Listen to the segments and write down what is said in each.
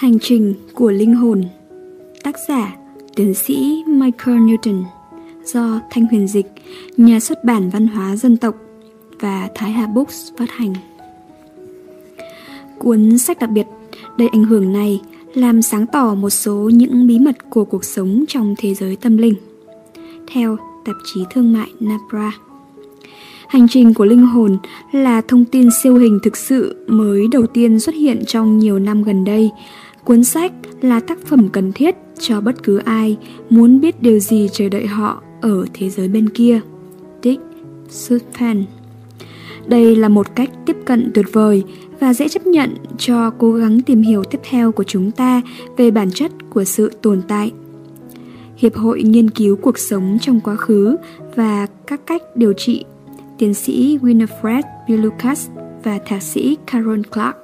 Hành trình của linh hồn Tác giả, Tiến sĩ Michael Newton, Do Thanh Huyền Dịch, Nhà xuất bản văn hóa dân tộc Và Thái Hà Books phát hành Cuốn sách đặc biệt, đầy ảnh hưởng này làm sáng tỏ một số những bí mật của cuộc sống trong thế giới tâm linh. Theo tạp chí thương mại Napra. Hành trình của linh hồn là thông tin siêu hình thực sự mới đầu tiên xuất hiện trong nhiều năm gần đây. Cuốn sách là tác phẩm cần thiết cho bất cứ ai muốn biết điều gì chờ đợi họ ở thế giới bên kia. Dick Sutphen Đây là một cách tiếp cận tuyệt vời và dễ chấp nhận cho cố gắng tìm hiểu tiếp theo của chúng ta về bản chất của sự tồn tại. Hiệp hội nghiên cứu cuộc sống trong quá khứ và các cách điều trị, tiến sĩ Winifred B. Lucas và thạc sĩ Carol Clark.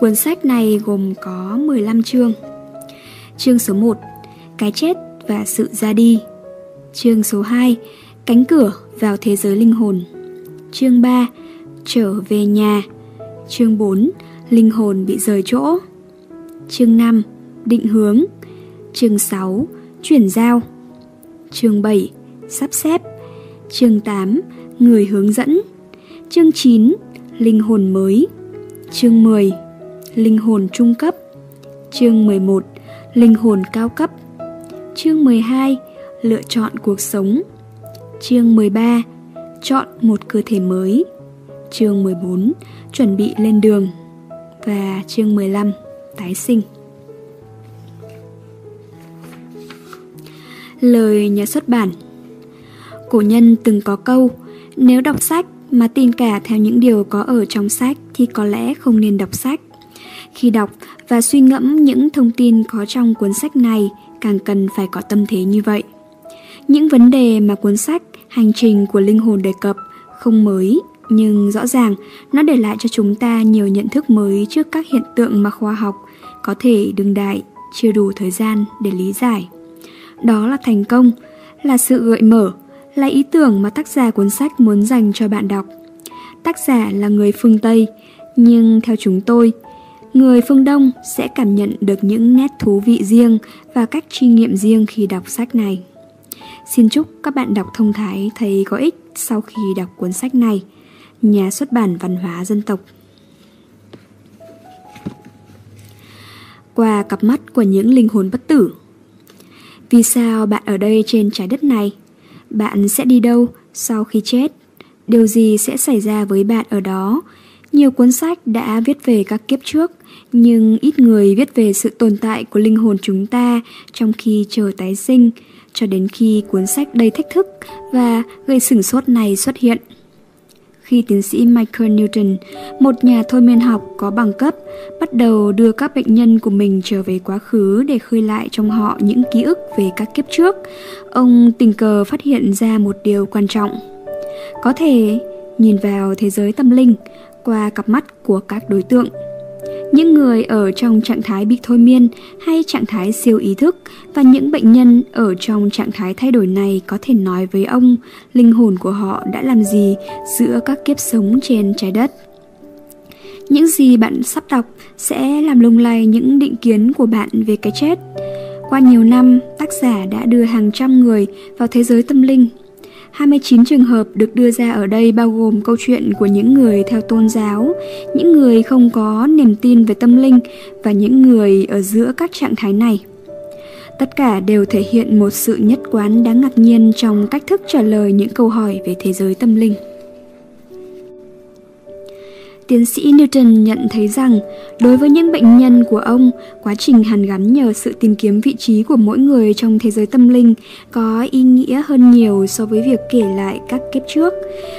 Cuốn sách này gồm có 15 chương. Chương số 1: Cái chết và sự ra đi. Chương số 2: Cánh cửa vào thế giới linh hồn. Chương 3: Trở về nhà. Chương 4: Linh hồn bị rời chỗ. Chương 5: Định hướng. Chương 6: Chuyển giao. Chương 7: Sắp xếp. Chương 8: Người hướng dẫn. Chương 9: Linh hồn mới. Chương 10: Linh hồn trung cấp. Chương 11: Linh hồn cao cấp. Chương 12: Lựa chọn cuộc sống. Chương 13: Chọn một cơ thể mới. Chương 14: Chuẩn bị lên đường. Và chương 15: Tái sinh. Lời nhà xuất bản Cổ nhân từng có câu, Nếu đọc sách mà tin cả theo những điều có ở trong sách thì có lẽ không nên đọc sách. Khi đọc và suy ngẫm những thông tin có trong cuốn sách này càng cần phải có tâm thế như vậy. Những vấn đề mà cuốn sách Hành trình của linh hồn đề cập không mới, nhưng rõ ràng nó để lại cho chúng ta nhiều nhận thức mới trước các hiện tượng mà khoa học có thể đương đại chưa đủ thời gian để lý giải. Đó là thành công, là sự gợi mở, là ý tưởng mà tác giả cuốn sách muốn dành cho bạn đọc. Tác giả là người phương Tây, nhưng theo chúng tôi, người phương Đông sẽ cảm nhận được những nét thú vị riêng và cách chiêm nghiệm riêng khi đọc sách này. Xin chúc các bạn đọc thông thái thấy có ích sau khi đọc cuốn sách này. Nhà xuất bản văn hóa dân tộc Qua cặp mắt của những linh hồn bất tử Vì sao bạn ở đây trên trái đất này? Bạn sẽ đi đâu sau khi chết? Điều gì sẽ xảy ra với bạn ở đó? Nhiều cuốn sách đã viết về các kiếp trước, nhưng ít người viết về sự tồn tại của linh hồn chúng ta trong khi chờ tái sinh, cho đến khi cuốn sách đầy thách thức và gây sửng sốt này xuất hiện. Khi tiến sĩ Michael Newton, một nhà thôi miên học có bằng cấp, bắt đầu đưa các bệnh nhân của mình trở về quá khứ để khơi lại trong họ những ký ức về các kiếp trước, ông tình cờ phát hiện ra một điều quan trọng. Có thể nhìn vào thế giới tâm linh qua cặp mắt của các đối tượng những người ở trong trạng thái bị thôi miên hay trạng thái siêu ý thức và những bệnh nhân ở trong trạng thái thay đổi này có thể nói với ông linh hồn của họ đã làm gì giữa các kiếp sống trên trái đất. Những gì bạn sắp đọc sẽ làm lung lay những định kiến của bạn về cái chết. Qua nhiều năm, tác giả đã đưa hàng trăm người vào thế giới tâm linh 29 trường hợp được đưa ra ở đây bao gồm câu chuyện của những người theo tôn giáo, những người không có niềm tin về tâm linh và những người ở giữa các trạng thái này. Tất cả đều thể hiện một sự nhất quán đáng ngạc nhiên trong cách thức trả lời những câu hỏi về thế giới tâm linh. Tiến sĩ Newton nhận thấy rằng, đối với những bệnh nhân của ông, quá trình hàn gắn nhờ sự tìm kiếm vị trí của mỗi người trong thế giới tâm linh có ý nghĩa hơn nhiều so với việc kể lại các kiếp trước.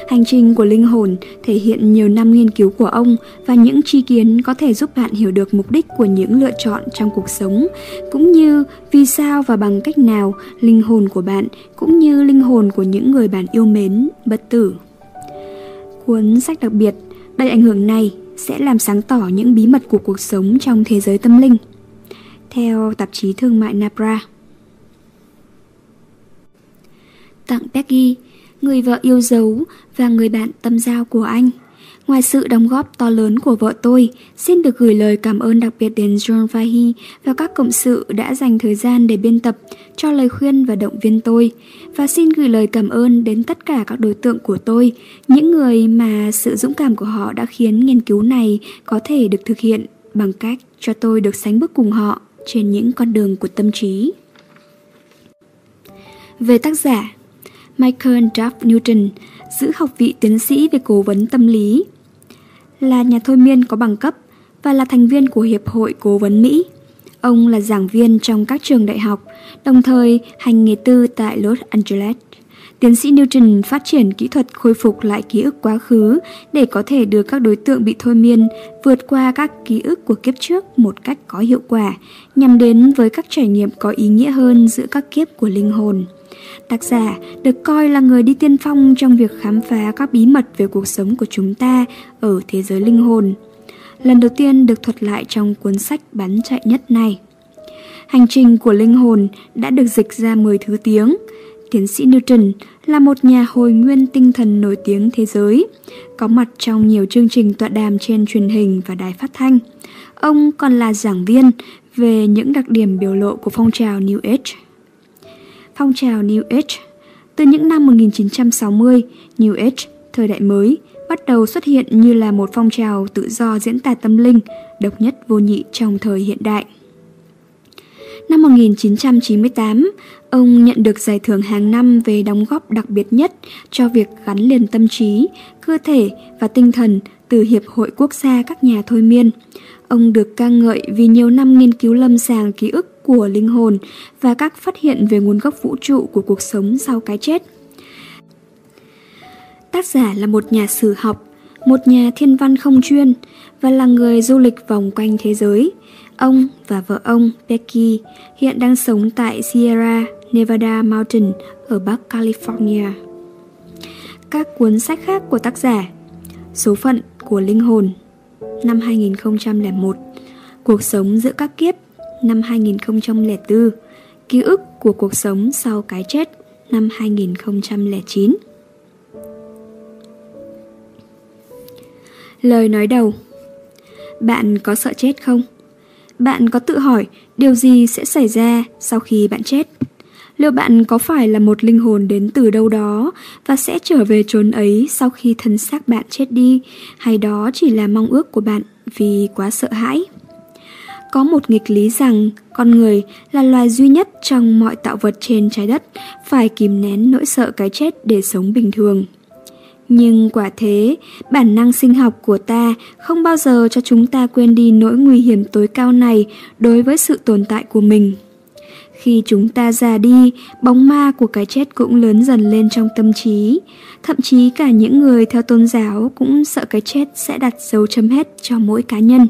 Hành trình của linh hồn thể hiện nhiều năm nghiên cứu của ông và những tri kiến có thể giúp bạn hiểu được mục đích của những lựa chọn trong cuộc sống, cũng như vì sao và bằng cách nào linh hồn của bạn cũng như linh hồn của những người bạn yêu mến bất tử. Cuốn sách đặc biệt Đầy ảnh hưởng này sẽ làm sáng tỏ những bí mật của cuộc sống trong thế giới tâm linh. Theo tạp chí thương mại Napra. Tặng Peggy, người vợ yêu dấu và người bạn tâm giao của anh. Ngoài sự đóng góp to lớn của vợ tôi, xin được gửi lời cảm ơn đặc biệt đến John Fahey và các cộng sự đã dành thời gian để biên tập, cho lời khuyên và động viên tôi. Và xin gửi lời cảm ơn đến tất cả các đối tượng của tôi, những người mà sự dũng cảm của họ đã khiến nghiên cứu này có thể được thực hiện bằng cách cho tôi được sánh bước cùng họ trên những con đường của tâm trí. Về tác giả Michael Duff Newton giữ học vị tiến sĩ về cố vấn tâm lý là nhà thôi miên có bằng cấp và là thành viên của Hiệp hội Cố vấn Mỹ. Ông là giảng viên trong các trường đại học, đồng thời hành nghề tư tại Los Angeles. Tiến sĩ Newton phát triển kỹ thuật khôi phục lại ký ức quá khứ để có thể đưa các đối tượng bị thôi miên vượt qua các ký ức của kiếp trước một cách có hiệu quả, nhằm đến với các trải nghiệm có ý nghĩa hơn giữa các kiếp của linh hồn. Tác giả được coi là người đi tiên phong trong việc khám phá các bí mật về cuộc sống của chúng ta ở thế giới linh hồn. Lần đầu tiên được thuật lại trong cuốn sách bán chạy nhất này. Hành trình của linh hồn đã được dịch ra 10 thứ tiếng. Tiến sĩ Newton là một nhà hồi nguyên tinh thần nổi tiếng thế giới, có mặt trong nhiều chương trình tọa đàm trên truyền hình và đài phát thanh. Ông còn là giảng viên về những đặc điểm biểu lộ của phong trào New Age phong trào New Age. Từ những năm 1960, New Age, thời đại mới, bắt đầu xuất hiện như là một phong trào tự do diễn tả tâm linh, độc nhất vô nhị trong thời hiện đại. Năm 1998, ông nhận được giải thưởng hàng năm về đóng góp đặc biệt nhất cho việc gắn liền tâm trí, cơ thể và tinh thần từ Hiệp hội Quốc gia các nhà thôi miên. Ông được ca ngợi vì nhiều năm nghiên cứu lâm sàng ký ức của linh hồn và các phát hiện về nguồn gốc vũ trụ của cuộc sống sau cái chết. Tác giả là một nhà sử học, một nhà thiên văn không chuyên và là người du lịch vòng quanh thế giới. Ông và vợ ông, Becky, hiện đang sống tại Sierra Nevada Mountain ở Bắc California. Các cuốn sách khác của tác giả Số phận của linh hồn năm 2001 Cuộc sống giữa các kiếp năm 2004, Ký ức của cuộc sống sau cái chết năm 2009. Lời nói đầu Bạn có sợ chết không? Bạn có tự hỏi điều gì sẽ xảy ra sau khi bạn chết? Liệu bạn có phải là một linh hồn đến từ đâu đó và sẽ trở về chốn ấy sau khi thân xác bạn chết đi, hay đó chỉ là mong ước của bạn vì quá sợ hãi? Có một nghịch lý rằng con người là loài duy nhất trong mọi tạo vật trên trái đất phải kìm nén nỗi sợ cái chết để sống bình thường. Nhưng quả thế, bản năng sinh học của ta không bao giờ cho chúng ta quên đi nỗi nguy hiểm tối cao này đối với sự tồn tại của mình. Khi chúng ta già đi, bóng ma của cái chết cũng lớn dần lên trong tâm trí. Thậm chí cả những người theo tôn giáo cũng sợ cái chết sẽ đặt dấu chấm hết cho mỗi cá nhân.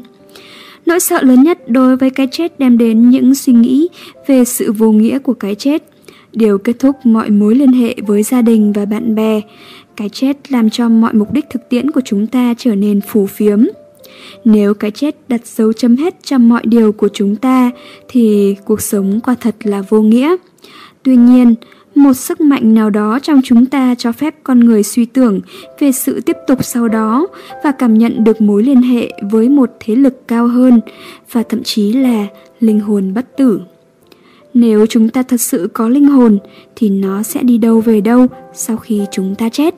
Nỗi sợ lớn nhất đối với cái chết đem đến những suy nghĩ về sự vô nghĩa của cái chết. Điều kết thúc mọi mối liên hệ với gia đình và bạn bè. Cái chết làm cho mọi mục đích thực tiễn của chúng ta trở nên phù phiếm. Nếu cái chết đặt dấu chấm hết cho mọi điều của chúng ta thì cuộc sống quả thật là vô nghĩa. Tuy nhiên, một sức mạnh nào đó trong chúng ta cho phép con người suy tưởng về sự tiếp tục sau đó và cảm nhận được mối liên hệ với một thế lực cao hơn và thậm chí là linh hồn bất tử. Nếu chúng ta thật sự có linh hồn thì nó sẽ đi đâu về đâu sau khi chúng ta chết.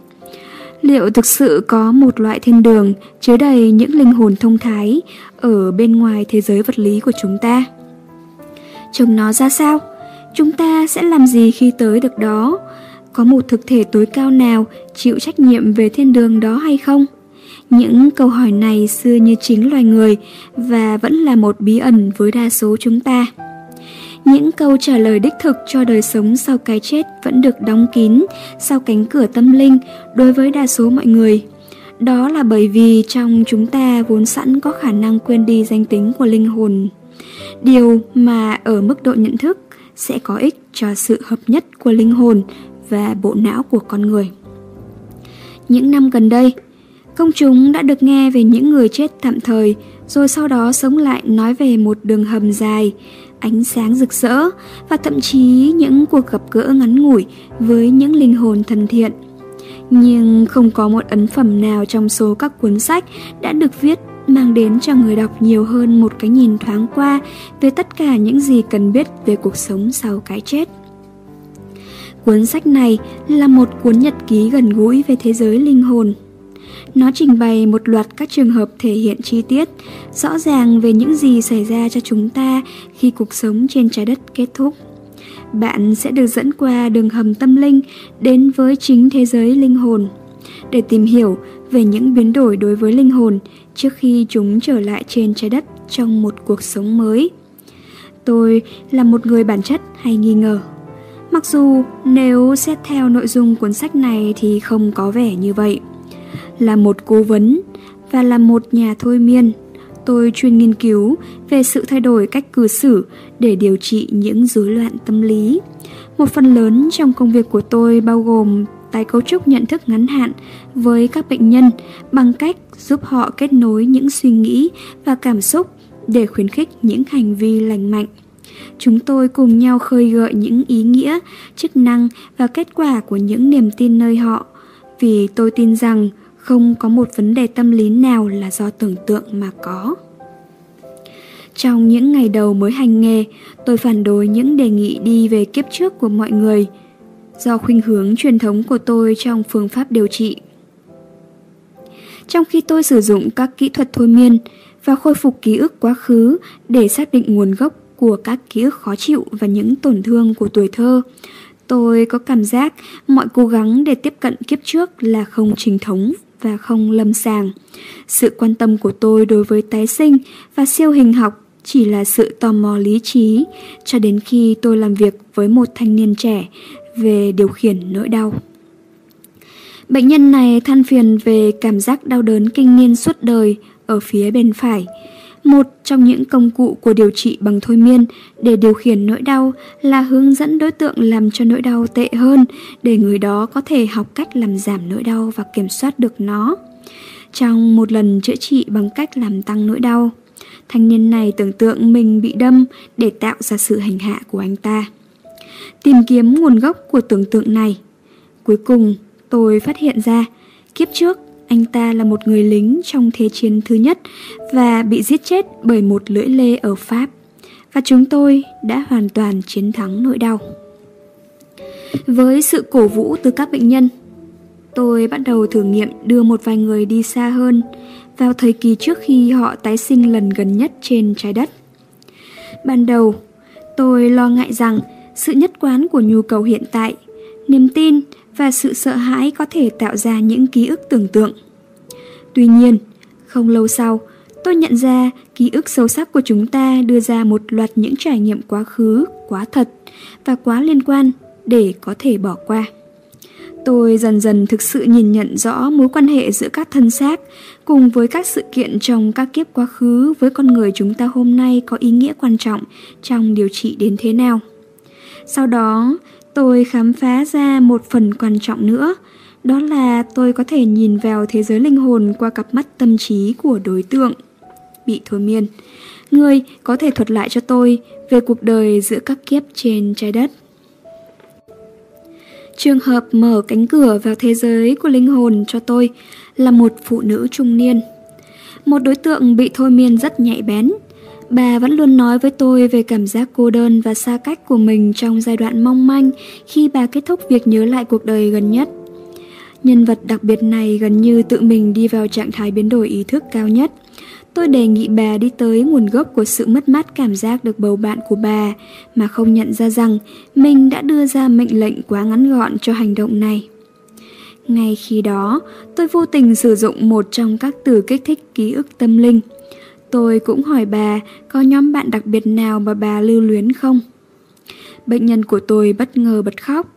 Liệu thực sự có một loại thiên đường chứa đầy những linh hồn thông thái ở bên ngoài thế giới vật lý của chúng ta? Trông nó ra sao? Chúng ta sẽ làm gì khi tới được đó? Có một thực thể tối cao nào chịu trách nhiệm về thiên đường đó hay không? Những câu hỏi này xưa như chính loài người và vẫn là một bí ẩn với đa số chúng ta. Những câu trả lời đích thực cho đời sống sau cái chết vẫn được đóng kín sau cánh cửa tâm linh đối với đa số mọi người. Đó là bởi vì trong chúng ta vốn sẵn có khả năng quên đi danh tính của linh hồn. Điều mà ở mức độ nhận thức sẽ có ích cho sự hợp nhất của linh hồn và bộ não của con người. Những năm gần đây, công chúng đã được nghe về những người chết tạm thời rồi sau đó sống lại nói về một đường hầm dài, ánh sáng rực rỡ và thậm chí những cuộc gặp gỡ ngắn ngủi với những linh hồn thân thiện. Nhưng không có một ấn phẩm nào trong số các cuốn sách đã được viết mang đến cho người đọc nhiều hơn một cái nhìn thoáng qua về tất cả những gì cần biết về cuộc sống sau cái chết. Cuốn sách này là một cuốn nhật ký gần gũi về thế giới linh hồn. Nó trình bày một loạt các trường hợp thể hiện chi tiết, rõ ràng về những gì xảy ra cho chúng ta khi cuộc sống trên trái đất kết thúc. Bạn sẽ được dẫn qua đường hầm tâm linh đến với chính thế giới linh hồn để tìm hiểu về những biến đổi đối với linh hồn trước khi chúng trở lại trên trái đất trong một cuộc sống mới. Tôi là một người bản chất hay nghi ngờ. Mặc dù nếu xét theo nội dung cuốn sách này thì không có vẻ như vậy. Là một cố vấn và là một nhà thôi miên, tôi chuyên nghiên cứu về sự thay đổi cách cư xử để điều trị những rối loạn tâm lý. Một phần lớn trong công việc của tôi bao gồm tái cấu trúc nhận thức ngắn hạn với các bệnh nhân bằng cách giúp họ kết nối những suy nghĩ và cảm xúc để khuyến khích những hành vi lành mạnh. Chúng tôi cùng nhau khơi gợi những ý nghĩa, chức năng và kết quả của những niềm tin nơi họ, vì tôi tin rằng không có một vấn đề tâm lý nào là do tưởng tượng mà có. Trong những ngày đầu mới hành nghề, tôi phản đối những đề nghị đi về kiếp trước của mọi người – do khuynh hướng truyền thống của tôi trong phương pháp điều trị. Trong khi tôi sử dụng các kỹ thuật thôi miên và khôi phục ký ức quá khứ để xác định nguồn gốc của các ký ức khó chịu và những tổn thương của tuổi thơ, tôi có cảm giác mọi cố gắng để tiếp cận kiếp trước là không chính thống và không lâm sàng. Sự quan tâm của tôi đối với tái sinh và siêu hình học chỉ là sự tò mò lý trí cho đến khi tôi làm việc với một thanh niên trẻ về điều khiển nỗi đau. Bệnh nhân này than phiền về cảm giác đau đớn kinh niên suốt đời ở phía bên phải. Một trong những công cụ của điều trị bằng thôi miên để điều khiển nỗi đau là hướng dẫn đối tượng làm cho nỗi đau tệ hơn để người đó có thể học cách làm giảm nỗi đau và kiểm soát được nó. Trong một lần chữa trị bằng cách làm tăng nỗi đau, thanh niên này tưởng tượng mình bị đâm để tạo ra sự hành hạ của anh ta tìm kiếm nguồn gốc của tưởng tượng này. Cuối cùng, tôi phát hiện ra, kiếp trước, anh ta là một người lính trong Thế chiến thứ nhất và bị giết chết bởi một lưỡi lê ở Pháp. Và chúng tôi đã hoàn toàn chiến thắng nỗi đau. Với sự cổ vũ từ các bệnh nhân, tôi bắt đầu thử nghiệm đưa một vài người đi xa hơn vào thời kỳ trước khi họ tái sinh lần gần nhất trên trái đất. Ban đầu, tôi lo ngại rằng sự nhất quán của nhu cầu hiện tại, niềm tin và sự sợ hãi có thể tạo ra những ký ức tưởng tượng. Tuy nhiên, không lâu sau, tôi nhận ra ký ức sâu sắc của chúng ta đưa ra một loạt những trải nghiệm quá khứ, quá thật và quá liên quan để có thể bỏ qua. Tôi dần dần thực sự nhìn nhận rõ mối quan hệ giữa các thân xác cùng với các sự kiện trong các kiếp quá khứ với con người chúng ta hôm nay có ý nghĩa quan trọng trong điều trị đến thế nào. Sau đó, tôi khám phá ra một phần quan trọng nữa, đó là tôi có thể nhìn vào thế giới linh hồn qua cặp mắt tâm trí của đối tượng bị thôi miên. Người có thể thuật lại cho tôi về cuộc đời giữa các kiếp trên trái đất. Trường hợp mở cánh cửa vào thế giới của linh hồn cho tôi là một phụ nữ trung niên. Một đối tượng bị thôi miên rất nhạy bén, Bà vẫn luôn nói với tôi về cảm giác cô đơn và xa cách của mình trong giai đoạn mong manh khi bà kết thúc việc nhớ lại cuộc đời gần nhất. Nhân vật đặc biệt này gần như tự mình đi vào trạng thái biến đổi ý thức cao nhất. Tôi đề nghị bà đi tới nguồn gốc của sự mất mát cảm giác được bầu bạn của bà mà không nhận ra rằng mình đã đưa ra mệnh lệnh quá ngắn gọn cho hành động này. Ngay khi đó, tôi vô tình sử dụng một trong các từ kích thích ký ức tâm linh – Tôi cũng hỏi bà có nhóm bạn đặc biệt nào mà bà lưu luyến không? Bệnh nhân của tôi bất ngờ bật khóc.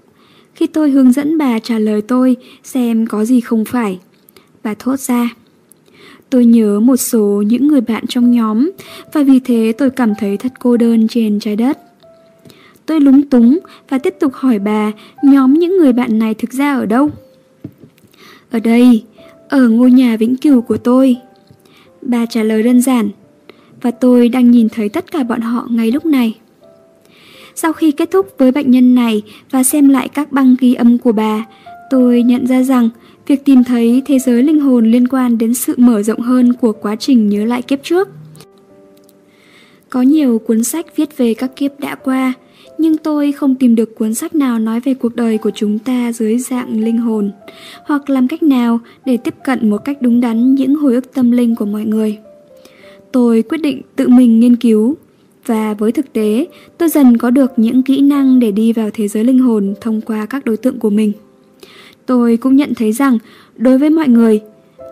Khi tôi hướng dẫn bà trả lời tôi xem có gì không phải, bà thốt ra. Tôi nhớ một số những người bạn trong nhóm và vì thế tôi cảm thấy thật cô đơn trên trái đất. Tôi lúng túng và tiếp tục hỏi bà nhóm những người bạn này thực ra ở đâu? Ở đây, ở ngôi nhà vĩnh cửu của tôi. Bà trả lời đơn giản Và tôi đang nhìn thấy tất cả bọn họ ngay lúc này Sau khi kết thúc với bệnh nhân này Và xem lại các băng ghi âm của bà Tôi nhận ra rằng việc tìm thấy thế giới linh hồn liên quan đến sự mở rộng hơn của quá trình nhớ lại kiếp trước. Có nhiều cuốn sách viết về các kiếp đã qua, nhưng tôi không tìm được cuốn sách nào nói về cuộc đời của chúng ta dưới dạng linh hồn, hoặc làm cách nào để tiếp cận một cách đúng đắn những hồi ức tâm linh của mọi người. Tôi quyết định tự mình nghiên cứu, và với thực tế, tôi dần có được những kỹ năng để đi vào thế giới linh hồn thông qua các đối tượng của mình. Tôi cũng nhận thấy rằng, đối với mọi người,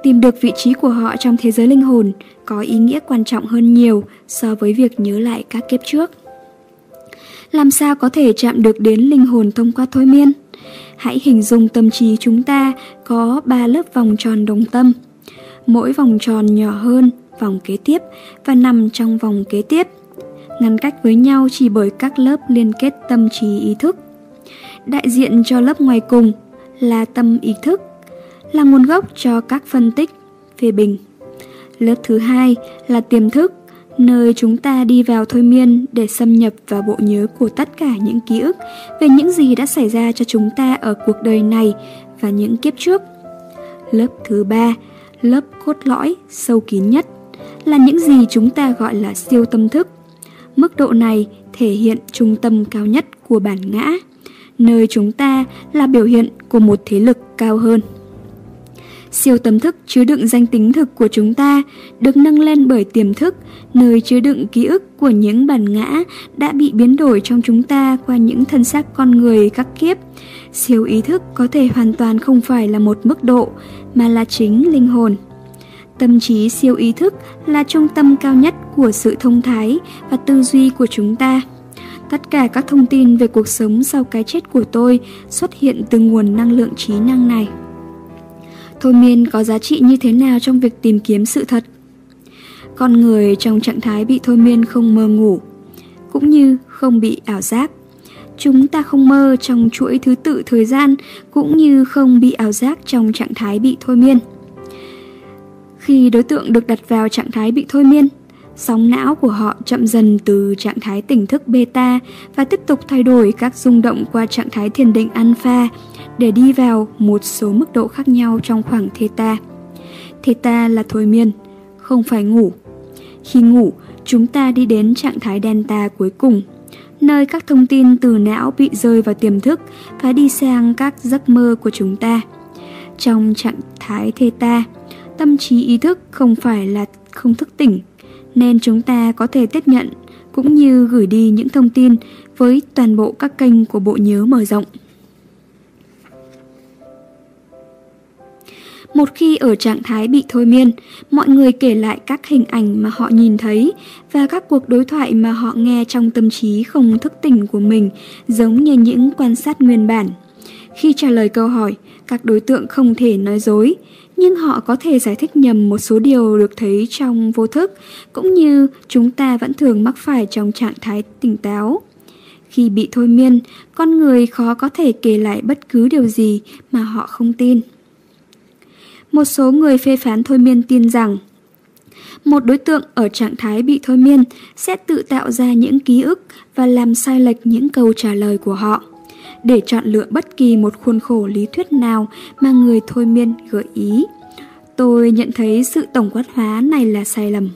tìm được vị trí của họ trong thế giới linh hồn có ý nghĩa quan trọng hơn nhiều so với việc nhớ lại các kiếp trước. Làm sao có thể chạm được đến linh hồn thông qua thôi miên? Hãy hình dung tâm trí chúng ta có ba lớp vòng tròn đồng tâm. Mỗi vòng tròn nhỏ hơn vòng kế tiếp và nằm trong vòng kế tiếp, ngăn cách với nhau chỉ bởi các lớp liên kết tâm trí ý thức. Đại diện cho lớp ngoài cùng là tâm ý thức, là nguồn gốc cho các phân tích, phê bình. Lớp thứ hai là tiềm thức, nơi chúng ta đi vào thôi miên để xâm nhập vào bộ nhớ của tất cả những ký ức về những gì đã xảy ra cho chúng ta ở cuộc đời này và những kiếp trước. Lớp thứ ba, lớp cốt lõi, sâu kín nhất, là những gì chúng ta gọi là siêu tâm thức. Mức độ này thể hiện trung tâm cao nhất của bản ngã, nơi chúng ta là biểu hiện của một thế lực cao hơn. Siêu tâm thức chứa đựng danh tính thực của chúng ta được nâng lên bởi tiềm thức, nơi chứa đựng ký ức của những bản ngã đã bị biến đổi trong chúng ta qua những thân xác con người các kiếp. Siêu ý thức có thể hoàn toàn không phải là một mức độ, mà là chính linh hồn. Tâm trí siêu ý thức là trung tâm cao nhất của sự thông thái và tư duy của chúng ta. Tất cả các thông tin về cuộc sống sau cái chết của tôi xuất hiện từ nguồn năng lượng trí năng này. Thôi miên có giá trị như thế nào trong việc tìm kiếm sự thật? Con người trong trạng thái bị thôi miên không mơ ngủ, cũng như không bị ảo giác. Chúng ta không mơ trong chuỗi thứ tự thời gian, cũng như không bị ảo giác trong trạng thái bị thôi miên. Khi đối tượng được đặt vào trạng thái bị thôi miên, sóng não của họ chậm dần từ trạng thái tỉnh thức beta và tiếp tục thay đổi các rung động qua trạng thái thiền định alpha để đi vào một số mức độ khác nhau trong khoảng theta. Theta là thôi miên, không phải ngủ. Khi ngủ, chúng ta đi đến trạng thái delta cuối cùng, nơi các thông tin từ não bị rơi vào tiềm thức và đi sang các giấc mơ của chúng ta. Trong trạng thái theta, tâm trí ý thức không phải là không thức tỉnh, nên chúng ta có thể tiếp nhận cũng như gửi đi những thông tin với toàn bộ các kênh của bộ nhớ mở rộng. Một khi ở trạng thái bị thôi miên, mọi người kể lại các hình ảnh mà họ nhìn thấy và các cuộc đối thoại mà họ nghe trong tâm trí không thức tỉnh của mình giống như những quan sát nguyên bản. Khi trả lời câu hỏi, các đối tượng không thể nói dối, nhưng họ có thể giải thích nhầm một số điều được thấy trong vô thức, cũng như chúng ta vẫn thường mắc phải trong trạng thái tỉnh táo. Khi bị thôi miên, con người khó có thể kể lại bất cứ điều gì mà họ không tin. Một số người phê phán thôi miên tin rằng một đối tượng ở trạng thái bị thôi miên sẽ tự tạo ra những ký ức và làm sai lệch những câu trả lời của họ để chọn lựa bất kỳ một khuôn khổ lý thuyết nào mà người thôi miên gợi ý. Tôi nhận thấy sự tổng quát hóa này là sai lầm.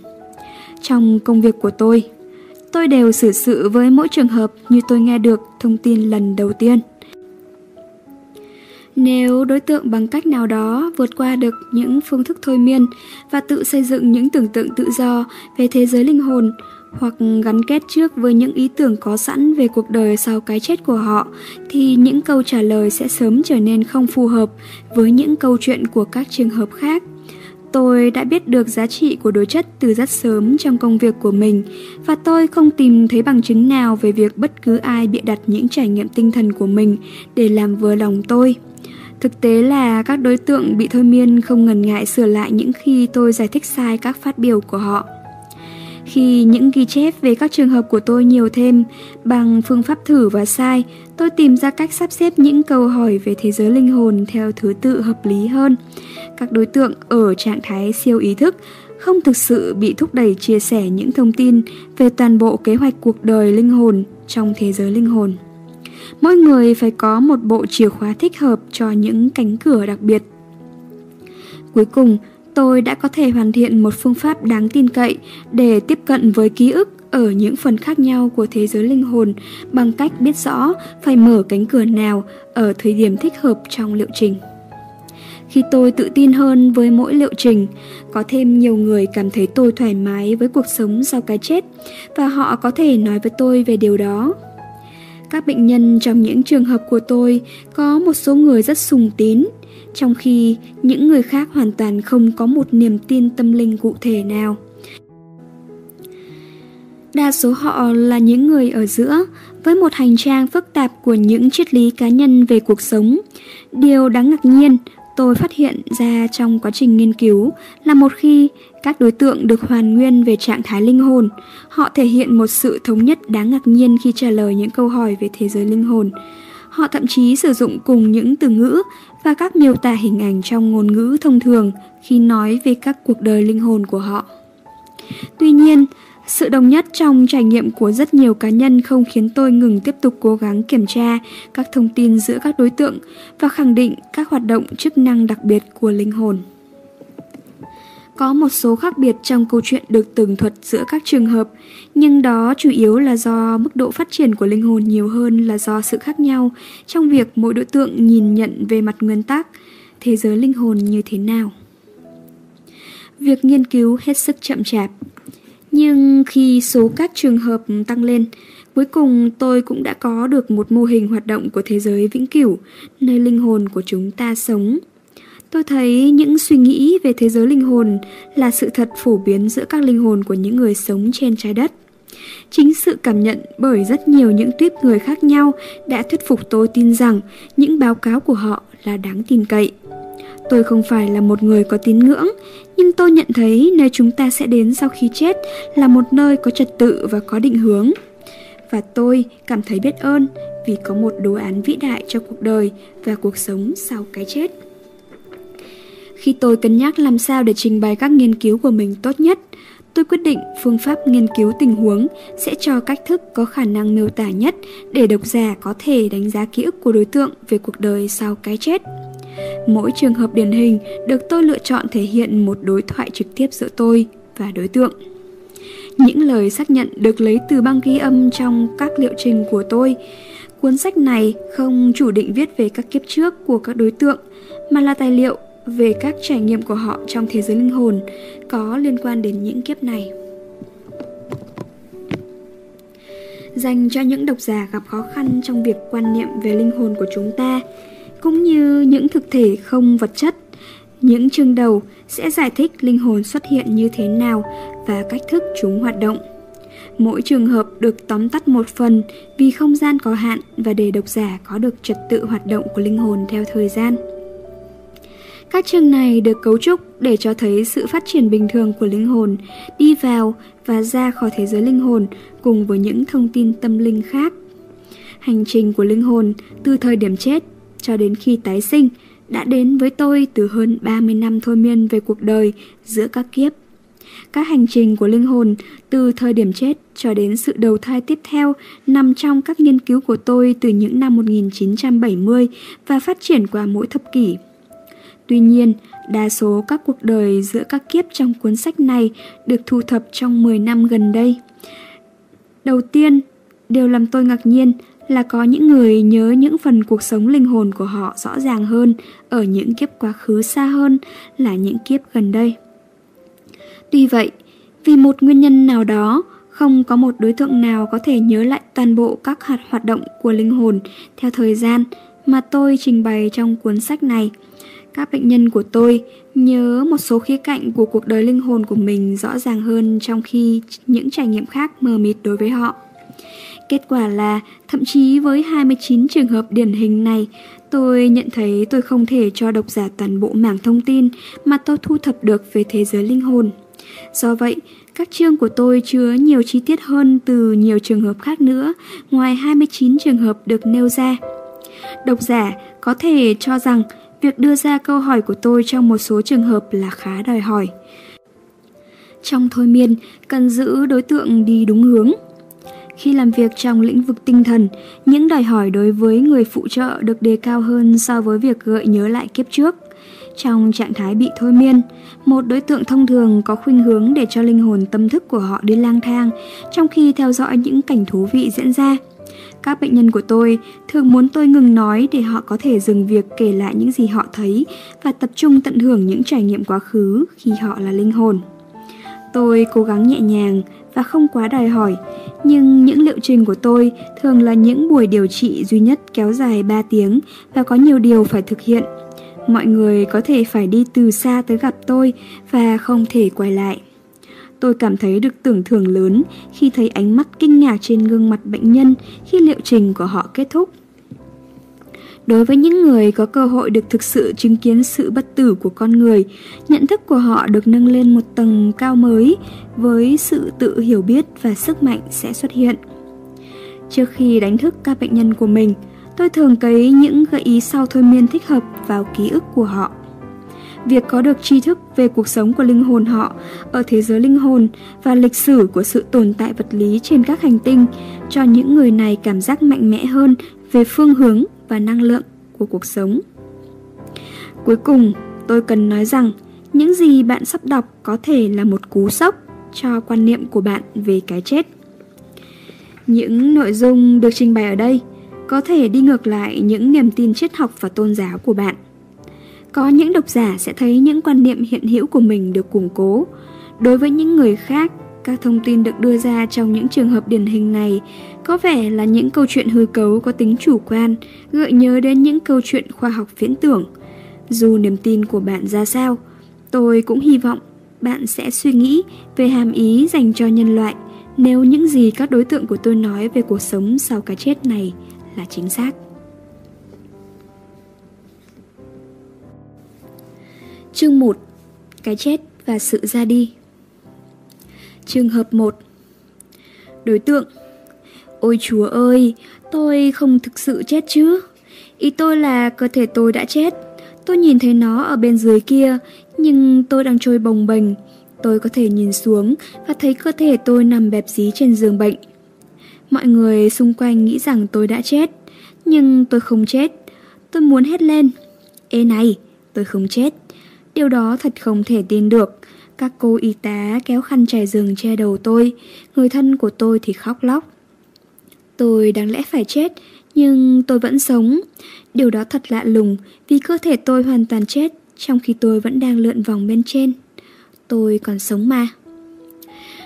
Trong công việc của tôi, tôi đều xử sự với mỗi trường hợp như tôi nghe được thông tin lần đầu tiên. Nếu đối tượng bằng cách nào đó vượt qua được những phương thức thôi miên và tự xây dựng những tưởng tượng tự do về thế giới linh hồn hoặc gắn kết trước với những ý tưởng có sẵn về cuộc đời sau cái chết của họ, thì những câu trả lời sẽ sớm trở nên không phù hợp với những câu chuyện của các trường hợp khác. Tôi đã biết được giá trị của đối chất từ rất sớm trong công việc của mình, và tôi không tìm thấy bằng chứng nào về việc bất cứ ai bịa đặt những trải nghiệm tinh thần của mình để làm vừa lòng tôi. Thực tế là các đối tượng bị thôi miên không ngần ngại sửa lại những khi tôi giải thích sai các phát biểu của họ. Khi những ghi chép về các trường hợp của tôi nhiều thêm bằng phương pháp thử và sai, tôi tìm ra cách sắp xếp những câu hỏi về thế giới linh hồn theo thứ tự hợp lý hơn. Các đối tượng ở trạng thái siêu ý thức không thực sự bị thúc đẩy chia sẻ những thông tin về toàn bộ kế hoạch cuộc đời linh hồn trong thế giới linh hồn. Mỗi người phải có một bộ chìa khóa thích hợp cho những cánh cửa đặc biệt. Cuối cùng, tôi đã có thể hoàn thiện một phương pháp đáng tin cậy để tiếp cận với ký ức ở những phần khác nhau của thế giới linh hồn bằng cách biết rõ phải mở cánh cửa nào ở thời điểm thích hợp trong liệu trình. Khi tôi tự tin hơn với mỗi liệu trình, có thêm nhiều người cảm thấy tôi thoải mái với cuộc sống sau cái chết và họ có thể nói với tôi về điều đó. Các bệnh nhân trong những trường hợp của tôi có một số người rất sùng tín, trong khi những người khác hoàn toàn không có một niềm tin tâm linh cụ thể nào. Đa số họ là những người ở giữa, với một hành trang phức tạp của những triết lý cá nhân về cuộc sống. Điều đáng ngạc nhiên, tôi phát hiện ra trong quá trình nghiên cứu là một khi các đối tượng được hoàn nguyên về trạng thái linh hồn, họ thể hiện một sự thống nhất đáng ngạc nhiên khi trả lời những câu hỏi về thế giới linh hồn. Họ thậm chí sử dụng cùng những từ ngữ và các miêu tả hình ảnh trong ngôn ngữ thông thường khi nói về các cuộc đời linh hồn của họ. Tuy nhiên, sự đồng nhất trong trải nghiệm của rất nhiều cá nhân không khiến tôi ngừng tiếp tục cố gắng kiểm tra các thông tin giữa các đối tượng và khẳng định các hoạt động chức năng đặc biệt của linh hồn. Có một số khác biệt trong câu chuyện được tường thuật giữa các trường hợp, nhưng đó chủ yếu là do mức độ phát triển của linh hồn nhiều hơn là do sự khác nhau trong việc mỗi đối tượng nhìn nhận về mặt nguyên tắc, thế giới linh hồn như thế nào. Việc nghiên cứu hết sức chậm chạp nhưng khi số các trường hợp tăng lên, cuối cùng tôi cũng đã có được một mô hình hoạt động của thế giới vĩnh cửu, nơi linh hồn của chúng ta sống. Tôi thấy những suy nghĩ về thế giới linh hồn là sự thật phổ biến giữa các linh hồn của những người sống trên trái đất. Chính sự cảm nhận bởi rất nhiều những tuyếp người khác nhau đã thuyết phục tôi tin rằng những báo cáo của họ là đáng tin cậy. Tôi không phải là một người có tín ngưỡng, nhưng tôi nhận thấy nơi chúng ta sẽ đến sau khi chết là một nơi có trật tự và có định hướng. Và tôi cảm thấy biết ơn vì có một đồ án vĩ đại cho cuộc đời và cuộc sống sau cái chết. Khi tôi cân nhắc làm sao để trình bày các nghiên cứu của mình tốt nhất, tôi quyết định phương pháp nghiên cứu tình huống sẽ cho cách thức có khả năng miêu tả nhất để độc giả có thể đánh giá ký ức của đối tượng về cuộc đời sau cái chết. Mỗi trường hợp điển hình được tôi lựa chọn thể hiện một đối thoại trực tiếp giữa tôi và đối tượng. Những lời xác nhận được lấy từ băng ghi âm trong các liệu trình của tôi. Cuốn sách này không chủ định viết về các kiếp trước của các đối tượng, mà là tài liệu về các trải nghiệm của họ trong thế giới linh hồn có liên quan đến những kiếp này. Dành cho những độc giả gặp khó khăn trong việc quan niệm về linh hồn của chúng ta, cũng như những thực thể không vật chất. Những chương đầu sẽ giải thích linh hồn xuất hiện như thế nào và cách thức chúng hoạt động. Mỗi trường hợp được tóm tắt một phần vì không gian có hạn và để độc giả có được trật tự hoạt động của linh hồn theo thời gian. Các chương này được cấu trúc để cho thấy sự phát triển bình thường của linh hồn, đi vào và ra khỏi thế giới linh hồn cùng với những thông tin tâm linh khác. Hành trình của linh hồn từ thời điểm chết cho đến khi tái sinh đã đến với tôi từ hơn 30 năm thôi miên về cuộc đời giữa các kiếp. Các hành trình của linh hồn từ thời điểm chết cho đến sự đầu thai tiếp theo nằm trong các nghiên cứu của tôi từ những năm 1970 và phát triển qua mỗi thập kỷ. Tuy nhiên, đa số các cuộc đời giữa các kiếp trong cuốn sách này được thu thập trong 10 năm gần đây. Đầu tiên, điều làm tôi ngạc nhiên là có những người nhớ những phần cuộc sống linh hồn của họ rõ ràng hơn ở những kiếp quá khứ xa hơn là những kiếp gần đây. Tuy vậy, vì một nguyên nhân nào đó, không có một đối tượng nào có thể nhớ lại toàn bộ các hạt hoạt động của linh hồn theo thời gian mà tôi trình bày trong cuốn sách này. Các bệnh nhân của tôi nhớ một số khía cạnh của cuộc đời linh hồn của mình rõ ràng hơn trong khi những trải nghiệm khác mờ mịt đối với họ. Kết quả là, thậm chí với 29 trường hợp điển hình này, tôi nhận thấy tôi không thể cho độc giả toàn bộ mảng thông tin mà tôi thu thập được về thế giới linh hồn. Do vậy, các chương của tôi chứa nhiều chi tiết hơn từ nhiều trường hợp khác nữa, ngoài 29 trường hợp được nêu ra. Độc giả có thể cho rằng việc đưa ra câu hỏi của tôi trong một số trường hợp là khá đòi hỏi. Trong thôi miên, cần giữ đối tượng đi đúng hướng. Khi làm việc trong lĩnh vực tinh thần, những đòi hỏi đối với người phụ trợ được đề cao hơn so với việc gợi nhớ lại kiếp trước. Trong trạng thái bị thôi miên, một đối tượng thông thường có khuynh hướng để cho linh hồn tâm thức của họ đi lang thang trong khi theo dõi những cảnh thú vị diễn ra. Các bệnh nhân của tôi thường muốn tôi ngừng nói để họ có thể dừng việc kể lại những gì họ thấy và tập trung tận hưởng những trải nghiệm quá khứ khi họ là linh hồn. Tôi cố gắng nhẹ nhàng và không quá đòi hỏi, nhưng những liệu trình của tôi thường là những buổi điều trị duy nhất kéo dài 3 tiếng và có nhiều điều phải thực hiện. Mọi người có thể phải đi từ xa tới gặp tôi và không thể quay lại. Tôi cảm thấy được tưởng thưởng lớn khi thấy ánh mắt kinh ngạc trên gương mặt bệnh nhân khi liệu trình của họ kết thúc. Đối với những người có cơ hội được thực sự chứng kiến sự bất tử của con người, nhận thức của họ được nâng lên một tầng cao mới với sự tự hiểu biết và sức mạnh sẽ xuất hiện. Trước khi đánh thức các bệnh nhân của mình, tôi thường cấy những gợi ý sau thôi miên thích hợp vào ký ức của họ. Việc có được tri thức về cuộc sống của linh hồn họ ở thế giới linh hồn và lịch sử của sự tồn tại vật lý trên các hành tinh cho những người này cảm giác mạnh mẽ hơn về phương hướng và năng lượng của cuộc sống. Cuối cùng, tôi cần nói rằng những gì bạn sắp đọc có thể là một cú sốc cho quan niệm của bạn về cái chết. Những nội dung được trình bày ở đây có thể đi ngược lại những niềm tin triết học và tôn giáo của bạn. Có những độc giả sẽ thấy những quan niệm hiện hữu của mình được củng cố. Đối với những người khác, các thông tin được đưa ra trong những trường hợp điển hình này có vẻ là những câu chuyện hư cấu có tính chủ quan, gợi nhớ đến những câu chuyện khoa học viễn tưởng. Dù niềm tin của bạn ra sao, tôi cũng hy vọng bạn sẽ suy nghĩ về hàm ý dành cho nhân loại nếu những gì các đối tượng của tôi nói về cuộc sống sau cái chết này là chính xác. Chương 1 Cái chết và sự ra đi. Trường hợp 1 Đối tượng Ôi chúa ơi, tôi không thực sự chết chứ? Ý tôi là cơ thể tôi đã chết. Tôi nhìn thấy nó ở bên dưới kia Nhưng tôi đang trôi bồng bềnh. Tôi có thể nhìn xuống và thấy cơ thể tôi nằm bẹp dí trên giường bệnh. Mọi người xung quanh nghĩ rằng tôi đã chết Nhưng tôi không chết. Tôi muốn hét lên Ê này, tôi không chết. Điều đó thật không thể tin được. Các cô y tá kéo khăn trải giường che đầu tôi. Người thân của tôi thì khóc lóc. Tôi đáng lẽ phải chết Nhưng tôi vẫn sống. Điều đó thật lạ lùng Vì cơ thể tôi hoàn toàn chết Trong khi tôi vẫn đang lượn vòng bên trên. Tôi còn sống mà.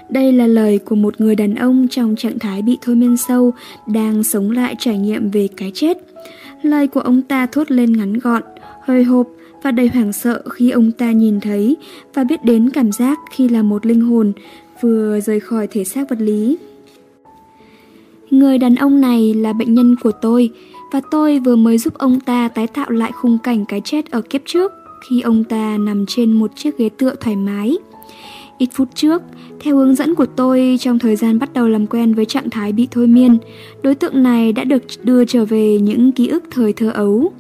Đây là lời của một người đàn ông trong trạng thái bị thôi miên sâu, đang sống lại trải nghiệm về cái chết. Lời của ông ta thốt lên ngắn gọn, hơi hộp và đầy hoảng sợ khi ông ta nhìn thấy và biết đến cảm giác khi là một linh hồn vừa rời khỏi thể xác vật lý. Người đàn ông này là bệnh nhân của tôi và tôi vừa mới giúp ông ta tái tạo lại khung cảnh cái chết ở kiếp trước khi ông ta nằm trên một chiếc ghế tựa thoải mái. Ít phút trước, theo hướng dẫn của tôi trong thời gian bắt đầu làm quen với trạng thái bị thôi miên, đối tượng này đã được đưa trở về những ký ức thời thơ ấu.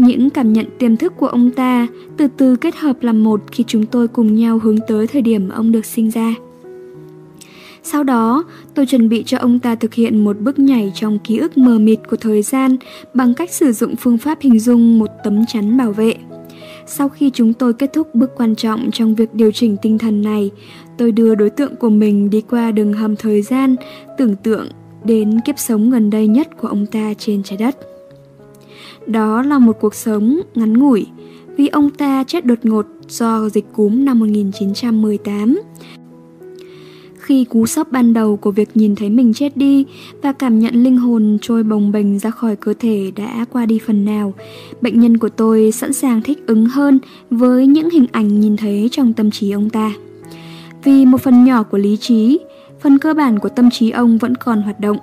Những cảm nhận tiềm thức của ông ta từ từ kết hợp làm một khi chúng tôi cùng nhau hướng tới thời điểm ông được sinh ra. Sau đó, tôi chuẩn bị cho ông ta thực hiện một bước nhảy trong ký ức mờ mịt của thời gian bằng cách sử dụng phương pháp hình dung một tấm chắn bảo vệ. Sau khi chúng tôi kết thúc bước quan trọng trong việc điều chỉnh tinh thần này, tôi đưa đối tượng của mình đi qua đường hầm thời gian, tưởng tượng đến kiếp sống gần đây nhất của ông ta trên trái đất. Đó là một cuộc sống ngắn ngủi, vì ông ta chết đột ngột do dịch cúm năm 1918. Khi cú sốc ban đầu của việc nhìn thấy mình chết đi và cảm nhận linh hồn trôi bồng bềnh ra khỏi cơ thể đã qua đi phần nào, bệnh nhân của tôi sẵn sàng thích ứng hơn với những hình ảnh nhìn thấy trong tâm trí ông ta. Vì một phần nhỏ của lý trí, phần cơ bản của tâm trí ông vẫn còn hoạt động.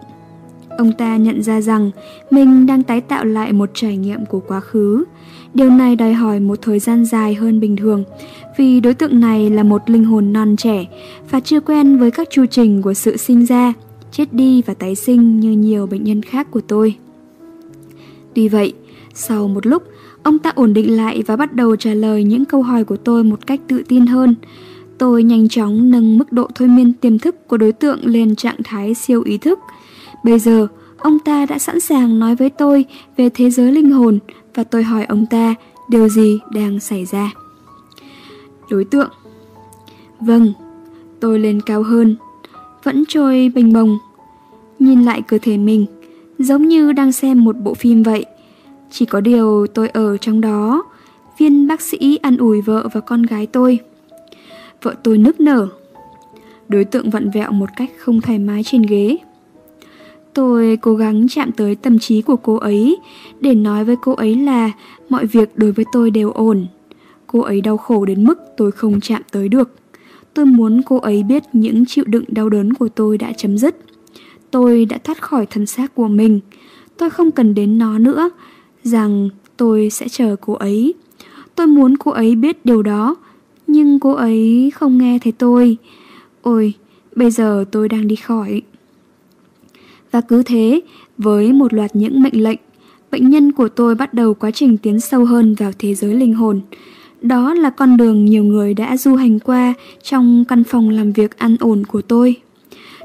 Ông ta nhận ra rằng mình đang tái tạo lại một trải nghiệm của quá khứ. Điều này đòi hỏi một thời gian dài hơn bình thường, vì đối tượng này là một linh hồn non trẻ và chưa quen với các chu trình của sự sinh ra, chết đi và tái sinh như nhiều bệnh nhân khác của tôi. Tuy vậy, sau một lúc, ông ta ổn định lại và bắt đầu trả lời những câu hỏi của tôi một cách tự tin hơn. Tôi nhanh chóng nâng mức độ thôi miên tiềm thức của đối tượng lên trạng thái siêu ý thức. Bây giờ, ông ta đã sẵn sàng nói với tôi về thế giới linh hồn và tôi hỏi ông ta điều gì đang xảy ra. Đối tượng Vâng, tôi lên cao hơn, vẫn trôi bình bồng. Nhìn lại cơ thể mình, giống như đang xem một bộ phim vậy. Chỉ có điều tôi ở trong đó, viên bác sĩ ăn ủi vợ và con gái tôi. Vợ tôi nức nở. Đối tượng vặn vẹo một cách không thoải mái trên ghế. Tôi cố gắng chạm tới tâm trí của cô ấy để nói với cô ấy là mọi việc đối với tôi đều ổn. Cô ấy đau khổ đến mức tôi không chạm tới được. Tôi muốn cô ấy biết những chịu đựng đau đớn của tôi đã chấm dứt. Tôi đã thoát khỏi thân xác của mình. Tôi không cần đến nó nữa, rằng tôi sẽ chờ cô ấy. Tôi muốn cô ấy biết điều đó, nhưng cô ấy không nghe thấy tôi. Ôi, bây giờ tôi đang đi khỏi. Và cứ thế, với một loạt những mệnh lệnh, bệnh nhân của tôi bắt đầu quá trình tiến sâu hơn vào thế giới linh hồn. Đó là con đường nhiều người đã du hành qua trong căn phòng làm việc an ổn của tôi.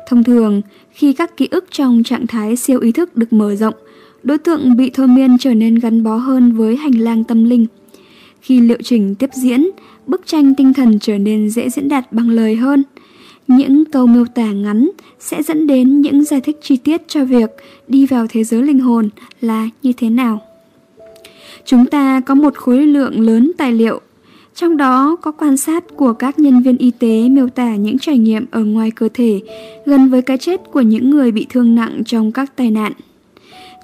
Thông thường, khi các ký ức trong trạng thái siêu ý thức được mở rộng, đối tượng bị thôi miên trở nên gắn bó hơn với hành lang tâm linh. Khi liệu trình tiếp diễn, bức tranh tinh thần trở nên dễ diễn đạt bằng lời hơn. Những câu miêu tả ngắn sẽ dẫn đến những giải thích chi tiết cho việc đi vào thế giới linh hồn là như thế nào. Chúng ta có một khối lượng lớn tài liệu, trong đó có quan sát của các nhân viên y tế miêu tả những trải nghiệm ở ngoài cơ thể gần với cái chết của những người bị thương nặng trong các tai nạn.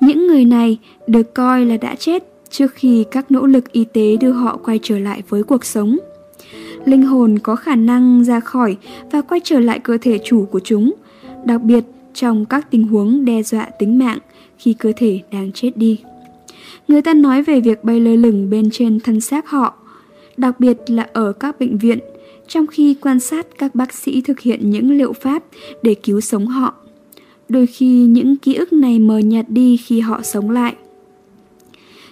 Những người này được coi là đã chết trước khi các nỗ lực y tế đưa họ quay trở lại với cuộc sống. Linh hồn có khả năng ra khỏi và quay trở lại cơ thể chủ của chúng, đặc biệt trong các tình huống đe dọa tính mạng khi cơ thể đang chết đi. Người ta nói về việc bay lơ lửng bên trên thân xác họ, đặc biệt là ở các bệnh viện, trong khi quan sát các bác sĩ thực hiện những liệu pháp để cứu sống họ. Đôi khi những ký ức này mờ nhạt đi khi họ sống lại.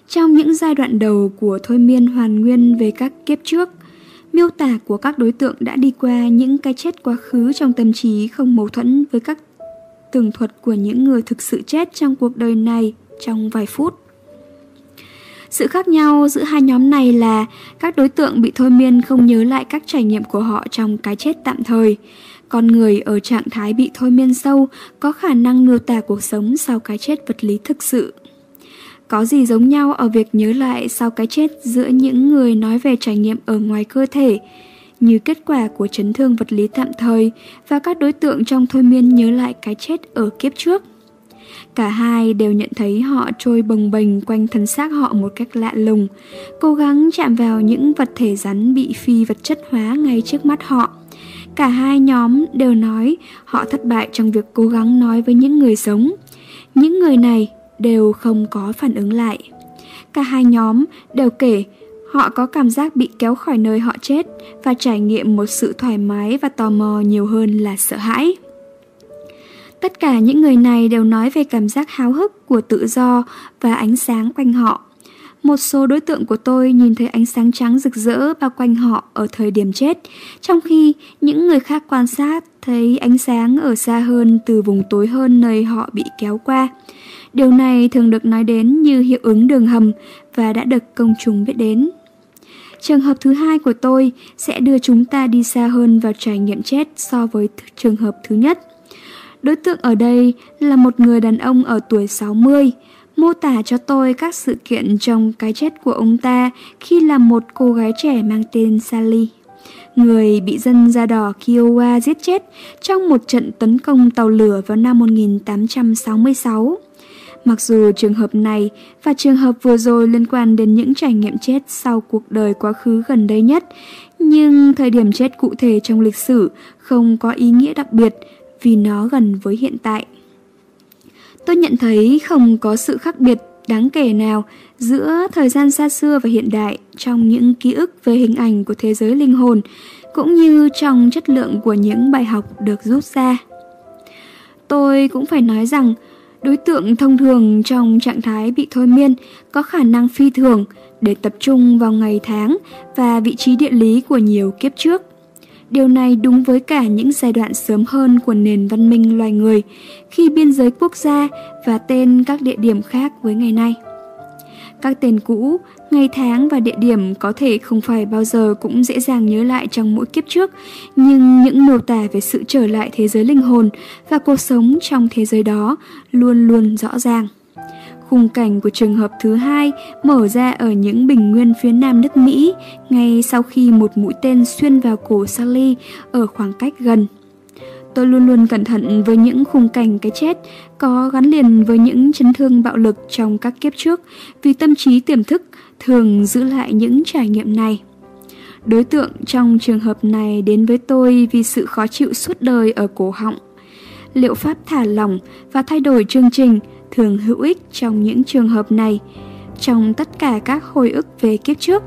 Trong những giai đoạn đầu của thôi miên hoàn nguyên về các kiếp trước, miêu tả của các đối tượng đã đi qua những cái chết quá khứ trong tâm trí không mâu thuẫn với các tường thuật của những người thực sự chết trong cuộc đời này trong vài phút. Sự khác nhau giữa hai nhóm này là các đối tượng bị thôi miên không nhớ lại các trải nghiệm của họ trong cái chết tạm thời. Con người ở trạng thái bị thôi miên sâu có khả năng miêu tả cuộc sống sau cái chết vật lý thực sự. Có gì giống nhau ở việc nhớ lại sau cái chết giữa những người nói về trải nghiệm ở ngoài cơ thể, như kết quả của chấn thương vật lý tạm thời và các đối tượng trong thôi miên nhớ lại cái chết ở kiếp trước. Cả hai đều nhận thấy họ trôi bồng bềnh quanh thân xác họ một cách lạ lùng, cố gắng chạm vào những vật thể rắn bị phi vật chất hóa ngay trước mắt họ. Cả hai nhóm đều nói họ thất bại trong việc cố gắng nói với những người sống. Những người này đều không có phản ứng lại. Cả hai nhóm đều kể họ có cảm giác bị kéo khỏi nơi họ chết và trải nghiệm một sự thoải mái và tò mò nhiều hơn là sợ hãi. Tất cả những người này đều nói về cảm giác háo hức của tự do và ánh sáng quanh họ. Một số đối tượng của tôi nhìn thấy ánh sáng trắng rực rỡ bao quanh họ ở thời điểm chết, trong khi những người khác quan sát thấy ánh sáng ở xa hơn từ vùng tối hơn nơi họ bị kéo qua. Điều này thường được nói đến như hiệu ứng đường hầm và đã được công chúng biết đến. Trường hợp thứ hai của tôi sẽ đưa chúng ta đi xa hơn vào trải nghiệm chết so với trường hợp thứ nhất. Đối tượng ở đây là một người đàn ông ở tuổi 60, mô tả cho tôi các sự kiện trong cái chết của ông ta khi là một cô gái trẻ mang tên Sally. Người bị dân da đỏ Kiowa giết chết trong một trận tấn công tàu lửa vào năm 1866. Mặc dù trường hợp này và trường hợp vừa rồi liên quan đến những trải nghiệm chết sau cuộc đời quá khứ gần đây nhất, nhưng thời điểm chết cụ thể trong lịch sử không có ý nghĩa đặc biệt vì nó gần với hiện tại. Tôi nhận thấy không có sự khác biệt đáng kể nào giữa thời gian xa xưa và hiện đại trong những ký ức về hình ảnh của thế giới linh hồn cũng như trong chất lượng của những bài học được rút ra. Tôi cũng phải nói rằng đối tượng thông thường trong trạng thái bị thôi miên có khả năng phi thường để tập trung vào ngày tháng và vị trí địa lý của nhiều kiếp trước. Điều này đúng với cả những giai đoạn sớm hơn của nền văn minh loài người, khi biên giới quốc gia và tên các địa điểm khác với ngày nay. Các tên cũ, ngày tháng và địa điểm có thể không phải bao giờ cũng dễ dàng nhớ lại trong mỗi kiếp trước, nhưng những miêu tả về sự trở lại thế giới linh hồn và cuộc sống trong thế giới đó luôn luôn rõ ràng. Khung cảnh của trường hợp thứ hai mở ra ở những bình nguyên phía nam nước Mỹ ngay sau khi một mũi tên xuyên vào cổ Sally ở khoảng cách gần. Tôi luôn luôn cẩn thận với những khung cảnh cái chết có gắn liền với những chấn thương bạo lực trong các kiếp trước vì tâm trí tiềm thức thường giữ lại những trải nghiệm này. Đối tượng trong trường hợp này đến với tôi vì sự khó chịu suốt đời ở cổ họng. Liệu pháp thả lỏng và thay đổi chương trình thường hữu ích trong những trường hợp này. Trong tất cả các hồi ức về kiếp trước,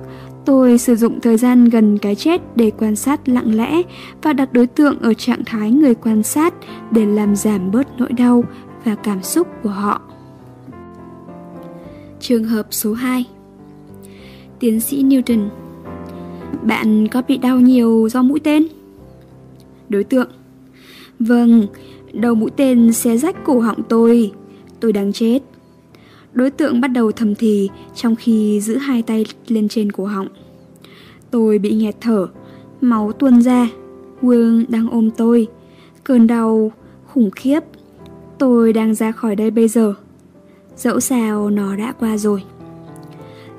tôi sử dụng thời gian gần cái chết để quan sát lặng lẽ và đặt đối tượng ở trạng thái người quan sát để làm giảm bớt nỗi đau và cảm xúc của họ. Trường hợp số 2 Tiến sĩ Newton Bạn có bị đau nhiều do mũi tên? Đối tượng Vâng, đầu mũi tên xé rách cổ họng tôi tôi đang chết. Đối tượng bắt đầu thầm thì trong khi giữ hai tay lên trên cổ họng. Tôi bị nghẹt thở, máu tuôn ra. Vương đang ôm tôi. Cơn đau khủng khiếp. Tôi đang ra khỏi đây bây giờ. Dẫu sao nó đã qua rồi.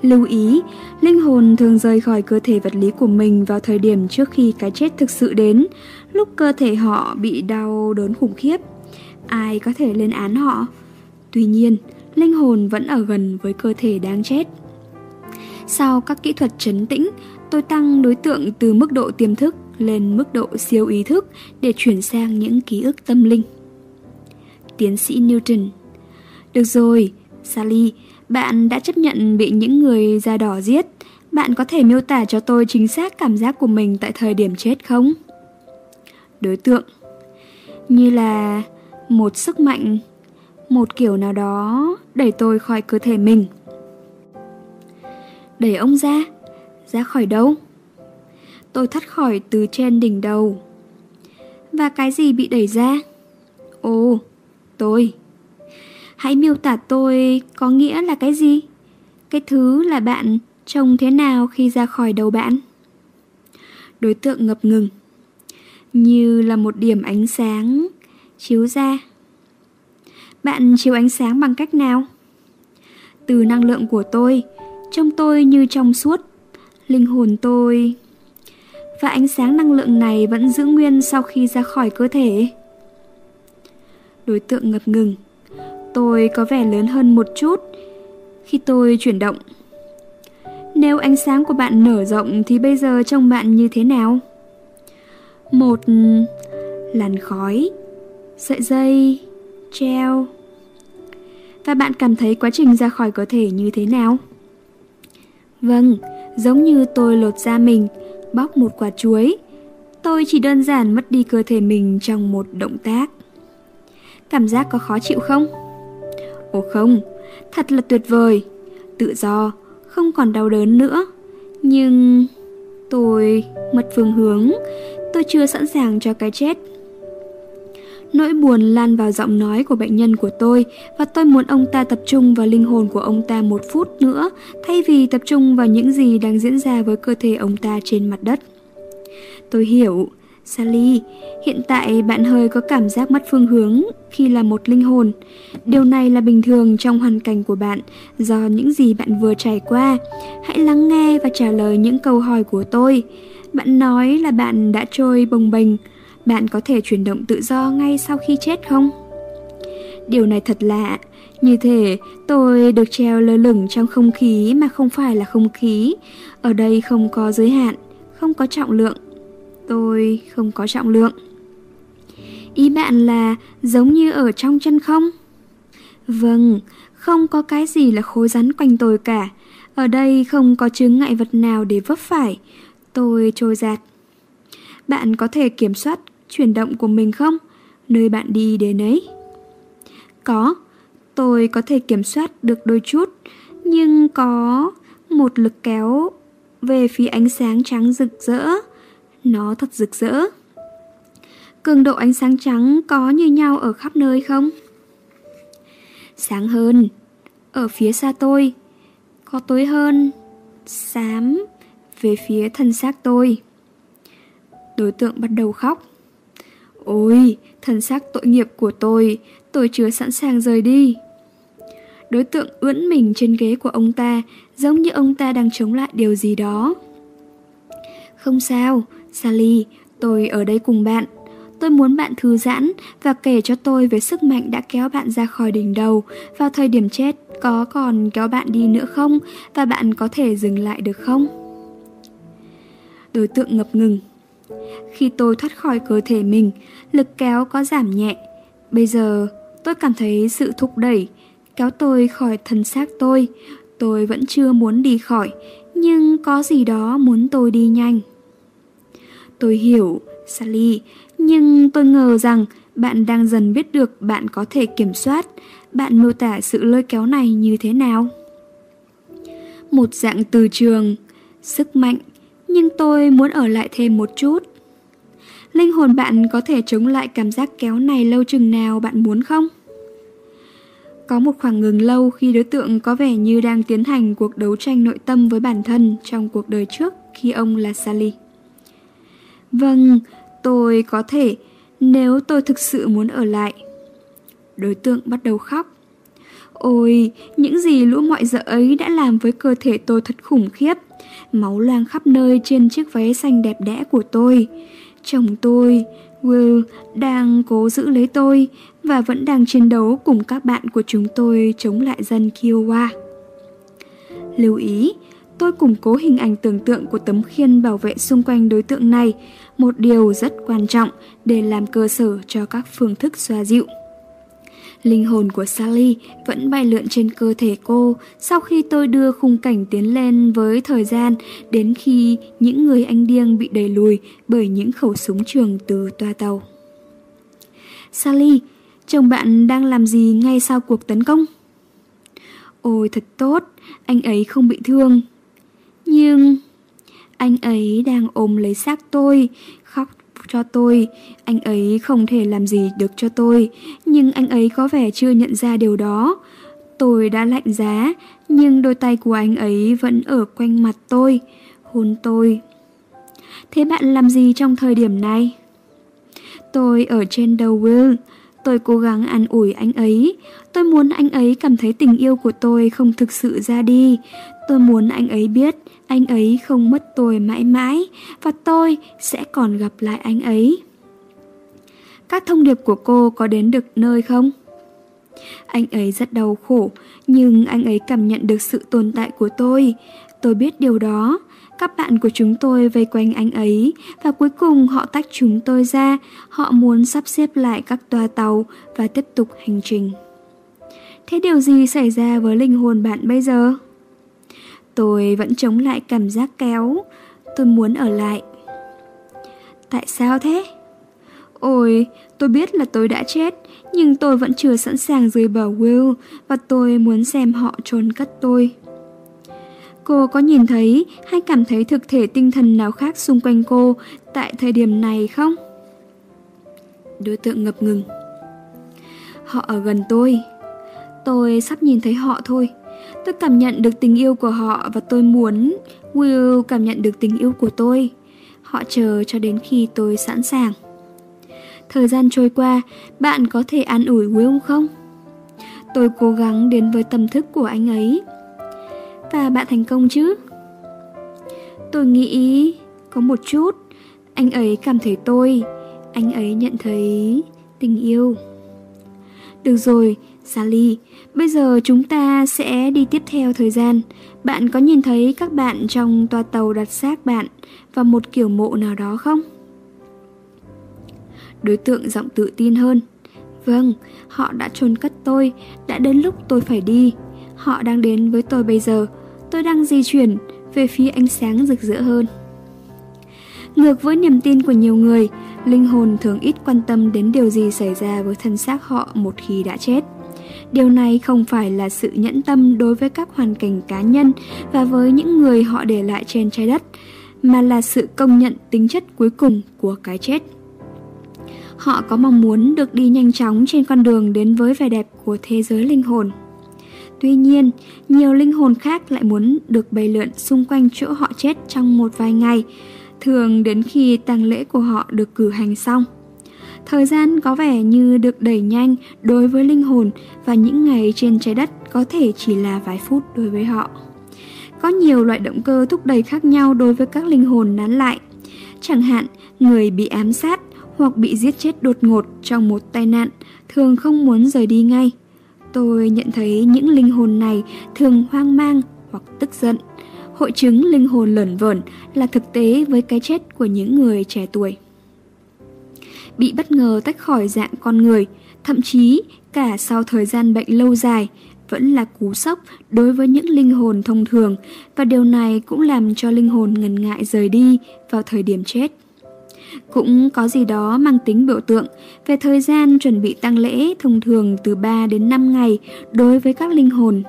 Lưu ý, linh hồn thường rời khỏi cơ thể vật lý của mình vào thời điểm trước khi cái chết thực sự đến, lúc cơ thể họ bị đau đớn khủng khiếp. Ai có thể lên án họ? Tuy nhiên, linh hồn vẫn ở gần với cơ thể đang chết. Sau các kỹ thuật trấn tĩnh, tôi tăng đối tượng từ mức độ tiềm thức lên mức độ siêu ý thức để chuyển sang những ký ức tâm linh. Tiến sĩ Newton Được rồi, Sally, bạn đã chấp nhận bị những người da đỏ giết. Bạn có thể miêu tả cho tôi chính xác cảm giác của mình tại thời điểm chết không? Đối tượng Như là một sức mạnh một kiểu nào đó đẩy tôi khỏi cơ thể mình. Đẩy ông ra? Ra khỏi đâu? Tôi thắt khỏi từ trên đỉnh đầu. Và cái gì bị đẩy ra? Ồ, tôi. Hãy miêu tả tôi có nghĩa là cái gì? Cái thứ là bạn trông thế nào khi ra khỏi đầu bạn? Đối tượng ngập ngừng. Như là một điểm ánh sáng chiếu ra bạn chiếu ánh sáng bằng cách nào? Từ năng lượng của tôi, trong tôi như trong suốt, linh hồn tôi... Và ánh sáng năng lượng này vẫn giữ nguyên sau khi ra khỏi cơ thể. Đối tượng ngập ngừng. Tôi có vẻ lớn hơn một chút khi tôi chuyển động. Nếu ánh sáng của bạn nở rộng thì bây giờ trông bạn như thế nào? Một làn khói, sợi dây, treo. Và bạn cảm thấy quá trình ra khỏi cơ thể như thế nào? Vâng, giống như tôi lột da mình, bóc một quả chuối. Tôi chỉ đơn giản mất đi cơ thể mình trong một động tác. Cảm giác có khó chịu không? Ồ không, thật là tuyệt vời. Tự do, không còn đau đớn nữa. Nhưng tôi mất phương hướng, tôi chưa sẵn sàng cho cái chết. Nỗi buồn lan vào giọng nói của bệnh nhân của tôi và tôi muốn ông ta tập trung vào linh hồn của ông ta một phút nữa thay vì tập trung vào những gì đang diễn ra với cơ thể ông ta trên mặt đất. Tôi hiểu, Sally, hiện tại bạn hơi có cảm giác mất phương hướng khi là một linh hồn. Điều này là bình thường trong hoàn cảnh của bạn do những gì bạn vừa trải qua. Hãy lắng nghe và trả lời những câu hỏi của tôi. Bạn nói là bạn đã trôi bồng bềnh, bạn có thể chuyển động tự do ngay sau khi chết không? Điều này thật lạ, như thể tôi được treo lơ lửng trong không khí mà không phải là không khí. Ở đây không có giới hạn, không có trọng lượng. Tôi không có trọng lượng. Ý bạn là giống như ở trong chân không? Vâng, không có cái gì là khối rắn quanh tôi cả. Ở đây không có chứng ngại vật nào để vấp phải. Tôi trôi giạt. Bạn có thể kiểm soát chuyển động của mình không? Nơi bạn đi đến ấy. Có, tôi có thể kiểm soát được đôi chút, nhưng có một lực kéo về phía ánh sáng trắng rực rỡ. Nó thật rực rỡ. Cường độ ánh sáng trắng có như nhau ở khắp nơi không? Sáng hơn, ở phía xa tôi, có tối hơn, xám, về phía thân xác tôi. Đối tượng bắt đầu khóc. Ôi, thân xác tội nghiệp của tôi, tôi chưa sẵn sàng rời đi. Đối tượng ưỡn mình trên ghế của ông ta, giống như ông ta đang chống lại điều gì đó. Không sao, Sally, tôi ở đây cùng bạn. Tôi muốn bạn thư giãn và kể cho tôi về sức mạnh đã kéo bạn ra khỏi đỉnh đầu vào thời điểm chết có còn kéo bạn đi nữa không và bạn có thể dừng lại được không? Đối tượng ngập ngừng. Khi tôi thoát khỏi cơ thể mình, lực kéo có giảm nhẹ. Bây giờ, tôi cảm thấy sự thúc đẩy, kéo tôi khỏi thân xác tôi. Tôi vẫn chưa muốn đi khỏi, nhưng có gì đó muốn tôi đi nhanh. Tôi hiểu, Sally, nhưng tôi ngờ rằng bạn đang dần biết được bạn có thể kiểm soát. Bạn miêu tả sự lôi kéo này như thế nào? Một dạng từ trường, sức mạnh, nhưng tôi muốn ở lại thêm một chút. Linh hồn bạn có thể chống lại cảm giác kéo này lâu chừng nào bạn muốn không? Có một khoảng ngừng lâu khi đối tượng có vẻ như đang tiến hành cuộc đấu tranh nội tâm với bản thân trong cuộc đời trước khi ông là Sally. Vâng, tôi có thể, nếu tôi thực sự muốn ở lại. Đối tượng bắt đầu khóc. Ôi, những gì lũ mọi dợ ấy đã làm với cơ thể tôi thật khủng khiếp. Máu loang khắp nơi trên chiếc váy xanh đẹp đẽ của tôi. Chồng tôi, Will, đang cố giữ lấy tôi và vẫn đang chiến đấu cùng các bạn của chúng tôi chống lại dân Kiowa. Lưu ý, tôi củng cố hình ảnh tưởng tượng của tấm khiên bảo vệ xung quanh đối tượng này, một điều rất quan trọng để làm cơ sở cho các phương thức xoa dịu. Linh hồn của Sally vẫn bay lượn trên cơ thể cô sau khi tôi đưa khung cảnh tiến lên với thời gian đến khi những người anh điên bị đẩy lùi bởi những khẩu súng trường từ toa tàu. Sally, chồng bạn đang làm gì ngay sau cuộc tấn công? Ôi thật tốt, anh ấy không bị thương. Nhưng... Anh ấy đang ôm lấy xác tôi, cho tôi. Anh ấy không thể làm gì được cho tôi, nhưng anh ấy có vẻ chưa nhận ra điều đó. Tôi đã lạnh giá, nhưng đôi tay của anh ấy vẫn ở quanh mặt tôi, hôn tôi. Thế bạn làm gì trong thời điểm này? Tôi ở trên đầu Will, tôi cố gắng an ủi anh ấy. Tôi muốn anh ấy cảm thấy tình yêu của tôi không thực sự ra đi. Tôi muốn anh ấy biết anh ấy không mất tôi mãi mãi và tôi sẽ còn gặp lại anh ấy. Các thông điệp của cô có đến được nơi không? Anh ấy rất đau khổ, nhưng anh ấy cảm nhận được sự tồn tại của tôi. Tôi biết điều đó. Các bạn của chúng tôi vây quanh anh ấy và cuối cùng họ tách chúng tôi ra. Họ muốn sắp xếp lại các toa tàu và tiếp tục hành trình. Thế điều gì xảy ra với linh hồn bạn bây giờ? Tôi vẫn chống lại cảm giác kéo. Tôi muốn ở lại. Tại sao thế? Ôi, tôi biết là tôi đã chết Nhưng tôi vẫn chưa sẵn sàng rời bỏ Will Và tôi muốn xem họ trốn cất tôi. Cô có nhìn thấy hay cảm thấy thực thể tinh thần nào khác xung quanh cô tại thời điểm này không? Đối tượng ngập ngừng. Họ ở gần tôi. Tôi sắp nhìn thấy họ thôi. Tôi cảm nhận được tình yêu của họ và tôi muốn Will cảm nhận được tình yêu của tôi. Họ chờ cho đến khi tôi sẵn sàng. Thời gian trôi qua, bạn có thể an ủi Will không? Tôi cố gắng đến với tâm thức của anh ấy. Và bạn thành công chứ? Tôi nghĩ có một chút, anh ấy cảm thấy tôi, anh ấy nhận thấy tình yêu. Được rồi, Sally, bây giờ chúng ta sẽ đi tiếp theo thời gian. Bạn có nhìn thấy các bạn trong toa tàu đặt xác bạn vào một kiểu mộ nào đó không? Đối tượng giọng tự tin hơn. Vâng, họ đã chôn cất tôi, đã đến lúc tôi phải đi. Họ đang đến với tôi bây giờ. Tôi đang di chuyển về phía ánh sáng rực rỡ hơn. Ngược với niềm tin của nhiều người, linh hồn thường ít quan tâm đến điều gì xảy ra với thân xác họ một khi đã chết. Điều này không phải là sự nhẫn tâm đối với các hoàn cảnh cá nhân và với những người họ để lại trên trái đất, mà là sự công nhận tính chất cuối cùng của cái chết. Họ có mong muốn được đi nhanh chóng trên con đường đến với vẻ đẹp của thế giới linh hồn. Tuy nhiên, nhiều linh hồn khác lại muốn được bày lượn xung quanh chỗ họ chết trong một vài ngày, thường đến khi tang lễ của họ được cử hành xong. Thời gian có vẻ như được đẩy nhanh đối với linh hồn và những ngày trên trái đất có thể chỉ là vài phút đối với họ. Có nhiều loại động cơ thúc đẩy khác nhau đối với các linh hồn nán lại. Chẳng hạn, người bị ám sát hoặc bị giết chết đột ngột trong một tai nạn thường không muốn rời đi ngay. Tôi nhận thấy những linh hồn này thường hoang mang hoặc tức giận. Hội chứng linh hồn lẩn vẩn là thực tế với cái chết của những người trẻ tuổi. Bị bất ngờ tách khỏi dạng con người, thậm chí cả sau thời gian bệnh lâu dài, vẫn là cú sốc đối với những linh hồn thông thường và điều này cũng làm cho linh hồn ngần ngại rời đi vào thời điểm chết. Cũng có gì đó mang tính biểu tượng về thời gian chuẩn bị tăng lễ thông thường từ 3 đến 5 ngày đối với các linh hồn.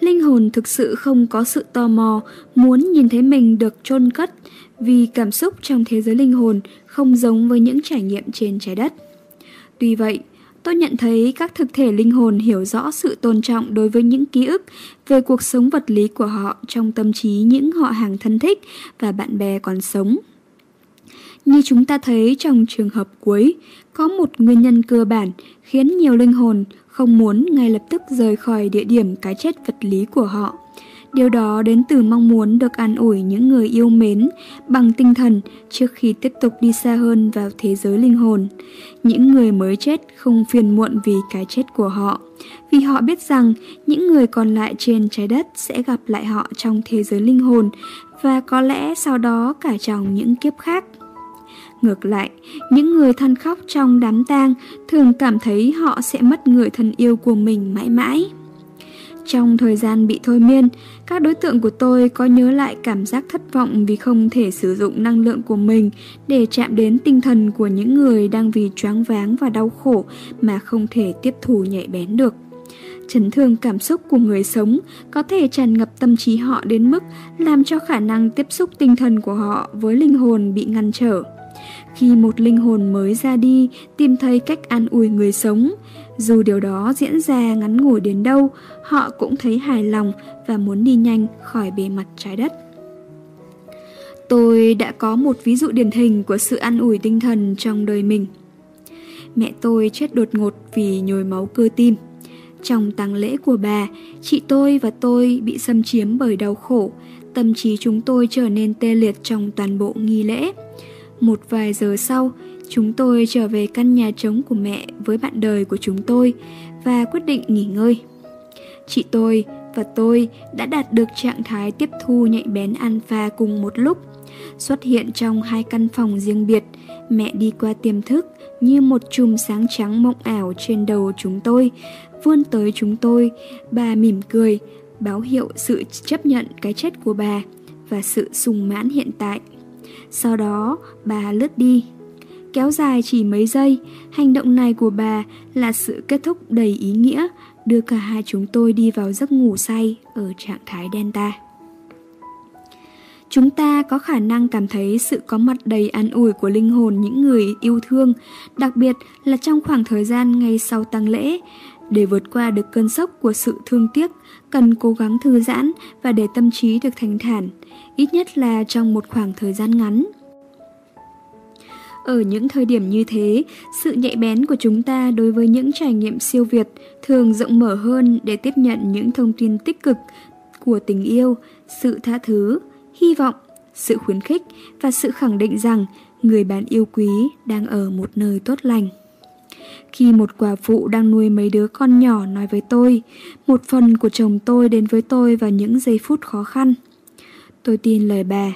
Linh hồn thực sự không có sự tò mò muốn nhìn thấy mình được chôn cất vì cảm xúc trong thế giới linh hồn không giống với những trải nghiệm trên trái đất. Tuy vậy, tôi nhận thấy các thực thể linh hồn hiểu rõ sự tôn trọng đối với những ký ức về cuộc sống vật lý của họ trong tâm trí những họ hàng thân thích và bạn bè còn sống. Như chúng ta thấy trong trường hợp cuối, có một nguyên nhân cơ bản khiến nhiều linh hồn không muốn ngay lập tức rời khỏi địa điểm cái chết vật lý của họ. Điều đó đến từ mong muốn được an ủi những người yêu mến bằng tinh thần trước khi tiếp tục đi xa hơn vào thế giới linh hồn. Những người mới chết không phiền muộn vì cái chết của họ, vì họ biết rằng những người còn lại trên trái đất sẽ gặp lại họ trong thế giới linh hồn và có lẽ sau đó cả trong những kiếp khác. Ngược lại, những người than khóc trong đám tang thường cảm thấy họ sẽ mất người thân yêu của mình mãi mãi. Trong thời gian bị thôi miên, các đối tượng của tôi có nhớ lại cảm giác thất vọng vì không thể sử dụng năng lượng của mình để chạm đến tinh thần của những người đang vì choáng váng và đau khổ mà không thể tiếp thu nhạy bén được. Chấn thương cảm xúc của người sống có thể tràn ngập tâm trí họ đến mức làm cho khả năng tiếp xúc tinh thần của họ với linh hồn bị ngăn trở. Khi một linh hồn mới ra đi tìm thấy cách an ủi người sống, dù điều đó diễn ra ngắn ngủi đến đâu, họ cũng thấy hài lòng và muốn đi nhanh khỏi bề mặt trái đất. Tôi đã có một ví dụ điển hình của sự an ủi tinh thần trong đời mình. Mẹ tôi chết đột ngột vì nhồi máu cơ tim. Trong tang lễ của bà, chị tôi và tôi bị xâm chiếm bởi đau khổ, tâm trí chúng tôi trở nên tê liệt trong toàn bộ nghi lễ. Một vài giờ sau, chúng tôi trở về căn nhà trống của mẹ với bạn đời của chúng tôi và quyết định nghỉ ngơi. Chị tôi và tôi đã đạt được trạng thái tiếp thu nhạy bén alpha cùng một lúc. Xuất hiện trong hai căn phòng riêng biệt, mẹ đi qua tiềm thức như một chùm sáng trắng mộng ảo trên đầu chúng tôi, vươn tới chúng tôi, bà mỉm cười, báo hiệu sự chấp nhận cái chết của bà và sự sung mãn hiện tại. Sau đó, bà lướt đi. Kéo dài chỉ mấy giây, hành động này của bà là sự kết thúc đầy ý nghĩa, đưa cả hai chúng tôi đi vào giấc ngủ say ở trạng thái Delta. Chúng ta có khả năng cảm thấy sự có mặt đầy an ủi của linh hồn những người yêu thương, đặc biệt là trong khoảng thời gian ngay sau tang lễ. Để vượt qua được cơn sốc của sự thương tiếc, cần cố gắng thư giãn và để tâm trí được thanh thản ít nhất là trong một khoảng thời gian ngắn. Ở những thời điểm như thế, sự nhạy bén của chúng ta đối với những trải nghiệm siêu việt thường rộng mở hơn để tiếp nhận những thông tin tích cực của tình yêu, sự tha thứ, hy vọng, sự khuyến khích và sự khẳng định rằng người bạn yêu quý đang ở một nơi tốt lành. Khi một quả phụ đang nuôi mấy đứa con nhỏ nói với tôi, một phần của chồng tôi đến với tôi vào những giây phút khó khăn. Tôi tin lời bà.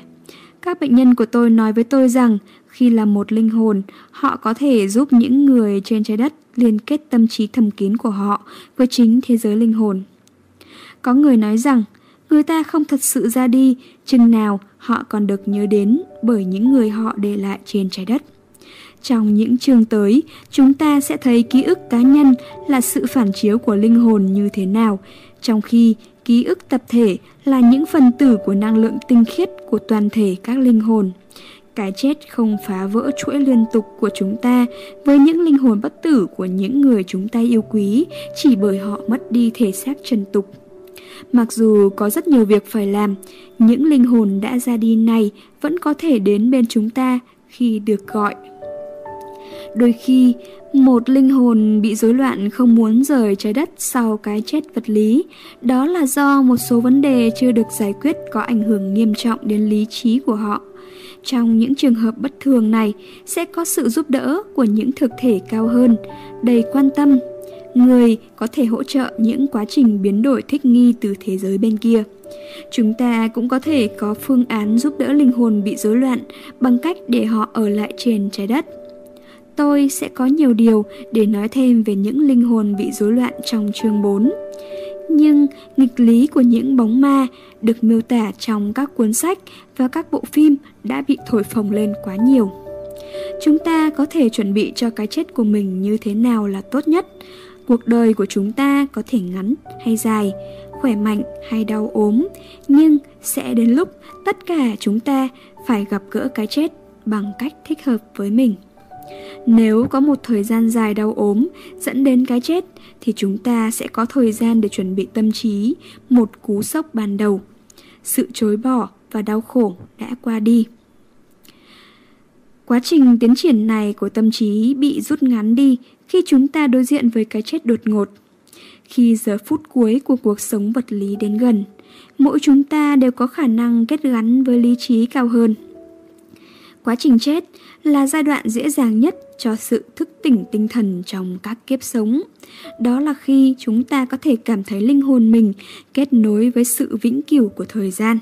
Các bệnh nhân của tôi nói với tôi rằng khi là một linh hồn, họ có thể giúp những người trên trái đất liên kết tâm trí thầm kín của họ với chính thế giới linh hồn. Có người nói rằng người ta không thật sự ra đi chừng nào họ còn được nhớ đến bởi những người họ để lại trên trái đất. Trong những chương tới, chúng ta sẽ thấy ký ức cá nhân là sự phản chiếu của linh hồn như thế nào, trong khi Ký ức tập thể là những phần tử của năng lượng tinh khiết của toàn thể các linh hồn. Cái chết không phá vỡ chuỗi liên tục của chúng ta với những linh hồn bất tử của những người chúng ta yêu quý chỉ bởi họ mất đi thể xác trần tục. Mặc dù có rất nhiều việc phải làm, những linh hồn đã ra đi này vẫn có thể đến bên chúng ta khi được gọi. Đôi khi, một linh hồn bị rối loạn không muốn rời trái đất sau cái chết vật lý. Đó là do một số vấn đề chưa được giải quyết có ảnh hưởng nghiêm trọng đến lý trí của họ. Trong những trường hợp bất thường này sẽ có sự giúp đỡ của những thực thể cao hơn, đầy quan tâm. Người có thể hỗ trợ những quá trình biến đổi thích nghi từ thế giới bên kia. Chúng ta cũng có thể có phương án giúp đỡ linh hồn bị rối loạn bằng cách để họ ở lại trên trái đất. Tôi sẽ có nhiều điều để nói thêm về những linh hồn bị rối loạn trong chương 4. Nhưng nghịch lý của những bóng ma được miêu tả trong các cuốn sách và các bộ phim đã bị thổi phồng lên quá nhiều. Chúng ta có thể chuẩn bị cho cái chết của mình như thế nào là tốt nhất. Cuộc đời của chúng ta có thể ngắn hay dài, khỏe mạnh hay đau ốm, nhưng sẽ đến lúc tất cả chúng ta phải gặp gỡ cái chết bằng cách thích hợp với mình. Nếu có một thời gian dài đau ốm dẫn đến cái chết thì chúng ta sẽ có thời gian để chuẩn bị tâm trí, một cú sốc ban đầu. Sự chối bỏ và đau khổ đã qua đi. Quá trình tiến triển này của tâm trí bị rút ngắn đi khi chúng ta đối diện với cái chết đột ngột. Khi giờ phút cuối của cuộc sống vật lý đến gần, mỗi chúng ta đều có khả năng kết gắn với lý trí cao hơn. Quá trình chết là giai đoạn dễ dàng nhất cho sự thức tỉnh tinh thần trong các kiếp sống. Đó là khi chúng ta có thể cảm thấy linh hồn mình kết nối với sự vĩnh cửu của thời gian.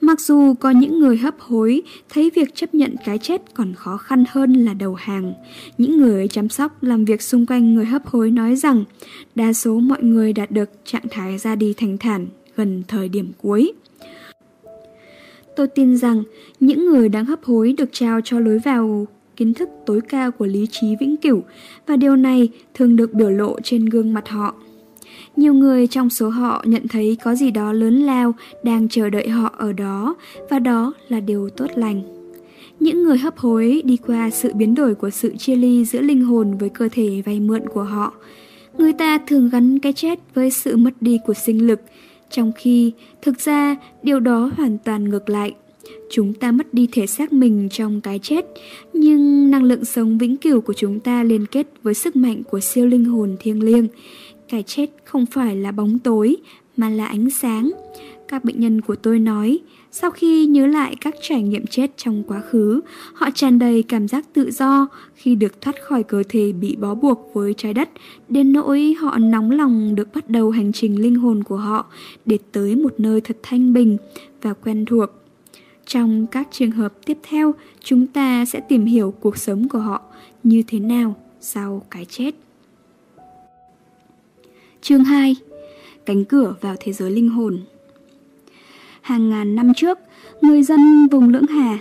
Mặc dù có những người hấp hối thấy việc chấp nhận cái chết còn khó khăn hơn là đầu hàng, những người chăm sóc làm việc xung quanh người hấp hối nói rằng đa số mọi người đạt được trạng thái ra đi thành thản gần thời điểm cuối. Tôi tin rằng những người đang hấp hối được trao cho lối vào kiến thức tối cao của lý trí vĩnh cửu và điều này thường được biểu lộ trên gương mặt họ. Nhiều người trong số họ nhận thấy có gì đó lớn lao đang chờ đợi họ ở đó và đó là điều tốt lành. Những người hấp hối đi qua sự biến đổi của sự chia ly giữa linh hồn với cơ thể vay mượn của họ. Người ta thường gắn cái chết với sự mất đi của sinh lực, trong khi thực ra điều đó hoàn toàn ngược lại. Chúng ta mất đi thể xác mình trong cái chết, nhưng năng lượng sống vĩnh cửu của chúng ta liên kết với sức mạnh của siêu linh hồn thiêng liêng. Cái chết không phải là bóng tối, mà là ánh sáng. Các bệnh nhân của tôi nói, sau khi nhớ lại các trải nghiệm chết trong quá khứ, họ tràn đầy cảm giác tự do khi được thoát khỏi cơ thể bị bó buộc với trái đất, đến nỗi họ nóng lòng được bắt đầu hành trình linh hồn của họ để tới một nơi thật thanh bình và quen thuộc. Trong các trường hợp tiếp theo, chúng ta sẽ tìm hiểu cuộc sống của họ như thế nào sau cái chết. Chương 2 Cánh cửa vào thế giới linh hồn Hàng ngàn năm trước, người dân vùng Lưỡng Hà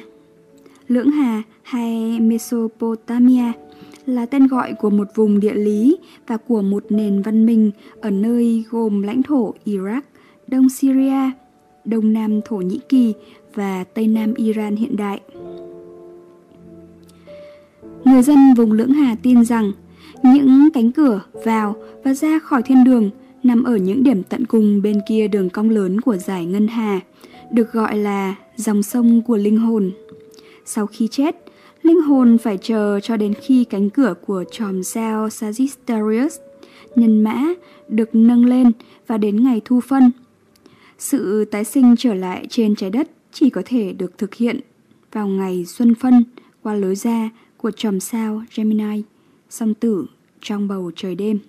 Lưỡng Hà hay Mesopotamia là tên gọi của một vùng địa lý và của một nền văn minh ở nơi gồm lãnh thổ Iraq, Đông Syria, Đông Nam Thổ Nhĩ Kỳ và Tây Nam Iran hiện đại. Người dân vùng Lưỡng Hà tin rằng những cánh cửa vào và ra khỏi thiên đường nằm ở những điểm tận cùng bên kia đường cong lớn của giải Ngân Hà, được gọi là dòng sông của linh hồn. Sau khi chết, linh hồn phải chờ cho đến khi cánh cửa của chòm sao Sagittarius nhân mã được nâng lên và đến ngày thu phân. Sự tái sinh trở lại trên trái đất chỉ có thể được thực hiện vào ngày xuân phân qua lối ra của chòm sao Gemini, song tử trong bầu trời đêm.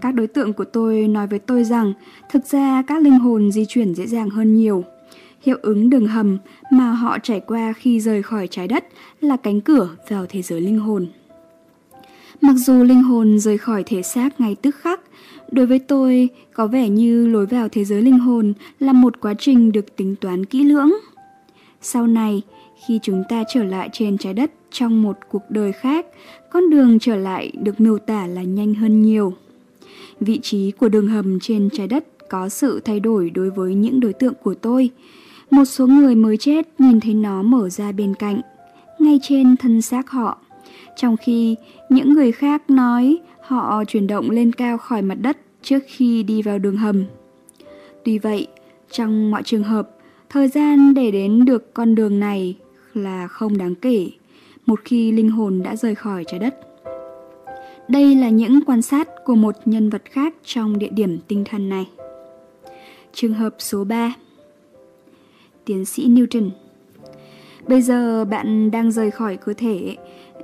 Các đối tượng của tôi nói với tôi rằng thực ra các linh hồn di chuyển dễ dàng hơn nhiều. Hiệu ứng đường hầm mà họ trải qua khi rời khỏi trái đất là cánh cửa vào thế giới linh hồn. Mặc dù linh hồn rời khỏi thể xác ngay tức khắc, đối với tôi có vẻ như lối vào thế giới linh hồn là một quá trình được tính toán kỹ lưỡng. Sau này, khi chúng ta trở lại trên trái đất trong một cuộc đời khác, con đường trở lại được miêu tả là nhanh hơn nhiều. Vị trí của đường hầm trên trái đất có sự thay đổi đối với những đối tượng của tôi. Một số người mới chết nhìn thấy nó mở ra bên cạnh, ngay trên thân xác họ. Trong khi những người khác nói họ chuyển động lên cao khỏi mặt đất trước khi đi vào đường hầm. Tuy vậy, trong mọi trường hợp, thời gian để đến được con đường này là không đáng kể một khi linh hồn đã rời khỏi trái đất. Đây là những quan sát của một nhân vật khác trong địa điểm tinh thần này. Trường hợp số 3 Tiến sĩ Newton Bây giờ bạn đang rời khỏi cơ thể,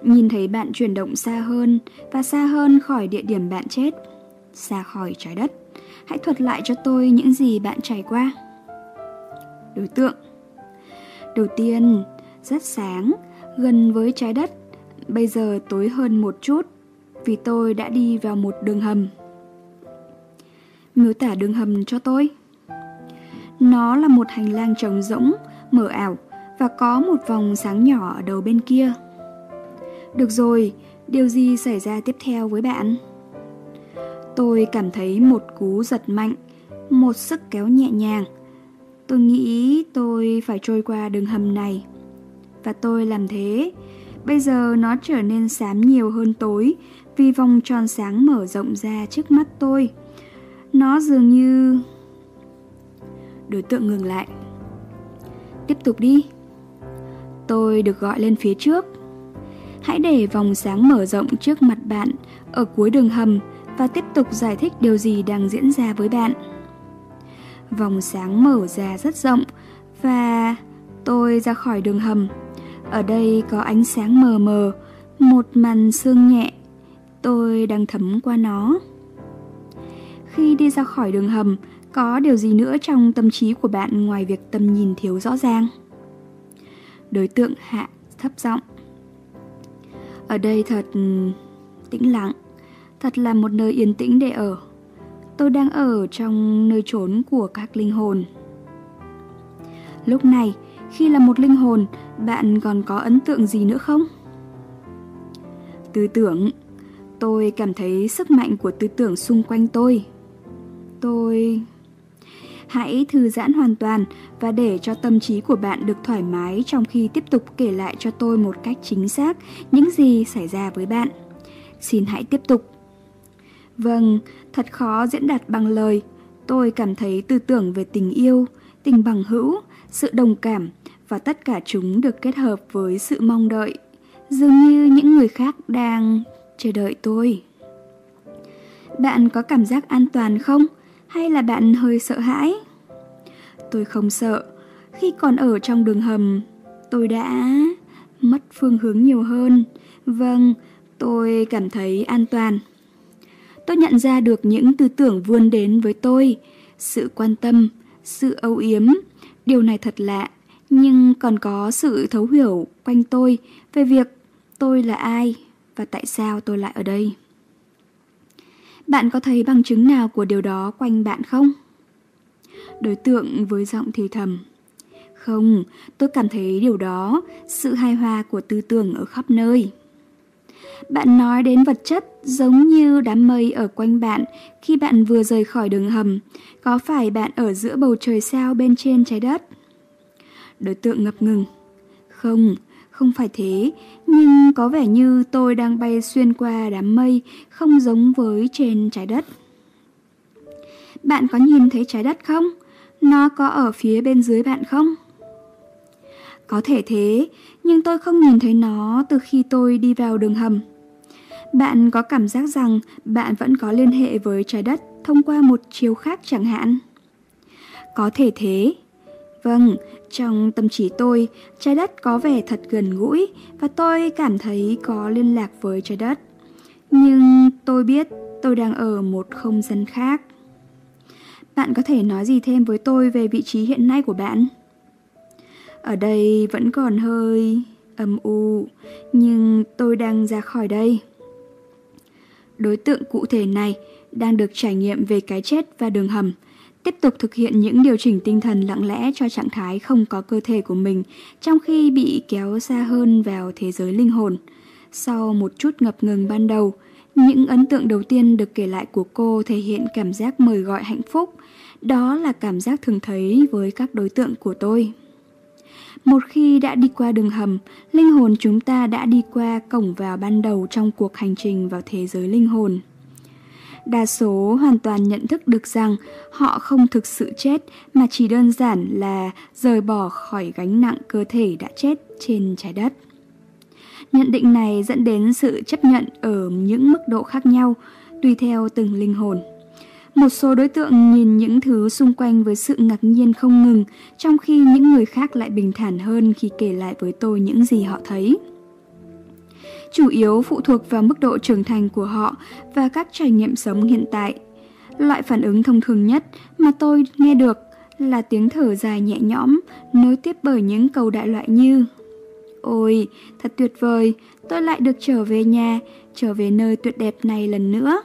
nhìn thấy bạn chuyển động xa hơn và xa hơn khỏi địa điểm bạn chết, xa khỏi trái đất. Hãy thuật lại cho tôi những gì bạn trải qua. Đối tượng Đầu tiên, rất sáng, gần với trái đất, bây giờ tối hơn một chút vì tôi đã đi vào một đường hầm. Miêu tả đường hầm cho tôi. Nó là một hành lang trống rỗng, mở ảo và có một vòng sáng nhỏ ở đầu bên kia. Được rồi, điều gì xảy ra tiếp theo với bạn? Tôi cảm thấy một cú giật mạnh, một sức kéo nhẹ nhàng. Tôi nghĩ tôi phải trôi qua đường hầm này. Và tôi làm thế. Bây giờ nó trở nên xám nhiều hơn tối vì vòng tròn sáng mở rộng ra trước mắt tôi. Nó dường như... Đối tượng ngừng lại. Tiếp tục đi. Tôi được gọi lên phía trước. Hãy để vòng sáng mở rộng trước mặt bạn ở cuối đường hầm và tiếp tục giải thích điều gì đang diễn ra với bạn. Vòng sáng mở ra rất rộng và tôi ra khỏi đường hầm. Ở đây có ánh sáng mờ mờ, một màn sương nhẹ Tôi đang thấm qua nó. Khi đi ra khỏi đường hầm, có điều gì nữa trong tâm trí của bạn ngoài việc tầm nhìn thiếu rõ ràng? Đối tượng hạ thấp giọng. Ở đây thật ừ, tĩnh lặng, thật là một nơi yên tĩnh để ở. Tôi đang ở trong nơi trốn của các linh hồn. Lúc này, khi là một linh hồn, bạn còn có ấn tượng gì nữa không? Tư tưởng Tôi cảm thấy sức mạnh của tư tưởng xung quanh tôi. Tôi... Hãy thư giãn hoàn toàn và để cho tâm trí của bạn được thoải mái trong khi tiếp tục kể lại cho tôi một cách chính xác những gì xảy ra với bạn. Xin hãy tiếp tục. Vâng, thật khó diễn đạt bằng lời. Tôi cảm thấy tư tưởng về tình yêu, tình bằng hữu, sự đồng cảm và tất cả chúng được kết hợp với sự mong đợi. Dường như những người khác đang chờ đợi tôi. Bạn có cảm giác an toàn không? Hay là bạn hơi sợ hãi? Tôi không sợ. Khi còn ở trong đường hầm, tôi đã mất phương hướng nhiều hơn. Vâng, tôi cảm thấy an toàn. Tôi nhận ra được những tư tưởng vươn đến với tôi, sự quan tâm, sự âu yếm. Điều này thật lạ, nhưng còn có sự thấu hiểu quanh tôi về việc tôi là ai và tại sao tôi lại ở đây. Bạn có thấy bằng chứng nào của điều đó quanh bạn không? Đối tượng với giọng thì thầm. Không, tôi cảm thấy điều đó, sự hài hòa của tư tưởng ở khắp nơi. Bạn nói đến vật chất giống như đám mây ở quanh bạn khi bạn vừa rời khỏi đường hầm. Có phải bạn ở giữa bầu trời sao bên trên trái đất? Đối tượng ngập ngừng. Không, không phải thế, nhưng có vẻ như tôi đang bay xuyên qua đám mây, không giống với trên trái đất. Bạn có nhìn thấy trái đất không? Nó có ở phía bên dưới bạn không? Có thể thế, nhưng tôi không nhìn thấy nó từ khi tôi đi vào đường hầm. Bạn có cảm giác rằng bạn vẫn có liên hệ với trái đất thông qua một chiều khác chẳng hạn? Có thể thế, Vâng, trong tâm trí tôi, trái đất có vẻ thật gần gũi và tôi cảm thấy có liên lạc với trái đất. Nhưng tôi biết tôi đang ở một không gian khác. Bạn có thể nói gì thêm với tôi về vị trí hiện nay của bạn? Ở đây vẫn còn hơi âm u, nhưng tôi đang ra khỏi đây. Đối tượng cụ thể này đang được trải nghiệm về cái chết và đường hầm – tiếp tục thực hiện những điều chỉnh tinh thần lặng lẽ cho trạng thái không có cơ thể của mình trong khi bị kéo xa hơn vào thế giới linh hồn. Sau một chút ngập ngừng ban đầu, Những ấn tượng đầu tiên được kể lại của cô thể hiện cảm giác mời gọi hạnh phúc. Đó là cảm giác thường thấy với các đối tượng của tôi. Một khi đã đi qua đường hầm, linh hồn chúng ta đã đi qua cổng vào ban đầu trong cuộc hành trình vào thế giới linh hồn. Đa số hoàn toàn nhận thức được rằng họ không thực sự chết mà chỉ đơn giản là rời bỏ khỏi gánh nặng cơ thể đã chết trên trái đất. Nhận định này dẫn đến sự chấp nhận ở những mức độ khác nhau, tùy theo từng linh hồn. Một số đối tượng nhìn những thứ xung quanh với sự ngạc nhiên không ngừng, trong khi những người khác lại bình thản hơn khi kể lại với tôi những gì họ thấy. Chủ yếu phụ thuộc vào mức độ trưởng thành của họ và các trải nghiệm sống hiện tại. Loại phản ứng thông thường nhất mà tôi nghe được là tiếng thở dài nhẹ nhõm, nối tiếp bởi những câu đại loại như Ôi, thật tuyệt vời, tôi lại được trở về nhà, trở về nơi tuyệt đẹp này lần nữa.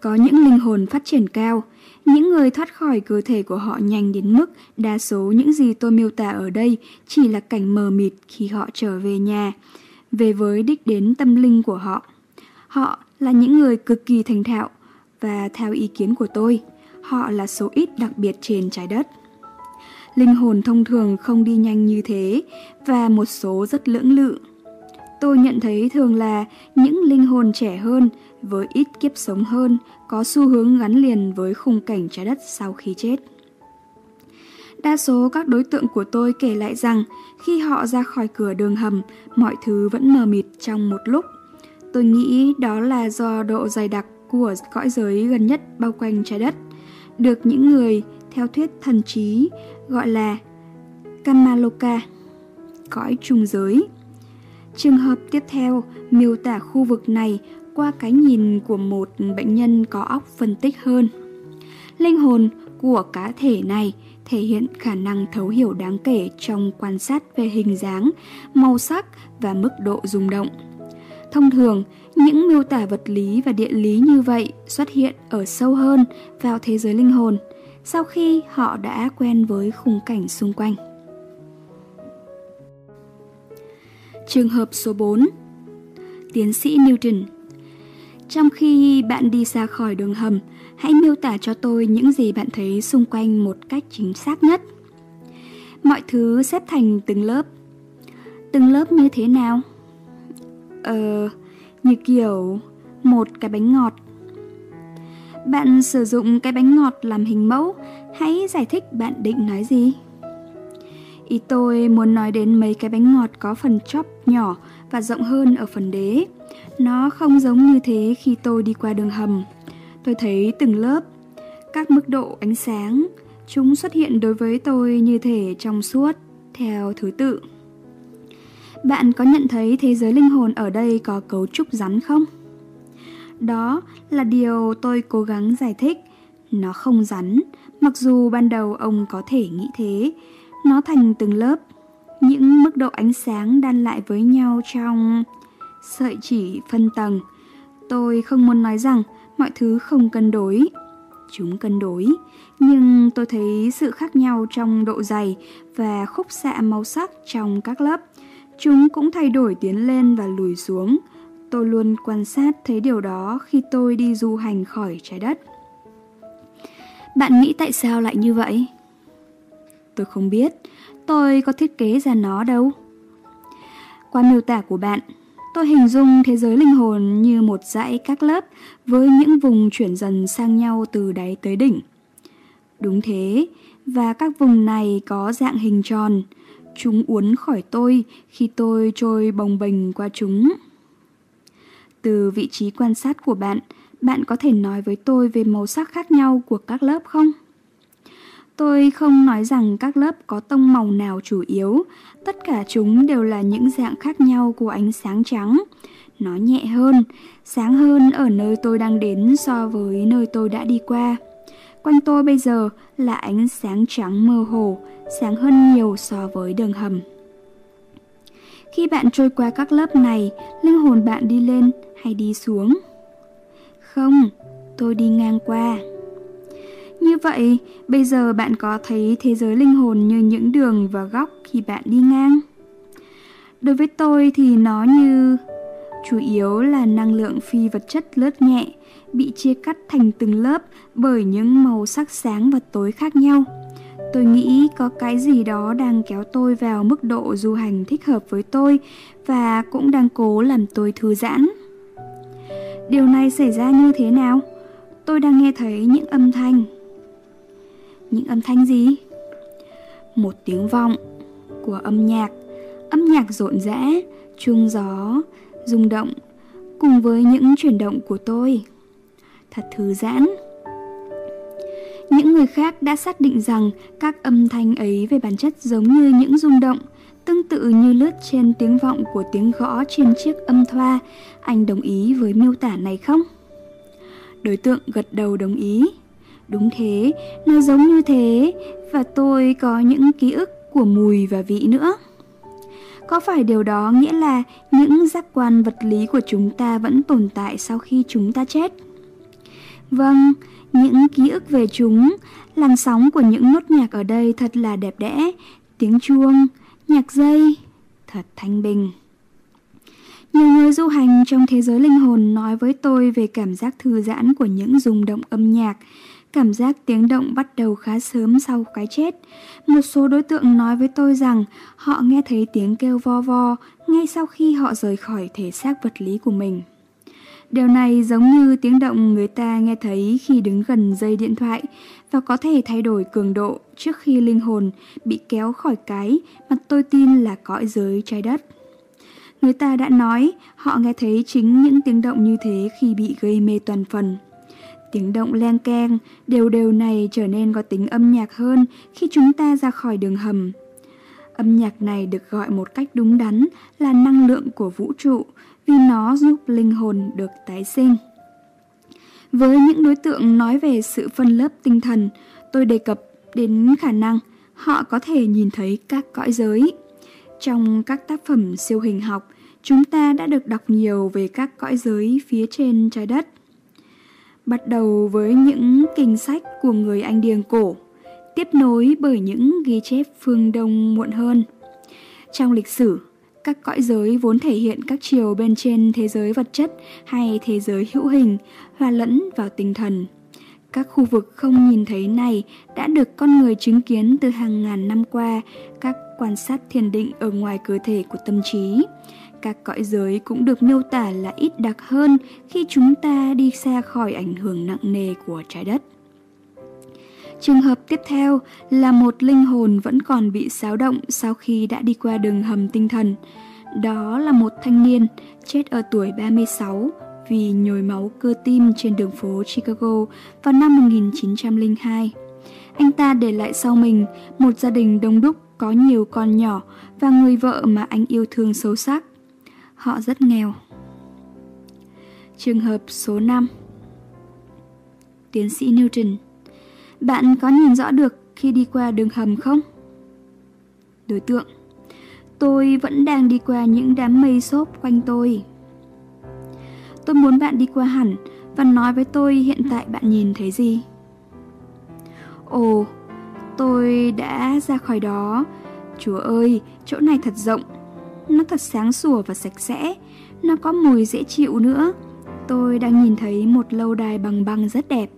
Có những linh hồn phát triển cao, những người thoát khỏi cơ thể của họ nhanh đến mức đa số những gì tôi miêu tả ở đây chỉ là cảnh mờ mịt khi họ trở về nhà, về với đích đến tâm linh của họ. Họ là những người cực kỳ thành thạo và theo ý kiến của tôi, họ là số ít đặc biệt trên trái đất. Linh hồn thông thường không đi nhanh như thế và một số rất lưỡng lự. Tôi nhận thấy thường là những linh hồn trẻ hơn với ít kiếp sống hơn có xu hướng gắn liền với khung cảnh trái đất sau khi chết. Đa số các đối tượng của tôi kể lại rằng khi họ ra khỏi cửa đường hầm, mọi thứ vẫn mờ mịt trong một lúc. Tôi nghĩ đó là do độ dày đặc của cõi giới gần nhất bao quanh trái đất, được những người theo thuyết thần trí gọi là Kamaloka, cõi trùng giới. Trường hợp tiếp theo miêu tả khu vực này qua cái nhìn của một bệnh nhân có óc phân tích hơn. Linh hồn của cá thể này thể hiện khả năng thấu hiểu đáng kể trong quan sát về hình dáng, màu sắc và mức độ rung động. Thông thường, những miêu tả vật lý và địa lý như vậy xuất hiện ở sâu hơn vào thế giới linh hồn sau khi họ đã quen với khung cảnh xung quanh. Trường hợp số 4 Tiến sĩ Newton Trong khi bạn đi ra khỏi đường hầm, hãy miêu tả cho tôi những gì bạn thấy xung quanh một cách chính xác nhất. Mọi thứ xếp thành từng lớp. Từng lớp như thế nào? Ờ, như kiểu một cái bánh ngọt. Bạn sử dụng cái bánh ngọt làm hình mẫu, hãy giải thích bạn định nói gì? Ý tôi muốn nói đến mấy cái bánh ngọt có phần chóp nhỏ và rộng hơn ở phần đế. Nó không giống như thế khi tôi đi qua đường hầm. Tôi thấy từng lớp, các mức độ ánh sáng, chúng xuất hiện đối với tôi như thể trong suốt, theo thứ tự. Bạn có nhận thấy thế giới linh hồn ở đây có cấu trúc rắn không? Đó là điều tôi cố gắng giải thích. Nó không rắn, mặc dù ban đầu ông có thể nghĩ thế. Nó thành từng lớp, những mức độ ánh sáng đan lại với nhau trong sợi chỉ phân tầng. Tôi không muốn nói rằng mọi thứ không cân đối. Chúng cân đối, nhưng tôi thấy sự khác nhau trong độ dày và khúc xạ màu sắc trong các lớp. Chúng cũng thay đổi tiến lên và lùi xuống. Tôi luôn quan sát thấy điều đó khi tôi đi du hành khỏi trái đất. Bạn nghĩ tại sao lại như vậy? Tôi không biết, tôi có thiết kế ra nó đâu. Qua miêu tả của bạn, tôi hình dung thế giới linh hồn như một dãy các lớp với những vùng chuyển dần sang nhau từ đáy tới đỉnh. Đúng thế, và các vùng này có dạng hình tròn. Chúng uốn khỏi tôi khi tôi trôi bồng bềnh qua chúng. Từ vị trí quan sát của bạn, bạn có thể nói với tôi về màu sắc khác nhau của các lớp không? Tôi không nói rằng các lớp có tông màu nào chủ yếu, tất cả chúng đều là những dạng khác nhau của ánh sáng trắng. Nó nhẹ hơn, sáng hơn ở nơi tôi đang đến so với nơi tôi đã đi qua. Quanh tôi bây giờ là ánh sáng trắng mơ hồ, sáng hơn nhiều so với đường hầm. Khi bạn trôi qua các lớp này, linh hồn bạn đi lên hay đi xuống? Không, tôi đi ngang qua. Như vậy, bây giờ bạn có thấy thế giới linh hồn như những đường và góc khi bạn đi ngang? Đối với tôi thì nó như chủ yếu là năng lượng phi vật chất lướt nhẹ, bị chia cắt thành từng lớp bởi những màu sắc sáng và tối khác nhau. Tôi nghĩ có cái gì đó đang kéo tôi vào mức độ du hành thích hợp với tôi và cũng đang cố làm tôi thư giãn. Điều này xảy ra như thế nào? Tôi đang nghe thấy những âm thanh. Những âm thanh gì? Một tiếng vọng của âm nhạc, âm nhạc rộn rã, chuông gió, rung động cùng với những chuyển động của tôi. Thật thư giãn. Những người khác đã xác định rằng các âm thanh ấy về bản chất giống như những rung động, tương tự như lướt trên tiếng vọng của tiếng gõ trên chiếc âm thoa. Anh đồng ý với miêu tả này không? Đối tượng gật đầu đồng ý. Đúng thế, nó giống như thế, và tôi có những ký ức của mùi và vị nữa. Có phải điều đó nghĩa là những giác quan vật lý của chúng ta vẫn tồn tại sau khi chúng ta chết? Vâng, những ký ức về chúng, làn sóng của những nốt nhạc ở đây thật là đẹp đẽ, tiếng chuông, nhạc dây, thật thanh bình. Nhiều người du hành trong thế giới linh hồn nói với tôi về cảm giác thư giãn của những rung động âm nhạc, cảm giác tiếng động bắt đầu khá sớm sau cái chết. Một số đối tượng nói với tôi rằng họ nghe thấy tiếng kêu vo vo ngay sau khi họ rời khỏi thể xác vật lý của mình. Điều này giống như tiếng động người ta nghe thấy khi đứng gần dây điện thoại và có thể thay đổi cường độ trước khi linh hồn bị kéo khỏi cái mà tôi tin là cõi giới trái đất. Người ta đã nói họ nghe thấy chính những tiếng động như thế khi bị gây mê toàn phần. Tiếng động len keng, đều đều này trở nên có tính âm nhạc hơn khi chúng ta ra khỏi đường hầm. Âm nhạc này được gọi một cách đúng đắn là năng lượng của vũ trụ vì nó giúp linh hồn được tái sinh. Với những đối tượng nói về sự phân lớp tinh thần, tôi đề cập đến khả năng họ có thể nhìn thấy các cõi giới. Trong các tác phẩm siêu hình học, chúng ta đã được đọc nhiều về các cõi giới phía trên trái đất. Bắt đầu với những kinh sách của người Anh Điền cổ, tiếp nối bởi những ghi chép phương Đông muộn hơn. Trong lịch sử, các cõi giới vốn thể hiện các chiều bên trên thế giới vật chất hay thế giới hữu hình, hòa lẫn vào tinh thần. Các khu vực không nhìn thấy này đã được con người chứng kiến từ hàng ngàn năm qua, các quan sát thiền định ở ngoài cơ thể của tâm trí. Các cõi giới cũng được miêu tả là ít đặc hơn khi chúng ta đi xa khỏi ảnh hưởng nặng nề của trái đất. Trường hợp tiếp theo là một linh hồn vẫn còn bị xáo động sau khi đã đi qua đường hầm tinh thần. Đó là một thanh niên chết ở tuổi 36 vì nhồi máu cơ tim trên đường phố Chicago vào năm 1902. Anh ta để lại sau mình một gia đình đông đúc có nhiều con nhỏ và người vợ mà anh yêu thương sâu sắc. Họ rất nghèo. Trường hợp số 5 Tiến sĩ Newton Bạn có nhìn rõ được khi đi qua đường hầm không? Đối tượng Tôi vẫn đang đi qua những đám mây xốp quanh tôi. Tôi muốn bạn đi qua hẳn và nói với tôi hiện tại bạn nhìn thấy gì. Ồ, tôi đã ra khỏi đó. Chúa ơi, chỗ này thật rộng. Nó thật sáng sủa và sạch sẽ. Nó có mùi dễ chịu nữa. Tôi đang nhìn thấy một lâu đài bằng băng rất đẹp.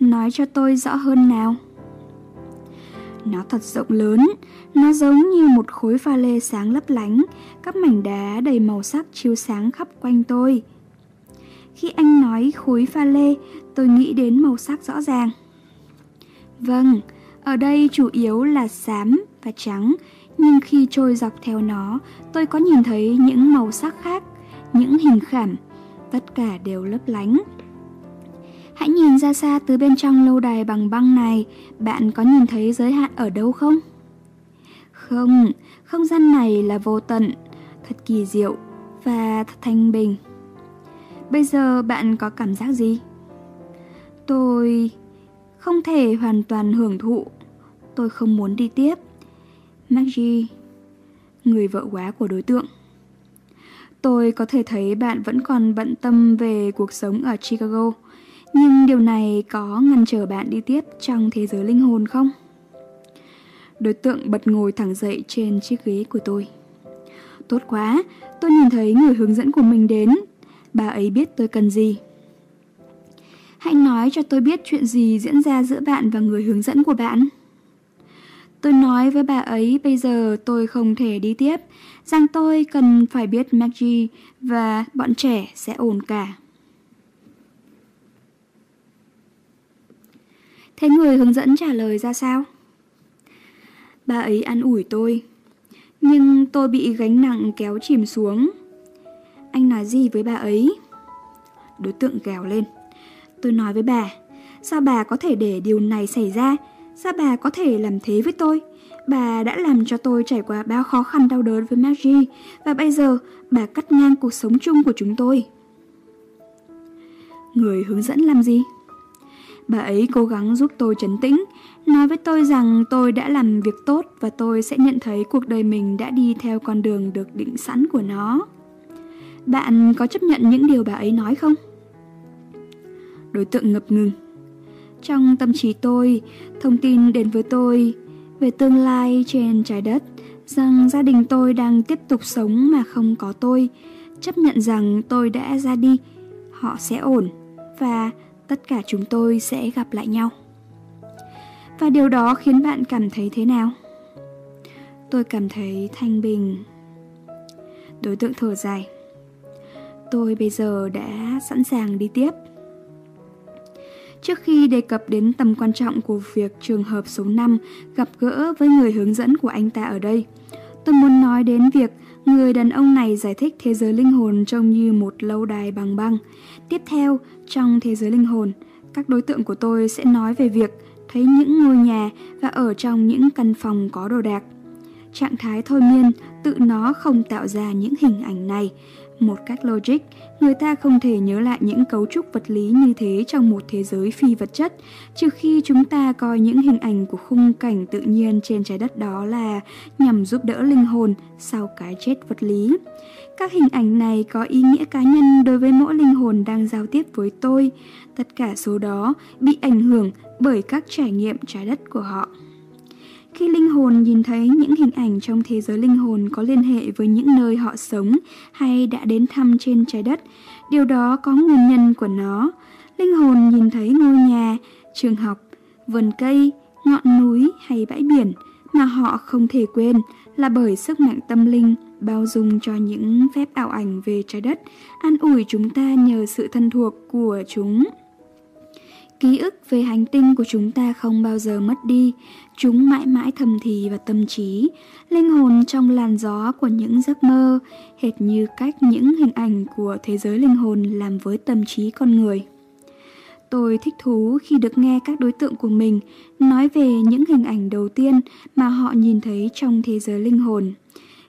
Nói cho tôi rõ hơn nào. Nó thật rộng lớn, nó giống như một khối pha lê sáng lấp lánh, các mảnh đá đầy màu sắc chiếu sáng khắp quanh tôi. Khi anh nói khối pha lê, tôi nghĩ đến màu sắc rõ ràng. Vâng, ở đây chủ yếu là xám và trắng, nhưng khi trôi dọc theo nó, tôi có nhìn thấy những màu sắc khác, những hình khảm, tất cả đều lấp lánh. Hãy nhìn ra xa từ bên trong lâu đài bằng băng này, bạn có nhìn thấy giới hạn ở đâu không? Không, không gian này là vô tận, thật kỳ diệu và thật thanh bình. Bây giờ bạn có cảm giác gì? Tôi không thể hoàn toàn hưởng thụ, tôi không muốn đi tiếp. Maggie, người vợ quá của đối tượng. Tôi có thể thấy bạn vẫn còn bận tâm về cuộc sống ở Chicago. Nhưng điều này có ngăn trở bạn đi tiếp trong thế giới linh hồn không? Đối tượng bật ngồi thẳng dậy trên chiếc ghế của tôi. Tốt quá, tôi nhìn thấy người hướng dẫn của mình đến. Bà ấy biết tôi cần gì. Hãy nói cho tôi biết chuyện gì diễn ra giữa bạn và người hướng dẫn của bạn. Tôi nói với bà ấy bây giờ tôi không thể đi tiếp, rằng tôi cần phải biết Maggie và bọn trẻ sẽ ổn cả. Thế người hướng dẫn trả lời ra sao? Bà ấy an ủi tôi, nhưng tôi bị gánh nặng kéo chìm xuống. Anh nói gì với bà ấy? Đối tượng gào lên. Tôi nói với bà, sao bà có thể để điều này xảy ra? Sao bà có thể làm thế với tôi? Bà đã làm cho tôi trải qua bao khó khăn đau đớn với Maggie và bây giờ bà cắt ngang cuộc sống chung của chúng tôi. Người hướng dẫn làm gì? Bà ấy cố gắng giúp tôi trấn tĩnh, nói với tôi rằng tôi đã làm việc tốt và tôi sẽ nhận thấy cuộc đời mình đã đi theo con đường được định sẵn của nó. Bạn có chấp nhận những điều bà ấy nói không? Đối tượng ngập ngừng. Trong tâm trí tôi, thông tin đến với tôi về tương lai trên trái đất, rằng gia đình tôi đang tiếp tục sống mà không có tôi, chấp nhận rằng tôi đã ra đi, họ sẽ ổn và tất cả chúng tôi sẽ gặp lại nhau. Và điều đó khiến bạn cảm thấy thế nào? Tôi cảm thấy thanh bình. Đối tượng thở dài. Tôi bây giờ đã sẵn sàng đi tiếp. Trước khi đề cập đến tầm quan trọng của việc trường hợp số 5 gặp gỡ với người hướng dẫn của anh ta ở đây, tôi muốn nói đến việc người đàn ông này giải thích thế giới linh hồn trông như một lâu đài bằng băng. Tiếp theo, trong thế giới linh hồn, các đối tượng của tôi sẽ nói về việc thấy những ngôi nhà và ở trong những căn phòng có đồ đạc. Trạng thái thôi miên tự nó không tạo ra những hình ảnh này, một cách logic, người ta không thể nhớ lại những cấu trúc vật lý như thế trong một thế giới phi vật chất, trừ khi chúng ta coi những hình ảnh của khung cảnh tự nhiên trên trái đất đó là nhằm giúp đỡ linh hồn sau cái chết vật lý. Các hình ảnh này có ý nghĩa cá nhân đối với mỗi linh hồn đang giao tiếp với tôi. Tất cả số đó bị ảnh hưởng bởi các trải nghiệm trái đất của họ. Khi linh hồn nhìn thấy những hình ảnh trong thế giới linh hồn có liên hệ với những nơi họ sống hay đã đến thăm trên trái đất, điều đó có nguyên nhân của nó. Linh hồn nhìn thấy ngôi nhà, trường học, vườn cây, ngọn núi hay bãi biển mà họ không thể quên là bởi sức mạnh tâm linh bao dung cho những phép ảo ảnh về trái đất, an ủi chúng ta nhờ sự thân thuộc của chúng. Ký ức về hành tinh của chúng ta không bao giờ mất đi, chúng mãi mãi thầm thì vào tâm trí, linh hồn trong làn gió của những giấc mơ, hệt như cách những hình ảnh của thế giới linh hồn làm với tâm trí con người. Tôi thích thú khi được nghe các đối tượng của mình nói về những hình ảnh đầu tiên mà họ nhìn thấy trong thế giới linh hồn.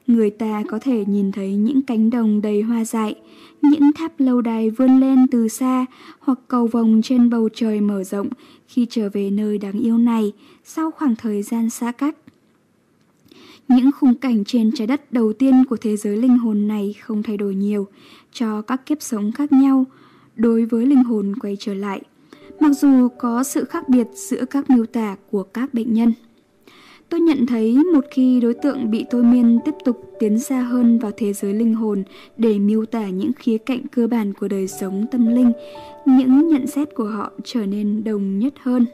Người ta có thể nhìn thấy những cánh đồng đầy hoa dại, những tháp lâu đài vươn lên từ xa hoặc cầu vồng trên bầu trời mở rộng khi trở về nơi đáng yêu này sau khoảng thời gian xa cách. Những khung cảnh trên trái đất đầu tiên của thế giới linh hồn này không thay đổi nhiều cho các kiếp sống khác nhau đối với linh hồn quay trở lại, mặc dù có sự khác biệt giữa các miêu tả của các bệnh nhân. Tôi nhận thấy một khi đối tượng bị thôi miên tiếp tục tiến xa hơn vào thế giới linh hồn để miêu tả những khía cạnh cơ bản của đời sống tâm linh, những nhận xét của họ trở nên đồng nhất hơn.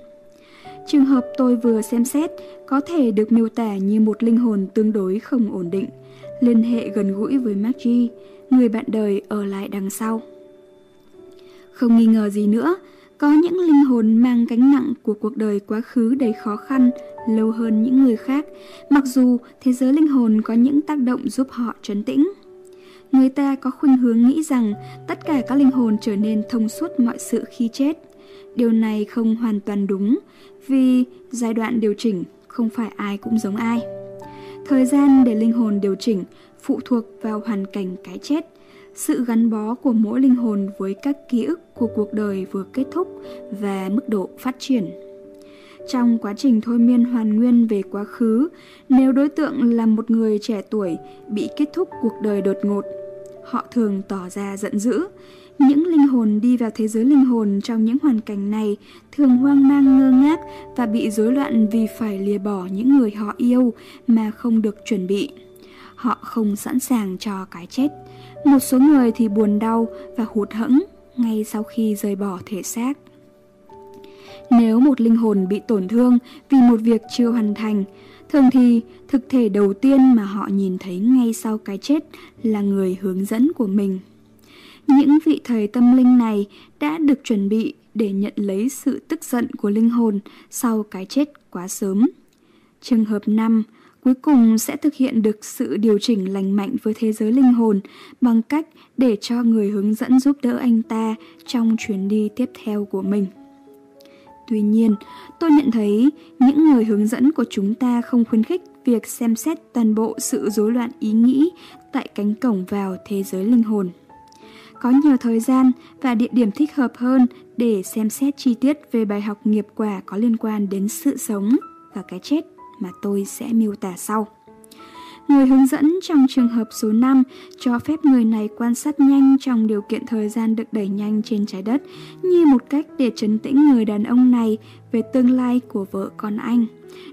Trường hợp tôi vừa xem xét có thể được miêu tả như một linh hồn tương đối không ổn định, liên hệ gần gũi với Maggie, người bạn đời ở lại đằng sau. Không nghi ngờ gì nữa, có những linh hồn mang gánh nặng của cuộc đời quá khứ đầy khó khăn lâu hơn những người khác, mặc dù thế giới linh hồn có những tác động giúp họ trấn tĩnh. Người ta có khuynh hướng nghĩ rằng tất cả các linh hồn trở nên thông suốt mọi sự khi chết. Điều này không hoàn toàn đúng, vì giai đoạn điều chỉnh không phải ai cũng giống ai. Thời gian để linh hồn điều chỉnh phụ thuộc vào hoàn cảnh cái chết, sự gắn bó của mỗi linh hồn với các ký ức của cuộc đời vừa kết thúc và mức độ phát triển. Trong quá trình thôi miên hoàn nguyên về quá khứ, nếu đối tượng là một người trẻ tuổi bị kết thúc cuộc đời đột ngột, họ thường tỏ ra giận dữ. Những linh hồn đi vào thế giới linh hồn trong những hoàn cảnh này thường hoang mang ngơ ngác và bị rối loạn vì phải lìa bỏ những người họ yêu mà không được chuẩn bị. họ không sẵn sàng cho cái chết. Một số người thì buồn đau và hụt hẫng ngay sau khi rời bỏ thể xác. Nếu một linh hồn bị tổn thương vì một việc chưa hoàn thành, thường thì thực thể đầu tiên mà họ nhìn thấy ngay sau cái chết là người hướng dẫn của mình. Những vị thầy tâm linh này đã được chuẩn bị để nhận lấy sự tức giận của linh hồn sau cái chết quá sớm. Trường hợp 5 cuối cùng sẽ thực hiện được sự điều chỉnh lành mạnh với thế giới linh hồn bằng cách để cho người hướng dẫn giúp đỡ anh ta trong chuyến đi tiếp theo của mình. Tuy nhiên, tôi nhận thấy những người hướng dẫn của chúng ta không khuyến khích việc xem xét toàn bộ sự rối loạn ý nghĩ tại cánh cổng vào thế giới linh hồn. Có nhiều thời gian và địa điểm thích hợp hơn để xem xét chi tiết về bài học nghiệp quả có liên quan đến sự sống và cái chết mà tôi sẽ miêu tả sau. Người hướng dẫn trong trường hợp số 5 cho phép người này quan sát nhanh trong điều kiện thời gian được đẩy nhanh trên trái đất như một cách để trấn tĩnh người đàn ông này về tương lai của vợ con anh,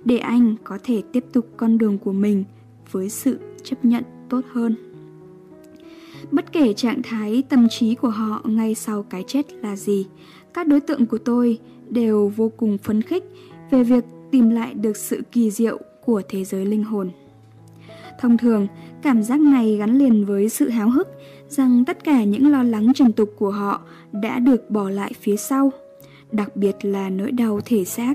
để anh có thể tiếp tục con đường của mình với sự chấp nhận tốt hơn. Bất kể trạng thái tâm trí của họ ngay sau cái chết là gì, các đối tượng của tôi đều vô cùng phấn khích về việc tìm lại được sự kỳ diệu của thế giới linh hồn. Thông thường, cảm giác này gắn liền với sự háo hức rằng tất cả những lo lắng trần tục của họ đã được bỏ lại phía sau, đặc biệt là nỗi đau thể xác.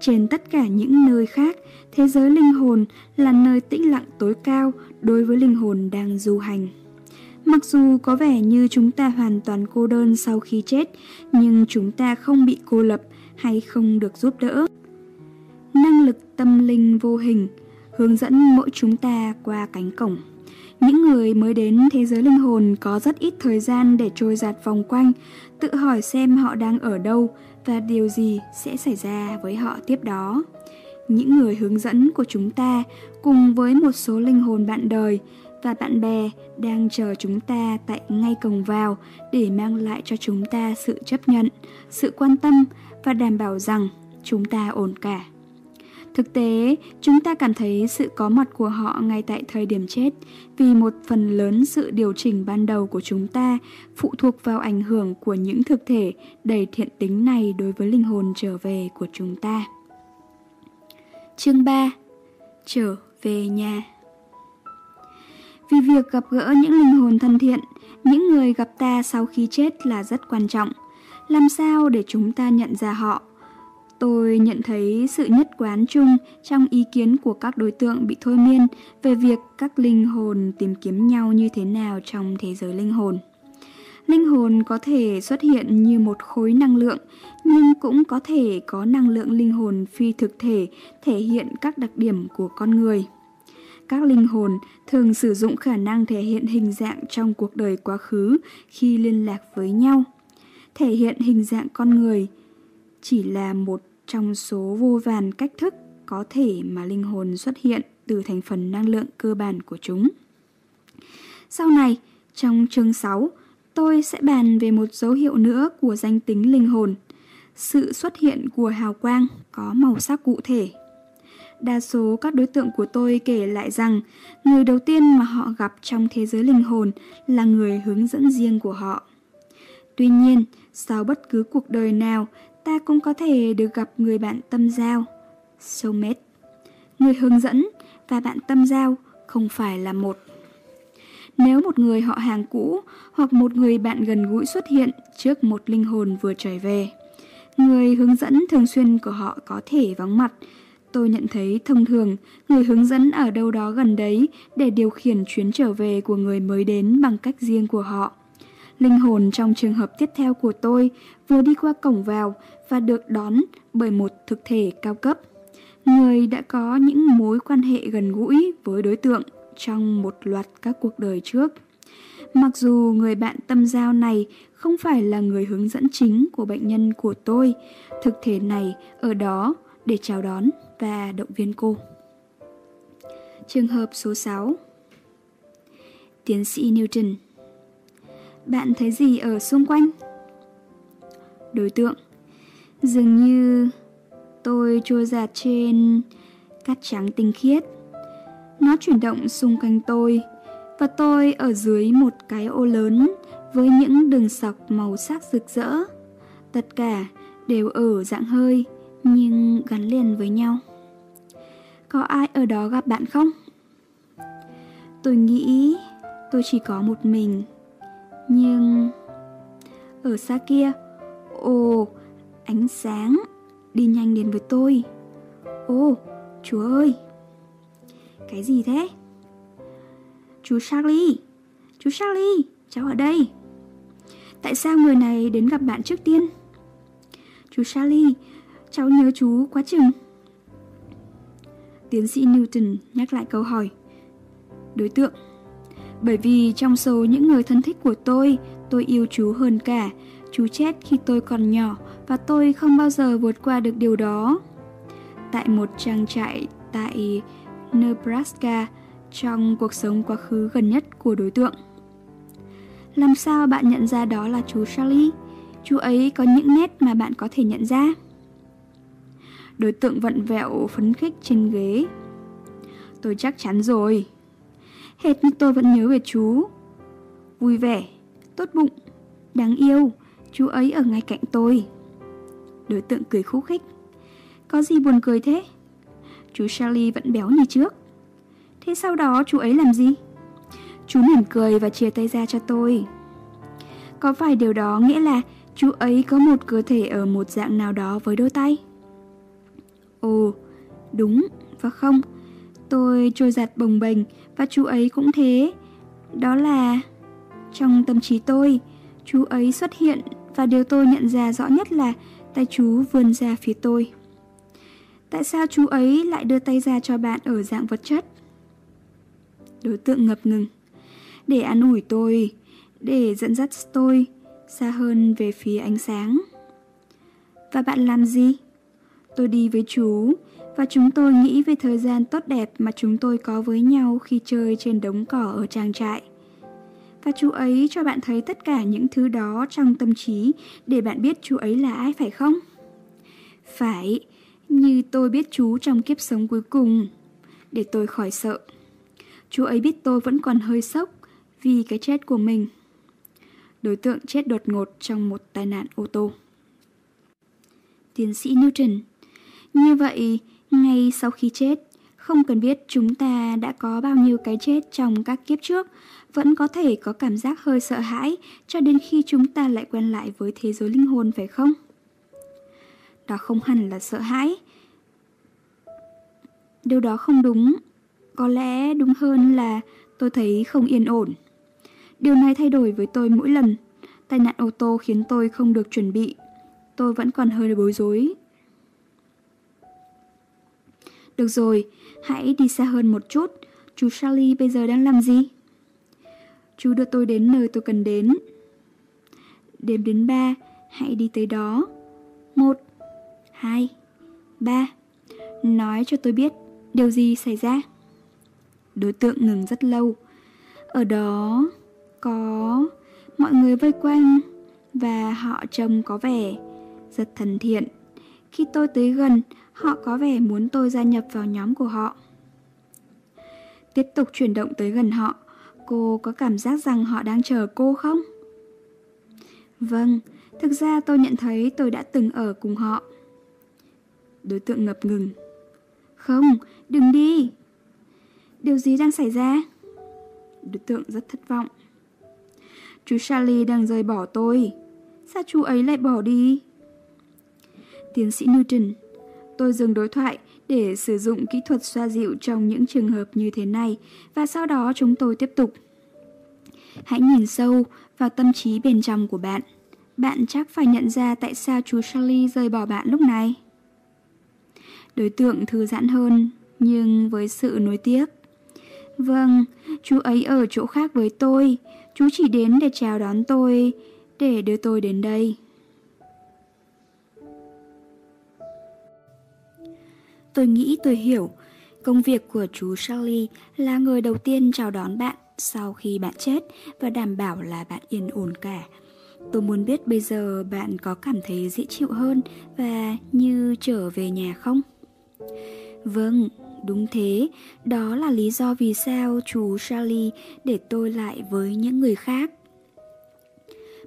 Trên tất cả những nơi khác, thế giới linh hồn là nơi tĩnh lặng tối cao đối với linh hồn đang du hành. Mặc dù có vẻ như chúng ta hoàn toàn cô đơn sau khi chết, nhưng chúng ta không bị cô lập hay không được giúp đỡ. Năng lực tâm linh vô hình hướng dẫn mỗi chúng ta qua cánh cổng. Những người mới đến thế giới linh hồn có rất ít thời gian để trôi giạt vòng quanh, tự hỏi xem họ đang ở đâu và điều gì sẽ xảy ra với họ tiếp đó. Những người hướng dẫn của chúng ta cùng với một số linh hồn bạn đời và bạn bè đang chờ chúng ta tại ngay cổng vào để mang lại cho chúng ta sự chấp nhận, sự quan tâm và đảm bảo rằng chúng ta ổn cả. Thực tế, chúng ta cảm thấy sự có mặt của họ ngay tại thời điểm chết vì một phần lớn sự điều chỉnh ban đầu của chúng ta phụ thuộc vào ảnh hưởng của những thực thể đầy thiện tính này đối với linh hồn trở về của chúng ta. Chương 3 Trở về nhà vì việc gặp gỡ những linh hồn thân thiện, những người gặp ta sau khi chết là rất quan trọng. Làm sao để chúng ta nhận ra họ Tôi nhận thấy sự nhất quán chung trong ý kiến của các đối tượng bị thôi miên về việc các linh hồn tìm kiếm nhau như thế nào trong thế giới linh hồn. Linh hồn có thể xuất hiện như một khối năng lượng, nhưng cũng có thể có năng lượng linh hồn phi thực thể thể hiện các đặc điểm của con người. Các linh hồn thường sử dụng khả năng thể hiện hình dạng trong cuộc đời quá khứ khi liên lạc với nhau. Thể hiện hình dạng con người – chỉ là một trong số vô vàn cách thức có thể mà linh hồn xuất hiện từ thành phần năng lượng cơ bản của chúng. Sau này, trong chương 6, tôi sẽ bàn về một dấu hiệu nữa của danh tính linh hồn, sự xuất hiện của hào quang có màu sắc cụ thể. Đa số các đối tượng của tôi kể lại rằng người đầu tiên mà họ gặp trong thế giới linh hồn là người hướng dẫn riêng của họ. Tuy nhiên, sau bất cứ cuộc đời nào ta cũng có thể được gặp người bạn tâm giao, soulmate. Người hướng dẫn và bạn tâm giao không phải là một. Nếu một người họ hàng cũ hoặc một người bạn gần gũi xuất hiện trước một linh hồn vừa trở về, người hướng dẫn thường xuyên của họ có thể vắng mặt. Tôi nhận thấy thông thường người hướng dẫn ở đâu đó gần đấy để điều khiển chuyến trở về của người mới đến bằng cách riêng của họ. Linh hồn trong trường hợp tiếp theo của tôi vừa đi qua cổng vào và được đón bởi một thực thể cao cấp. Người đã có những mối quan hệ gần gũi với đối tượng trong một loạt các cuộc đời trước. Mặc dù người bạn tâm giao này không phải là người hướng dẫn chính của bệnh nhân của tôi, thực thể này ở đó để chào đón và động viên cô. Trường hợp số 6 Tiến sĩ Newton Bạn thấy gì ở xung quanh? Đối tượng Dường như tôi trôi giạt dạ trên cát trắng tinh khiết. Nó chuyển động xung quanh tôi và tôi ở dưới một cái ô lớn với những đường sọc màu sắc rực rỡ. Tất cả đều ở dạng hơi, nhưng gắn liền với nhau. Có ai ở đó gặp bạn không? Tôi nghĩ tôi chỉ có một mình. Nhưng ở xa kia, ồ, ánh sáng đi nhanh đến với tôi. Ồ, chúa ơi! Cái gì thế? Chú Charlie! Chú Charlie! Cháu ở đây! Tại sao người này đến gặp bạn trước tiên? Chú Charlie, cháu nhớ chú quá chừng. Tiến sĩ Newton nhắc lại câu hỏi. Đối tượng Bởi vì trong số những người thân thích của tôi, tôi yêu chú hơn cả. Chú chết khi tôi còn nhỏ và tôi không bao giờ vượt qua được điều đó. Tại một trang trại tại Nebraska trong cuộc sống quá khứ gần nhất của đối tượng. Làm sao bạn nhận ra đó là chú Charlie? Chú ấy có những nét mà bạn có thể nhận ra. Đối tượng vận vẹo phấn khích trên ghế. Tôi chắc chắn rồi. Hệt như tôi vẫn nhớ về chú. Vui vẻ, tốt bụng, đáng yêu, chú ấy ở ngay cạnh tôi. Đối tượng cười khúc khích. Có gì buồn cười thế? Chú Charlie vẫn béo như trước. Thế sau đó chú ấy làm gì? Chú mỉm cười và chia tay ra cho tôi. Có phải điều đó nghĩa là chú ấy có một cơ thể ở một dạng nào đó với đôi tay? Ồ, đúng và không. Tôi trôi giặt bồng bềnh và chú ấy cũng thế. Đó là... Trong tâm trí tôi, chú ấy xuất hiện và điều tôi nhận ra rõ nhất là tay chú vươn ra phía tôi. Tại sao chú ấy lại đưa tay ra cho bạn ở dạng vật chất? Đối tượng ngập ngừng. Để an ủi tôi, để dẫn dắt tôi xa hơn về phía ánh sáng. Và bạn làm gì? Tôi đi với chú và chúng tôi nghĩ về thời gian tốt đẹp mà chúng tôi có với nhau khi chơi trên đống cỏ ở trang trại. Và chú ấy cho bạn thấy tất cả những thứ đó trong tâm trí để bạn biết chú ấy là ai phải không? Phải, như tôi biết chú trong kiếp sống cuối cùng, để tôi khỏi sợ. Chú ấy biết tôi vẫn còn hơi sốc vì cái chết của mình. Đối tượng chết đột ngột trong một tai nạn ô tô. Tiến sĩ Newton như vậy, ngay sau khi chết, không cần biết chúng ta đã có bao nhiêu cái chết trong các kiếp trước, vẫn có thể có cảm giác hơi sợ hãi cho đến khi chúng ta lại quen lại với thế giới linh hồn phải không? Đó không hẳn là sợ hãi. Điều đó không đúng. Có lẽ đúng hơn là tôi thấy không yên ổn. Điều này thay đổi với tôi mỗi lần. Tai nạn ô tô khiến tôi không được chuẩn bị. Tôi vẫn còn hơi bối rối. Được rồi, hãy đi xa hơn một chút. Chú Charlie bây giờ đang làm gì? Chú đưa tôi đến nơi tôi cần đến. Đếm đến ba, hãy đi tới đó. Một, hai, ba. Nói cho tôi biết điều gì xảy ra. Đối tượng ngừng rất lâu. Ở đó có mọi người vây quanh và họ trông có vẻ rất thân thiện. Khi tôi tới gần, họ có vẻ muốn tôi gia nhập vào nhóm của họ. Tiếp tục chuyển động tới gần họ, cô có cảm giác rằng họ đang chờ cô không? Vâng, thực ra tôi nhận thấy tôi đã từng ở cùng họ. Đối tượng ngập ngừng. Không, đừng đi. Điều gì đang xảy ra? Đối tượng rất thất vọng. Chú Charlie đang rời bỏ tôi. Sao chú ấy lại bỏ đi? Tiến sĩ Newton, tôi dừng đối thoại để sử dụng kỹ thuật xoa dịu trong những trường hợp như thế này và sau đó chúng tôi tiếp tục. Hãy nhìn sâu vào tâm trí bên trong của bạn. Bạn chắc phải nhận ra tại sao chú Charlie rời bỏ bạn lúc này. Đối tượng thư giãn hơn, nhưng với sự nối tiếc. Vâng, chú ấy ở chỗ khác với tôi. Chú chỉ đến để chào đón tôi, để đưa tôi đến đây. Tôi nghĩ tôi hiểu. Công việc của chú Charlie là người đầu tiên chào đón bạn sau khi bạn chết và đảm bảo là bạn yên ổn cả. Tôi muốn biết bây giờ bạn có cảm thấy dễ chịu hơn và như trở về nhà không? Vâng, Đúng thế, đó là lý do vì sao chú Charlie để tôi lại với những người khác.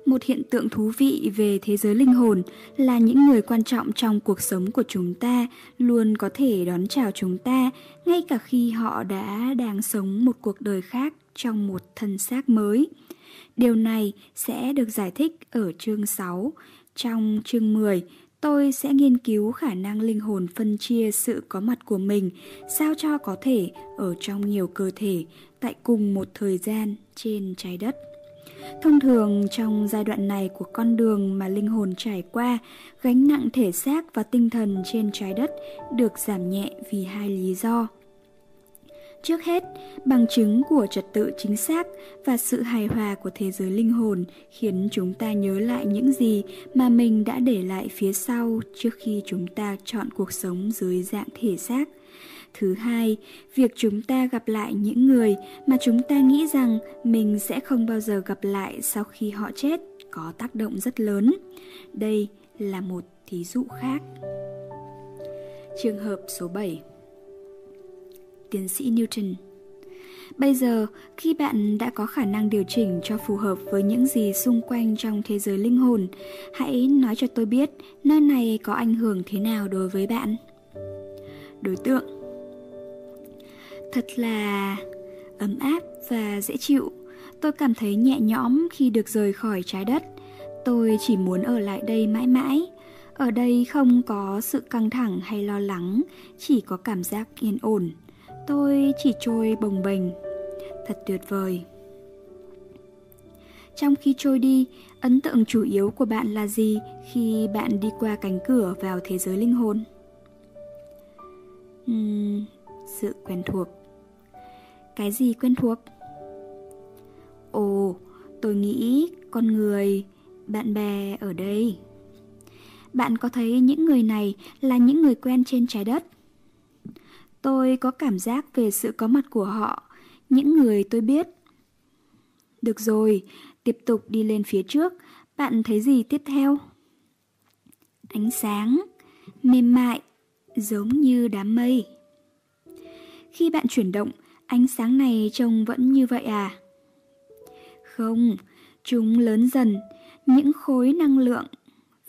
Một hiện tượng thú vị về thế giới linh hồn là những người quan trọng trong cuộc sống của chúng ta luôn có thể đón chào chúng ta ngay cả khi họ đã đang sống một cuộc đời khác trong một thân xác mới. Điều này sẽ được giải thích ở chương 6. Trong chương 10, tôi sẽ nghiên cứu khả năng linh hồn phân chia sự có mặt của mình sao cho có thể ở trong nhiều cơ thể tại cùng một thời gian trên trái đất. Thông thường trong giai đoạn này của con đường mà linh hồn trải qua, gánh nặng thể xác và tinh thần trên trái đất được giảm nhẹ vì hai lý do. Trước hết, bằng chứng của trật tự chính xác và sự hài hòa của thế giới linh hồn khiến chúng ta nhớ lại những gì mà mình đã để lại phía sau trước khi chúng ta chọn cuộc sống dưới dạng thể xác. Thứ hai, việc chúng ta gặp lại những người mà chúng ta nghĩ rằng mình sẽ không bao giờ gặp lại sau khi họ chết có tác động rất lớn. Đây là một thí dụ khác. Trường hợp số 7 Tiến sĩ Newton Bây giờ, khi bạn đã có khả năng điều chỉnh cho phù hợp với những gì xung quanh trong thế giới linh hồn, hãy nói cho tôi biết nơi này có ảnh hưởng thế nào đối với bạn. Đối tượng Thật là ấm áp và dễ chịu. Tôi cảm thấy nhẹ nhõm khi được rời khỏi trái đất. Tôi chỉ muốn ở lại đây mãi mãi. Ở đây không có sự căng thẳng hay lo lắng, chỉ có cảm giác yên ổn. Tôi chỉ trôi bồng bềnh. Thật tuyệt vời. Trong khi trôi đi, ấn tượng chủ yếu của bạn là gì khi bạn đi qua cánh cửa vào thế giới linh hồn? Uhm, sự quen thuộc cái gì quen thuộc? Ồ, tôi nghĩ con người, bạn bè ở đây. Bạn có thấy những người này là những người quen trên trái đất? Tôi có cảm giác về sự có mặt của họ, những người tôi biết. Được rồi, tiếp tục đi lên phía trước, bạn thấy gì tiếp theo? Ánh sáng, mềm mại, giống như đám mây. Khi bạn chuyển động, Ánh sáng này trông vẫn như vậy à? Không, chúng lớn dần, những khối năng lượng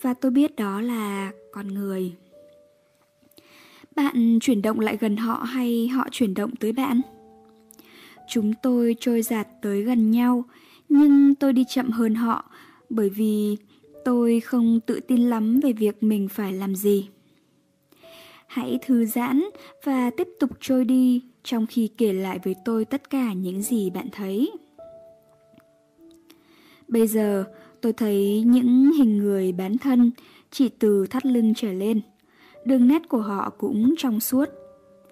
và tôi biết đó là con người. Bạn chuyển động lại gần họ hay họ chuyển động tới bạn? Chúng tôi trôi giạt tới gần nhau, nhưng tôi đi chậm hơn họ bởi vì tôi không tự tin lắm về việc mình phải làm gì. Hãy thư giãn và tiếp tục trôi đi trong khi kể lại với tôi tất cả những gì bạn thấy. Bây giờ, tôi thấy những hình người bán thân chỉ từ thắt lưng trở lên. Đường nét của họ cũng trong suốt,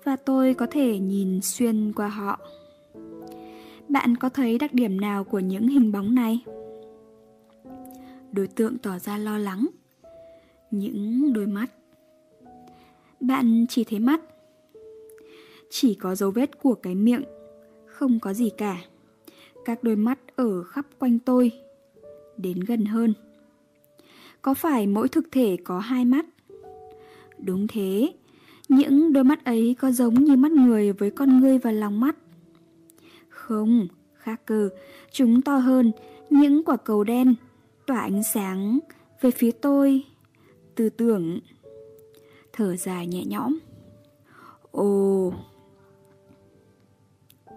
và tôi có thể nhìn xuyên qua họ. Bạn có thấy đặc điểm nào của những hình bóng này? Đối tượng tỏ ra lo lắng. Những đôi mắt. Bạn chỉ thấy mắt chỉ có dấu vết của cái miệng, không có gì cả. Các đôi mắt ở khắp quanh tôi, đến gần hơn. Có phải mỗi thực thể có hai mắt? Đúng thế, những đôi mắt ấy có giống như mắt người với con ngươi và lòng mắt? Không, khác cơ, chúng to hơn, những quả cầu đen, tỏa ánh sáng về phía tôi, tư tưởng. Thở dài nhẹ nhõm. Ồ,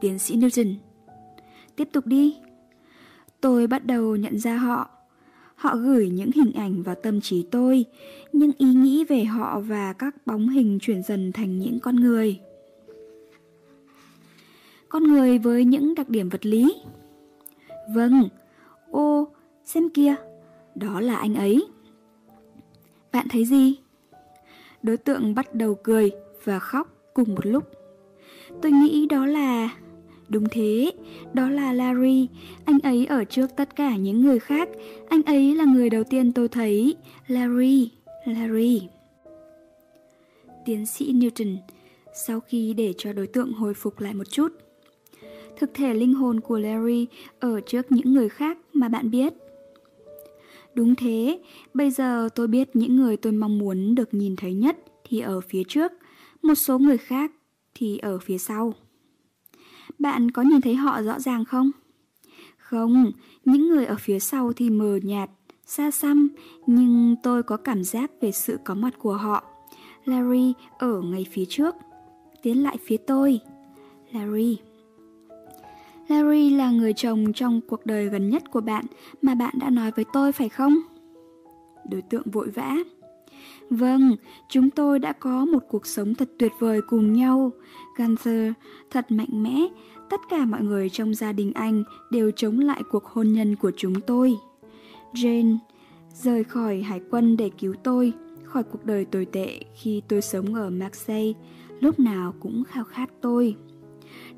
tiến sĩ Newton. Tiếp tục đi. Tôi bắt đầu nhận ra họ. Họ gửi những hình ảnh vào tâm trí tôi, nhưng ý nghĩ về họ và các bóng hình chuyển dần thành những con người. Con người với những đặc điểm vật lý. Vâng, ô, xem kia, đó là anh ấy. Bạn thấy gì? Đối tượng bắt đầu cười và khóc cùng một lúc. Tôi nghĩ đó là Đúng thế, đó là Larry, anh ấy ở trước tất cả những người khác, anh ấy là người đầu tiên tôi thấy, Larry, Larry. Tiến sĩ Newton, sau khi để cho đối tượng hồi phục lại một chút, thực thể linh hồn của Larry ở trước những người khác mà bạn biết. Đúng thế, bây giờ tôi biết những người tôi mong muốn được nhìn thấy nhất thì ở phía trước, một số người khác thì ở phía sau. Bạn có nhìn thấy họ rõ ràng không? Không, những người ở phía sau thì mờ nhạt, xa xăm, nhưng tôi có cảm giác về sự có mặt của họ. Larry ở ngay phía trước, tiến lại phía tôi. Larry. Larry là người chồng trong cuộc đời gần nhất của bạn mà bạn đã nói với tôi phải không? Đối tượng vội vã. Vâng, chúng tôi đã có một cuộc sống thật tuyệt vời cùng nhau. Gunther thật mạnh mẽ, tất cả mọi người trong gia đình anh đều chống lại cuộc hôn nhân của chúng tôi. Jane rời khỏi hải quân để cứu tôi khỏi cuộc đời tồi tệ khi tôi sống ở Marseille, lúc nào cũng khao khát tôi.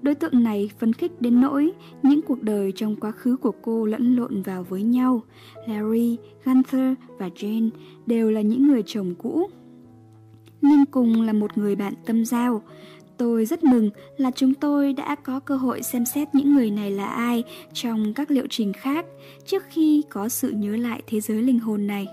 Đối tượng này phấn khích đến nỗi những cuộc đời trong quá khứ của cô lẫn lộn vào với nhau. Larry, Gunther và Jane đều là những người chồng cũ. Nhưng cùng là một người bạn tâm giao, tôi rất mừng là chúng tôi đã có cơ hội xem xét những người này là ai trong các liệu trình khác trước khi có sự nhớ lại thế giới linh hồn này.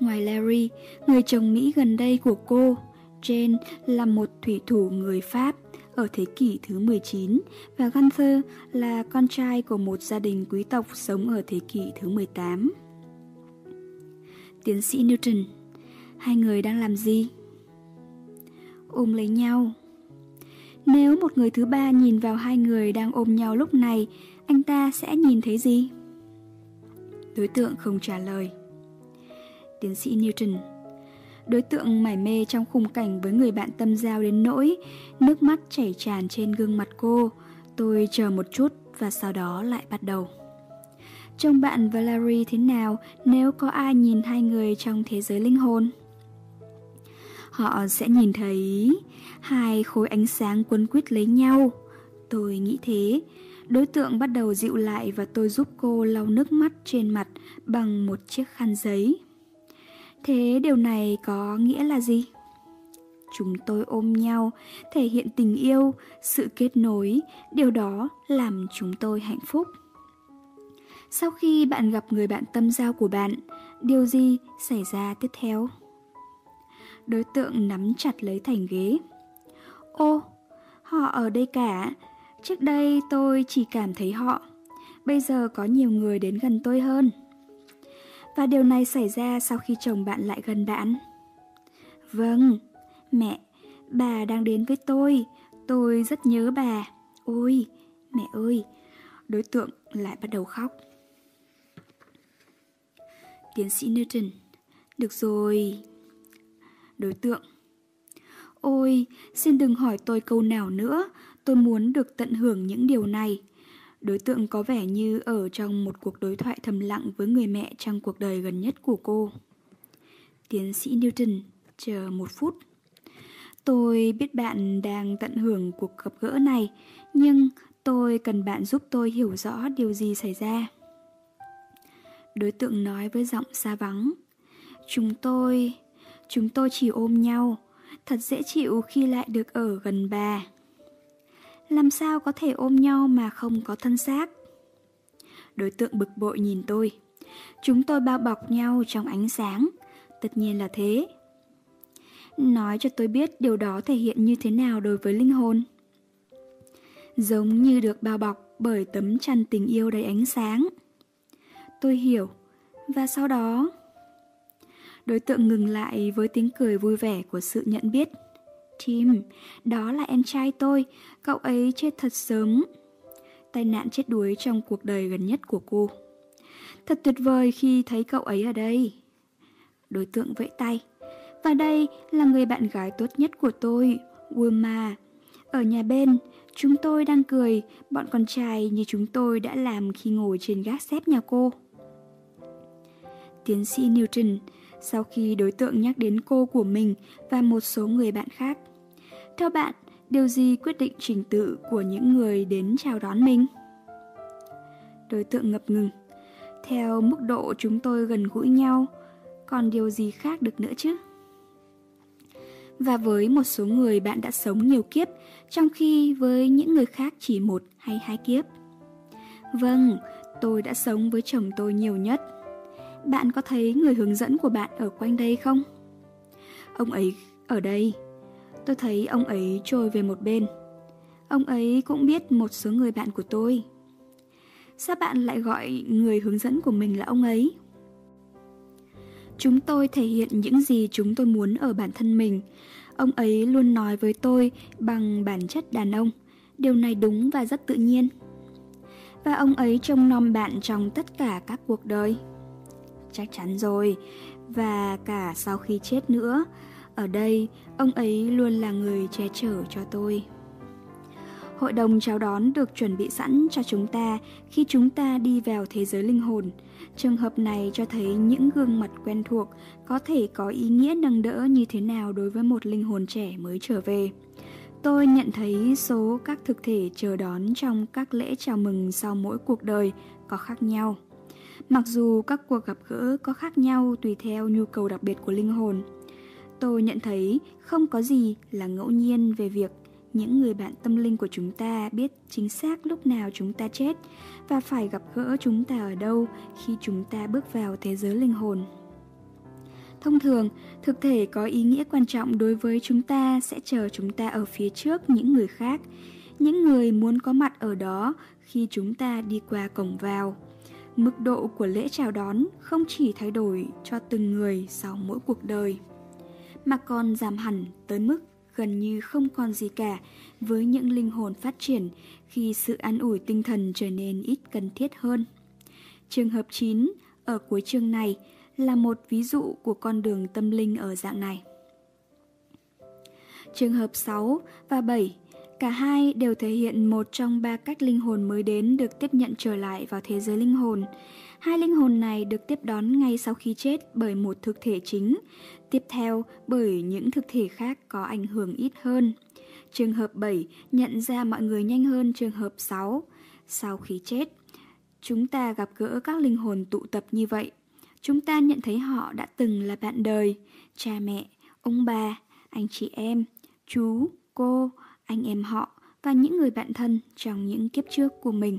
Ngoài Larry, người chồng Mỹ gần đây của cô, Jane là một thủy thủ người Pháp ở thế kỷ thứ 19 và Gunther là con trai của một gia đình quý tộc sống ở thế kỷ thứ 18. Tiến sĩ Newton, hai người đang làm gì? Ôm lấy nhau. Nếu một người thứ ba nhìn vào hai người đang ôm nhau lúc này, anh ta sẽ nhìn thấy gì? Đối tượng không trả lời. Tiến sĩ Newton Đối tượng mải mê trong khung cảnh với người bạn tâm giao đến nỗi, Nước mắt chảy tràn trên gương mặt cô Tôi chờ một chút và sau đó lại bắt đầu Trông bạn Valerie thế nào nếu có ai nhìn hai người trong thế giới linh hồn? Họ sẽ nhìn thấy hai khối ánh sáng quấn quýt lấy nhau. Tôi nghĩ thế. Đối tượng bắt đầu dịu lại và tôi giúp cô lau nước mắt trên mặt bằng một chiếc khăn giấy. Thế điều này có nghĩa là gì? Chúng tôi ôm nhau, thể hiện tình yêu, sự kết nối, điều đó làm chúng tôi hạnh phúc. Sau khi bạn gặp người bạn tâm giao của bạn, điều gì xảy ra tiếp theo? Đối tượng nắm chặt lấy thành ghế. Ô, họ ở đây cả. Trước đây tôi chỉ cảm thấy họ. Bây giờ có nhiều người đến gần tôi hơn. Và điều này xảy ra sau khi chồng bạn lại gần bạn. Vâng, mẹ, bà đang đến với tôi. Tôi rất nhớ bà. Ôi, mẹ ơi, đối tượng lại bắt đầu khóc. Tiến sĩ Newton, được rồi. Đối tượng, ôi, xin đừng hỏi tôi câu nào nữa, tôi muốn được tận hưởng những điều này. Đối tượng có vẻ như ở trong một cuộc đối thoại thầm lặng với người mẹ trong cuộc đời gần nhất của cô. Tiến sĩ Newton, chờ một phút. Tôi biết bạn đang tận hưởng cuộc gặp gỡ này, nhưng tôi cần bạn giúp tôi hiểu rõ điều gì xảy ra. Đối tượng nói với giọng xa vắng. Chúng tôi, chúng tôi chỉ ôm nhau, thật dễ chịu khi lại được ở gần bà làm sao có thể ôm nhau mà không có thân xác. Đối tượng bực bội nhìn tôi. Chúng tôi bao bọc nhau trong ánh sáng, tất nhiên là thế. Nói cho tôi biết điều đó thể hiện như thế nào đối với linh hồn. Giống như được bao bọc bởi tấm chăn tình yêu đầy ánh sáng. Tôi hiểu, và sau đó... Đối tượng ngừng lại với tiếng cười vui vẻ của sự nhận biết. Tim, đó là em trai tôi, cậu ấy chết thật sớm. Tai nạn chết đuối trong cuộc đời gần nhất của cô. Thật tuyệt vời khi thấy cậu ấy ở đây. Đối tượng vẫy tay. Và đây là người bạn gái tốt nhất của tôi, Wilma. Ở nhà bên, chúng tôi đang cười, bọn con trai như chúng tôi đã làm khi ngồi trên gác xếp nhà cô. Tiến sĩ Newton, sau khi đối tượng nhắc đến cô của mình và một số người bạn khác, theo bạn, điều gì quyết định trình tự của những người đến chào đón mình? Đối tượng ngập ngừng. Theo mức độ chúng tôi gần gũi nhau, còn điều gì khác được nữa chứ? Và với một số người bạn đã sống nhiều kiếp, trong khi với những người khác chỉ một hay hai kiếp. Vâng, tôi đã sống với chồng tôi nhiều nhất. Bạn có thấy người hướng dẫn của bạn ở quanh đây không? Ông ấy ở đây Tôi thấy ông ấy trôi về một bên. Ông ấy cũng biết một số người bạn của tôi. Sao bạn lại gọi người hướng dẫn của mình là ông ấy? Chúng tôi thể hiện những gì chúng tôi muốn ở bản thân mình. Ông ấy luôn nói với tôi bằng bản chất đàn ông. Điều này đúng và rất tự nhiên. Và ông ấy trông nom bạn trong tất cả các cuộc đời. Chắc chắn rồi, và cả sau khi chết nữa. Ở đây, ông ấy luôn là người che chở cho tôi. Hội đồng chào đón được chuẩn bị sẵn cho chúng ta khi chúng ta đi vào thế giới linh hồn. Trường hợp này cho thấy những gương mặt quen thuộc có thể có ý nghĩa nâng đỡ như thế nào đối với một linh hồn trẻ mới trở về. Tôi nhận thấy số các thực thể chờ đón trong các lễ chào mừng sau mỗi cuộc đời có khác nhau. Mặc dù các cuộc gặp gỡ có khác nhau tùy theo nhu cầu đặc biệt của linh hồn, tôi nhận thấy không có gì là ngẫu nhiên về việc những người bạn tâm linh của chúng ta biết chính xác lúc nào chúng ta chết và phải gặp gỡ chúng ta ở đâu khi chúng ta bước vào thế giới linh hồn. Thông thường, thực thể có ý nghĩa quan trọng đối với chúng ta sẽ chờ chúng ta ở phía trước những người khác, những người muốn có mặt ở đó khi chúng ta đi qua cổng vào. Mức độ của lễ chào đón không chỉ thay đổi cho từng người sau mỗi cuộc đời, mà còn giảm hẳn tới mức gần như không còn gì cả với những linh hồn phát triển khi sự an ủi tinh thần trở nên ít cần thiết hơn. Trường hợp 9 ở cuối chương này là một ví dụ của con đường tâm linh ở dạng này. Trường hợp 6 và 7 Cả hai đều thể hiện một trong ba cách linh hồn mới đến được tiếp nhận trở lại vào thế giới linh hồn. Hai linh hồn này được tiếp đón ngay sau khi chết bởi một thực thể chính, tiếp theo bởi những thực thể khác có ảnh hưởng ít hơn. Trường hợp 7 nhận ra mọi người nhanh hơn trường hợp 6. Sau khi chết, chúng ta gặp gỡ các linh hồn tụ tập như vậy. Chúng ta nhận thấy họ đã từng là bạn đời, cha mẹ, ông bà, anh chị em, chú, cô, anh em họ và những người bạn thân trong những kiếp trước của mình.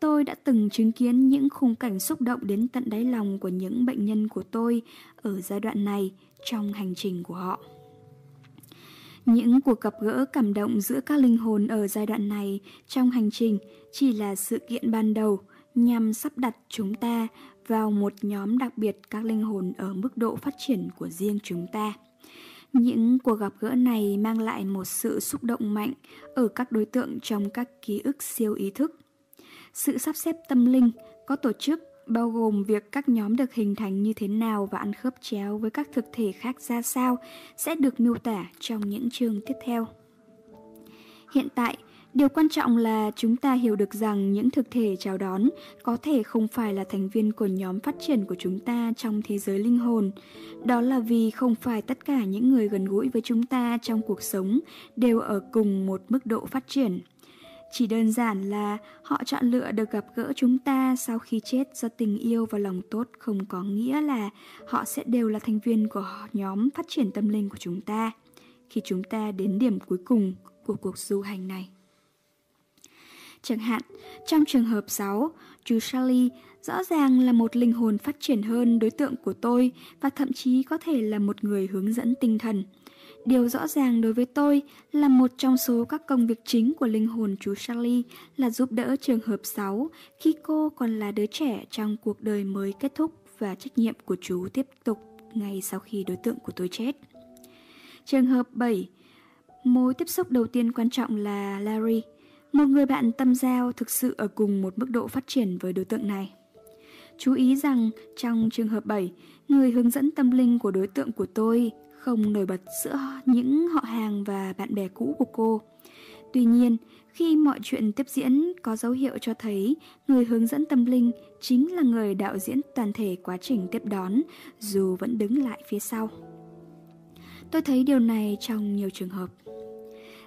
Tôi đã từng chứng kiến những khung cảnh xúc động đến tận đáy lòng của những bệnh nhân của tôi ở giai đoạn này trong hành trình của họ. Những cuộc gặp gỡ cảm động giữa các linh hồn ở giai đoạn này trong hành trình chỉ là sự kiện ban đầu nhằm sắp đặt chúng ta vào một nhóm đặc biệt các linh hồn ở mức độ phát triển của riêng chúng ta. Những cuộc gặp gỡ này mang lại một sự xúc động mạnh ở các đối tượng trong các ký ức siêu ý thức. Sự sắp xếp tâm linh có tổ chức bao gồm việc các nhóm được hình thành như thế nào và ăn khớp chéo với các thực thể khác ra sao sẽ được miêu tả trong những chương tiếp theo. Hiện tại, Điều quan trọng là chúng ta hiểu được rằng những thực thể chào đón có thể không phải là thành viên của nhóm phát triển của chúng ta trong thế giới linh hồn. Đó là vì không phải tất cả những người gần gũi với chúng ta trong cuộc sống đều ở cùng một mức độ phát triển. Chỉ đơn giản là họ chọn lựa được gặp gỡ chúng ta sau khi chết do tình yêu và lòng tốt không có nghĩa là họ sẽ đều là thành viên của nhóm phát triển tâm linh của chúng ta khi chúng ta đến điểm cuối cùng của cuộc du hành này. Chẳng hạn, trong trường hợp 6, chú Charlie rõ ràng là một linh hồn phát triển hơn đối tượng của tôi và thậm chí có thể là một người hướng dẫn tinh thần. Điều rõ ràng đối với tôi là một trong số các công việc chính của linh hồn chú Charlie là giúp đỡ trường hợp 6 khi cô còn là đứa trẻ trong cuộc đời mới kết thúc và trách nhiệm của chú tiếp tục ngay sau khi đối tượng của tôi chết. Trường hợp 7 Mối tiếp xúc đầu tiên quan trọng là Larry – một người bạn tâm giao thực sự ở cùng một mức độ phát triển với đối tượng này. Chú ý rằng trong trường hợp 7, người hướng dẫn tâm linh của đối tượng của tôi không nổi bật giữa những họ hàng và bạn bè cũ của cô. Tuy nhiên, khi mọi chuyện tiếp diễn có dấu hiệu cho thấy người hướng dẫn tâm linh chính là người đạo diễn toàn thể quá trình tiếp đón dù vẫn đứng lại phía sau. Tôi thấy điều này trong nhiều trường hợp.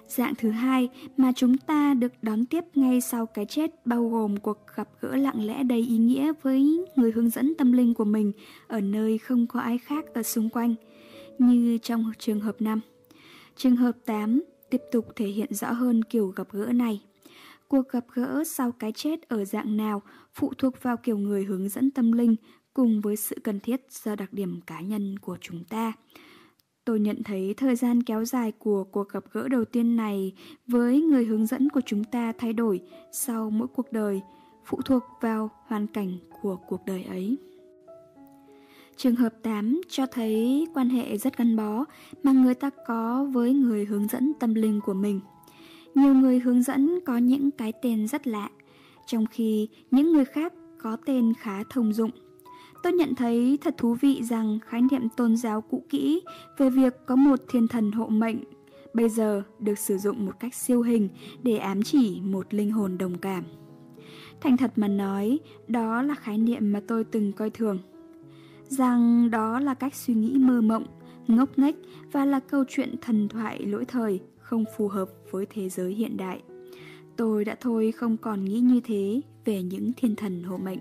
Dạng thứ hai mà chúng ta được đón tiếp ngay sau cái chết bao gồm cuộc gặp gỡ lặng lẽ đầy ý nghĩa với người hướng dẫn tâm linh của mình ở nơi không có ai khác ở xung quanh, như trong trường hợp 5. Trường hợp 8 tiếp tục thể hiện rõ hơn kiểu gặp gỡ này. Cuộc gặp gỡ sau cái chết ở dạng nào phụ thuộc vào kiểu người hướng dẫn tâm linh cùng với sự cần thiết do đặc điểm cá nhân của chúng ta. Tôi nhận thấy thời gian kéo dài của cuộc gặp gỡ đầu tiên này với người hướng dẫn của chúng ta thay đổi sau mỗi cuộc đời, phụ thuộc vào hoàn cảnh của cuộc đời ấy. Trường hợp 8 cho thấy quan hệ rất gắn bó mà người ta có với người hướng dẫn tâm linh của mình. Nhiều người hướng dẫn có những cái tên rất lạ, trong khi những người khác có tên khá thông dụng. Tôi nhận thấy thật thú vị rằng khái niệm tôn giáo cũ kỹ về việc có một thiên thần hộ mệnh bây giờ được sử dụng một cách siêu hình để ám chỉ một linh hồn đồng cảm. Thành thật mà nói, đó là khái niệm mà tôi từng coi thường. Rằng đó là cách suy nghĩ mơ mộng, ngốc nghếch và là câu chuyện thần thoại lỗi thời không phù hợp với thế giới hiện đại. Tôi đã thôi không còn nghĩ như thế về những thiên thần hộ mệnh.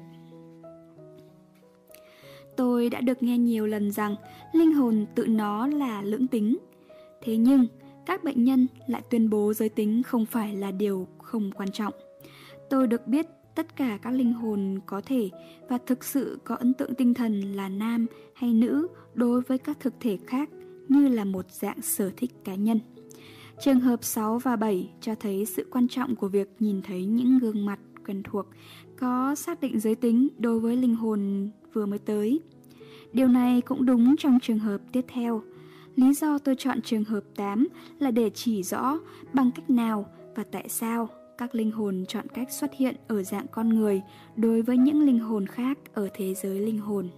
Tôi đã được nghe nhiều lần rằng linh hồn tự nó là lưỡng tính. Thế nhưng, các bệnh nhân lại tuyên bố giới tính không phải là điều không quan trọng. Tôi được biết tất cả các linh hồn có thể và thực sự có ấn tượng tinh thần là nam hay nữ đối với các thực thể khác như là một dạng sở thích cá nhân. Trường hợp 6 và 7 cho thấy sự quan trọng của việc nhìn thấy những gương mặt quen thuộc, có xác định giới tính đối với linh hồn vừa mới tới. Điều này cũng đúng trong trường hợp tiếp theo. Lý do tôi chọn trường hợp 8 là để chỉ rõ bằng cách nào và tại sao các linh hồn chọn cách xuất hiện ở dạng con người đối với những linh hồn khác ở thế giới linh hồn.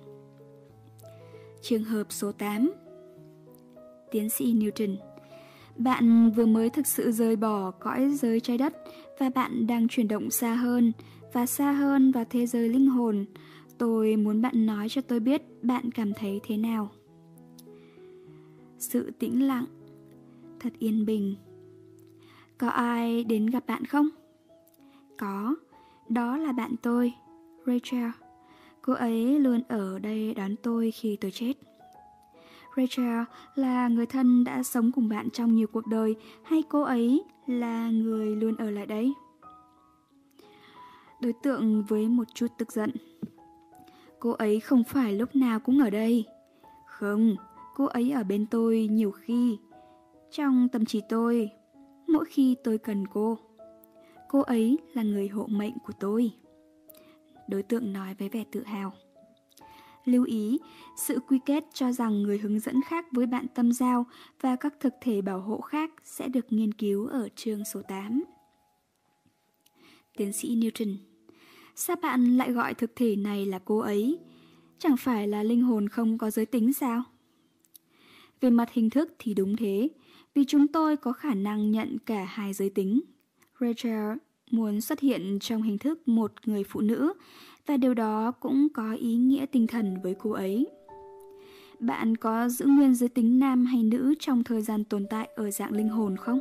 Trường hợp số 8 Tiến sĩ Newton Bạn vừa mới thực sự rời bỏ cõi giới trái đất và bạn đang chuyển động xa hơn và xa hơn vào thế giới linh hồn. Tôi muốn bạn nói cho tôi biết bạn cảm thấy thế nào. Sự tĩnh lặng, thật yên bình. Có ai đến gặp bạn không? Có, đó là bạn tôi, Rachel. Cô ấy luôn ở đây đón tôi khi tôi chết. Rachel là người thân đã sống cùng bạn trong nhiều cuộc đời hay cô ấy là người luôn ở lại đấy? Đối tượng với một chút tức giận. Cô ấy không phải lúc nào cũng ở đây. Không, cô ấy ở bên tôi nhiều khi. Trong tâm trí tôi, mỗi khi tôi cần cô. Cô ấy là người hộ mệnh của tôi. Đối tượng nói với vẻ tự hào. Lưu ý, sự quy kết cho rằng người hướng dẫn khác với bạn tâm giao và các thực thể bảo hộ khác sẽ được nghiên cứu ở chương số 8. Tiến sĩ Newton Sao bạn lại gọi thực thể này là cô ấy? Chẳng phải là linh hồn không có giới tính sao? Về mặt hình thức thì đúng thế, vì chúng tôi có khả năng nhận cả hai giới tính. Rachel muốn xuất hiện trong hình thức một người phụ nữ và điều đó cũng có ý nghĩa tinh thần với cô ấy. Bạn có giữ nguyên giới tính nam hay nữ trong thời gian tồn tại ở dạng linh hồn không?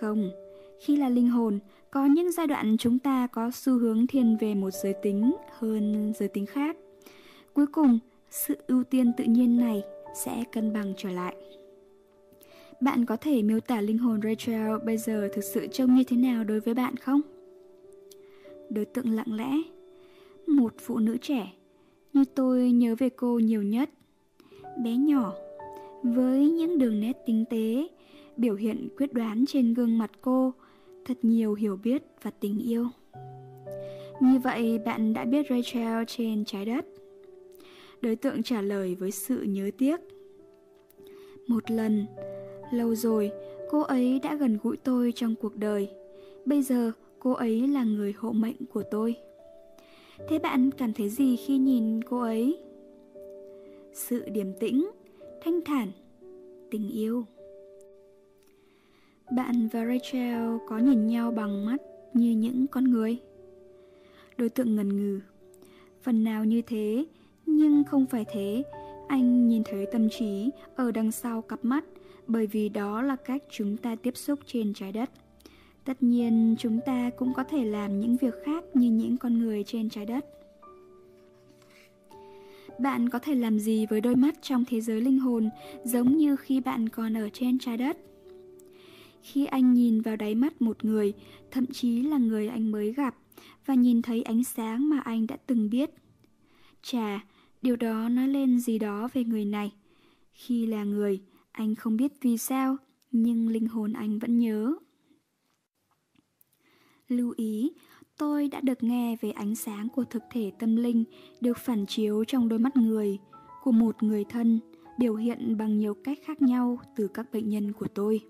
Không, khi là linh hồn, có những giai đoạn chúng ta có xu hướng thiên về một giới tính hơn giới tính khác. Cuối cùng, sự ưu tiên tự nhiên này sẽ cân bằng trở lại. Bạn có thể miêu tả linh hồn Rachel bây giờ thực sự trông như thế nào đối với bạn không? Đối tượng lặng lẽ. Một phụ nữ trẻ, Như tôi nhớ về cô nhiều nhất. Bé nhỏ, Với những đường nét tinh tế, Biểu hiện quyết đoán trên gương mặt cô, Thật nhiều hiểu biết và tình yêu. Như vậy bạn đã biết Rachel trên trái đất. Đối tượng trả lời với sự nhớ tiếc. Một lần Lâu rồi, cô ấy đã gần gũi tôi trong cuộc đời. Bây giờ, cô ấy là người hộ mệnh của tôi. Thế bạn cảm thấy gì khi nhìn cô ấy? Sự điềm tĩnh, thanh thản, tình yêu. Bạn và Rachel có nhìn nhau bằng mắt như những con người. Đối tượng ngần ngừ. Phần nào như thế, nhưng không phải thế. Anh nhìn thấy tâm trí ở đằng sau cặp mắt bởi vì đó là cách chúng ta tiếp xúc trên trái đất. Tất nhiên, chúng ta cũng có thể làm những việc khác như những con người trên trái đất. Bạn có thể làm gì với đôi mắt trong thế giới linh hồn giống như khi bạn còn ở trên trái đất? Khi anh nhìn vào đáy mắt một người, thậm chí là người anh mới gặp, và nhìn thấy ánh sáng mà anh đã từng biết. Chà, điều đó nói lên gì đó về người này. Khi là người, anh không biết vì sao, nhưng linh hồn anh vẫn nhớ. Lưu ý, tôi đã được nghe về ánh sáng của thực thể tâm linh được phản chiếu trong đôi mắt người, của một người thân, biểu hiện bằng nhiều cách khác nhau từ các bệnh nhân của tôi.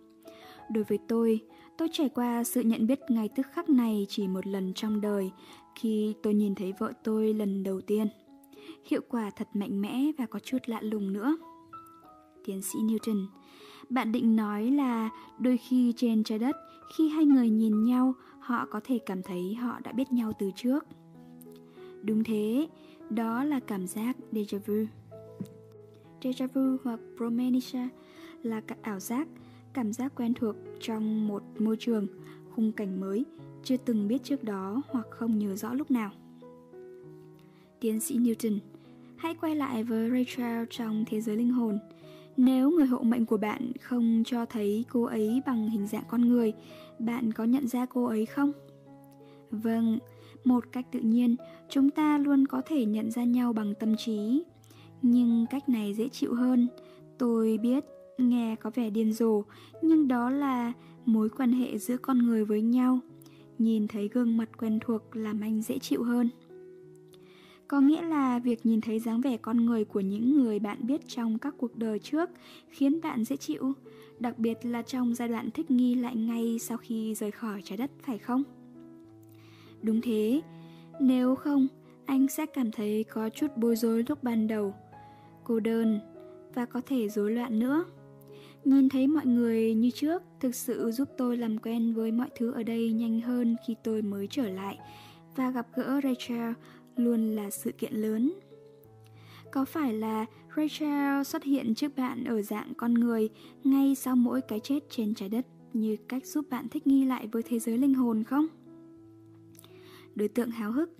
Đối với tôi, tôi trải qua sự nhận biết ngay tức khắc này chỉ một lần trong đời khi tôi nhìn thấy vợ tôi lần đầu tiên. Hiệu quả thật mạnh mẽ và có chút lạ lùng nữa. Tiến sĩ Newton, bạn định nói là đôi khi trên trái đất, khi hai người nhìn nhau, họ có thể cảm thấy họ đã biết nhau từ trước. Đúng thế, đó là cảm giác déjà vu. Déjà vu hoặc premonition là các ảo giác, cảm giác quen thuộc trong một môi trường, khung cảnh mới, chưa từng biết trước đó hoặc không nhớ rõ lúc nào. Tiến sĩ Newton, hãy quay lại với Rachel trong thế giới linh hồn. Nếu người hộ mệnh của bạn không cho thấy cô ấy bằng hình dạng con người, bạn có nhận ra cô ấy không? Vâng, một cách tự nhiên, chúng ta luôn có thể nhận ra nhau bằng tâm trí. Nhưng cách này dễ chịu hơn. Tôi biết, nghe có vẻ điên rồ, nhưng đó là mối quan hệ giữa con người với nhau. Nhìn thấy gương mặt quen thuộc làm anh dễ chịu hơn. Có nghĩa là việc nhìn thấy dáng vẻ con người của những người bạn biết trong các cuộc đời trước khiến bạn dễ chịu, đặc biệt là trong giai đoạn thích nghi lại ngay sau khi rời khỏi trái đất phải không? Đúng thế, nếu không, anh sẽ cảm thấy có chút bối rối lúc ban đầu, cô đơn và có thể rối loạn nữa. Nhìn thấy mọi người như trước thực sự giúp tôi làm quen với mọi thứ ở đây nhanh hơn khi tôi mới trở lại và gặp gỡ Rachel luôn là sự kiện lớn. Có phải là Rachel xuất hiện trước bạn ở dạng con người ngay sau mỗi cái chết trên trái đất như cách giúp bạn thích nghi lại với thế giới linh hồn không? Đối tượng háo hức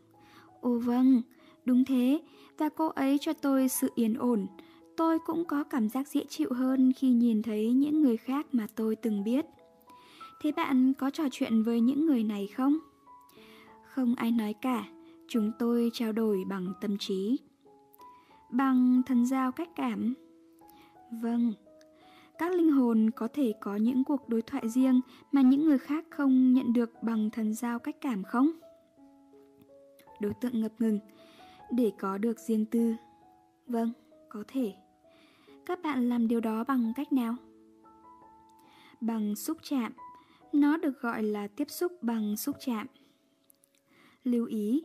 Ồ vâng, đúng thế, và cô ấy cho tôi sự yên ổn. Tôi cũng có cảm giác dễ chịu hơn khi nhìn thấy những người khác mà tôi từng biết. Thế bạn có trò chuyện với những người này không? Không ai nói cả, Chúng tôi trao đổi bằng tâm trí. Bằng thần giao cách cảm. Vâng Các linh hồn có thể có những cuộc đối thoại riêng Mà những người khác không nhận được bằng thần giao cách cảm không? Đối tượng ngập ngừng. Để có được riêng tư. Vâng, có thể. Các bạn làm điều đó bằng cách nào? Bằng xúc chạm. Nó được gọi là tiếp xúc bằng xúc chạm. Lưu ý,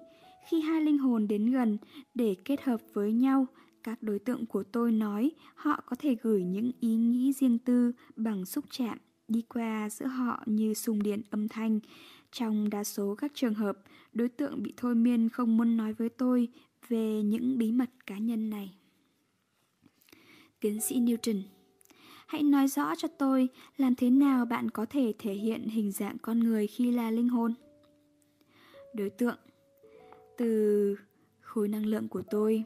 khi hai linh hồn đến gần để kết hợp với nhau, các đối tượng của tôi nói họ có thể gửi những ý nghĩ riêng tư bằng xúc chạm đi qua giữa họ như xung điện âm thanh. Trong đa số các trường hợp, đối tượng bị thôi miên không muốn nói với tôi về những bí mật cá nhân này. Tiến sĩ Newton Hãy nói rõ cho tôi làm thế nào bạn có thể thể hiện hình dạng con người khi là linh hồn. Đối tượng từ khối năng lượng của tôi.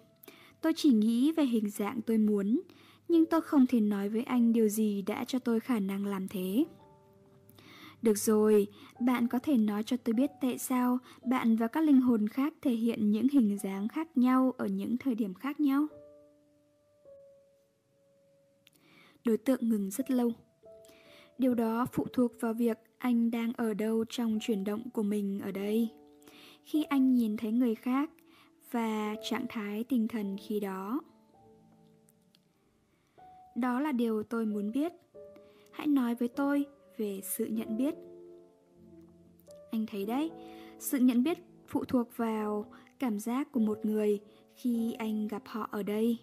Tôi chỉ nghĩ về hình dạng tôi muốn, nhưng tôi không thể nói với anh điều gì đã cho tôi khả năng làm thế. Được rồi, bạn có thể nói cho tôi biết tại sao bạn và các linh hồn khác thể hiện những hình dáng khác nhau ở những thời điểm khác nhau. Đối tượng ngừng rất lâu. Điều đó phụ thuộc vào việc anh đang ở đâu trong chuyển động của mình ở đây khi anh nhìn thấy người khác và trạng thái tinh thần khi đó. Đó là điều tôi muốn biết. Hãy nói với tôi về sự nhận biết. Anh thấy đấy, sự nhận biết phụ thuộc vào cảm giác của một người khi anh gặp họ ở đây.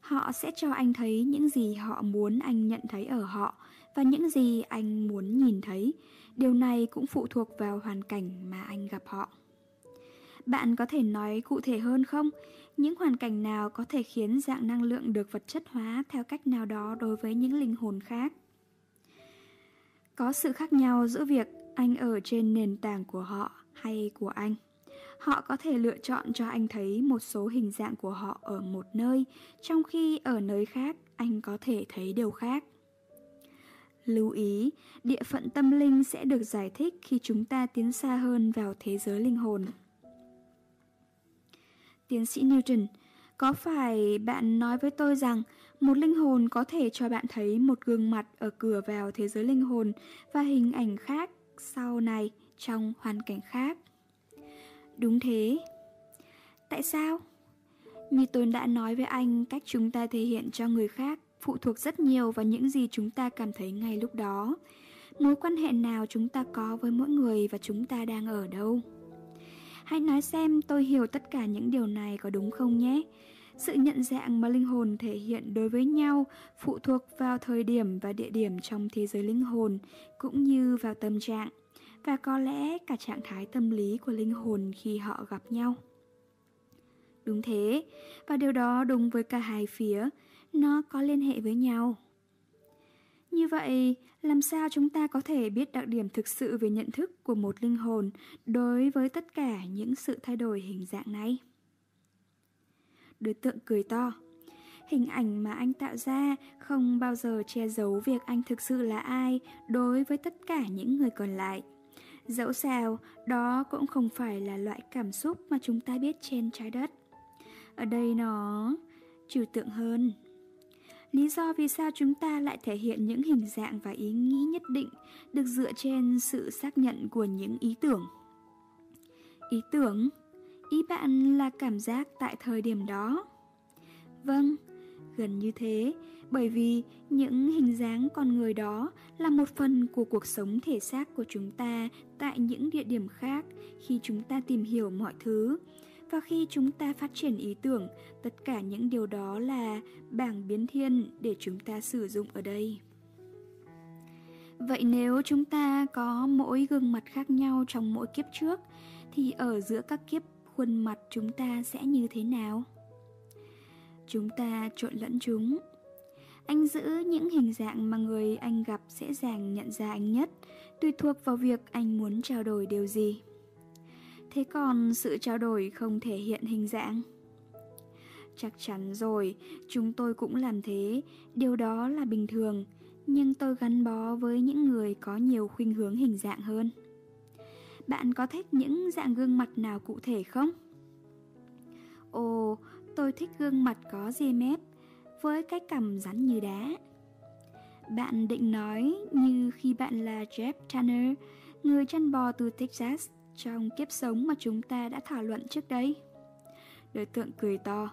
Họ sẽ cho anh thấy những gì họ muốn anh nhận thấy ở họ và những gì anh muốn nhìn thấy. Điều này cũng phụ thuộc vào hoàn cảnh mà anh gặp họ. Bạn có thể nói cụ thể hơn không? Những hoàn cảnh nào có thể khiến dạng năng lượng được vật chất hóa theo cách nào đó đối với những linh hồn khác? Có sự khác nhau giữa việc anh ở trên nền tảng của họ hay của anh. Họ có thể lựa chọn cho anh thấy một số hình dạng của họ ở một nơi, trong khi ở nơi khác anh có thể thấy điều khác. Lưu ý, địa phận tâm linh sẽ được giải thích khi chúng ta tiến xa hơn vào thế giới linh hồn. Tiến sĩ Newton, có phải bạn nói với tôi rằng một linh hồn có thể cho bạn thấy một gương mặt ở cửa vào thế giới linh hồn và hình ảnh khác sau này trong hoàn cảnh khác? Đúng thế. Tại sao? Như tôi đã nói với anh, cách chúng ta thể hiện cho người khác phụ thuộc rất nhiều vào những gì chúng ta cảm thấy ngay lúc đó. Mối quan hệ nào chúng ta có với mỗi người và chúng ta đang ở đâu. Hãy nói xem tôi hiểu tất cả những điều này có đúng không nhé? Sự nhận dạng mà linh hồn thể hiện đối với nhau phụ thuộc vào thời điểm và địa điểm trong thế giới linh hồn, cũng như vào tâm trạng, và có lẽ cả trạng thái tâm lý của linh hồn khi họ gặp nhau. Đúng thế, và điều đó đúng với cả hai phía, nó có liên hệ với nhau. Như vậy, làm sao chúng ta có thể biết đặc điểm thực sự về nhận thức của một linh hồn đối với tất cả những sự thay đổi hình dạng này? Đối tượng cười to. Hình ảnh mà anh tạo ra không bao giờ che giấu việc anh thực sự là ai đối với tất cả những người còn lại. Dẫu sao, đó cũng không phải là loại cảm xúc mà chúng ta biết trên trái đất. Ở đây nó trừu tượng hơn. Lý do vì sao chúng ta lại thể hiện những hình dạng và ý nghĩ nhất định được dựa trên sự xác nhận của những ý tưởng. Ý tưởng, ý bạn là cảm giác tại thời điểm đó. Vâng, gần như thế, bởi vì những hình dáng con người đó là một phần của cuộc sống thể xác của chúng ta tại những địa điểm khác khi chúng ta tìm hiểu mọi thứ và khi chúng ta phát triển ý tưởng, tất cả những điều đó là bảng biến thiên để chúng ta sử dụng ở đây. Vậy nếu chúng ta có mỗi gương mặt khác nhau trong mỗi kiếp trước, thì ở giữa các kiếp khuôn mặt chúng ta sẽ như thế nào? Chúng ta trộn lẫn chúng. Anh giữ những hình dạng mà người anh gặp sẽ dàng nhận ra anh nhất, tùy thuộc vào việc anh muốn trao đổi điều gì. Thế còn sự trao đổi không thể hiện hình dạng? Chắc chắn rồi, chúng tôi cũng làm thế, điều đó là bình thường, nhưng tôi gắn bó với những người có nhiều khuynh hướng hình dạng hơn. Bạn có thích những dạng gương mặt nào cụ thể không? Ồ, tôi thích gương mặt có ria mép, với cái cằm rắn như đá. Bạn định nói như khi bạn là Jeff Tanner, người chăn bò từ Texas, trong kiếp sống mà chúng ta đã thảo luận trước đây. Đối tượng cười to.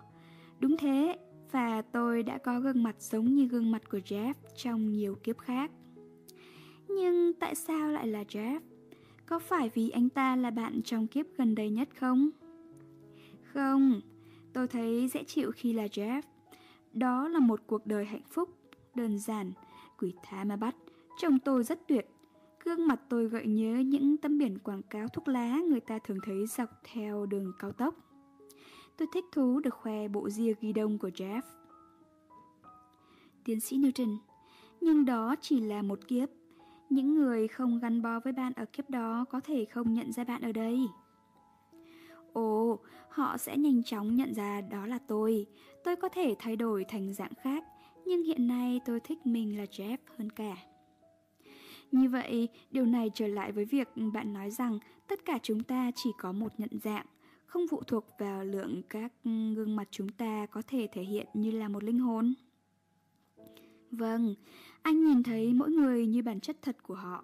Đúng thế, và tôi đã có gương mặt giống như gương mặt của Jeff trong nhiều kiếp khác. Nhưng tại sao lại là Jeff? Có phải vì anh ta là bạn trong kiếp gần đây nhất không? Không, tôi thấy dễ chịu khi là Jeff. Đó là một cuộc đời hạnh phúc, đơn giản, quỷ thá mà bắt. Chồng tôi rất tuyệt, Gương mặt tôi gợi nhớ những tấm biển quảng cáo thuốc lá người ta thường thấy dọc theo đường cao tốc. Tôi thích thú được khoe bộ ria ghi đông của Jeff. Tiến sĩ Newton, nhưng đó chỉ là một kiếp. Những người không gắn bó với bạn ở kiếp đó có thể không nhận ra bạn ở đây. Ồ, họ sẽ nhanh chóng nhận ra đó là tôi. Tôi có thể thay đổi thành dạng khác, nhưng hiện nay tôi thích mình là Jeff hơn cả. Như vậy, điều này trở lại với việc bạn nói rằng tất cả chúng ta chỉ có một nhận dạng, không phụ thuộc vào lượng các gương mặt chúng ta có thể thể hiện như là một linh hồn. Vâng, anh nhìn thấy mỗi người như bản chất thật của họ.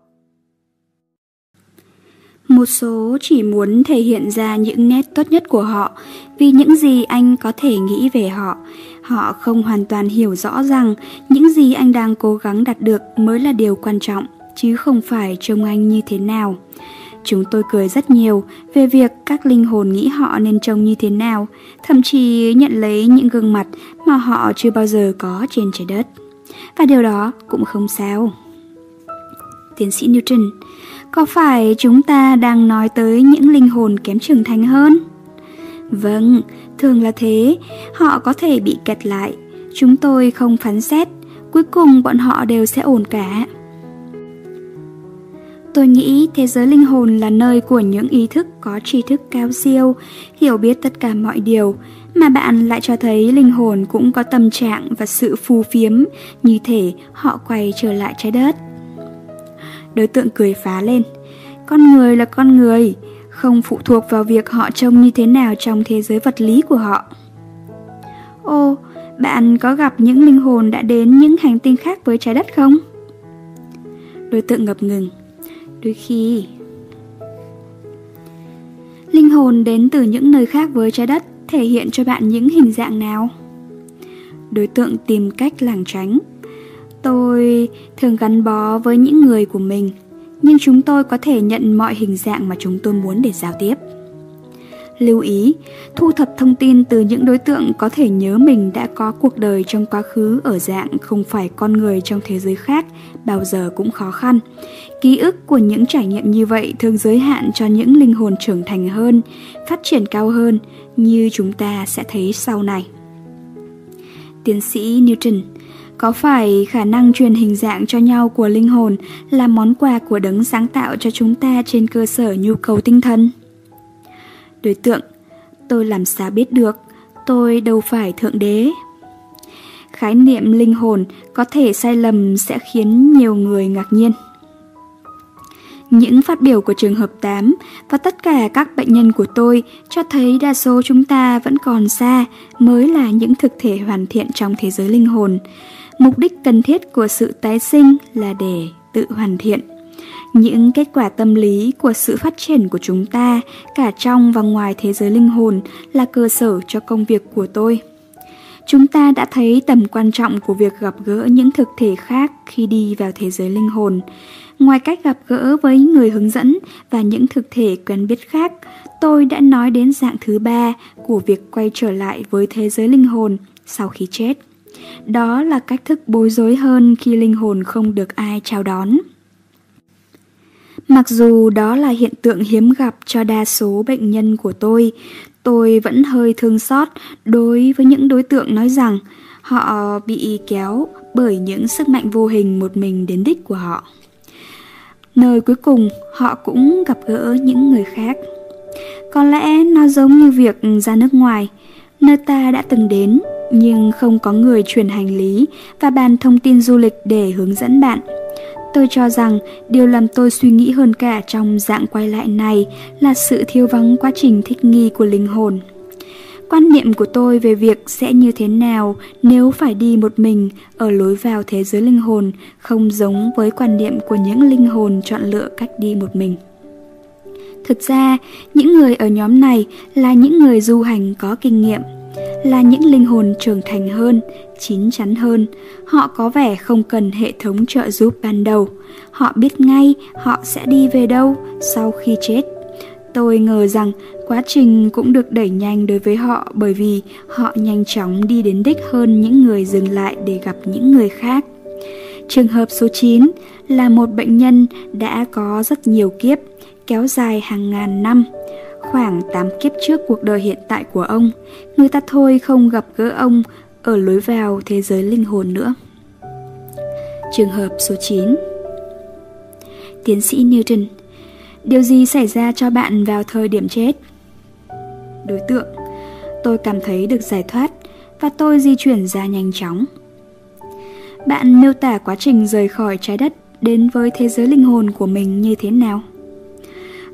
Một số chỉ muốn thể hiện ra những nét tốt nhất của họ vì những gì anh có thể nghĩ về họ. Họ không hoàn toàn hiểu rõ rằng những gì anh đang cố gắng đạt được mới là điều quan trọng chứ không phải trông anh như thế nào. Chúng tôi cười rất nhiều về việc các linh hồn nghĩ họ nên trông như thế nào, thậm chí nhận lấy những gương mặt mà họ chưa bao giờ có trên trái đất. Và điều đó cũng không sao. Tiến sĩ Newton, có phải chúng ta đang nói tới những linh hồn kém trưởng thành hơn? Vâng, thường là thế, họ có thể bị kẹt lại. Chúng tôi không phán xét, cuối cùng bọn họ đều sẽ ổn cả. Tôi nghĩ thế giới linh hồn là nơi của những ý thức có tri thức cao siêu, hiểu biết tất cả mọi điều, mà bạn lại cho thấy linh hồn cũng có tâm trạng và sự phù phiếm, như thể họ quay trở lại trái đất. Đối tượng cười phá lên. Con người là con người, không phụ thuộc vào việc họ trông như thế nào trong thế giới vật lý của họ. ô bạn có gặp những linh hồn đã đến những hành tinh khác với trái đất không? Đối tượng ngập ngừng. Đôi khi... Linh hồn đến từ những nơi khác với trái đất thể hiện cho bạn những hình dạng nào? Đối tượng tìm cách lảng tránh. Tôi thường gắn bó với những người của mình, nhưng chúng tôi có thể nhận mọi hình dạng mà chúng tôi muốn để giao tiếp. Lưu ý, thu thập thông tin từ những đối tượng có thể nhớ mình đã có cuộc đời trong quá khứ ở dạng không phải con người trong thế giới khác bao giờ cũng khó khăn. Ký ức của những trải nghiệm như vậy thường giới hạn cho những linh hồn trưởng thành hơn, phát triển cao hơn như chúng ta sẽ thấy sau này. Tiến sĩ Newton có phải khả năng truyền hình dạng cho nhau của linh hồn là món quà của đấng sáng tạo cho chúng ta trên cơ sở nhu cầu tinh thần? Đối tượng, tôi làm sao biết được, tôi đâu phải thượng đế. Khái niệm linh hồn có thể sai lầm sẽ khiến nhiều người ngạc nhiên. Những phát biểu của trường hợp 8 và tất cả các bệnh nhân của tôi cho thấy đa số chúng ta vẫn còn xa mới là những thực thể hoàn thiện trong thế giới linh hồn. Mục đích cần thiết của sự tái sinh là để tự hoàn thiện. Những kết quả tâm lý của sự phát triển của chúng ta cả trong và ngoài thế giới linh hồn là cơ sở cho công việc của tôi. Chúng ta đã thấy tầm quan trọng của việc gặp gỡ những thực thể khác khi đi vào thế giới linh hồn. Ngoài cách gặp gỡ với người hướng dẫn và những thực thể quen biết khác, tôi đã nói đến dạng thứ ba của việc quay trở lại với thế giới linh hồn sau khi chết. Đó là cách thức bối rối hơn khi linh hồn không được ai chào đón. Mặc dù đó là hiện tượng hiếm gặp cho đa số bệnh nhân của tôi, tôi vẫn hơi thương xót đối với những đối tượng nói rằng họ bị kéo bởi những sức mạnh vô hình một mình đến đích của họ. Nơi cuối cùng họ cũng gặp gỡ những người khác. Có lẽ nó giống như việc ra nước ngoài, nơi ta đã từng đến nhưng không có người truyền hành lý và bàn thông tin du lịch để hướng dẫn bạn. Tôi cho rằng điều làm tôi suy nghĩ hơn cả trong dạng quay lại này là sự thiếu vắng quá trình thích nghi của linh hồn. Quan niệm của tôi về việc sẽ như thế nào nếu phải đi một mình ở lối vào thế giới linh hồn không giống với quan niệm của những linh hồn chọn lựa cách đi một mình. Thực ra, những người ở nhóm này là những người du hành có kinh nghiệm – là những linh hồn trưởng thành hơn, chín chắn hơn. Họ có vẻ không cần hệ thống trợ giúp ban đầu. Họ biết ngay họ sẽ đi về đâu sau khi chết. Tôi ngờ rằng quá trình cũng được đẩy nhanh đối với họ bởi vì họ nhanh chóng đi đến đích hơn những người dừng lại để gặp những người khác. Trường hợp số 9 là một bệnh nhân đã có rất nhiều kiếp, kéo dài hàng ngàn năm. Khoảng 8 kiếp trước cuộc đời hiện tại của ông, người ta thôi không gặp gỡ ông ở lối vào thế giới linh hồn nữa. Trường hợp số 9 Tiến sĩ Newton Điều gì xảy ra cho bạn vào thời điểm chết? Đối tượng Tôi cảm thấy được giải thoát và tôi di chuyển ra nhanh chóng. Bạn miêu tả quá trình rời khỏi trái đất đến với thế giới linh hồn của mình như thế nào?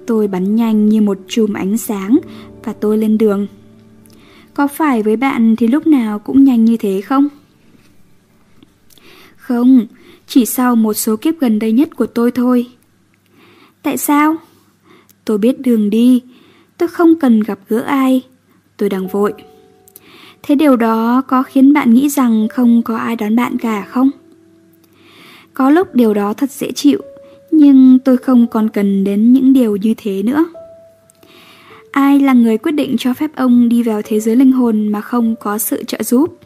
Tôi bắn nhanh như một chùm ánh sáng và tôi lên đường. Có phải với bạn thì lúc nào cũng nhanh như thế không? Không, chỉ sau một số kiếp gần đây nhất của tôi thôi. Tại sao? Tôi biết đường đi, tôi không cần gặp gỡ ai, tôi đang vội. Thế điều đó có khiến bạn nghĩ rằng không có ai đón bạn cả không? Có lúc điều đó thật dễ chịu nhưng tôi không còn cần đến những điều như thế nữa. Ai là người quyết định cho phép ông đi vào thế giới linh hồn mà không có sự trợ giúp?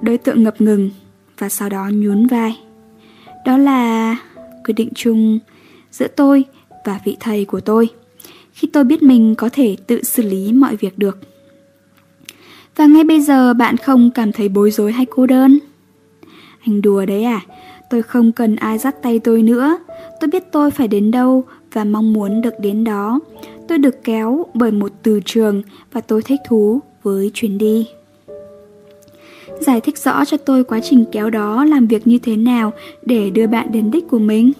Đối tượng ngập ngừng và sau đó nhún vai. Đó là quyết định chung giữa tôi và vị thầy của tôi, khi tôi biết mình có thể tự xử lý mọi việc được. Và ngay bây giờ bạn không cảm thấy bối rối hay cô đơn? Anh đùa đấy à? Tôi không cần ai dắt tay tôi nữa. Tôi biết tôi phải đến đâu và mong muốn được đến đó. Tôi được kéo bởi một từ trường và tôi thích thú với chuyến đi. Giải thích rõ cho tôi quá trình kéo đó làm việc như thế nào để đưa bạn đến đích của mình.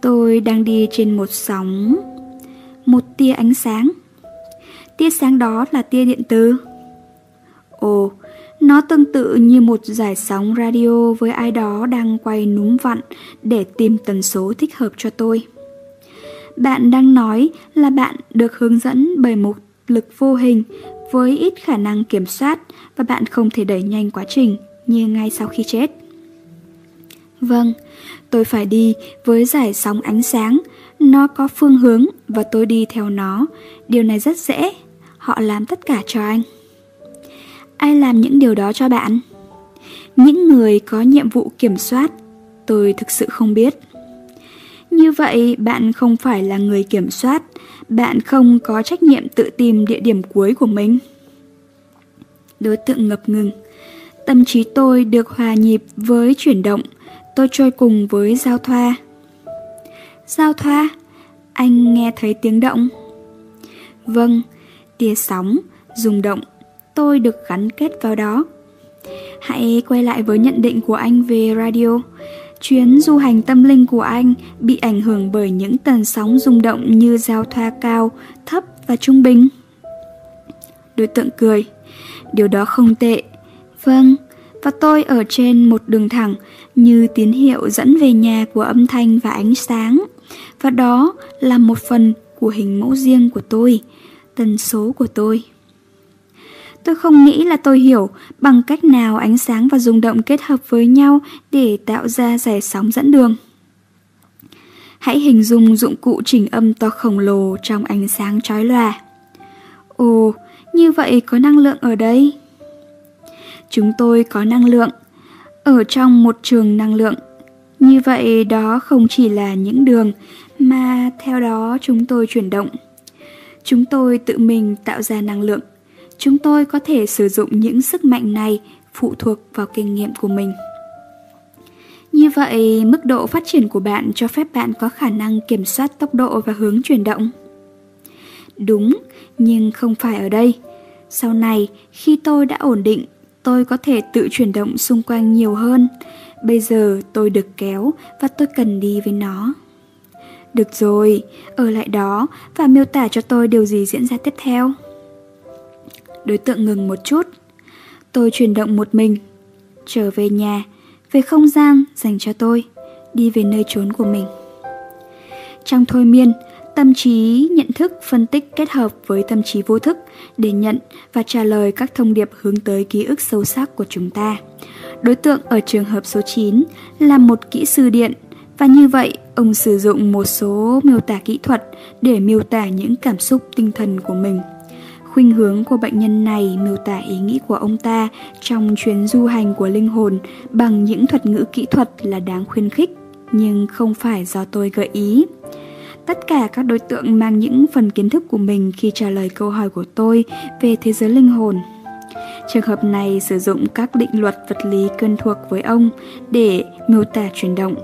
Tôi đang đi trên một sóng, một tia ánh sáng. Tia sáng đó là tia điện từ. Ồ, nó tương tự như một giải sóng radio với ai đó đang quay núm vặn để tìm tần số thích hợp cho tôi. Bạn đang nói là bạn được hướng dẫn bởi một lực vô hình với ít khả năng kiểm soát và bạn không thể đẩy nhanh quá trình như ngay sau khi chết. Vâng, tôi phải đi với giải sóng ánh sáng, nó có phương hướng và tôi đi theo nó. Điều này rất dễ, họ làm tất cả cho anh. Ai làm những điều đó cho bạn? Những người có nhiệm vụ kiểm soát, tôi thực sự không biết. Như vậy, bạn không phải là người kiểm soát, bạn không có trách nhiệm tự tìm địa điểm cuối của mình. Đối tượng ngập ngừng. Tâm trí tôi được hòa nhịp với chuyển động, tôi trôi cùng với giao thoa. Giao thoa? Anh nghe thấy tiếng động? Vâng, tia sóng, rung động, tôi được gắn kết vào đó. Hãy quay lại với nhận định của anh về radio. Chuyến du hành tâm linh của anh bị ảnh hưởng bởi những tần sóng rung động như giao thoa cao, thấp và trung bình. Đối tượng cười. Điều đó không tệ. Vâng, và tôi ở trên một đường thẳng như tín hiệu dẫn về nhà của âm thanh và ánh sáng. Và đó là một phần của hình mẫu riêng của tôi, tần số của tôi. Tôi không nghĩ là tôi hiểu bằng cách nào ánh sáng và rung động kết hợp với nhau để tạo ra giải sóng dẫn đường. Hãy hình dung dụng cụ chỉnh âm to khổng lồ trong ánh sáng chói lòa. Ồ, như vậy có năng lượng ở đây. Chúng tôi có năng lượng ở trong một trường năng lượng. Như vậy đó không chỉ là những đường mà theo đó chúng tôi chuyển động. Chúng tôi tự mình tạo ra năng lượng chúng tôi có thể sử dụng những sức mạnh này phụ thuộc vào kinh nghiệm của mình. Như vậy, mức độ phát triển của bạn cho phép bạn có khả năng kiểm soát tốc độ và hướng chuyển động. Đúng, nhưng không phải ở đây. Sau này, khi tôi đã ổn định, tôi có thể tự chuyển động xung quanh nhiều hơn. Bây giờ tôi được kéo và tôi cần đi với nó. Được rồi, ở lại đó và miêu tả cho tôi điều gì diễn ra tiếp theo. Đối tượng ngừng một chút. Tôi chuyển động một mình, trở về nhà, về không gian dành cho tôi, đi về nơi trốn của mình. Trong thôi miên, tâm trí nhận thức phân tích kết hợp với tâm trí vô thức để nhận và trả lời các thông điệp hướng tới ký ức sâu sắc của chúng ta. Đối tượng ở trường hợp số 9 là một kỹ sư điện và như vậy ông sử dụng một số miêu tả kỹ thuật để miêu tả những cảm xúc tinh thần của mình Khuynh hướng của bệnh nhân này miêu tả ý nghĩ của ông ta trong chuyến du hành của linh hồn bằng những thuật ngữ kỹ thuật là đáng khuyến khích, nhưng không phải do tôi gợi ý. Tất cả các đối tượng mang những phần kiến thức của mình khi trả lời câu hỏi của tôi về thế giới linh hồn. Trường hợp này sử dụng các định luật vật lý cân thuộc với ông để miêu tả chuyển động,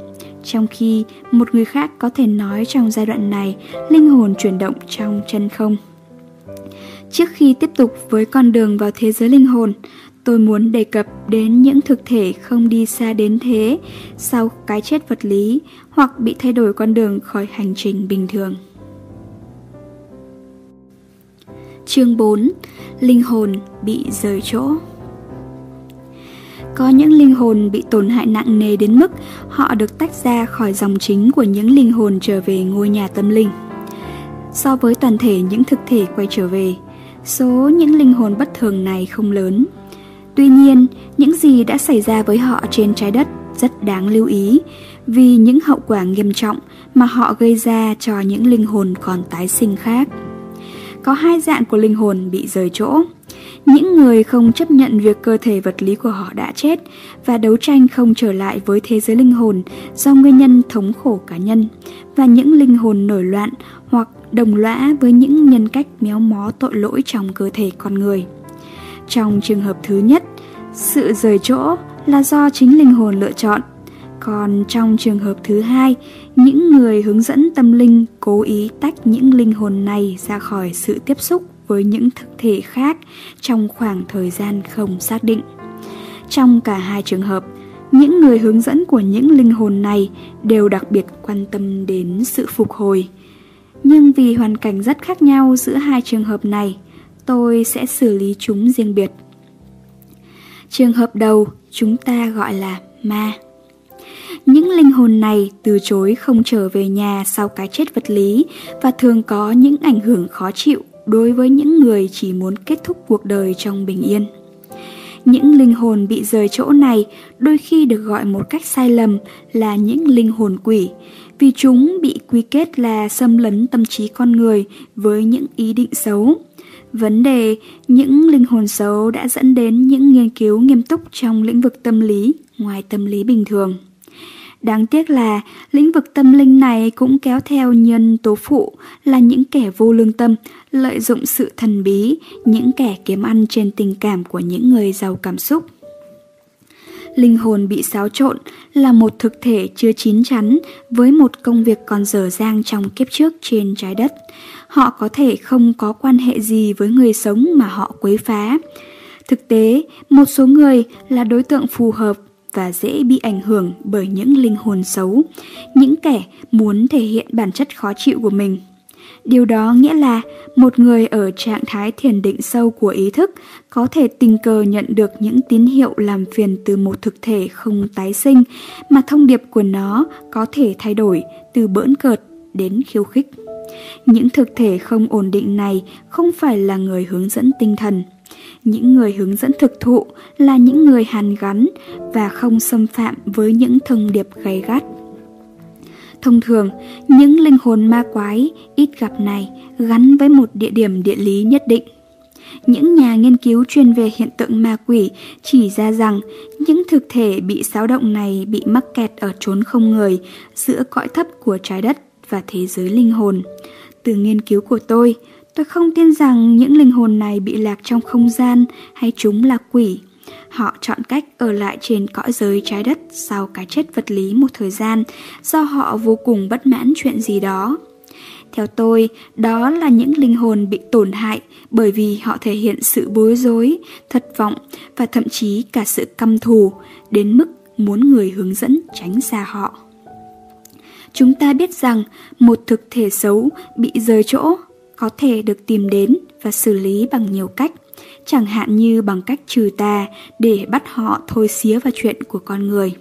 trong khi một người khác có thể nói trong giai đoạn này linh hồn chuyển động trong chân không. Trước khi tiếp tục với con đường vào thế giới linh hồn, tôi muốn đề cập đến những thực thể không đi xa đến thế sau cái chết vật lý hoặc bị thay đổi con đường khỏi hành trình bình thường. Chương 4 Linh hồn bị rời chỗ Có những linh hồn bị tổn hại nặng nề đến mức họ được tách ra khỏi dòng chính của những linh hồn trở về ngôi nhà tâm linh. So với toàn thể những thực thể quay trở về, Số những linh hồn bất thường này không lớn. Tuy nhiên, những gì đã xảy ra với họ trên trái đất rất đáng lưu ý vì những hậu quả nghiêm trọng mà họ gây ra cho những linh hồn còn tái sinh khác. Có hai dạng của linh hồn bị rời chỗ. Những người không chấp nhận việc cơ thể vật lý của họ đã chết và đấu tranh không trở lại với thế giới linh hồn do nguyên nhân thống khổ cá nhân và những linh hồn nổi loạn đồng lõa với những nhân cách méo mó tội lỗi trong cơ thể con người. Trong trường hợp thứ nhất, sự rời chỗ là do chính linh hồn lựa chọn. Còn trong trường hợp thứ hai, những người hướng dẫn tâm linh cố ý tách những linh hồn này ra khỏi sự tiếp xúc với những thực thể khác trong khoảng thời gian không xác định. Trong cả hai trường hợp, những người hướng dẫn của những linh hồn này đều đặc biệt quan tâm đến sự phục hồi nhưng vì hoàn cảnh rất khác nhau giữa hai trường hợp này, tôi sẽ xử lý chúng riêng biệt. Trường hợp đầu chúng ta gọi là ma. Những linh hồn này từ chối không trở về nhà sau cái chết vật lý và thường có những ảnh hưởng khó chịu đối với những người chỉ muốn kết thúc cuộc đời trong bình yên. Những linh hồn bị rời chỗ này đôi khi được gọi một cách sai lầm là những linh hồn quỷ, vì chúng bị quy kết là xâm lấn tâm trí con người với những ý định xấu. Vấn đề những linh hồn xấu đã dẫn đến những nghiên cứu nghiêm túc trong lĩnh vực tâm lý ngoài tâm lý bình thường. Đáng tiếc là lĩnh vực tâm linh này cũng kéo theo nhân tố phụ là những kẻ vô lương tâm, lợi dụng sự thần bí, những kẻ kiếm ăn trên tình cảm của những người giàu cảm xúc. Linh hồn bị xáo trộn là một thực thể chưa chín chắn với một công việc còn dở dang trong kiếp trước trên trái đất. Họ có thể không có quan hệ gì với người sống mà họ quấy phá. Thực tế, một số người là đối tượng phù hợp và dễ bị ảnh hưởng bởi những linh hồn xấu, những kẻ muốn thể hiện bản chất khó chịu của mình. Điều đó nghĩa là một người ở trạng thái thiền định sâu của ý thức có thể tình cờ nhận được những tín hiệu làm phiền từ một thực thể không tái sinh, mà thông điệp của nó có thể thay đổi từ bỡn cợt đến khiêu khích. Những thực thể không ổn định này không phải là người hướng dẫn tinh thần những người hướng dẫn thực thụ là những người hàn gắn và không xâm phạm với những thông điệp gay gắt. Thông thường, những linh hồn ma quái ít gặp này gắn với một địa điểm địa lý nhất định. Những nhà nghiên cứu chuyên về hiện tượng ma quỷ chỉ ra rằng những thực thể bị xáo động này bị mắc kẹt ở chốn không người giữa cõi thấp của trái đất và thế giới linh hồn. Từ nghiên cứu của tôi, Tôi không tin rằng những linh hồn này bị lạc trong không gian hay chúng là quỷ. Họ chọn cách ở lại trên cõi giới trái đất sau cái chết vật lý một thời gian do họ vô cùng bất mãn chuyện gì đó. Theo tôi, đó là những linh hồn bị tổn hại bởi vì họ thể hiện sự bối rối, thất vọng và thậm chí cả sự căm thù đến mức muốn người hướng dẫn tránh xa họ. Chúng ta biết rằng một thực thể xấu bị rời chỗ có thể được tìm đến và xử lý bằng nhiều cách, chẳng hạn như bằng cách trừ tà để bắt họ thôi xía vào chuyện của con người.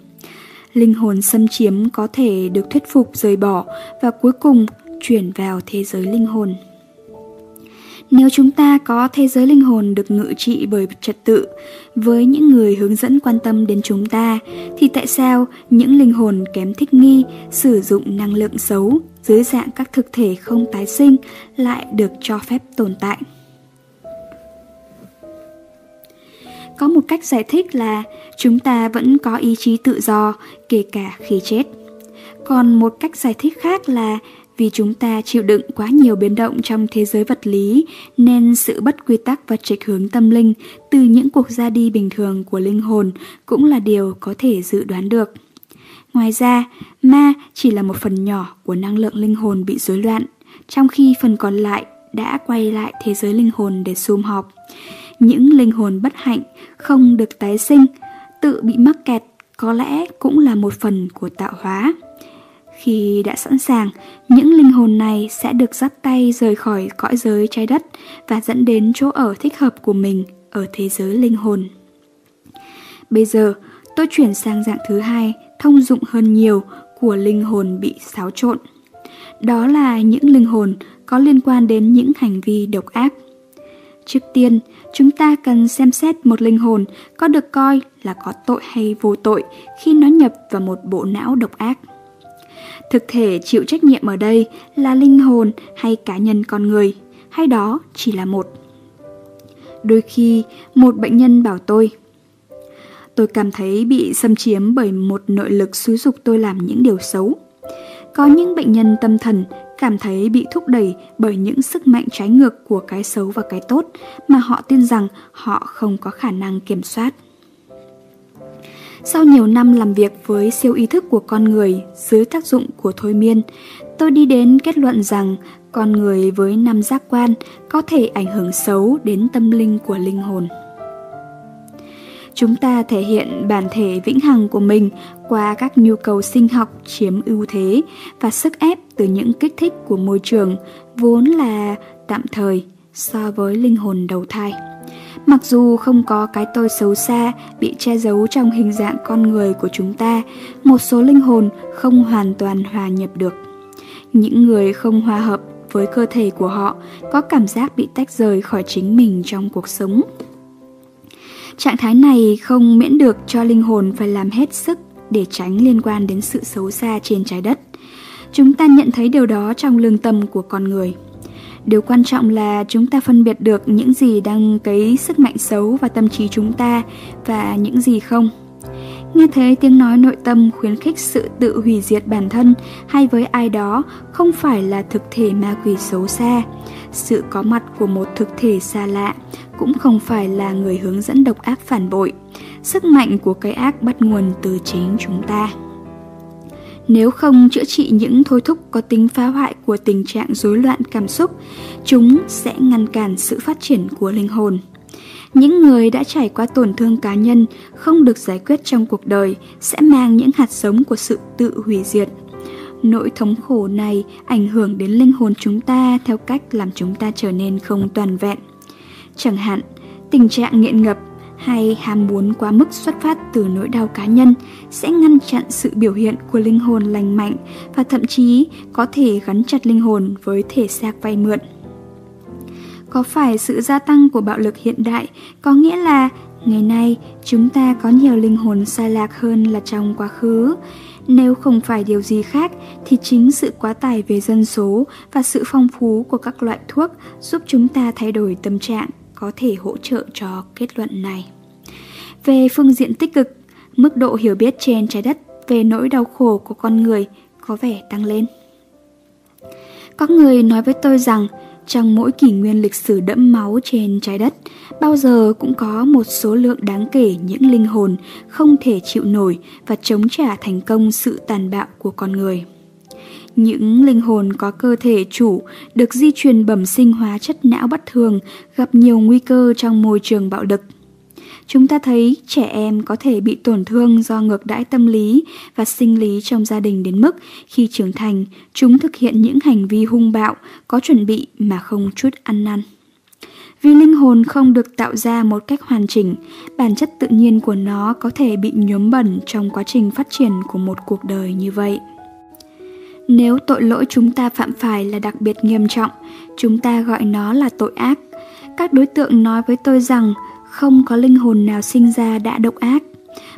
Linh hồn xâm chiếm có thể được thuyết phục rời bỏ và cuối cùng chuyển vào thế giới linh hồn. Nếu chúng ta có thế giới linh hồn được ngự trị bởi trật tự với những người hướng dẫn quan tâm đến chúng ta, thì tại sao những linh hồn kém thích nghi sử dụng năng lượng xấu dưới dạng các thực thể không tái sinh lại được cho phép tồn tại? Có một cách giải thích là chúng ta vẫn có ý chí tự do kể cả khi chết. Còn một cách giải thích khác là vì chúng ta chịu đựng quá nhiều biến động trong thế giới vật lý nên sự bất quy tắc và trịch hướng tâm linh từ những cuộc ra đi bình thường của linh hồn cũng là điều có thể dự đoán được. Ngoài ra, ma chỉ là một phần nhỏ của năng lượng linh hồn bị rối loạn, trong khi phần còn lại đã quay lại thế giới linh hồn để sum họp. Những linh hồn bất hạnh không được tái sinh, tự bị mắc kẹt có lẽ cũng là một phần của tạo hóa. Khi đã sẵn sàng, những linh hồn này sẽ được dắt tay rời khỏi cõi giới trái đất và dẫn đến chỗ ở thích hợp của mình ở thế giới linh hồn. Bây giờ, tôi chuyển sang dạng thứ hai, thông dụng hơn nhiều của linh hồn bị xáo trộn. Đó là những linh hồn có liên quan đến những hành vi độc ác. Trước tiên, chúng ta cần xem xét một linh hồn có được coi là có tội hay vô tội khi nó nhập vào một bộ não độc ác. Thực thể chịu trách nhiệm ở đây là linh hồn hay cá nhân con người, hay đó chỉ là một. Đôi khi, một bệnh nhân bảo tôi, tôi cảm thấy bị xâm chiếm bởi một nội lực xúi dục tôi làm những điều xấu. Có những bệnh nhân tâm thần cảm thấy bị thúc đẩy bởi những sức mạnh trái ngược của cái xấu và cái tốt mà họ tin rằng họ không có khả năng kiểm soát. Sau nhiều năm làm việc với siêu ý thức của con người dưới tác dụng của thôi miên, tôi đi đến kết luận rằng con người với năm giác quan có thể ảnh hưởng xấu đến tâm linh của linh hồn. Chúng ta thể hiện bản thể vĩnh hằng của mình qua các nhu cầu sinh học chiếm ưu thế và sức ép từ những kích thích của môi trường vốn là tạm thời so với linh hồn đầu thai. Mặc dù không có cái tôi xấu xa bị che giấu trong hình dạng con người của chúng ta, một số linh hồn không hoàn toàn hòa nhập được. Những người không hòa hợp với cơ thể của họ có cảm giác bị tách rời khỏi chính mình trong cuộc sống. Trạng thái này không miễn được cho linh hồn phải làm hết sức để tránh liên quan đến sự xấu xa trên trái đất. Chúng ta nhận thấy điều đó trong lương tâm của con người. Điều quan trọng là chúng ta phân biệt được những gì đang cấy sức mạnh xấu vào tâm trí chúng ta và những gì không. Nghe thấy tiếng nói nội tâm khuyến khích sự tự hủy diệt bản thân hay với ai đó không phải là thực thể ma quỷ xấu xa. Sự có mặt của một thực thể xa lạ cũng không phải là người hướng dẫn độc ác phản bội. Sức mạnh của cái ác bắt nguồn từ chính chúng ta. Nếu không chữa trị những thôi thúc có tính phá hoại của tình trạng rối loạn cảm xúc, chúng sẽ ngăn cản sự phát triển của linh hồn. Những người đã trải qua tổn thương cá nhân không được giải quyết trong cuộc đời sẽ mang những hạt giống của sự tự hủy diệt. Nỗi thống khổ này ảnh hưởng đến linh hồn chúng ta theo cách làm chúng ta trở nên không toàn vẹn. Chẳng hạn, tình trạng nghiện ngập hay ham muốn quá mức xuất phát từ nỗi đau cá nhân sẽ ngăn chặn sự biểu hiện của linh hồn lành mạnh và thậm chí có thể gắn chặt linh hồn với thể xác vay mượn. Có phải sự gia tăng của bạo lực hiện đại có nghĩa là ngày nay chúng ta có nhiều linh hồn sai lạc hơn là trong quá khứ? Nếu không phải điều gì khác thì chính sự quá tải về dân số và sự phong phú của các loại thuốc giúp chúng ta thay đổi tâm trạng có thể hỗ trợ cho kết luận này. Về phương diện tích cực, mức độ hiểu biết trên trái đất về nỗi đau khổ của con người có vẻ tăng lên. Có người nói với tôi rằng trong mỗi kỷ nguyên lịch sử đẫm máu trên trái đất, bao giờ cũng có một số lượng đáng kể những linh hồn không thể chịu nổi và chống trả thành công sự tàn bạo của con người. Những linh hồn có cơ thể chủ được di truyền bẩm sinh hóa chất não bất thường gặp nhiều nguy cơ trong môi trường bạo lực. Chúng ta thấy trẻ em có thể bị tổn thương do ngược đãi tâm lý và sinh lý trong gia đình đến mức khi trưởng thành, chúng thực hiện những hành vi hung bạo, có chuẩn bị mà không chút ăn năn. Vì linh hồn không được tạo ra một cách hoàn chỉnh, bản chất tự nhiên của nó có thể bị nhuốm bẩn trong quá trình phát triển của một cuộc đời như vậy. Nếu tội lỗi chúng ta phạm phải là đặc biệt nghiêm trọng, chúng ta gọi nó là tội ác. Các đối tượng nói với tôi rằng không có linh hồn nào sinh ra đã độc ác,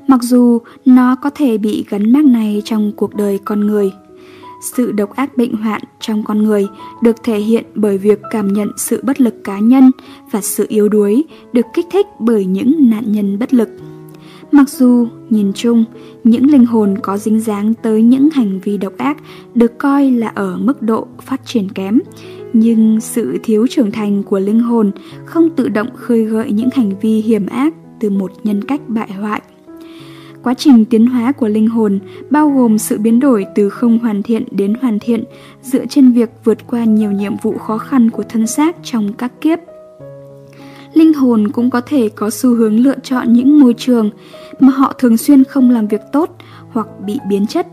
mặc dù nó có thể bị gắn mác này trong cuộc đời con người. Sự độc ác bệnh hoạn trong con người được thể hiện bởi việc cảm nhận sự bất lực cá nhân và sự yếu đuối được kích thích bởi những nạn nhân bất lực. Mặc dù nhìn chung, những linh hồn có dính dáng tới những hành vi độc ác được coi là ở mức độ phát triển kém, nhưng sự thiếu trưởng thành của linh hồn không tự động khơi gợi những hành vi hiểm ác từ một nhân cách bại hoại. Quá trình tiến hóa của linh hồn bao gồm sự biến đổi từ không hoàn thiện đến hoàn thiện dựa trên việc vượt qua nhiều nhiệm vụ khó khăn của thân xác trong các kiếp. Linh hồn cũng có thể có xu hướng lựa chọn những môi trường mà họ thường xuyên không làm việc tốt hoặc bị biến chất.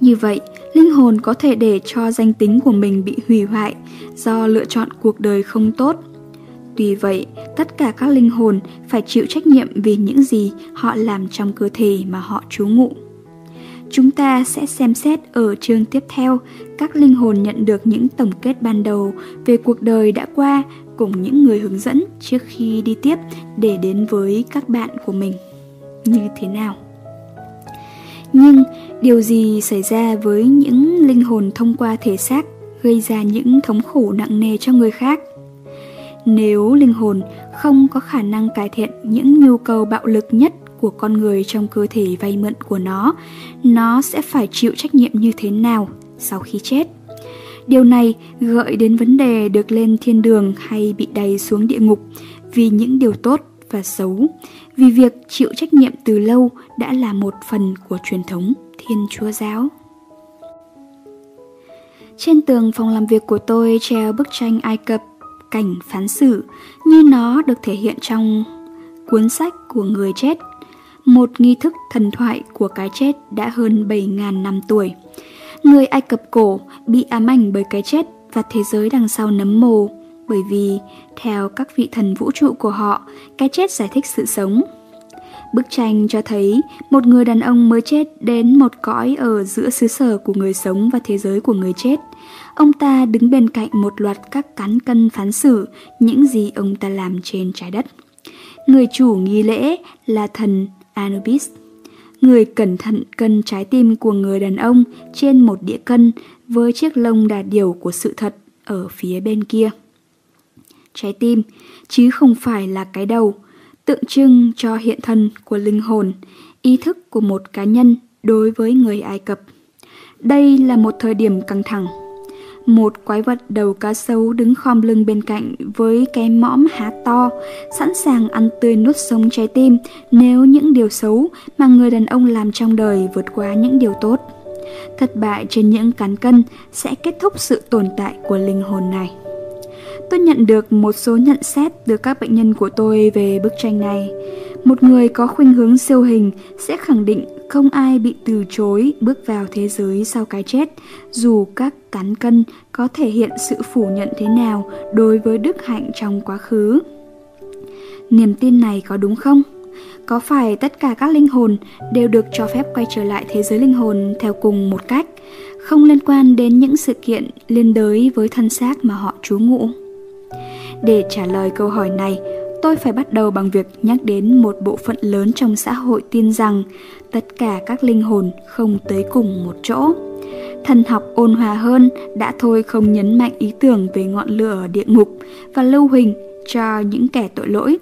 Như vậy, linh hồn có thể để cho danh tính của mình bị hủy hoại do lựa chọn cuộc đời không tốt. Tuy vậy, tất cả các linh hồn phải chịu trách nhiệm vì những gì họ làm trong cơ thể mà họ trú ngụ. Chúng ta sẽ xem xét ở chương tiếp theo các linh hồn nhận được những tổng kết ban đầu về cuộc đời đã qua cùng những người hướng dẫn trước khi đi tiếp để đến với các bạn của mình như thế nào. Nhưng điều gì xảy ra với những linh hồn thông qua thể xác gây ra những thống khổ nặng nề cho người khác? Nếu linh hồn không có khả năng cải thiện những nhu cầu bạo lực nhất của con người trong cơ thể vay mượn của nó, nó sẽ phải chịu trách nhiệm như thế nào sau khi chết? Điều này gợi đến vấn đề được lên thiên đường hay bị đầy xuống địa ngục vì những điều tốt và xấu, vì việc chịu trách nhiệm từ lâu đã là một phần của truyền thống Thiên Chúa Giáo. Trên tường phòng làm việc của tôi treo bức tranh Ai Cập cảnh phán xử như nó được thể hiện trong cuốn sách của người chết, một nghi thức thần thoại của cái chết đã hơn 7.000 năm tuổi. Người Ai Cập cổ bị ám ảnh bởi cái chết và thế giới đằng sau nấm mồ bởi vì, theo các vị thần vũ trụ của họ, cái chết giải thích sự sống. Bức tranh cho thấy một người đàn ông mới chết đến một cõi ở giữa xứ sở của người sống và thế giới của người chết. Ông ta đứng bên cạnh một loạt các cán cân phán xử những gì ông ta làm trên trái đất. Người chủ nghi lễ là thần Anubis. Người cẩn thận cân trái tim của người đàn ông trên một đĩa cân với chiếc lông đà điểu của sự thật ở phía bên kia. Trái tim, chứ không phải là cái đầu, tượng trưng cho hiện thân của linh hồn, ý thức của một cá nhân đối với người Ai Cập. Đây là một thời điểm căng thẳng. Một quái vật đầu cá sấu đứng khom lưng bên cạnh với cái mõm há to, sẵn sàng ăn tươi nuốt sống trái tim nếu những điều xấu mà người đàn ông làm trong đời vượt qua những điều tốt. Thất bại trên những cán cân sẽ kết thúc sự tồn tại của linh hồn này. Tôi nhận được một số nhận xét từ các bệnh nhân của tôi về bức tranh này. Một người có khuynh hướng siêu hình sẽ khẳng định không ai bị từ chối bước vào thế giới sau cái chết, dù các cán cân có thể hiện sự phủ nhận thế nào đối với đức hạnh trong quá khứ. Niềm tin này có đúng không? Có phải tất cả các linh hồn đều được cho phép quay trở lại thế giới linh hồn theo cùng một cách, không liên quan đến những sự kiện liên đới với thân xác mà họ trú ngụ? Để trả lời câu hỏi này, tôi phải bắt đầu bằng việc nhắc đến một bộ phận lớn trong xã hội tin rằng tất cả các linh hồn không tới cùng một chỗ. Thần học ôn hòa hơn đã thôi không nhấn mạnh ý tưởng về ngọn lửa địa ngục và lưu huỳnh cho những kẻ tội lỗi.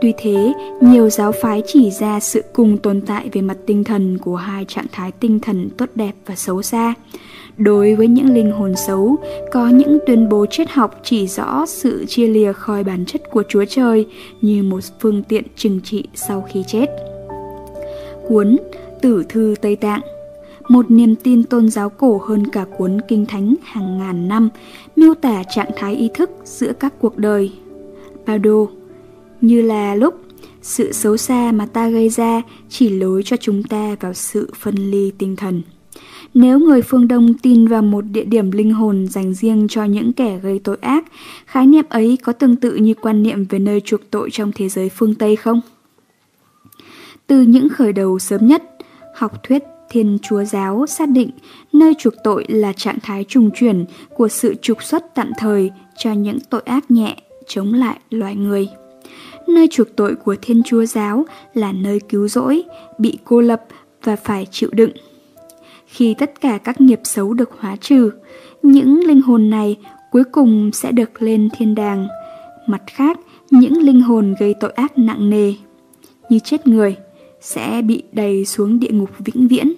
Tuy thế, nhiều giáo phái chỉ ra sự cùng tồn tại về mặt tinh thần của hai trạng thái tinh thần tốt đẹp và xấu xa. Đối với những linh hồn xấu, có những tuyên bố triết học chỉ rõ sự chia lìa khỏi bản chất của Chúa Trời như một phương tiện trừng trị sau khi chết. Cuốn Tử Thư Tây Tạng một niềm tin tôn giáo cổ hơn cả cuốn kinh thánh hàng ngàn năm, miêu tả trạng thái ý thức giữa các cuộc đời. Pado, như là lúc sự xấu xa mà ta gây ra chỉ lối cho chúng ta vào sự phân ly tinh thần. Nếu người phương Đông tin vào một địa điểm linh hồn dành riêng cho những kẻ gây tội ác, khái niệm ấy có tương tự như quan niệm về nơi chuộc tội trong thế giới phương Tây không? Từ những khởi đầu sớm nhất, học thuyết Thiên Chúa Giáo xác định nơi chuộc tội là trạng thái trùng chuyển của sự trục xuất tạm thời cho những tội ác nhẹ chống lại loài người. Nơi chuộc tội của Thiên Chúa Giáo là nơi cứu rỗi, bị cô lập và phải chịu đựng. Khi tất cả các nghiệp xấu được hóa trừ, những linh hồn này cuối cùng sẽ được lên thiên đàng. Mặt khác, những linh hồn gây tội ác nặng nề, như chết người, sẽ bị đầy xuống địa ngục vĩnh viễn.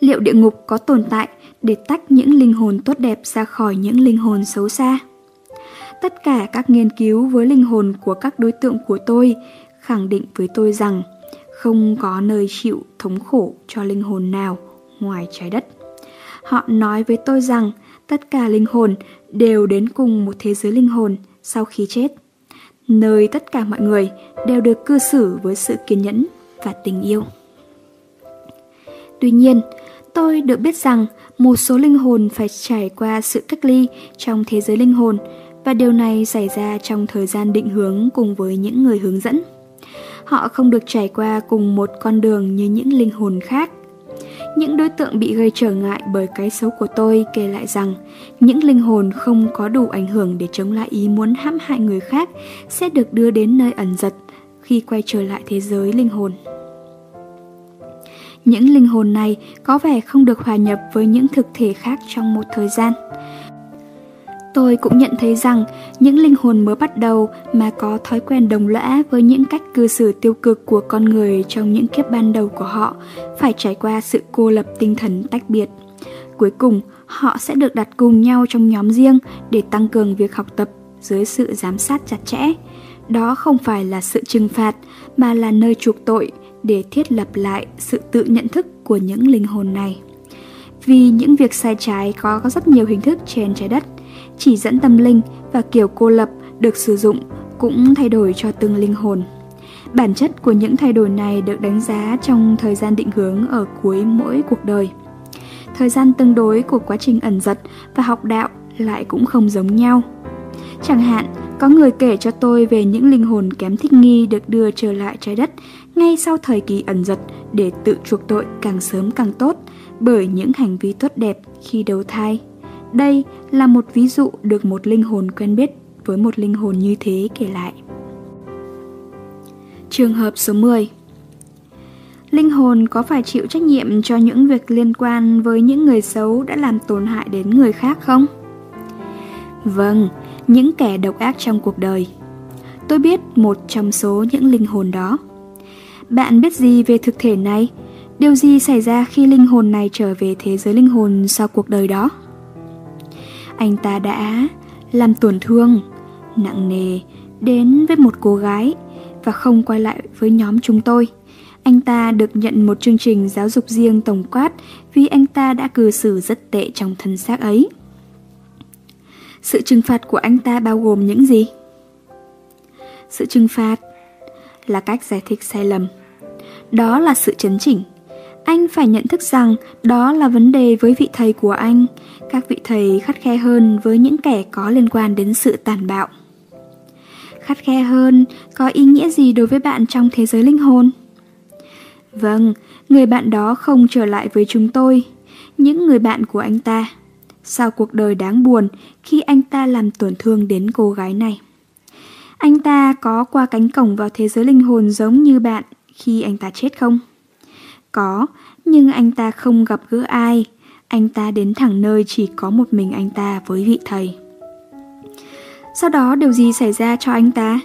Liệu địa ngục có tồn tại để tách những linh hồn tốt đẹp ra khỏi những linh hồn xấu xa? Tất cả các nghiên cứu với linh hồn của các đối tượng của tôi khẳng định với tôi rằng không có nơi chịu thống khổ cho linh hồn nào ngoài trái đất. Họ nói với tôi rằng tất cả linh hồn đều đến cùng một thế giới linh hồn sau khi chết, nơi tất cả mọi người đều được cư xử với sự kiên nhẫn và tình yêu. Tuy nhiên, tôi được biết rằng một số linh hồn phải trải qua sự cách ly trong thế giới linh hồn và điều này xảy ra trong thời gian định hướng cùng với những người hướng dẫn. Họ không được trải qua cùng một con đường như những linh hồn khác. Những đối tượng bị gây trở ngại bởi cái xấu của tôi kể lại rằng, những linh hồn không có đủ ảnh hưởng để chống lại ý muốn hãm hại người khác sẽ được đưa đến nơi ẩn giật khi quay trở lại thế giới linh hồn. Những linh hồn này có vẻ không được hòa nhập với những thực thể khác trong một thời gian. Tôi cũng nhận thấy rằng những linh hồn mới bắt đầu mà có thói quen đồng lõa với những cách cư xử tiêu cực của con người trong những kiếp ban đầu của họ phải trải qua sự cô lập tinh thần tách biệt. Cuối cùng, họ sẽ được đặt cùng nhau trong nhóm riêng để tăng cường việc học tập dưới sự giám sát chặt chẽ. Đó không phải là sự trừng phạt mà là nơi chuộc tội để thiết lập lại sự tự nhận thức của những linh hồn này. Vì những việc sai trái có rất nhiều hình thức trên trái đất – chỉ dẫn tâm linh và kiểu cô lập được sử dụng cũng thay đổi cho từng linh hồn. Bản chất của những thay đổi này được đánh giá trong thời gian định hướng ở cuối mỗi cuộc đời. Thời gian tương đối của quá trình ẩn giật và học đạo lại cũng không giống nhau. Chẳng hạn, có người kể cho tôi về những linh hồn kém thích nghi được đưa trở lại trái đất ngay sau thời kỳ ẩn giật để tự chuộc tội càng sớm càng tốt bởi những hành vi tốt đẹp khi đầu thai. Đây là một ví dụ được một linh hồn quen biết với một linh hồn như thế kể lại. Trường hợp số 10 Linh hồn có phải chịu trách nhiệm cho những việc liên quan với những người xấu đã làm tổn hại đến người khác không? Vâng, những kẻ độc ác trong cuộc đời. Tôi biết một trong số những linh hồn đó. Bạn biết gì về thực thể này? Điều gì xảy ra khi linh hồn này trở về thế giới linh hồn sau cuộc đời đó? Anh ta đã làm tổn thương, nặng nề đến với một cô gái và không quay lại với nhóm chúng tôi. Anh ta được nhận một chương trình giáo dục riêng tổng quát vì anh ta đã cư xử rất tệ trong thân xác ấy. Sự trừng phạt của anh ta bao gồm những gì? Sự trừng phạt là cách giải thích sai lầm. Đó là sự chấn chỉnh. Anh phải nhận thức rằng đó là vấn đề với vị thầy của anh. Các vị thầy khắt khe hơn với những kẻ có liên quan đến sự tàn bạo. Khắt khe hơn có ý nghĩa gì đối với bạn trong thế giới linh hồn? Vâng, người bạn đó không trở lại với chúng tôi, những người bạn của anh ta. Sau cuộc đời đáng buồn khi anh ta làm tổn thương đến cô gái này. Anh ta có qua cánh cổng vào thế giới linh hồn giống như bạn khi anh ta chết không? Có, nhưng anh ta không gặp gỡ ai. Anh ta đến thẳng nơi chỉ có một mình anh ta với vị thầy. Sau đó điều gì xảy ra cho anh ta?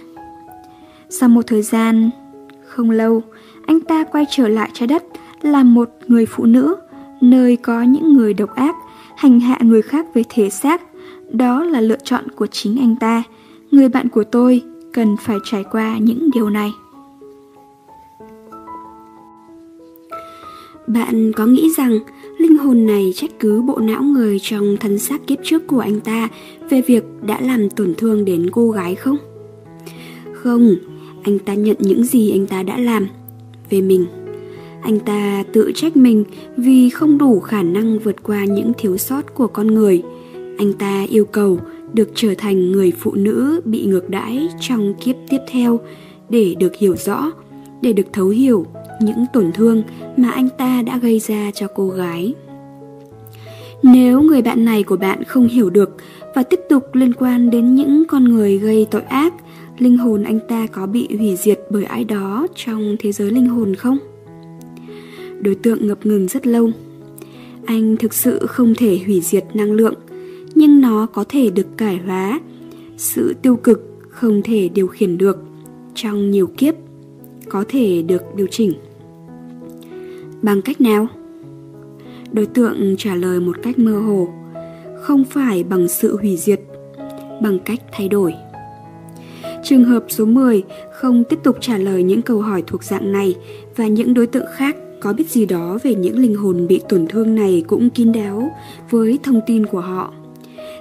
Sau một thời gian không lâu, anh ta quay trở lại trái đất là một người phụ nữ, nơi có những người độc ác, hành hạ người khác về thể xác. Đó là lựa chọn của chính anh ta. Người bạn của tôi cần phải trải qua những điều này. Bạn có nghĩ rằng linh hồn này trách cứ bộ não người trong thân xác kiếp trước của anh ta về việc đã làm tổn thương đến cô gái không? Không, anh ta nhận những gì anh ta đã làm về mình. Anh ta tự trách mình vì không đủ khả năng vượt qua những thiếu sót của con người. Anh ta yêu cầu được trở thành người phụ nữ bị ngược đãi trong kiếp tiếp theo để được hiểu rõ, để được thấu hiểu những tổn thương mà anh ta đã gây ra cho cô gái. Nếu người bạn này của bạn không hiểu được và tiếp tục liên quan đến những con người gây tội ác, linh hồn anh ta có bị hủy diệt bởi ai đó trong thế giới linh hồn không? Đối tượng ngập ngừng rất lâu. Anh thực sự không thể hủy diệt năng lượng, nhưng nó có thể được cải hóa. Sự tiêu cực không thể điều khiển được trong nhiều kiếp có thể được điều chỉnh. Bằng cách nào? Đối tượng trả lời một cách mơ hồ, không phải bằng sự hủy diệt, bằng cách thay đổi. Trường hợp số 10 không tiếp tục trả lời những câu hỏi thuộc dạng này và những đối tượng khác có biết gì đó về những linh hồn bị tổn thương này cũng kín đáo với thông tin của họ.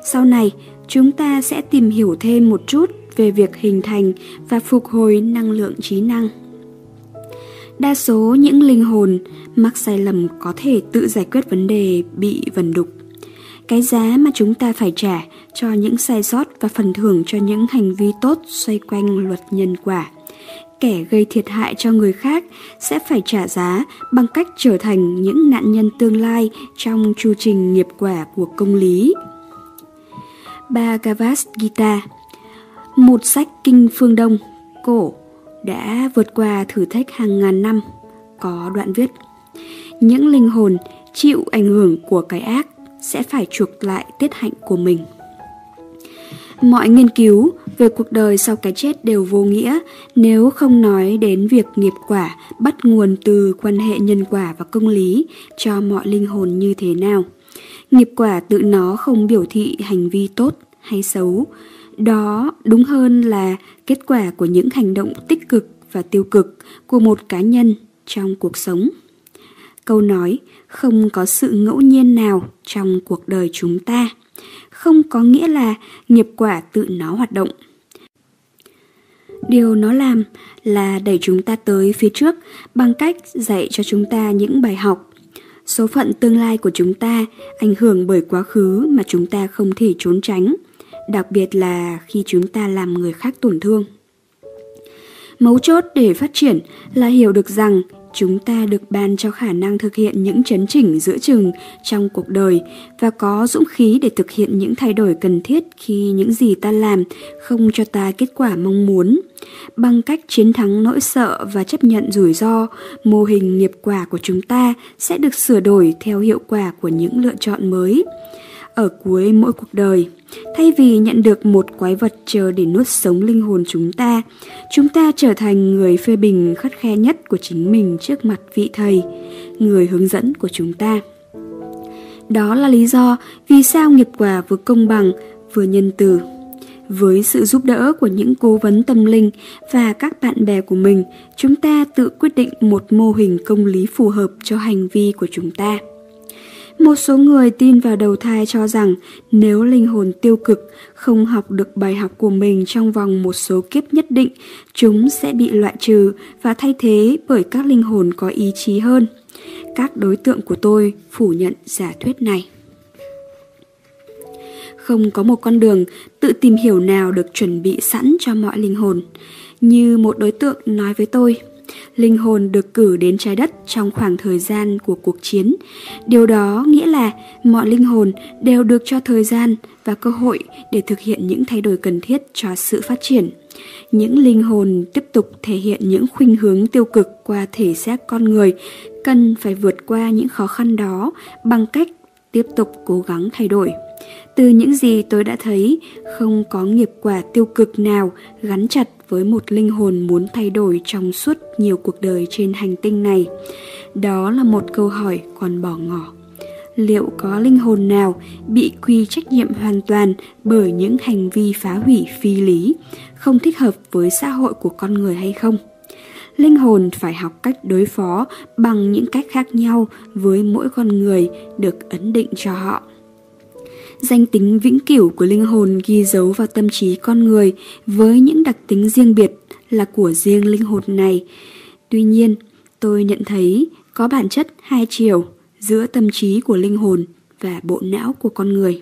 Sau này, chúng ta sẽ tìm hiểu thêm một chút về việc hình thành và phục hồi năng lượng trí năng. Đa số những linh hồn mắc sai lầm có thể tự giải quyết vấn đề bị vần đục. Cái giá mà chúng ta phải trả cho những sai sót và phần thưởng cho những hành vi tốt xoay quanh luật nhân quả. Kẻ gây thiệt hại cho người khác sẽ phải trả giá bằng cách trở thành những nạn nhân tương lai trong chu trình nghiệp quả của công lý. Bhagavad Gita Một sách kinh phương Đông, cổ, đã vượt qua thử thách hàng ngàn năm, có đoạn viết Những linh hồn chịu ảnh hưởng của cái ác sẽ phải chuộc lại tiết hạnh của mình. Mọi nghiên cứu về cuộc đời sau cái chết đều vô nghĩa nếu không nói đến việc nghiệp quả bắt nguồn từ quan hệ nhân quả và công lý cho mọi linh hồn như thế nào. Nghiệp quả tự nó không biểu thị hành vi tốt hay xấu. Đó đúng hơn là kết quả của những hành động tích cực và tiêu cực của một cá nhân trong cuộc sống. Câu nói, không có sự ngẫu nhiên nào trong cuộc đời chúng ta, không có nghĩa là nghiệp quả tự nó hoạt động. Điều nó làm là đẩy chúng ta tới phía trước bằng cách dạy cho chúng ta những bài học. Số phận tương lai của chúng ta ảnh hưởng bởi quá khứ mà chúng ta không thể trốn tránh đặc biệt là khi chúng ta làm người khác tổn thương. Mấu chốt để phát triển là hiểu được rằng chúng ta được ban cho khả năng thực hiện những chấn chỉnh giữa chừng trong cuộc đời và có dũng khí để thực hiện những thay đổi cần thiết khi những gì ta làm không cho ta kết quả mong muốn. Bằng cách chiến thắng nỗi sợ và chấp nhận rủi ro, mô hình nghiệp quả của chúng ta sẽ được sửa đổi theo hiệu quả của những lựa chọn mới. Ở cuối mỗi cuộc đời, thay vì nhận được một quái vật chờ để nuốt sống linh hồn chúng ta, chúng ta trở thành người phê bình khắt khe nhất của chính mình trước mặt vị thầy, người hướng dẫn của chúng ta. Đó là lý do vì sao nghiệp quả vừa công bằng vừa nhân từ. Với sự giúp đỡ của những cố vấn tâm linh và các bạn bè của mình, chúng ta tự quyết định một mô hình công lý phù hợp cho hành vi của chúng ta. Một số người tin vào đầu thai cho rằng nếu linh hồn tiêu cực không học được bài học của mình trong vòng một số kiếp nhất định, chúng sẽ bị loại trừ và thay thế bởi các linh hồn có ý chí hơn. Các đối tượng của tôi phủ nhận giả thuyết này. Không có một con đường tự tìm hiểu nào được chuẩn bị sẵn cho mọi linh hồn. Như một đối tượng nói với tôi, linh hồn được cử đến trái đất trong khoảng thời gian của cuộc chiến. Điều đó nghĩa là mọi linh hồn đều được cho thời gian và cơ hội để thực hiện những thay đổi cần thiết cho sự phát triển. Những linh hồn tiếp tục thể hiện những khuynh hướng tiêu cực qua thể xác con người cần phải vượt qua những khó khăn đó bằng cách tiếp tục cố gắng thay đổi. Từ những gì tôi đã thấy, không có nghiệp quả tiêu cực nào gắn chặt với một linh hồn muốn thay đổi trong suốt nhiều cuộc đời trên hành tinh này. Đó là một câu hỏi còn bỏ ngỏ. Liệu có linh hồn nào bị quy trách nhiệm hoàn toàn bởi những hành vi phá hủy phi lý, không thích hợp với xã hội của con người hay không? linh hồn phải học cách đối phó bằng những cách khác nhau với mỗi con người được ấn định cho họ danh tính vĩnh cửu của linh hồn ghi dấu vào tâm trí con người với những đặc tính riêng biệt là của riêng linh hồn này. Tuy nhiên, tôi nhận thấy có bản chất hai chiều giữa tâm trí của linh hồn và bộ não của con người.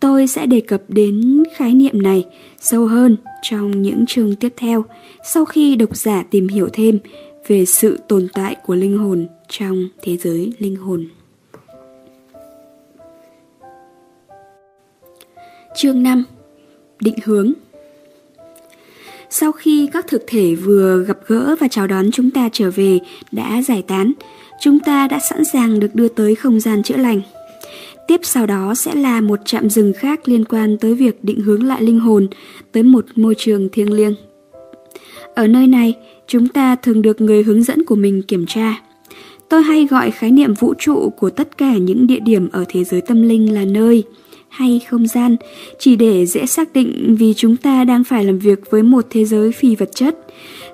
Tôi sẽ đề cập đến khái niệm này sâu hơn trong những chương tiếp theo sau khi độc giả tìm hiểu thêm về sự tồn tại của linh hồn trong thế giới linh hồn. Chương 5 Định hướng Sau khi các thực thể vừa gặp gỡ và chào đón chúng ta trở về đã giải tán, chúng ta đã sẵn sàng được đưa tới không gian chữa lành. Tiếp sau đó sẽ là một trạm dừng khác liên quan tới việc định hướng lại linh hồn tới một môi trường thiêng liêng. Ở nơi này, chúng ta thường được người hướng dẫn của mình kiểm tra. Tôi hay gọi khái niệm vũ trụ của tất cả những địa điểm ở thế giới tâm linh là nơi – hay không gian, chỉ để dễ xác định vì chúng ta đang phải làm việc với một thế giới phi vật chất.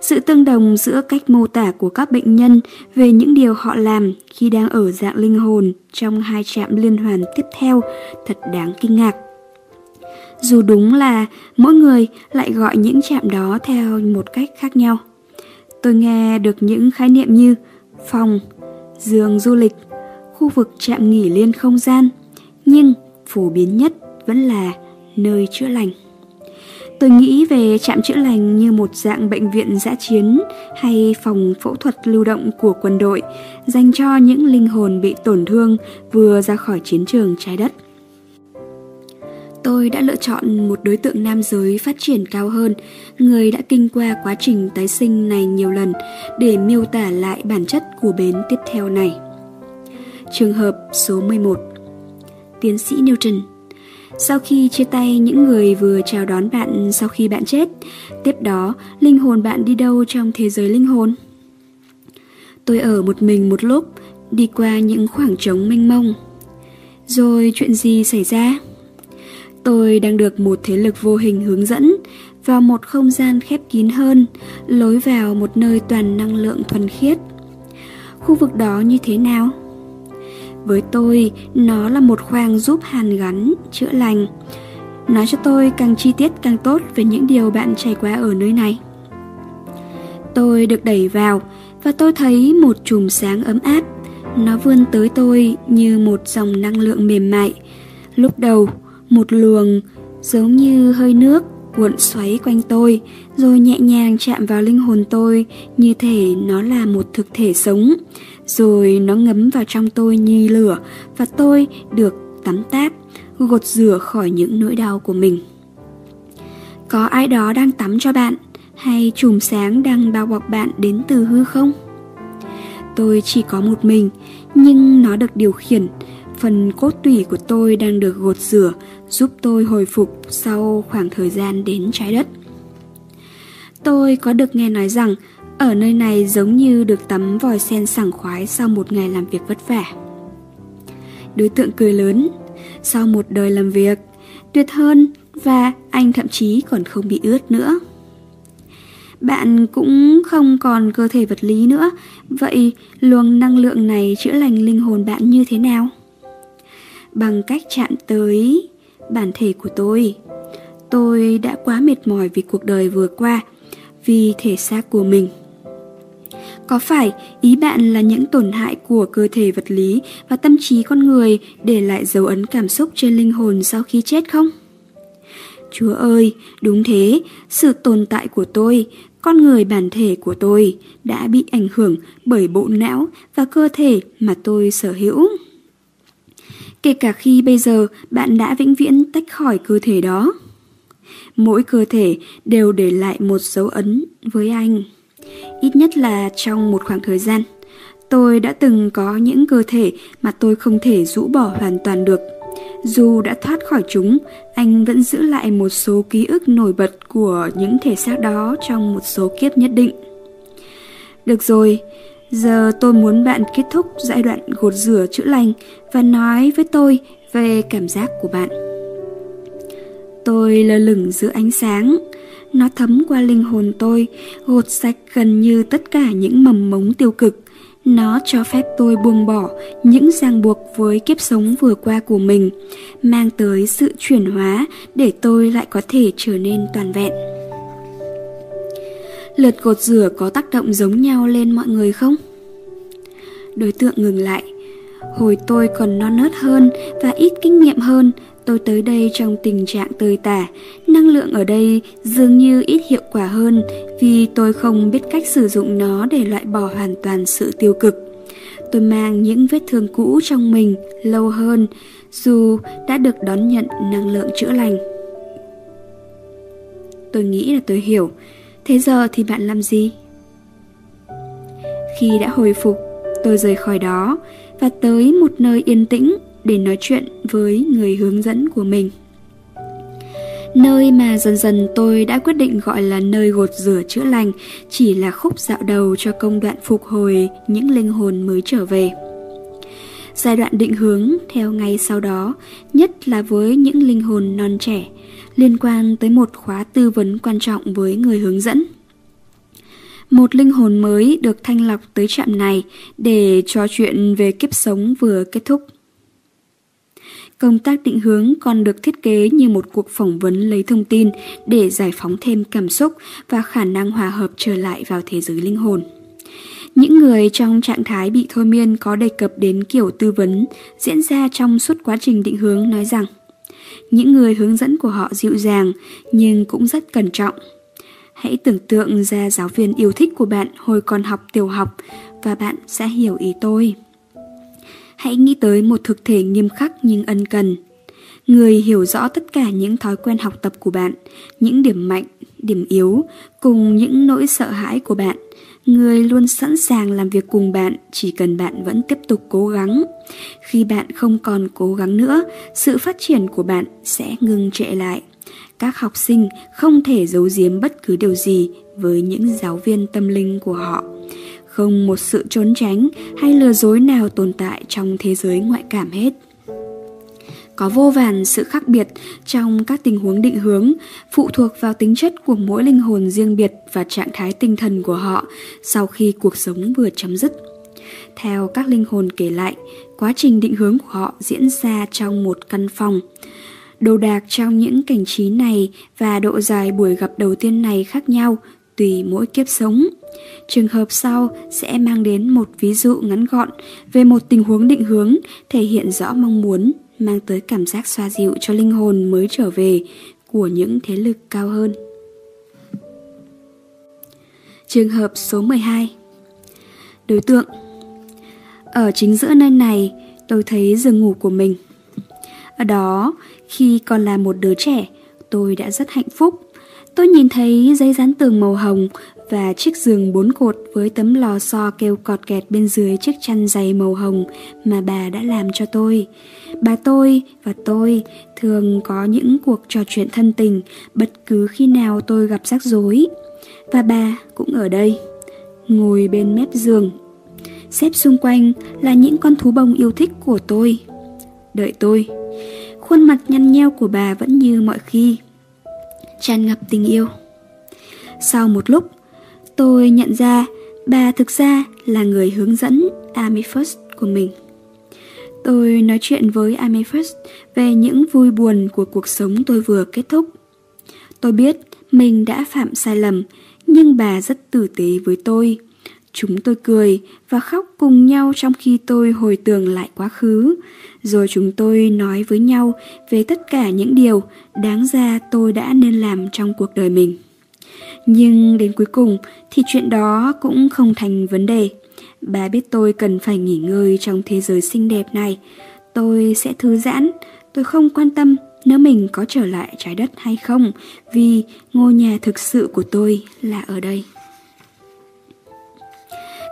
Sự tương đồng giữa cách mô tả của các bệnh nhân về những điều họ làm khi đang ở dạng linh hồn trong hai trạm liên hoàn tiếp theo thật đáng kinh ngạc. Dù đúng là mỗi người lại gọi những trạm đó theo một cách khác nhau. Tôi nghe được những khái niệm như phòng, giường du lịch, khu vực trạm nghỉ liên không gian, nhưng phổ biến nhất vẫn là nơi chữa lành. Tôi nghĩ về trạm chữa lành như một dạng bệnh viện giã chiến hay phòng phẫu thuật lưu động của quân đội dành cho những linh hồn bị tổn thương vừa ra khỏi chiến trường trái đất. Tôi đã lựa chọn một đối tượng nam giới phát triển cao hơn, người đã kinh qua quá trình tái sinh này nhiều lần để miêu tả lại bản chất của bến tiếp theo này. Trường hợp số 11 tiến sĩ Newton. Sau khi chia tay những người vừa chào đón bạn sau khi bạn chết, tiếp đó linh hồn bạn đi đâu trong thế giới linh hồn? Tôi ở một mình một lúc, đi qua những khoảng trống mênh mông. Rồi chuyện gì xảy ra? Tôi đang được một thế lực vô hình hướng dẫn vào một không gian khép kín hơn, lối vào một nơi toàn năng lượng thuần khiết. Khu vực đó như thế nào? Với tôi, nó là một khoang giúp hàn gắn, chữa lành. Nói cho tôi càng chi tiết càng tốt về những điều bạn trải qua ở nơi này. Tôi được đẩy vào và tôi thấy một chùm sáng ấm áp. Nó vươn tới tôi như một dòng năng lượng mềm mại. Lúc đầu, một luồng, giống như hơi nước cuộn xoáy quanh tôi, rồi nhẹ nhàng chạm vào linh hồn tôi như thể nó là một thực thể sống, rồi nó ngấm vào trong tôi như lửa và tôi được tắm táp, gột rửa khỏi những nỗi đau của mình. Có ai đó đang tắm cho bạn hay chùm sáng đang bao bọc bạn đến từ hư không? Tôi chỉ có một mình, nhưng nó được điều khiển. Phần cốt tủy của tôi đang được gột rửa, giúp tôi hồi phục sau khoảng thời gian đến trái đất. Tôi có được nghe nói rằng ở nơi này giống như được tắm vòi sen sảng khoái sau một ngày làm việc vất vả. Đối tượng cười lớn, sau một đời làm việc, tuyệt hơn và anh thậm chí còn không bị ướt nữa. Bạn cũng không còn cơ thể vật lý nữa, vậy luồng năng lượng này chữa lành linh hồn bạn như thế nào? Bằng cách chạm tới bản thể của tôi. Tôi đã quá mệt mỏi vì cuộc đời vừa qua, vì thể xác của mình. Có phải ý bạn là những tổn hại của cơ thể vật lý và tâm trí con người để lại dấu ấn cảm xúc trên linh hồn sau khi chết không? Chúa ơi, đúng thế, sự tồn tại của tôi, con người bản thể của tôi đã bị ảnh hưởng bởi bộ não và cơ thể mà tôi sở hữu. Kể cả khi bây giờ bạn đã vĩnh viễn tách khỏi cơ thể đó. Mỗi cơ thể đều để lại một dấu ấn với anh. Ít nhất là trong một khoảng thời gian, tôi đã từng có những cơ thể mà tôi không thể rũ bỏ hoàn toàn được. Dù đã thoát khỏi chúng, anh vẫn giữ lại một số ký ức nổi bật của những thể xác đó trong một số kiếp nhất định. Được rồi, giờ tôi muốn bạn kết thúc giai đoạn gột rửa chữa lành và nói với tôi về cảm giác của bạn. Tôi lơ lửng giữa ánh sáng, nó thấm qua linh hồn tôi, gột sạch gần như tất cả những mầm mống tiêu cực. Nó cho phép tôi buông bỏ những ràng buộc với kiếp sống vừa qua của mình, mang tới sự chuyển hóa để tôi lại có thể trở nên toàn vẹn. Lượt gột rửa có tác động giống nhau lên mọi người không? Đối tượng ngừng lại. Hồi tôi còn non nớt hơn và ít kinh nghiệm hơn, Tôi tới đây trong tình trạng tơi tả, năng lượng ở đây dường như ít hiệu quả hơn vì tôi không biết cách sử dụng nó để loại bỏ hoàn toàn sự tiêu cực. Tôi mang những vết thương cũ trong mình lâu hơn dù đã được đón nhận năng lượng chữa lành. Tôi nghĩ là tôi hiểu, thế giờ thì bạn làm gì? Khi đã hồi phục, tôi rời khỏi đó và tới một nơi yên tĩnh để nói chuyện với người hướng dẫn của mình. Nơi mà dần dần tôi đã quyết định gọi là nơi gột rửa chữa lành chỉ là khúc dạo đầu cho công đoạn phục hồi những linh hồn mới trở về. Giai đoạn định hướng theo ngay sau đó, nhất là với những linh hồn non trẻ, liên quan tới một khóa tư vấn quan trọng với người hướng dẫn. Một linh hồn mới được thanh lọc tới trạm này để trò chuyện về kiếp sống vừa kết thúc. Công tác định hướng còn được thiết kế như một cuộc phỏng vấn lấy thông tin để giải phóng thêm cảm xúc và khả năng hòa hợp trở lại vào thế giới linh hồn. Những người trong trạng thái bị thôi miên có đề cập đến kiểu tư vấn diễn ra trong suốt quá trình định hướng nói rằng những người hướng dẫn của họ dịu dàng nhưng cũng rất cẩn trọng. Hãy tưởng tượng ra giáo viên yêu thích của bạn hồi còn học tiểu học và bạn sẽ hiểu ý tôi. Hãy nghĩ tới một thực thể nghiêm khắc nhưng ân cần. Người hiểu rõ tất cả những thói quen học tập của bạn, những điểm mạnh, điểm yếu, cùng những nỗi sợ hãi của bạn. Người luôn sẵn sàng làm việc cùng bạn chỉ cần bạn vẫn tiếp tục cố gắng. Khi bạn không còn cố gắng nữa, sự phát triển của bạn sẽ ngừng trệ lại. Các học sinh không thể giấu giếm bất cứ điều gì với những giáo viên tâm linh của họ. Không một sự trốn tránh hay lừa dối nào tồn tại trong thế giới ngoại cảm hết. Có vô vàn sự khác biệt trong các tình huống định hướng, phụ thuộc vào tính chất của mỗi linh hồn riêng biệt và trạng thái tinh thần của họ sau khi cuộc sống vừa chấm dứt. Theo các linh hồn kể lại, quá trình định hướng của họ diễn ra trong một căn phòng. Đồ đạc trong những cảnh trí này và độ dài buổi gặp đầu tiên này khác nhau tùy mỗi kiếp sống. Trường hợp sau sẽ mang đến một ví dụ ngắn gọn về một tình huống định hướng thể hiện rõ mong muốn mang tới cảm giác xoa dịu cho linh hồn mới trở về của những thế lực cao hơn. Trường hợp số 12 Đối tượng Ở chính giữa nơi này, tôi thấy giường ngủ của mình. Ở đó, khi còn là một đứa trẻ, tôi đã rất hạnh phúc. Tôi nhìn thấy giấy dán tường màu hồng và chiếc giường bốn cột với tấm lò xo kêu cọt kẹt bên dưới chiếc chăn dày màu hồng mà bà đã làm cho tôi. Bà tôi và tôi thường có những cuộc trò chuyện thân tình bất cứ khi nào tôi gặp rắc rối. Và bà cũng ở đây, ngồi bên mép giường. Xếp xung quanh là những con thú bông yêu thích của tôi. Đợi tôi, khuôn mặt nhăn nheo của bà vẫn như mọi khi, tràn ngập tình yêu. Sau một lúc, tôi nhận ra bà thực ra là người hướng dẫn Amethyst của mình. Tôi nói chuyện với Amethyst về những vui buồn của cuộc sống tôi vừa kết thúc. Tôi biết mình đã phạm sai lầm, nhưng bà rất tử tế với tôi. Chúng tôi cười và khóc cùng nhau trong khi tôi hồi tưởng lại quá khứ. Rồi chúng tôi nói với nhau về tất cả những điều đáng ra tôi đã nên làm trong cuộc đời mình. Nhưng đến cuối cùng thì chuyện đó cũng không thành vấn đề. Bà biết tôi cần phải nghỉ ngơi trong thế giới xinh đẹp này. Tôi sẽ thư giãn, tôi không quan tâm nếu mình có trở lại trái đất hay không, vì ngôi nhà thực sự của tôi là ở đây.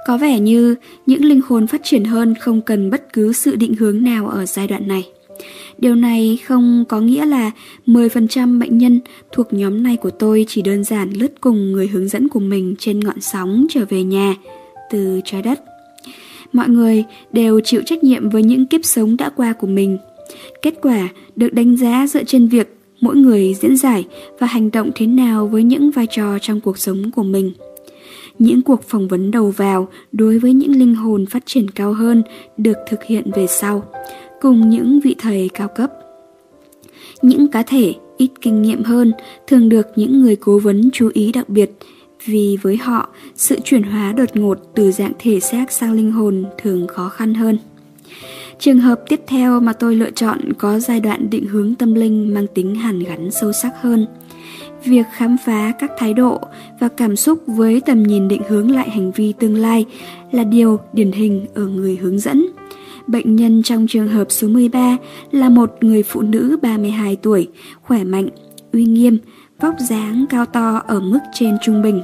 Có vẻ như những linh hồn phát triển hơn không cần bất cứ sự định hướng nào ở giai đoạn này. Điều này không có nghĩa là 10% bệnh nhân thuộc nhóm này của tôi chỉ đơn giản lướt cùng người hướng dẫn của mình trên ngọn sóng trở về nhà từ trái đất. Mọi người đều chịu trách nhiệm với những kiếp sống đã qua của mình. Kết quả được đánh giá dựa trên việc mỗi người diễn giải và hành động thế nào với những vai trò trong cuộc sống của mình. Những cuộc phỏng vấn đầu vào đối với những linh hồn phát triển cao hơn được thực hiện về sau, cùng những vị thầy cao cấp. Những cá thể ít kinh nghiệm hơn thường được những người cố vấn chú ý đặc biệt vì với họ, sự chuyển hóa đột ngột từ dạng thể xác sang linh hồn thường khó khăn hơn. Trường hợp tiếp theo mà tôi lựa chọn có giai đoạn định hướng tâm linh mang tính hàn gắn sâu sắc hơn. Việc khám phá các thái độ và cảm xúc với tầm nhìn định hướng lại hành vi tương lai là điều điển hình ở người hướng dẫn. Bệnh nhân trong trường hợp số 13 là một người phụ nữ 32 tuổi, khỏe mạnh, uy nghiêm, vóc dáng cao to ở mức trên trung bình.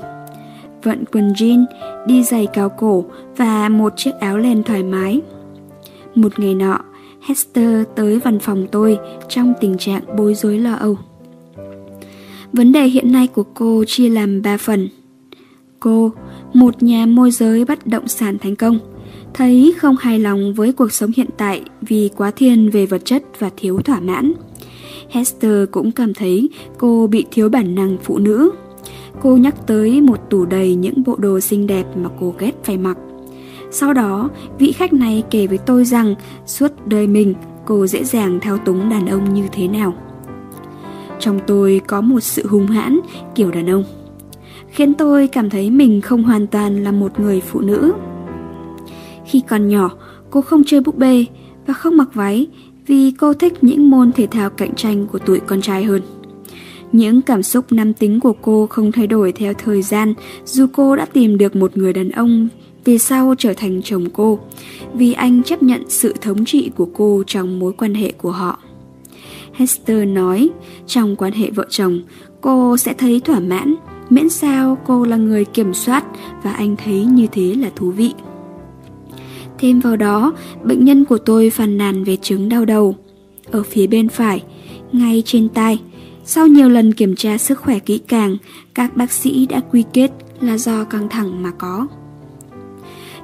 Vận quần jean, đi giày cao cổ và một chiếc áo len thoải mái. Một ngày nọ, Hester tới văn phòng tôi trong tình trạng bối rối lo âu. Vấn đề hiện nay của cô chia làm 3 phần. Cô, một nhà môi giới bất động sản thành công, thấy không hài lòng với cuộc sống hiện tại vì quá thiên về vật chất và thiếu thỏa mãn. Hester cũng cảm thấy cô bị thiếu bản năng phụ nữ. Cô nhắc tới một tủ đầy những bộ đồ xinh đẹp mà cô ghét phải mặc. Sau đó, vị khách này kể với tôi rằng suốt đời mình cô dễ dàng thao túng đàn ông như thế nào. Trong tôi có một sự hung hãn kiểu đàn ông, khiến tôi cảm thấy mình không hoàn toàn là một người phụ nữ. Khi còn nhỏ, cô không chơi búp bê và không mặc váy vì cô thích những môn thể thao cạnh tranh của tuổi con trai hơn. Những cảm xúc nam tính của cô không thay đổi theo thời gian dù cô đã tìm được một người đàn ông về sau trở thành chồng cô, vì anh chấp nhận sự thống trị của cô trong mối quan hệ của họ. Hester nói, trong quan hệ vợ chồng, cô sẽ thấy thỏa mãn, miễn sao cô là người kiểm soát và anh thấy như thế là thú vị. Thêm vào đó, bệnh nhân của tôi phàn nàn về chứng đau đầu. Ở phía bên phải, ngay trên tai, sau nhiều lần kiểm tra sức khỏe kỹ càng, các bác sĩ đã quy kết là do căng thẳng mà có.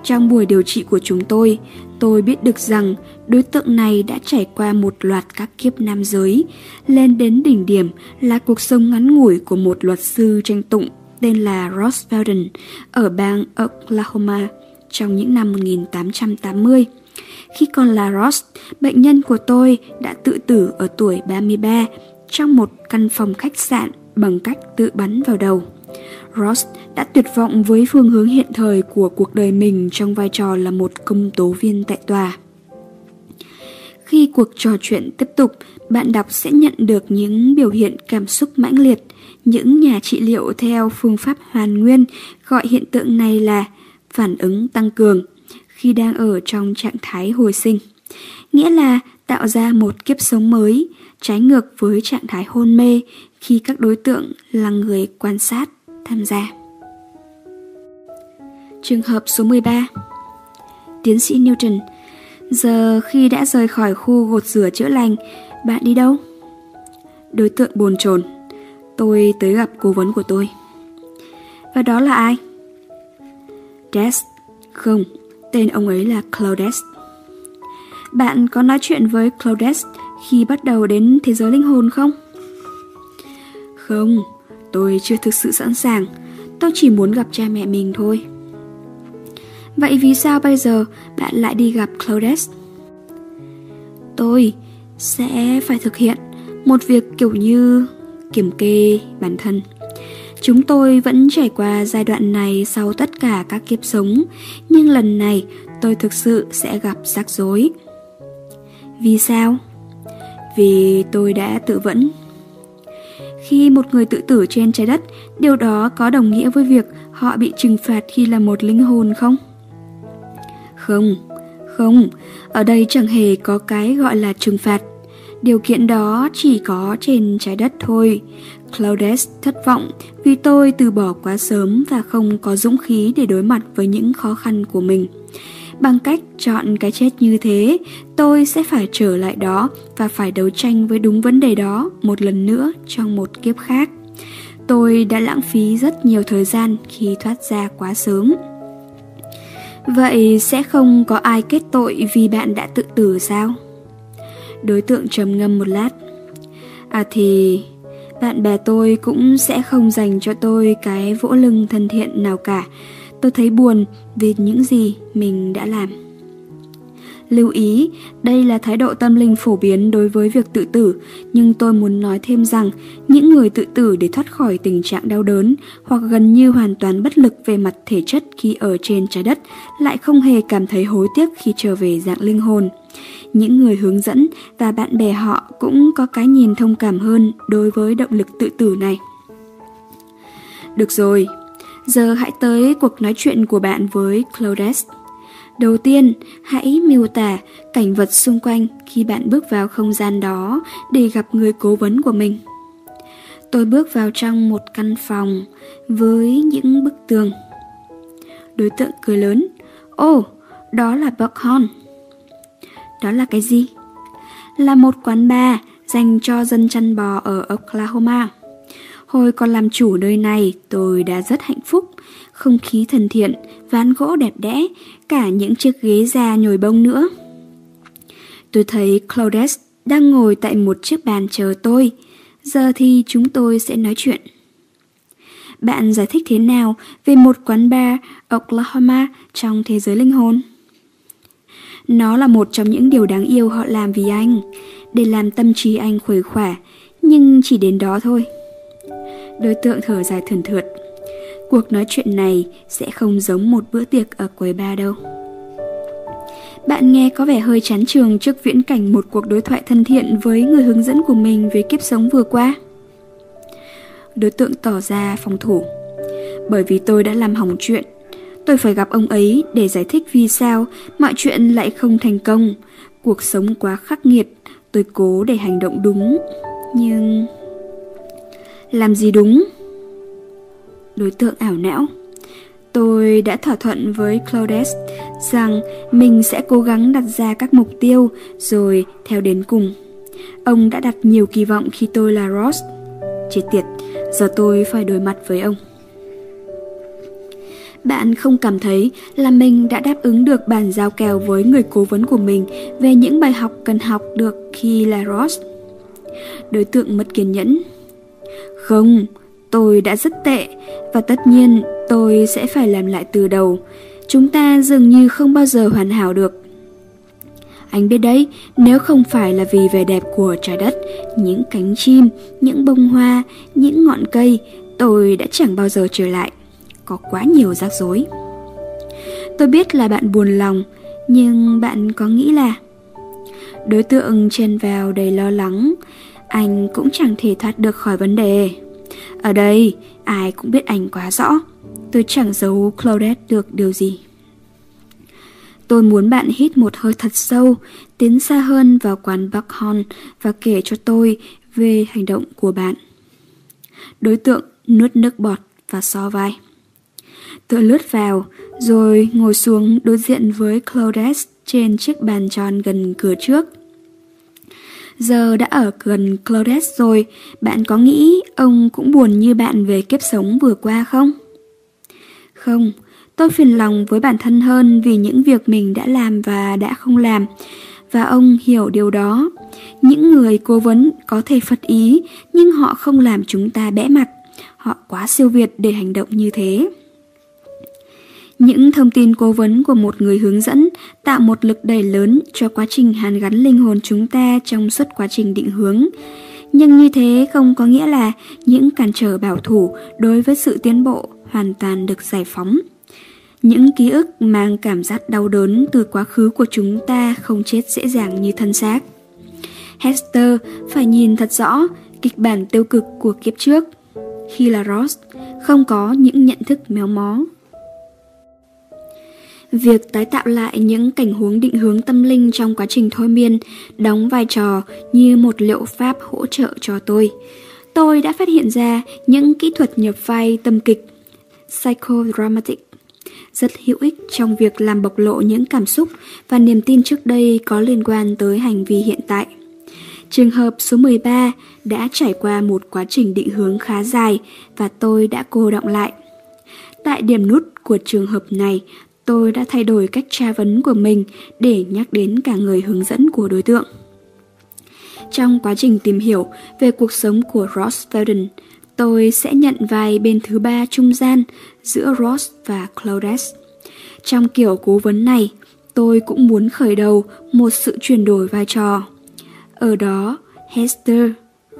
Trong buổi điều trị của chúng tôi, tôi biết được rằng đối tượng này đã trải qua một loạt các kiếp nam giới, lên đến đỉnh điểm là cuộc sống ngắn ngủi của một luật sư tranh tụng tên là Ross Belden ở bang Oklahoma trong những năm 1880. Khi còn là Ross, bệnh nhân của tôi đã tự tử ở tuổi 33 trong một căn phòng khách sạn bằng cách tự bắn vào đầu. Ross đã tuyệt vọng với phương hướng hiện thời của cuộc đời mình trong vai trò là một công tố viên tại tòa. Khi cuộc trò chuyện tiếp tục, bạn đọc sẽ nhận được những biểu hiện cảm xúc mãnh liệt. Những nhà trị liệu theo phương pháp hoàn nguyên gọi hiện tượng này là phản ứng tăng cường khi đang ở trong trạng thái hồi sinh. Nghĩa là tạo ra một kiếp sống mới, trái ngược với trạng thái hôn mê khi các đối tượng là người quan sát, tham gia. Trường hợp số 13 Tiến sĩ Newton Giờ khi đã rời khỏi khu gột rửa chữa lành, bạn đi đâu? Đối tượng bồn chồn Tôi tới gặp cố vấn của tôi. Và đó là ai? Des. Không, tên ông ấy là Claudes. Bạn có nói chuyện với Claudes khi bắt đầu đến thế giới linh hồn không? Không, tôi chưa thực sự sẵn sàng. Tôi chỉ muốn gặp cha mẹ mình thôi. Vậy vì sao bây giờ bạn lại đi gặp Claudes? Tôi sẽ phải thực hiện một việc kiểu như kiểm kê bản thân. Chúng tôi vẫn trải qua giai đoạn này sau tất cả các kiếp sống, nhưng lần này tôi thực sự sẽ gặp rắc rối. Vì sao? Vì tôi đã tự vẫn. Khi một người tự tử trên trái đất, điều đó có đồng nghĩa với việc họ bị trừng phạt khi là một linh hồn không? Không, không, ở đây chẳng hề có cái gọi là trừng phạt. Điều kiện đó chỉ có trên trái đất thôi. Claudes thất vọng vì tôi từ bỏ quá sớm và không có dũng khí để đối mặt với những khó khăn của mình. Bằng cách chọn cái chết như thế, tôi sẽ phải trở lại đó và phải đấu tranh với đúng vấn đề đó một lần nữa trong một kiếp khác. Tôi đã lãng phí rất nhiều thời gian khi thoát ra quá sớm. Vậy sẽ không có ai kết tội vì bạn đã tự tử sao? Đối tượng trầm ngâm một lát. À thì bạn bè tôi cũng sẽ không dành cho tôi cái vỗ lưng thân thiện nào cả. Tôi thấy buồn vì những gì mình đã làm. Lưu ý, đây là thái độ tâm linh phổ biến đối với việc tự tử, nhưng tôi muốn nói thêm rằng những người tự tử để thoát khỏi tình trạng đau đớn hoặc gần như hoàn toàn bất lực về mặt thể chất khi ở trên trái đất lại không hề cảm thấy hối tiếc khi trở về dạng linh hồn. Những người hướng dẫn và bạn bè họ cũng có cái nhìn thông cảm hơn đối với động lực tự tử này. Được rồi, giờ hãy tới cuộc nói chuyện của bạn với Claudes. Đầu tiên, hãy miêu tả cảnh vật xung quanh khi bạn bước vào không gian đó để gặp người cố vấn của mình. Tôi bước vào trong một căn phòng với những bức tường. Đối tượng cười lớn. Ồ, oh, đó là Buckhorn. Đó là cái gì? Là một quán bar dành cho dân chăn bò ở Oklahoma. Hồi còn làm chủ nơi này, tôi đã rất hạnh phúc. Không khí thân thiện, ván gỗ đẹp đẽ, cả những chiếc ghế da nhồi bông nữa. Tôi thấy Claudette đang ngồi tại một chiếc bàn chờ tôi. Giờ thì chúng tôi sẽ nói chuyện. Bạn giải thích thế nào về một quán bar Oklahoma trong thế giới linh hồn? Nó là một trong những điều đáng yêu họ làm vì anh, để làm tâm trí anh khỏe khỏa, nhưng chỉ đến đó thôi. Đối tượng thở dài thườn thượt. Cuộc nói chuyện này sẽ không giống một bữa tiệc ở quầy bar đâu. Bạn nghe có vẻ hơi chán trường trước viễn cảnh một cuộc đối thoại thân thiện với người hướng dẫn của mình về kiếp sống vừa qua. Đối tượng tỏ ra phòng thủ. Bởi vì tôi đã làm hỏng chuyện, tôi phải gặp ông ấy để giải thích vì sao mọi chuyện lại không thành công. Cuộc sống quá khắc nghiệt, tôi cố để hành động đúng. Nhưng... Làm gì đúng? Đối tượng ảo não. Tôi đã thỏa thuận với Claudes rằng mình sẽ cố gắng đặt ra các mục tiêu rồi theo đến cùng. Ông đã đặt nhiều kỳ vọng khi tôi là Ross. Chết tiệt, giờ tôi phải đối mặt với ông. Bạn không cảm thấy là mình đã đáp ứng được bản giao kèo với người cố vấn của mình về những bài học cần học được khi là Ross? Đối tượng mất kiên nhẫn. Không, tôi đã rất tệ và tất nhiên tôi sẽ phải làm lại từ đầu. Chúng ta dường như không bao giờ hoàn hảo được. Anh biết đấy, nếu không phải là vì vẻ đẹp của trái đất, những cánh chim, những bông hoa, những ngọn cây, tôi đã chẳng bao giờ trở lại. Có quá nhiều rắc rối. Tôi biết là bạn buồn lòng, nhưng bạn có nghĩ là... Đối tượng chen vào đầy lo lắng, anh cũng chẳng thể thoát được khỏi vấn đề. Ở đây, ai cũng biết anh quá rõ. Tôi chẳng giấu Claudette được điều gì. Tôi muốn bạn hít một hơi thật sâu, tiến xa hơn vào quán Buckhorn và kể cho tôi về hành động của bạn. Đối tượng nuốt nước bọt và so vai. Tôi lướt vào, rồi ngồi xuống đối diện với Claudette trên chiếc bàn tròn gần cửa trước. Giờ đã ở gần Claudette rồi, bạn có nghĩ ông cũng buồn như bạn về kiếp sống vừa qua không? Không, tôi phiền lòng với bản thân hơn vì những việc mình đã làm và đã không làm. Và ông hiểu điều đó. Những người cố vấn có thể phật ý, nhưng họ không làm chúng ta bẽ mặt. Họ quá siêu việt để hành động như thế. Những thông tin cố vấn của một người hướng dẫn tạo một lực đẩy lớn cho quá trình hàn gắn linh hồn chúng ta trong suốt quá trình định hướng. Nhưng như thế không có nghĩa là những cản trở bảo thủ đối với sự tiến bộ hoàn toàn được giải phóng. Những ký ức mang cảm giác đau đớn từ quá khứ của chúng ta không chết dễ dàng như thân xác. Hester phải nhìn thật rõ kịch bản tiêu cực của kiếp trước. Khi là Ross, không có những nhận thức méo mó. Việc tái tạo lại những cảnh huống định hướng tâm linh trong quá trình thôi miên đóng vai trò như một liệu pháp hỗ trợ cho tôi. Tôi đã phát hiện ra những kỹ thuật nhập vai tâm kịch psychodramatic rất hữu ích trong việc làm bộc lộ những cảm xúc và niềm tin trước đây có liên quan tới hành vi hiện tại. Trường hợp số 13 đã trải qua một quá trình định hướng khá dài và tôi đã cô động lại. Tại điểm nút của trường hợp này, tôi đã thay đổi cách tra vấn của mình để nhắc đến cả người hướng dẫn của đối tượng. Trong quá trình tìm hiểu về cuộc sống của Ross Felden, tôi sẽ nhận vai bên thứ ba trung gian giữa Ross và Claudette. Trong kiểu cố vấn này, tôi cũng muốn khởi đầu một sự chuyển đổi vai trò. Ở đó, Hester,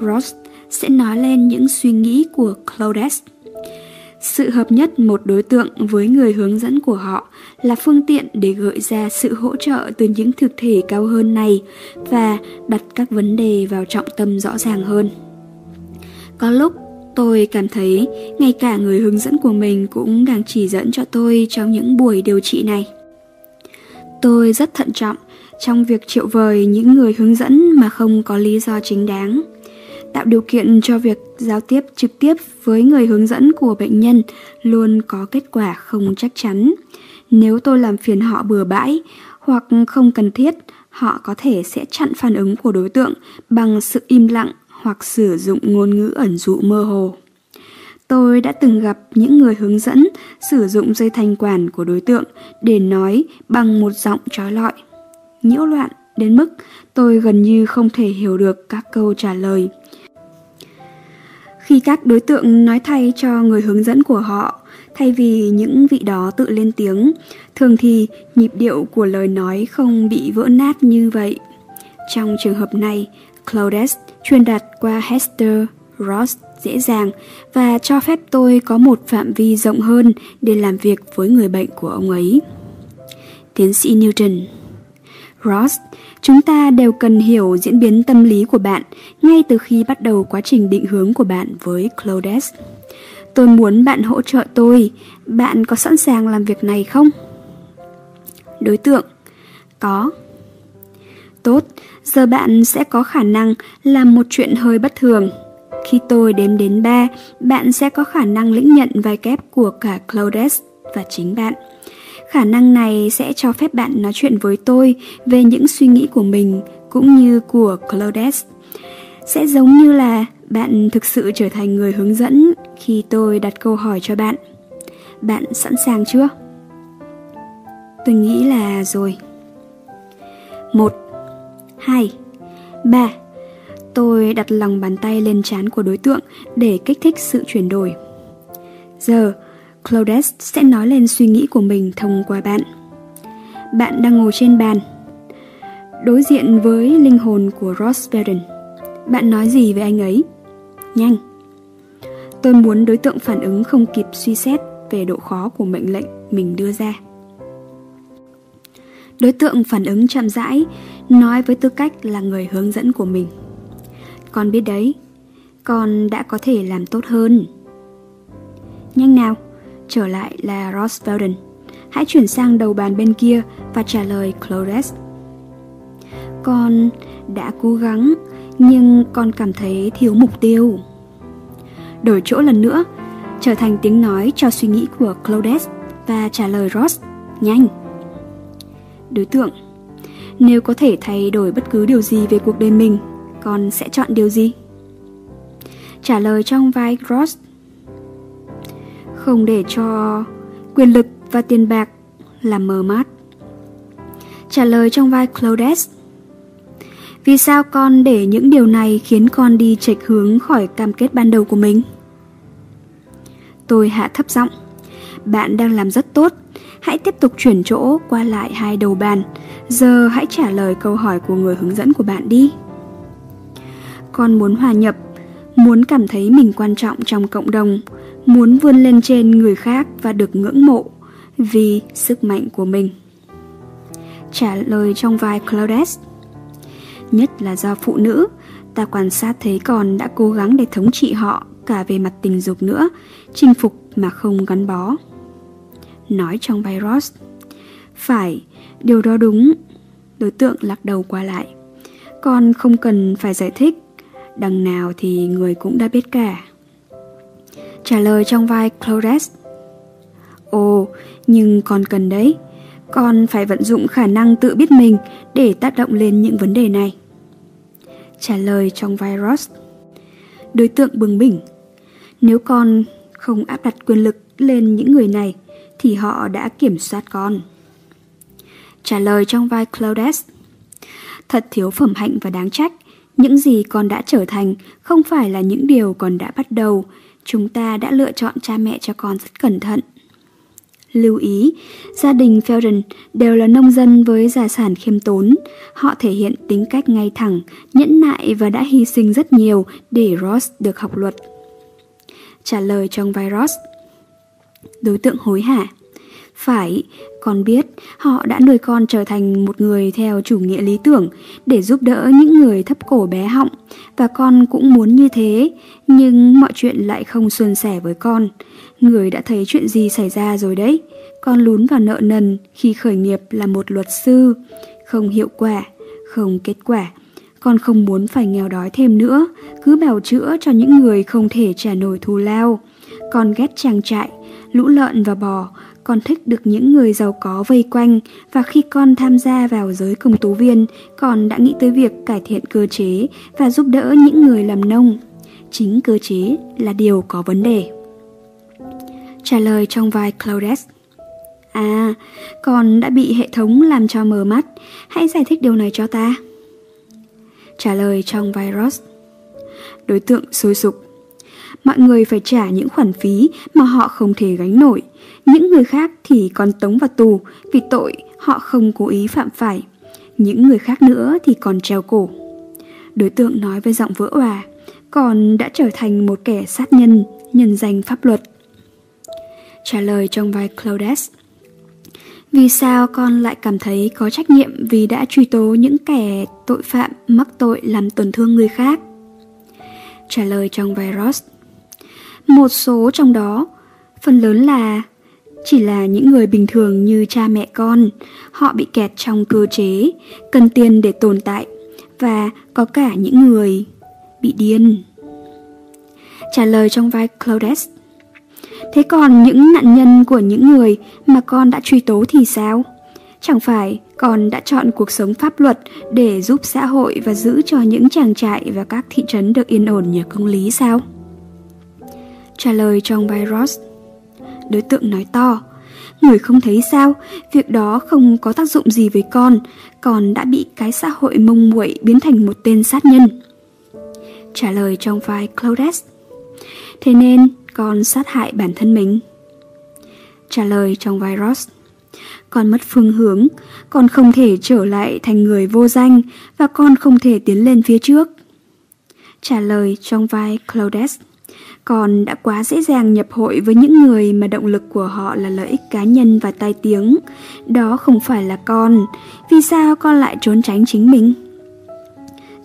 Ross sẽ nói lên những suy nghĩ của Claudette. Sự hợp nhất một đối tượng với người hướng dẫn của họ là phương tiện để gợi ra sự hỗ trợ từ những thực thể cao hơn này và đặt các vấn đề vào trọng tâm rõ ràng hơn. Có lúc, tôi cảm thấy ngay cả người hướng dẫn của mình cũng đang chỉ dẫn cho tôi trong những buổi điều trị này. Tôi rất thận trọng trong việc triệu vời những người hướng dẫn mà không có lý do chính đáng tạo điều kiện cho việc giao tiếp trực tiếp với người hướng dẫn của bệnh nhân luôn có kết quả không chắc chắn. Nếu tôi làm phiền họ bừa bãi hoặc không cần thiết, họ có thể sẽ chặn phản ứng của đối tượng bằng sự im lặng hoặc sử dụng ngôn ngữ ẩn dụ mơ hồ. Tôi đã từng gặp những người hướng dẫn sử dụng dây thanh quản của đối tượng để nói bằng một giọng trói lọi, nhiễu loạn đến mức tôi gần như không thể hiểu được các câu trả lời. Khi các đối tượng nói thay cho người hướng dẫn của họ, thay vì những vị đó tự lên tiếng, thường thì nhịp điệu của lời nói không bị vỡ nát như vậy. Trong trường hợp này, Claudette truyền đạt qua Hester Ross dễ dàng và cho phép tôi có một phạm vi rộng hơn để làm việc với người bệnh của ông ấy. Tiến sĩ Newton Ross, chúng ta đều cần hiểu diễn biến tâm lý của bạn ngay từ khi bắt đầu quá trình định hướng của bạn với Claudette. Tôi muốn bạn hỗ trợ tôi, bạn có sẵn sàng làm việc này không? Đối tượng Có Tốt, giờ bạn sẽ có khả năng làm một chuyện hơi bất thường. Khi tôi đếm đến 3, bạn sẽ có khả năng lĩnh nhận vai kép của cả Claudette và chính bạn. Khả năng này sẽ cho phép bạn nói chuyện với tôi về những suy nghĩ của mình cũng như của Claudette. Sẽ giống như là bạn thực sự trở thành người hướng dẫn khi tôi đặt câu hỏi cho bạn. Bạn sẵn sàng chưa? Tôi nghĩ là rồi. 1 2 3 Tôi đặt lòng bàn tay lên trán của đối tượng để kích thích sự chuyển đổi. Giờ, Claudette sẽ nói lên suy nghĩ của mình thông qua bạn. Bạn đang ngồi trên bàn, đối diện với linh hồn của Ross Verden. Bạn nói gì với anh ấy? Nhanh! Tôi muốn đối tượng phản ứng không kịp suy xét về độ khó của mệnh lệnh mình đưa ra. Đối tượng phản ứng chậm rãi, nói với tư cách là người hướng dẫn của mình. Con biết đấy, con đã có thể làm tốt hơn. Nhanh nào, trở lại là Ross Belden. Hãy chuyển sang đầu bàn bên kia và trả lời Claudes. Con đã cố gắng, nhưng con cảm thấy thiếu mục tiêu. Đổi chỗ lần nữa, trở thành tiếng nói cho suy nghĩ của Claudes và trả lời Ross. Nhanh! Đối tượng Nếu có thể thay đổi bất cứ điều gì về cuộc đời mình, con sẽ chọn điều gì? Trả lời trong vai Ross không để cho quyền lực và tiền bạc làm mờ mắt. Trả lời trong vai Claudes, Vì sao con để những điều này khiến con đi chệch hướng khỏi cam kết ban đầu của mình? Tôi hạ thấp giọng, Bạn đang làm rất tốt, Hãy tiếp tục chuyển chỗ qua lại hai đầu bàn Giờ hãy trả lời câu hỏi của người hướng dẫn của bạn đi Con muốn hòa nhập Muốn cảm thấy mình quan trọng trong cộng đồng Muốn vươn lên trên người khác và được ngưỡng mộ Vì sức mạnh của mình Trả lời trong vai Claudette Nhất là do phụ nữ Ta quan sát thấy còn đã cố gắng để thống trị họ cả về mặt tình dục nữa Chinh phục mà không gắn bó nói trong vai Ross. Phải, điều đó đúng. Đối tượng lắc đầu qua lại. Con không cần phải giải thích, đằng nào thì người cũng đã biết cả. Trả lời trong vai Claudes. Ồ, nhưng con cần đấy. Con phải vận dụng khả năng tự biết mình để tác động lên những vấn đề này. Trả lời trong vai Ross. Đối tượng bừng bỉnh. Nếu con không áp đặt quyền lực lên những người này, thì họ đã kiểm soát con. Trả lời trong vai Claudes Thật thiếu phẩm hạnh và đáng trách. Những gì con đã trở thành không phải là những điều con đã bắt đầu. Chúng ta đã lựa chọn cha mẹ cho con rất cẩn thận. Lưu ý, gia đình Felden đều là nông dân với gia sản khiêm tốn. Họ thể hiện tính cách ngay thẳng, nhẫn nại và đã hy sinh rất nhiều để Ross được học luật. Trả lời trong vai Ross Đối tượng hối hả phải, con biết họ đã nuôi con trở thành một người theo chủ nghĩa lý tưởng để giúp đỡ những người thấp cổ bé họng và con cũng muốn như thế, nhưng mọi chuyện lại không suôn sẻ với con. Người đã thấy chuyện gì xảy ra rồi đấy. Con lún vào nợ nần khi khởi nghiệp là một luật sư. Không hiệu quả, không kết quả. Con không muốn phải nghèo đói thêm nữa, cứ bào chữa cho những người không thể trả nổi thù lao. Con ghét trang trại, lũ lợn và bò, con thích được những người giàu có vây quanh và khi con tham gia vào giới công tố viên, con đã nghĩ tới việc cải thiện cơ chế và giúp đỡ những người làm nông. Chính cơ chế là điều có vấn đề. Trả lời trong vai Claudes À, con đã bị hệ thống làm cho mờ mắt, hãy giải thích điều này cho ta. Trả lời trong vai Ross Đối tượng sôi sục mọi người phải trả những khoản phí mà họ không thể gánh nổi. Những người khác thì còn tống vào tù vì tội họ không cố ý phạm phải. Những người khác nữa thì còn treo cổ. Đối tượng nói với giọng vỡ hòa còn đã trở thành một kẻ sát nhân, nhân danh pháp luật. Trả lời trong vai Claudes Vì sao con lại cảm thấy có trách nhiệm vì đã truy tố những kẻ tội phạm mắc tội làm tổn thương người khác? Trả lời trong vai Ross một số trong đó, phần lớn là chỉ là những người bình thường như cha mẹ con, họ bị kẹt trong cơ chế, cần tiền để tồn tại và có cả những người bị điên. Trả lời trong vai Claudes Thế còn những nạn nhân của những người mà con đã truy tố thì sao? Chẳng phải con đã chọn cuộc sống pháp luật để giúp xã hội và giữ cho những chàng trại và các thị trấn được yên ổn nhờ công lý sao? Trả lời trong vai Ross Đối tượng nói to. Người không thấy sao, Việc đó không có tác dụng gì với con Còn đã bị cái xã hội mông muội biến thành một tên sát nhân. Trả lời trong vai Claudes. Thế nên, con sát hại bản thân mình. Trả lời trong vai Ross Con mất phương hướng, Con không thể trở lại thành người vô danh Và con không thể tiến lên phía trước. Trả lời trong vai Claudes con đã quá dễ dàng nhập hội với những người mà động lực của họ là lợi ích cá nhân và tai tiếng. Đó không phải là con. Vì sao con lại trốn tránh chính mình?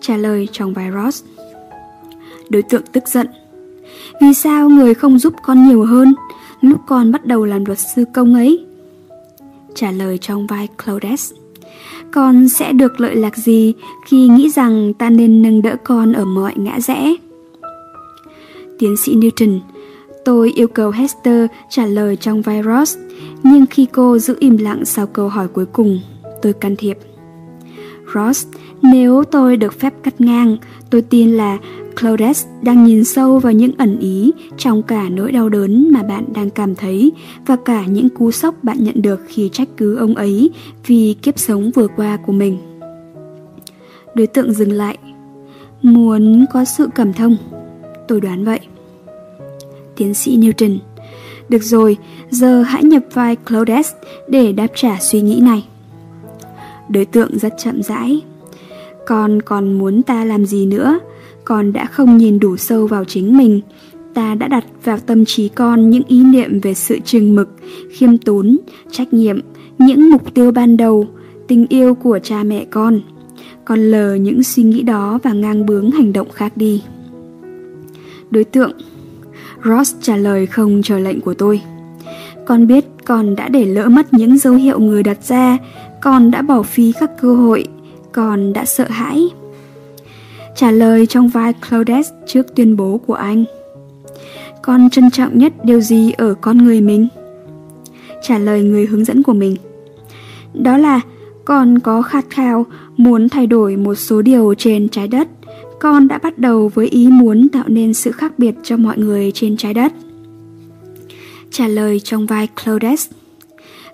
Trả lời trong vai Ross. Đối tượng tức giận. Vì sao người không giúp con nhiều hơn lúc con bắt đầu làm luật sư công ấy? Trả lời trong vai Claudes. Con sẽ được lợi lạc gì khi nghĩ rằng ta nên nâng đỡ con ở mọi ngã rẽ? Tiến sĩ Newton Tôi yêu cầu Hester trả lời trong vai Ross, nhưng khi cô giữ im lặng sau câu hỏi cuối cùng, tôi can thiệp. Ross, nếu tôi được phép cắt ngang, tôi tin là Claudette đang nhìn sâu vào những ẩn ý trong cả nỗi đau đớn mà bạn đang cảm thấy và cả những cú sốc bạn nhận được khi trách cứ ông ấy vì kiếp sống vừa qua của mình. Đối tượng dừng lại. Muốn có sự cảm thông. Tôi đoán vậy. Tiến sĩ Newton. Được rồi, giờ hãy nhập vai Claudes để đáp trả suy nghĩ này. Đối tượng rất chậm rãi. Con còn muốn ta làm gì nữa? Con đã không nhìn đủ sâu vào chính mình. Ta đã đặt vào tâm trí con những ý niệm về sự chừng mực, khiêm tốn, trách nhiệm, những mục tiêu ban đầu, tình yêu của cha mẹ con. Con lờ những suy nghĩ đó và ngang bướng hành động khác đi. Đối tượng Ross trả lời không chờ lệnh của tôi. Con biết con đã để lỡ mất những dấu hiệu người đặt ra, con đã bỏ phí các cơ hội, con đã sợ hãi. Trả lời trong vai Claudes trước tuyên bố của anh. Con trân trọng nhất điều gì ở con người mình? Trả lời người hướng dẫn của mình. Đó là con có khát khao muốn thay đổi một số điều trên trái đất con đã bắt đầu với ý muốn tạo nên sự khác biệt cho mọi người trên trái đất. Trả lời trong vai Claudes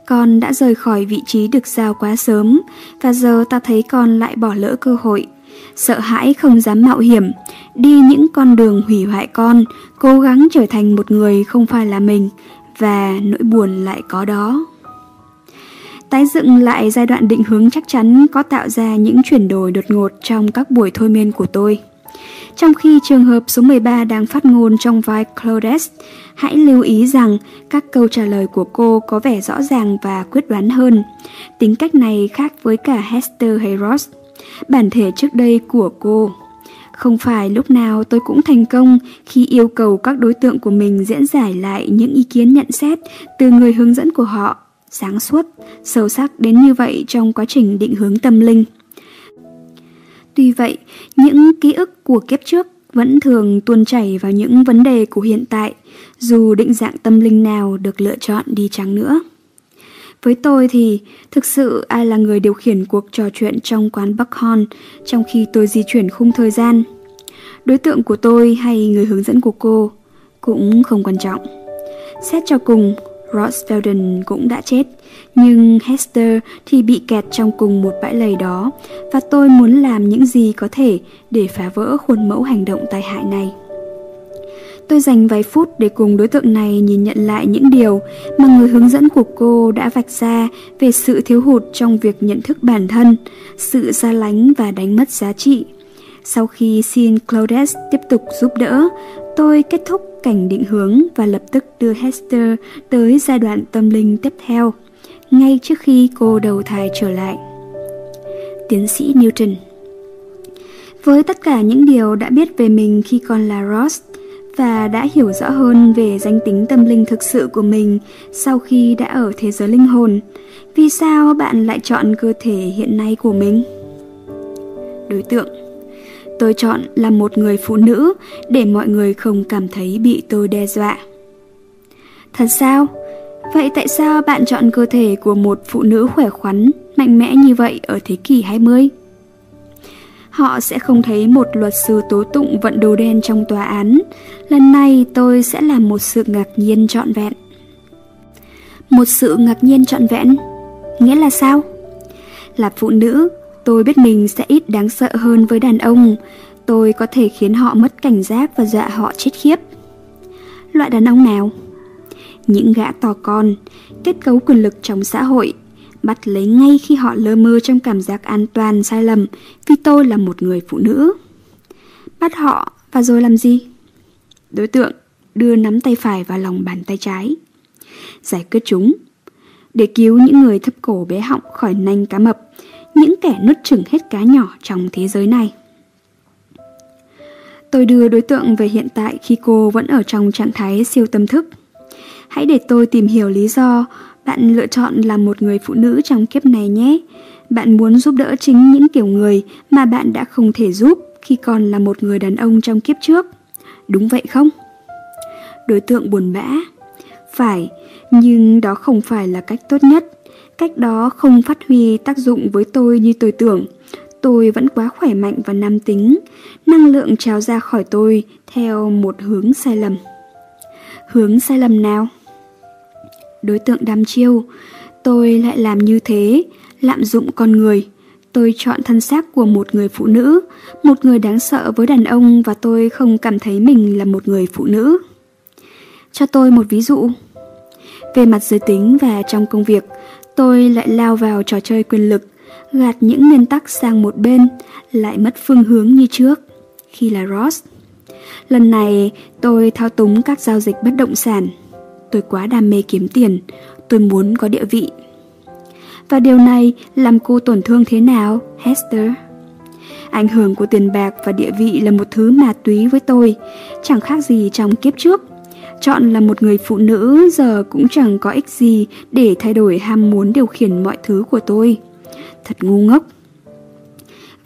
Con đã rời khỏi vị trí được giao quá sớm và giờ ta thấy con lại bỏ lỡ cơ hội. Sợ hãi không dám mạo hiểm, đi những con đường hủy hoại con, cố gắng trở thành một người không phải là mình và nỗi buồn lại có đó. Tái dựng lại giai đoạn định hướng chắc chắn có tạo ra những chuyển đổi đột ngột trong các buổi thôi miên của tôi. Trong khi trường hợp số 13 đang phát ngôn trong vai Claudette, hãy lưu ý rằng các câu trả lời của cô có vẻ rõ ràng và quyết đoán hơn. Tính cách này khác với cả Hester hay Ross, bản thể trước đây của cô. Không phải lúc nào tôi cũng thành công khi yêu cầu các đối tượng của mình diễn giải lại những ý kiến nhận xét từ người hướng dẫn của họ sáng suốt, sâu sắc đến như vậy trong quá trình định hướng tâm linh. Tuy vậy, những ký ức của kiếp trước vẫn thường tuôn chảy vào những vấn đề của hiện tại, dù định dạng tâm linh nào được lựa chọn đi chăng nữa. Với tôi thì thực sự ai là người điều khiển cuộc trò chuyện trong quán Buckhorn trong khi tôi di chuyển khung thời gian. Đối tượng của tôi hay người hướng dẫn của cô cũng không quan trọng. Xét cho cùng, Rosfelden cũng đã chết, nhưng Hester thì bị kẹt trong cùng một bãi lầy đó và tôi muốn làm những gì có thể để phá vỡ khuôn mẫu hành động tai hại này. Tôi dành vài phút để cùng đối tượng này nhìn nhận lại những điều mà người hướng dẫn của cô đã vạch ra về sự thiếu hụt trong việc nhận thức bản thân, sự xa lánh và đánh mất giá trị. Sau khi xin Claudes tiếp tục giúp đỡ, tôi kết thúc cảnh định hướng và lập tức đưa Hester tới giai đoạn tâm linh tiếp theo, ngay trước khi cô đầu thai trở lại. Tiến sĩ Newton Với tất cả những điều đã biết về mình khi còn là Ross và đã hiểu rõ hơn về danh tính tâm linh thực sự của mình sau khi đã ở thế giới linh hồn, vì sao bạn lại chọn cơ thể hiện nay của mình? Đối tượng Tôi chọn là một người phụ nữ để mọi người không cảm thấy bị tôi đe dọa. Thật sao? Vậy tại sao bạn chọn cơ thể của một phụ nữ khỏe khoắn, mạnh mẽ như vậy ở thế kỷ 20? Họ sẽ không thấy một luật sư tố tụng vận đồ đen trong tòa án. Lần này tôi sẽ làm một sự ngạc nhiên trọn vẹn. Một sự ngạc nhiên trọn vẹn? Nghĩa là sao? Là phụ nữ, Tôi biết mình sẽ ít đáng sợ hơn với đàn ông. Tôi có thể khiến họ mất cảnh giác và dọa họ chết khiếp. Loại đàn ông nào? Những gã to con, kết cấu quyền lực trong xã hội, bắt lấy ngay khi họ lơ mơ trong cảm giác an toàn sai lầm vì tôi là một người phụ nữ. Bắt họ và rồi làm gì? Đối tượng, đưa nắm tay phải vào lòng bàn tay trái. Giải quyết chúng. Để cứu những người thấp cổ bé họng khỏi nanh cá mập, những kẻ nuốt chửng hết cá nhỏ trong thế giới này. Tôi đưa đối tượng về hiện tại khi cô vẫn ở trong trạng thái siêu tâm thức. Hãy để tôi tìm hiểu lý do bạn lựa chọn là một người phụ nữ trong kiếp này nhé. Bạn muốn giúp đỡ chính những kiểu người mà bạn đã không thể giúp khi còn là một người đàn ông trong kiếp trước. Đúng vậy không? Đối tượng buồn bã. Phải, nhưng đó không phải là cách tốt nhất. Cách đó không phát huy tác dụng với tôi như tôi tưởng. Tôi vẫn quá khỏe mạnh và nam tính. Năng lượng trào ra khỏi tôi theo một hướng sai lầm. Hướng sai lầm nào? Đối tượng đam chiêu. Tôi lại làm như thế, lạm dụng con người. Tôi chọn thân xác của một người phụ nữ, một người đáng sợ với đàn ông và tôi không cảm thấy mình là một người phụ nữ. Cho tôi một ví dụ. Về mặt giới tính và trong công việc, tôi lại lao vào trò chơi quyền lực, gạt những nguyên tắc sang một bên, lại mất phương hướng như trước, khi là Ross. Lần này, tôi thao túng các giao dịch bất động sản. Tôi quá đam mê kiếm tiền, tôi muốn có địa vị. Và điều này làm cô tổn thương thế nào, Hester? Ảnh hưởng của tiền bạc và địa vị là một thứ ma túy với tôi, chẳng khác gì trong kiếp trước. Chọn là một người phụ nữ giờ cũng chẳng có ích gì để thay đổi ham muốn điều khiển mọi thứ của tôi. Thật ngu ngốc.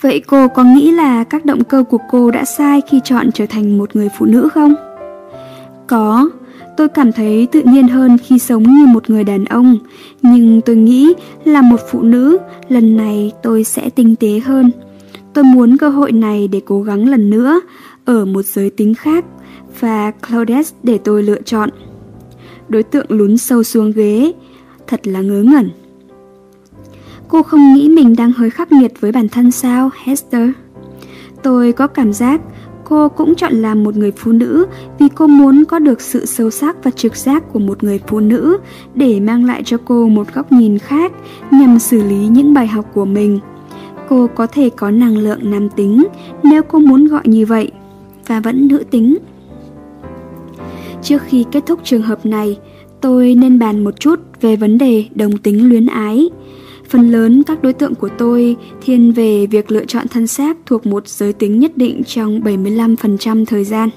Vậy cô có nghĩ là các động cơ của cô đã sai khi chọn trở thành một người phụ nữ không? Có, tôi cảm thấy tự nhiên hơn khi sống như một người đàn ông, nhưng tôi nghĩ là một phụ nữ, lần này tôi sẽ tinh tế hơn. Tôi muốn cơ hội này để cố gắng lần nữa, ở một giới tính khác, và Claudette để tôi lựa chọn. Đối tượng lún sâu xuống ghế, thật là ngớ ngẩn. Cô không nghĩ mình đang hơi khắc nghiệt với bản thân sao, Hester? Tôi có cảm giác cô cũng chọn làm một người phụ nữ vì cô muốn có được sự sâu sắc và trực giác của một người phụ nữ để mang lại cho cô một góc nhìn khác nhằm xử lý những bài học của mình. Cô có thể có năng lượng nam tính nếu cô muốn gọi như vậy và vẫn nữ tính. Trước khi kết thúc trường hợp này, tôi nên bàn một chút về vấn đề đồng tính luyến ái. Phần lớn các đối tượng của tôi thiên về việc lựa chọn thân xác thuộc một giới tính nhất định trong 75% thời gian.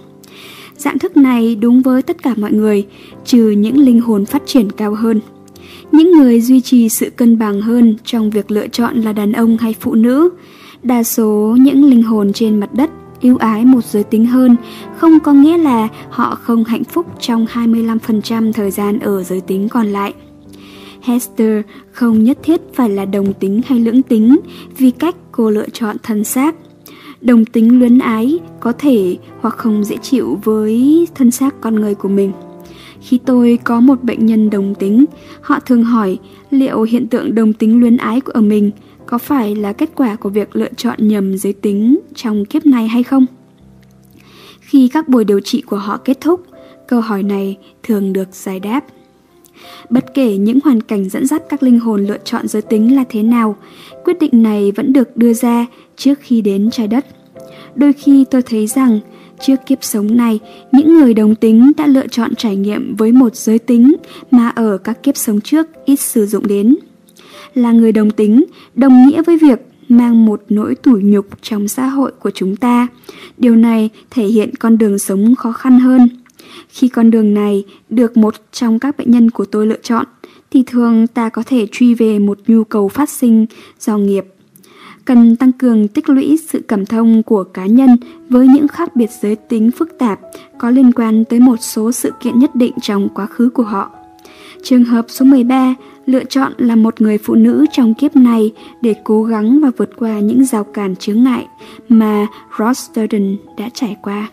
Dạng thức này đúng với tất cả mọi người, trừ những linh hồn phát triển cao hơn. Những người duy trì sự cân bằng hơn trong việc lựa chọn là đàn ông hay phụ nữ. Đa số những linh hồn trên mặt đất yêu ái một giới tính hơn không có nghĩa là họ không hạnh phúc trong 25% thời gian ở giới tính còn lại. Hester không nhất thiết phải là đồng tính hay lưỡng tính vì cách cô lựa chọn thân xác. Đồng tính luyến ái có thể hoặc không dễ chịu với thân xác con người của mình. Khi tôi có một bệnh nhân đồng tính, họ thường hỏi liệu hiện tượng đồng tính luyến ái của mình có phải là kết quả của việc lựa chọn nhầm giới tính trong kiếp này hay không? Khi các buổi điều trị của họ kết thúc, câu hỏi này thường được giải đáp. Bất kể những hoàn cảnh dẫn dắt các linh hồn lựa chọn giới tính là thế nào, quyết định này vẫn được đưa ra trước khi đến trái đất. Đôi khi tôi thấy rằng trước kiếp sống này, những người đồng tính đã lựa chọn trải nghiệm với một giới tính mà ở các kiếp sống trước ít sử dụng đến là người đồng tính, đồng nghĩa với việc mang một nỗi tủi nhục trong xã hội của chúng ta. Điều này thể hiện con đường sống khó khăn hơn. Khi con đường này được một trong các bệnh nhân của tôi lựa chọn, thì thường ta có thể truy về một nhu cầu phát sinh do nghiệp. Cần tăng cường tích lũy sự cảm thông của cá nhân với những khác biệt giới tính phức tạp có liên quan tới một số sự kiện nhất định trong quá khứ của họ. Trường hợp số 13 lựa chọn là một người phụ nữ trong kiếp này để cố gắng và vượt qua những rào cản chướng ngại mà Ross Durden đã trải qua.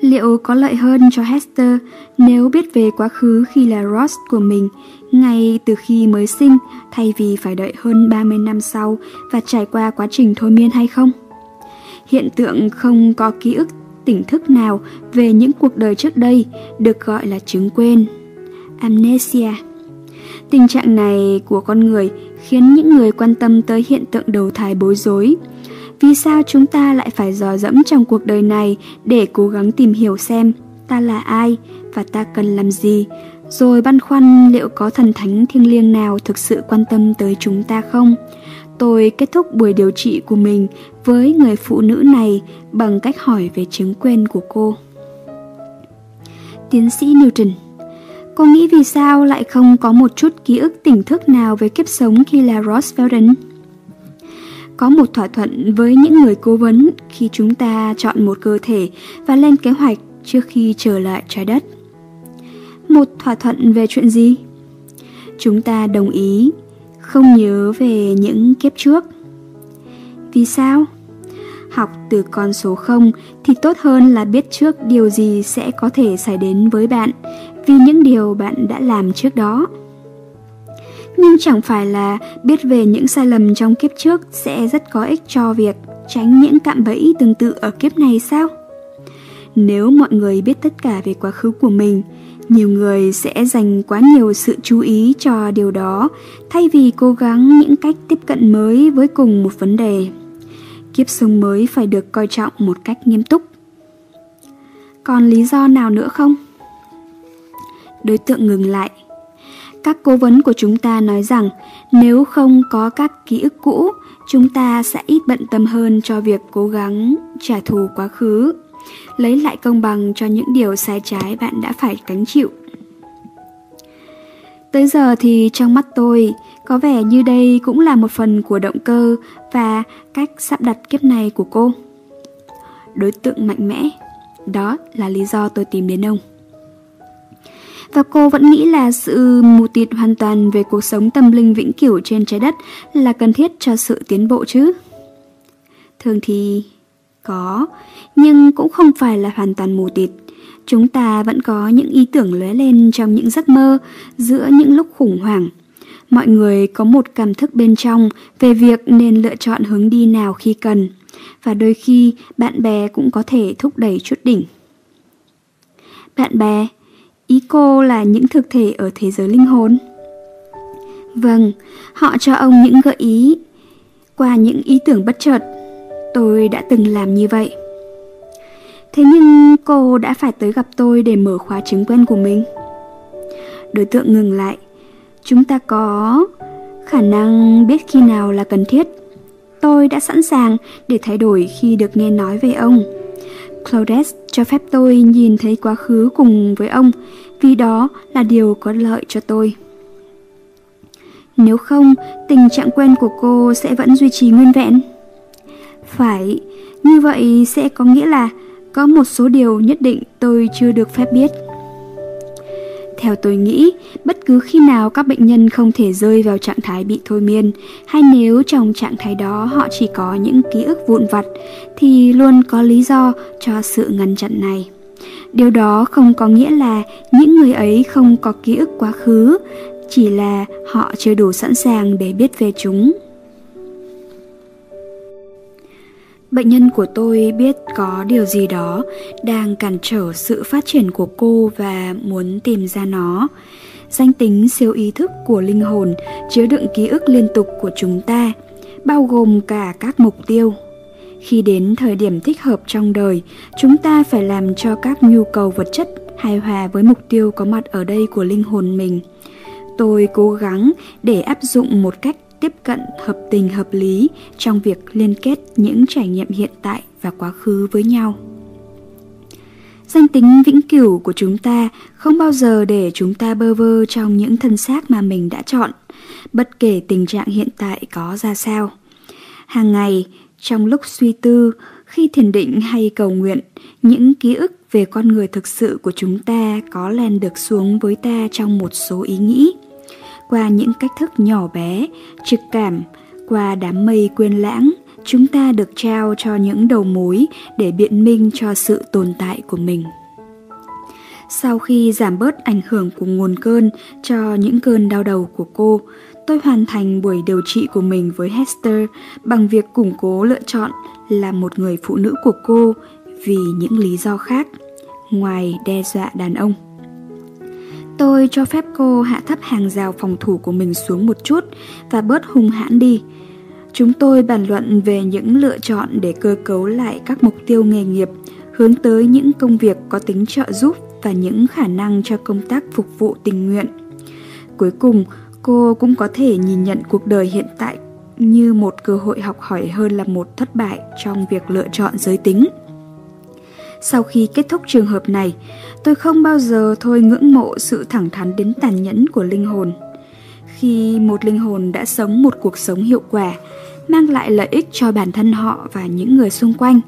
Liệu có lợi hơn cho Hester nếu biết về quá khứ khi là Ross của mình ngay từ khi mới sinh thay vì phải đợi hơn 30 năm sau và trải qua quá trình thôi miên hay không? Hiện tượng không có ký ức tỉnh thức nào về những cuộc đời trước đây được gọi là chứng quên. Amnesia Tình trạng này của con người khiến những người quan tâm tới hiện tượng đầu thai bối rối. Vì sao chúng ta lại phải dò dẫm trong cuộc đời này để cố gắng tìm hiểu xem ta là ai và ta cần làm gì, rồi băn khoăn liệu có thần thánh thiêng liêng nào thực sự quan tâm tới chúng ta không. Tôi kết thúc buổi điều trị của mình với người phụ nữ này bằng cách hỏi về chứng quên của cô. Tiến sĩ Newton Cô nghĩ vì sao lại không có một chút ký ức tỉnh thức nào về kiếp sống khi là Ross Felden? Có một thỏa thuận với những người cố vấn khi chúng ta chọn một cơ thể và lên kế hoạch trước khi trở lại trái đất. Một thỏa thuận về chuyện gì? Chúng ta đồng ý không nhớ về những kiếp trước. Vì sao? Học từ con số 0 thì tốt hơn là biết trước điều gì sẽ có thể xảy đến với bạn vì những điều bạn đã làm trước đó. Nhưng chẳng phải là biết về những sai lầm trong kiếp trước sẽ rất có ích cho việc tránh những cạm bẫy tương tự ở kiếp này sao? Nếu mọi người biết tất cả về quá khứ của mình, nhiều người sẽ dành quá nhiều sự chú ý cho điều đó thay vì cố gắng những cách tiếp cận mới với cùng một vấn đề. Kiếp sống mới phải được coi trọng một cách nghiêm túc. Còn lý do nào nữa không? Đối tượng ngừng lại. Các cố vấn của chúng ta nói rằng nếu không có các ký ức cũ, chúng ta sẽ ít bận tâm hơn cho việc cố gắng trả thù quá khứ lấy lại công bằng cho những điều sai trái bạn đã phải gánh chịu. Tới giờ thì trong mắt tôi, có vẻ như đây cũng là một phần của động cơ và cách sắp đặt kiếp này của cô. Đối tượng mạnh mẽ, đó là lý do tôi tìm đến ông. Và cô vẫn nghĩ là sự mù tịt hoàn toàn về cuộc sống tâm linh vĩnh cửu trên trái đất là cần thiết cho sự tiến bộ chứ? Thường thì có, nhưng cũng không phải là hoàn toàn mù tịt. Chúng ta vẫn có những ý tưởng lóe lên trong những giấc mơ giữa những lúc khủng hoảng. Mọi người có một cảm thức bên trong về việc nên lựa chọn hướng đi nào khi cần. Và đôi khi bạn bè cũng có thể thúc đẩy chút đỉnh. Bạn bè, ý cô là những thực thể ở thế giới linh hồn. Vâng, họ cho ông những gợi ý qua những ý tưởng bất chợt Tôi đã từng làm như vậy. Thế nhưng cô đã phải tới gặp tôi để mở khóa chứng quen của mình. Đối tượng ngừng lại. Chúng ta có khả năng biết khi nào là cần thiết. Tôi đã sẵn sàng để thay đổi khi được nghe nói về ông. Claudes cho phép tôi nhìn thấy quá khứ cùng với ông, vì đó là điều có lợi cho tôi. Nếu không, tình trạng quen của cô sẽ vẫn duy trì nguyên vẹn. Phải, như vậy sẽ có nghĩa là có một số điều nhất định tôi chưa được phép biết. Theo tôi nghĩ, bất cứ khi nào các bệnh nhân không thể rơi vào trạng thái bị thôi miên, hay nếu trong trạng thái đó họ chỉ có những ký ức vụn vặt, thì luôn có lý do cho sự ngăn chặn này. Điều đó không có nghĩa là những người ấy không có ký ức quá khứ, chỉ là họ chưa đủ sẵn sàng để biết về chúng. Bệnh nhân của tôi biết có điều gì đó đang cản trở sự phát triển của cô và muốn tìm ra nó. Danh tính siêu ý thức của linh hồn chứa đựng ký ức liên tục của chúng ta, bao gồm cả các mục tiêu. Khi đến thời điểm thích hợp trong đời, chúng ta phải làm cho các nhu cầu vật chất hài hòa với mục tiêu có mặt ở đây của linh hồn mình. Tôi cố gắng để áp dụng một cách tiếp cận hợp tình hợp lý trong việc liên kết những trải nghiệm hiện tại và quá khứ với nhau. Danh tính vĩnh cửu của chúng ta không bao giờ để chúng ta bơ vơ trong những thân xác mà mình đã chọn, bất kể tình trạng hiện tại có ra sao. Hàng ngày, trong lúc suy tư, khi thiền định hay cầu nguyện, những ký ức về con người thực sự của chúng ta có len được xuống với ta trong một số ý nghĩ qua những cách thức nhỏ bé, trực cảm, qua đám mây quên lãng, chúng ta được trao cho những đầu mối để biện minh cho sự tồn tại của mình. Sau khi giảm bớt ảnh hưởng của nguồn cơn cho những cơn đau đầu của cô, tôi hoàn thành buổi điều trị của mình với Hester bằng việc củng cố lựa chọn là một người phụ nữ của cô vì những lý do khác, ngoài đe dọa đàn ông. Tôi cho phép cô hạ thấp hàng rào phòng thủ của mình xuống một chút và bớt hung hãn đi. Chúng tôi bàn luận về những lựa chọn để cơ cấu lại các mục tiêu nghề nghiệp, hướng tới những công việc có tính trợ giúp và những khả năng cho công tác phục vụ tình nguyện. Cuối cùng, cô cũng có thể nhìn nhận cuộc đời hiện tại như một cơ hội học hỏi hơn là một thất bại trong việc lựa chọn giới tính. Sau khi kết thúc trường hợp này, tôi không bao giờ thôi ngưỡng mộ sự thẳng thắn đến tàn nhẫn của linh hồn. Khi một linh hồn đã sống một cuộc sống hiệu quả, mang lại lợi ích cho bản thân họ và những người xung quanh,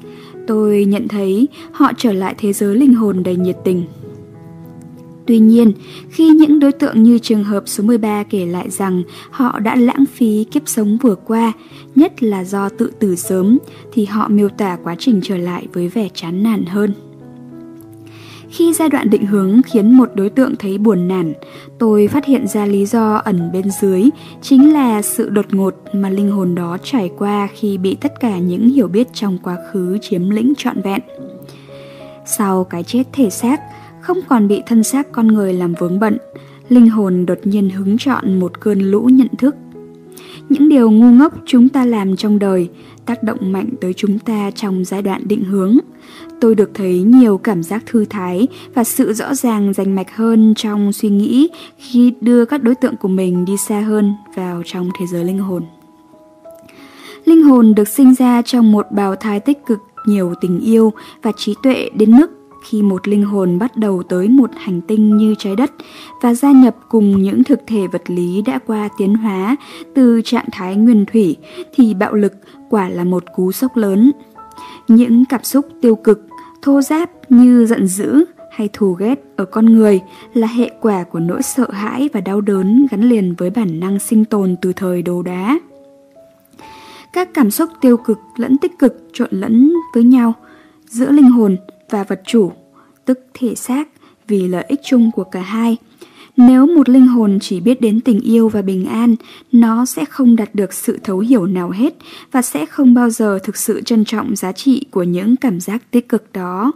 tôi nhận thấy họ trở lại thế giới linh hồn đầy nhiệt tình. Tuy nhiên, khi những đối tượng như trường hợp số 13 kể lại rằng họ đã lãng phí kiếp sống vừa qua, nhất là do tự tử sớm, thì họ miêu tả quá trình trở lại với vẻ chán nản hơn. Khi giai đoạn định hướng khiến một đối tượng thấy buồn nản, tôi phát hiện ra lý do ẩn bên dưới chính là sự đột ngột mà linh hồn đó trải qua khi bị tất cả những hiểu biết trong quá khứ chiếm lĩnh trọn vẹn. Sau cái chết thể xác, không còn bị thân xác con người làm vướng bận, linh hồn đột nhiên hứng chọn một cơn lũ nhận thức. Những điều ngu ngốc chúng ta làm trong đời tác động mạnh tới chúng ta trong giai đoạn định hướng. Tôi được thấy nhiều cảm giác thư thái và sự rõ ràng rành mạch hơn trong suy nghĩ khi đưa các đối tượng của mình đi xa hơn vào trong thế giới linh hồn. Linh hồn được sinh ra trong một bào thai tích cực nhiều tình yêu và trí tuệ đến mức khi một linh hồn bắt đầu tới một hành tinh như trái đất và gia nhập cùng những thực thể vật lý đã qua tiến hóa từ trạng thái nguyên thủy thì bạo lực quả là một cú sốc lớn. Những cảm xúc tiêu cực, thô giáp như giận dữ hay thù ghét ở con người là hệ quả của nỗi sợ hãi và đau đớn gắn liền với bản năng sinh tồn từ thời đồ đá. Các cảm xúc tiêu cực lẫn tích cực trộn lẫn với nhau giữa linh hồn và vật chủ, tức thể xác vì lợi ích chung của cả hai. Nếu một linh hồn chỉ biết đến tình yêu và bình an, nó sẽ không đạt được sự thấu hiểu nào hết và sẽ không bao giờ thực sự trân trọng giá trị của những cảm giác tích cực đó.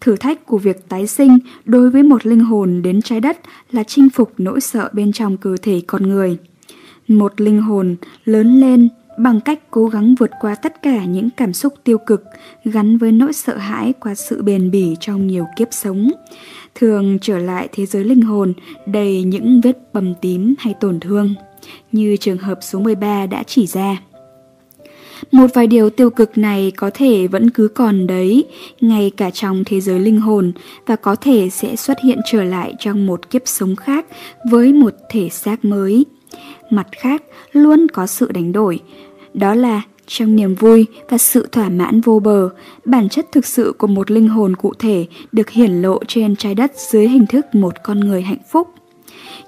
Thử thách của việc tái sinh đối với một linh hồn đến trái đất là chinh phục nỗi sợ bên trong cơ thể con người. Một linh hồn lớn lên bằng cách cố gắng vượt qua tất cả những cảm xúc tiêu cực gắn với nỗi sợ hãi qua sự bền bỉ trong nhiều kiếp sống, thường trở lại thế giới linh hồn đầy những vết bầm tím hay tổn thương, như trường hợp số 13 đã chỉ ra. Một vài điều tiêu cực này có thể vẫn cứ còn đấy, ngay cả trong thế giới linh hồn và có thể sẽ xuất hiện trở lại trong một kiếp sống khác với một thể xác mới. Mặt khác, luôn có sự đánh đổi, đó là trong niềm vui và sự thỏa mãn vô bờ, bản chất thực sự của một linh hồn cụ thể được hiển lộ trên trái đất dưới hình thức một con người hạnh phúc.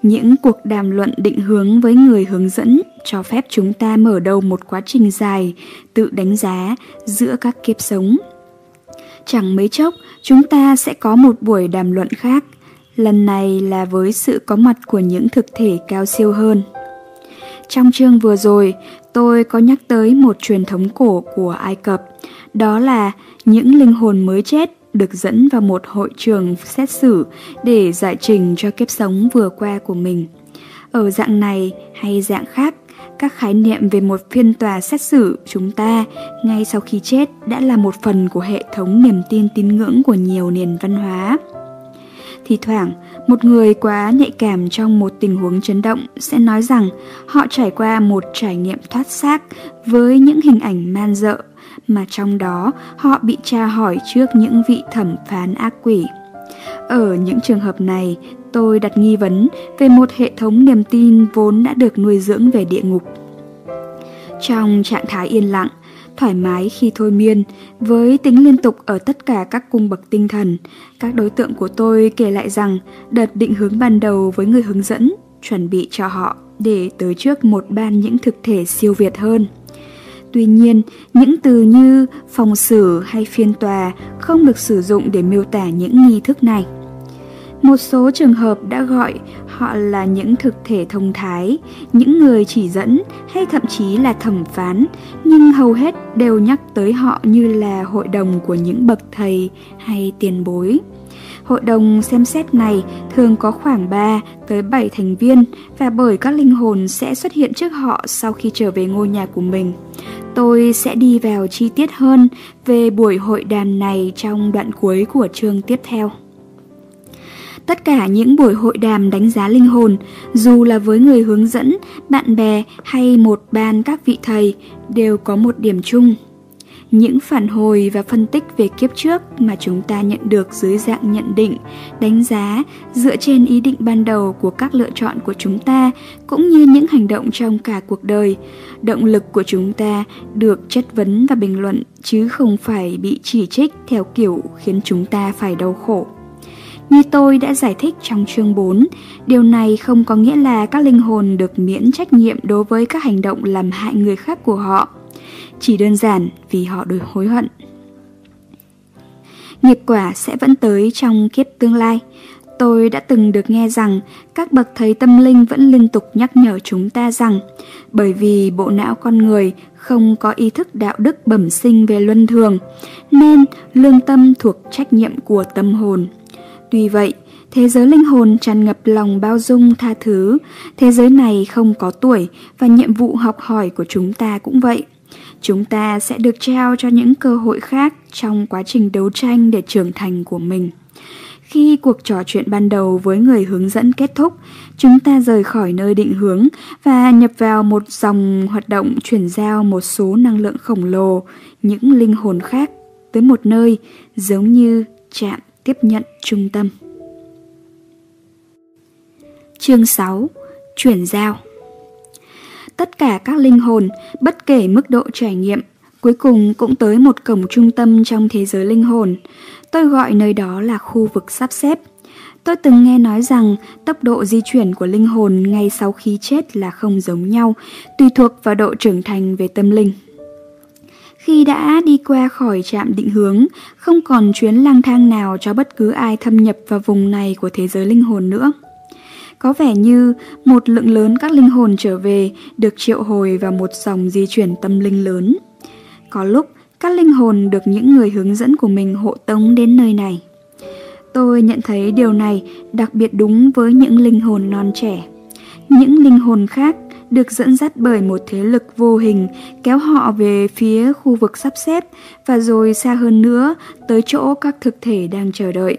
Những cuộc đàm luận định hướng với người hướng dẫn cho phép chúng ta mở đầu một quá trình dài, tự đánh giá giữa các kiếp sống. Chẳng mấy chốc, chúng ta sẽ có một buổi đàm luận khác, lần này là với sự có mặt của những thực thể cao siêu hơn. Trong chương vừa rồi, tôi có nhắc tới một truyền thống cổ của Ai Cập, đó là những linh hồn mới chết được dẫn vào một hội trường xét xử để giải trình cho kiếp sống vừa qua của mình. Ở dạng này hay dạng khác, các khái niệm về một phiên tòa xét xử chúng ta ngay sau khi chết đã là một phần của hệ thống niềm tin tín ngưỡng của nhiều nền văn hóa. Thì thoảng, một người quá nhạy cảm trong một tình huống chấn động sẽ nói rằng họ trải qua một trải nghiệm thoát xác với những hình ảnh man dợ mà trong đó họ bị tra hỏi trước những vị thẩm phán ác quỷ. Ở những trường hợp này, tôi đặt nghi vấn về một hệ thống niềm tin vốn đã được nuôi dưỡng về địa ngục. Trong trạng thái yên lặng, thoải mái khi thôi miên, với tính liên tục ở tất cả các cung bậc tinh thần. Các đối tượng của tôi kể lại rằng đợt định hướng ban đầu với người hướng dẫn chuẩn bị cho họ để tới trước một ban những thực thể siêu việt hơn. Tuy nhiên, những từ như phòng xử hay phiên tòa không được sử dụng để miêu tả những nghi thức này. Một số trường hợp đã gọi họ là những thực thể thông thái, những người chỉ dẫn hay thậm chí là thẩm phán, nhưng hầu hết đều nhắc tới họ như là hội đồng của những bậc thầy hay tiền bối. Hội đồng xem xét này thường có khoảng 3 tới 7 thành viên và bởi các linh hồn sẽ xuất hiện trước họ sau khi trở về ngôi nhà của mình. Tôi sẽ đi vào chi tiết hơn về buổi hội đàm này trong đoạn cuối của chương tiếp theo. Tất cả những buổi hội đàm đánh giá linh hồn, dù là với người hướng dẫn, bạn bè hay một ban các vị thầy, đều có một điểm chung. Những phản hồi và phân tích về kiếp trước mà chúng ta nhận được dưới dạng nhận định, đánh giá dựa trên ý định ban đầu của các lựa chọn của chúng ta cũng như những hành động trong cả cuộc đời. Động lực của chúng ta được chất vấn và bình luận chứ không phải bị chỉ trích theo kiểu khiến chúng ta phải đau khổ. Như tôi đã giải thích trong chương 4, điều này không có nghĩa là các linh hồn được miễn trách nhiệm đối với các hành động làm hại người khác của họ. Chỉ đơn giản vì họ đối hối hận. Nghiệp quả sẽ vẫn tới trong kiếp tương lai. Tôi đã từng được nghe rằng các bậc thầy tâm linh vẫn liên tục nhắc nhở chúng ta rằng bởi vì bộ não con người không có ý thức đạo đức bẩm sinh về luân thường, nên lương tâm thuộc trách nhiệm của tâm hồn. Tuy vậy, thế giới linh hồn tràn ngập lòng bao dung tha thứ, thế giới này không có tuổi và nhiệm vụ học hỏi của chúng ta cũng vậy. Chúng ta sẽ được trao cho những cơ hội khác trong quá trình đấu tranh để trưởng thành của mình. Khi cuộc trò chuyện ban đầu với người hướng dẫn kết thúc, chúng ta rời khỏi nơi định hướng và nhập vào một dòng hoạt động chuyển giao một số năng lượng khổng lồ, những linh hồn khác tới một nơi giống như chạm tiếp nhận trung tâm. Chương 6. Chuyển giao Tất cả các linh hồn, bất kể mức độ trải nghiệm, cuối cùng cũng tới một cổng trung tâm trong thế giới linh hồn. Tôi gọi nơi đó là khu vực sắp xếp. Tôi từng nghe nói rằng tốc độ di chuyển của linh hồn ngay sau khi chết là không giống nhau, tùy thuộc vào độ trưởng thành về tâm linh. Khi đã đi qua khỏi trạm định hướng, không còn chuyến lang thang nào cho bất cứ ai thâm nhập vào vùng này của thế giới linh hồn nữa. Có vẻ như một lượng lớn các linh hồn trở về được triệu hồi vào một dòng di chuyển tâm linh lớn. Có lúc, các linh hồn được những người hướng dẫn của mình hộ tống đến nơi này. Tôi nhận thấy điều này đặc biệt đúng với những linh hồn non trẻ. Những linh hồn khác được dẫn dắt bởi một thế lực vô hình kéo họ về phía khu vực sắp xếp và rồi xa hơn nữa tới chỗ các thực thể đang chờ đợi.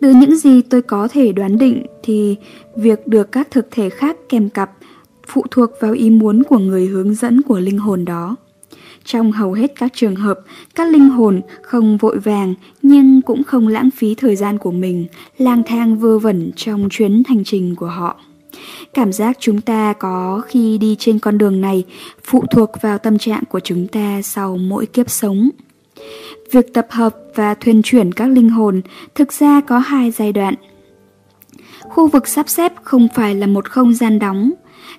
Từ những gì tôi có thể đoán định thì việc được các thực thể khác kèm cặp phụ thuộc vào ý muốn của người hướng dẫn của linh hồn đó. Trong hầu hết các trường hợp, các linh hồn không vội vàng nhưng cũng không lãng phí thời gian của mình lang thang vơ vẩn trong chuyến hành trình của họ. Cảm giác chúng ta có khi đi trên con đường này phụ thuộc vào tâm trạng của chúng ta sau mỗi kiếp sống. Việc tập hợp và thuyên chuyển các linh hồn thực ra có hai giai đoạn. Khu vực sắp xếp không phải là một không gian đóng.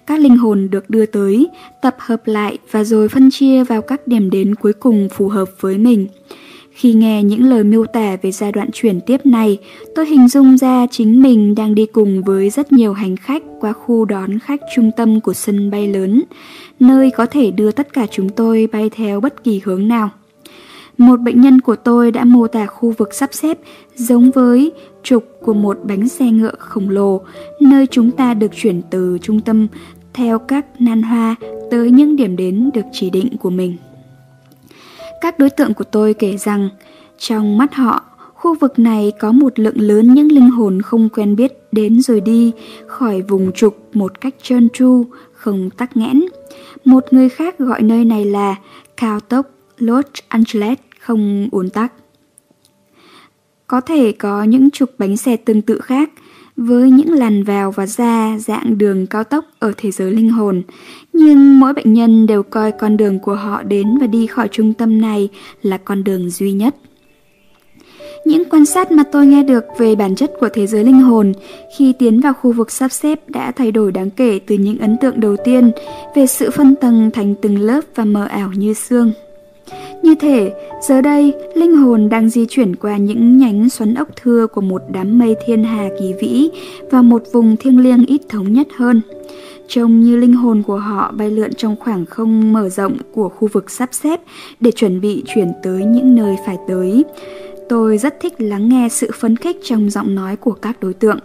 Các linh hồn được đưa tới, tập hợp lại và rồi phân chia vào các điểm đến cuối cùng phù hợp với mình. Khi nghe những lời miêu tả về giai đoạn chuyển tiếp này, tôi hình dung ra chính mình đang đi cùng với rất nhiều hành khách qua khu đón khách trung tâm của sân bay lớn, nơi có thể đưa tất cả chúng tôi bay theo bất kỳ hướng nào. Một bệnh nhân của tôi đã mô tả khu vực sắp xếp giống với trục của một bánh xe ngựa khổng lồ, nơi chúng ta được chuyển từ trung tâm theo các nan hoa tới những điểm đến được chỉ định của mình. Các đối tượng của tôi kể rằng, trong mắt họ, khu vực này có một lượng lớn những linh hồn không quen biết đến rồi đi khỏi vùng trục một cách trơn tru, không tắc nghẽn. Một người khác gọi nơi này là cao tốc Los Angeles không ùn tắc. Có thể có những trục bánh xe tương tự khác với những làn vào và ra dạng đường cao tốc ở thế giới linh hồn, nhưng mỗi bệnh nhân đều coi con đường của họ đến và đi khỏi trung tâm này là con đường duy nhất. Những quan sát mà tôi nghe được về bản chất của thế giới linh hồn khi tiến vào khu vực sắp xếp đã thay đổi đáng kể từ những ấn tượng đầu tiên về sự phân tầng thành từng lớp và mờ ảo như xương. Như thể, giờ đây, linh hồn đang di chuyển qua những nhánh xoắn ốc thưa của một đám mây thiên hà kỳ vĩ và một vùng thiêng liêng ít thống nhất hơn. Trông như linh hồn của họ bay lượn trong khoảng không mở rộng của khu vực sắp xếp để chuẩn bị chuyển tới những nơi phải tới. Tôi rất thích lắng nghe sự phấn khích trong giọng nói của các đối tượng.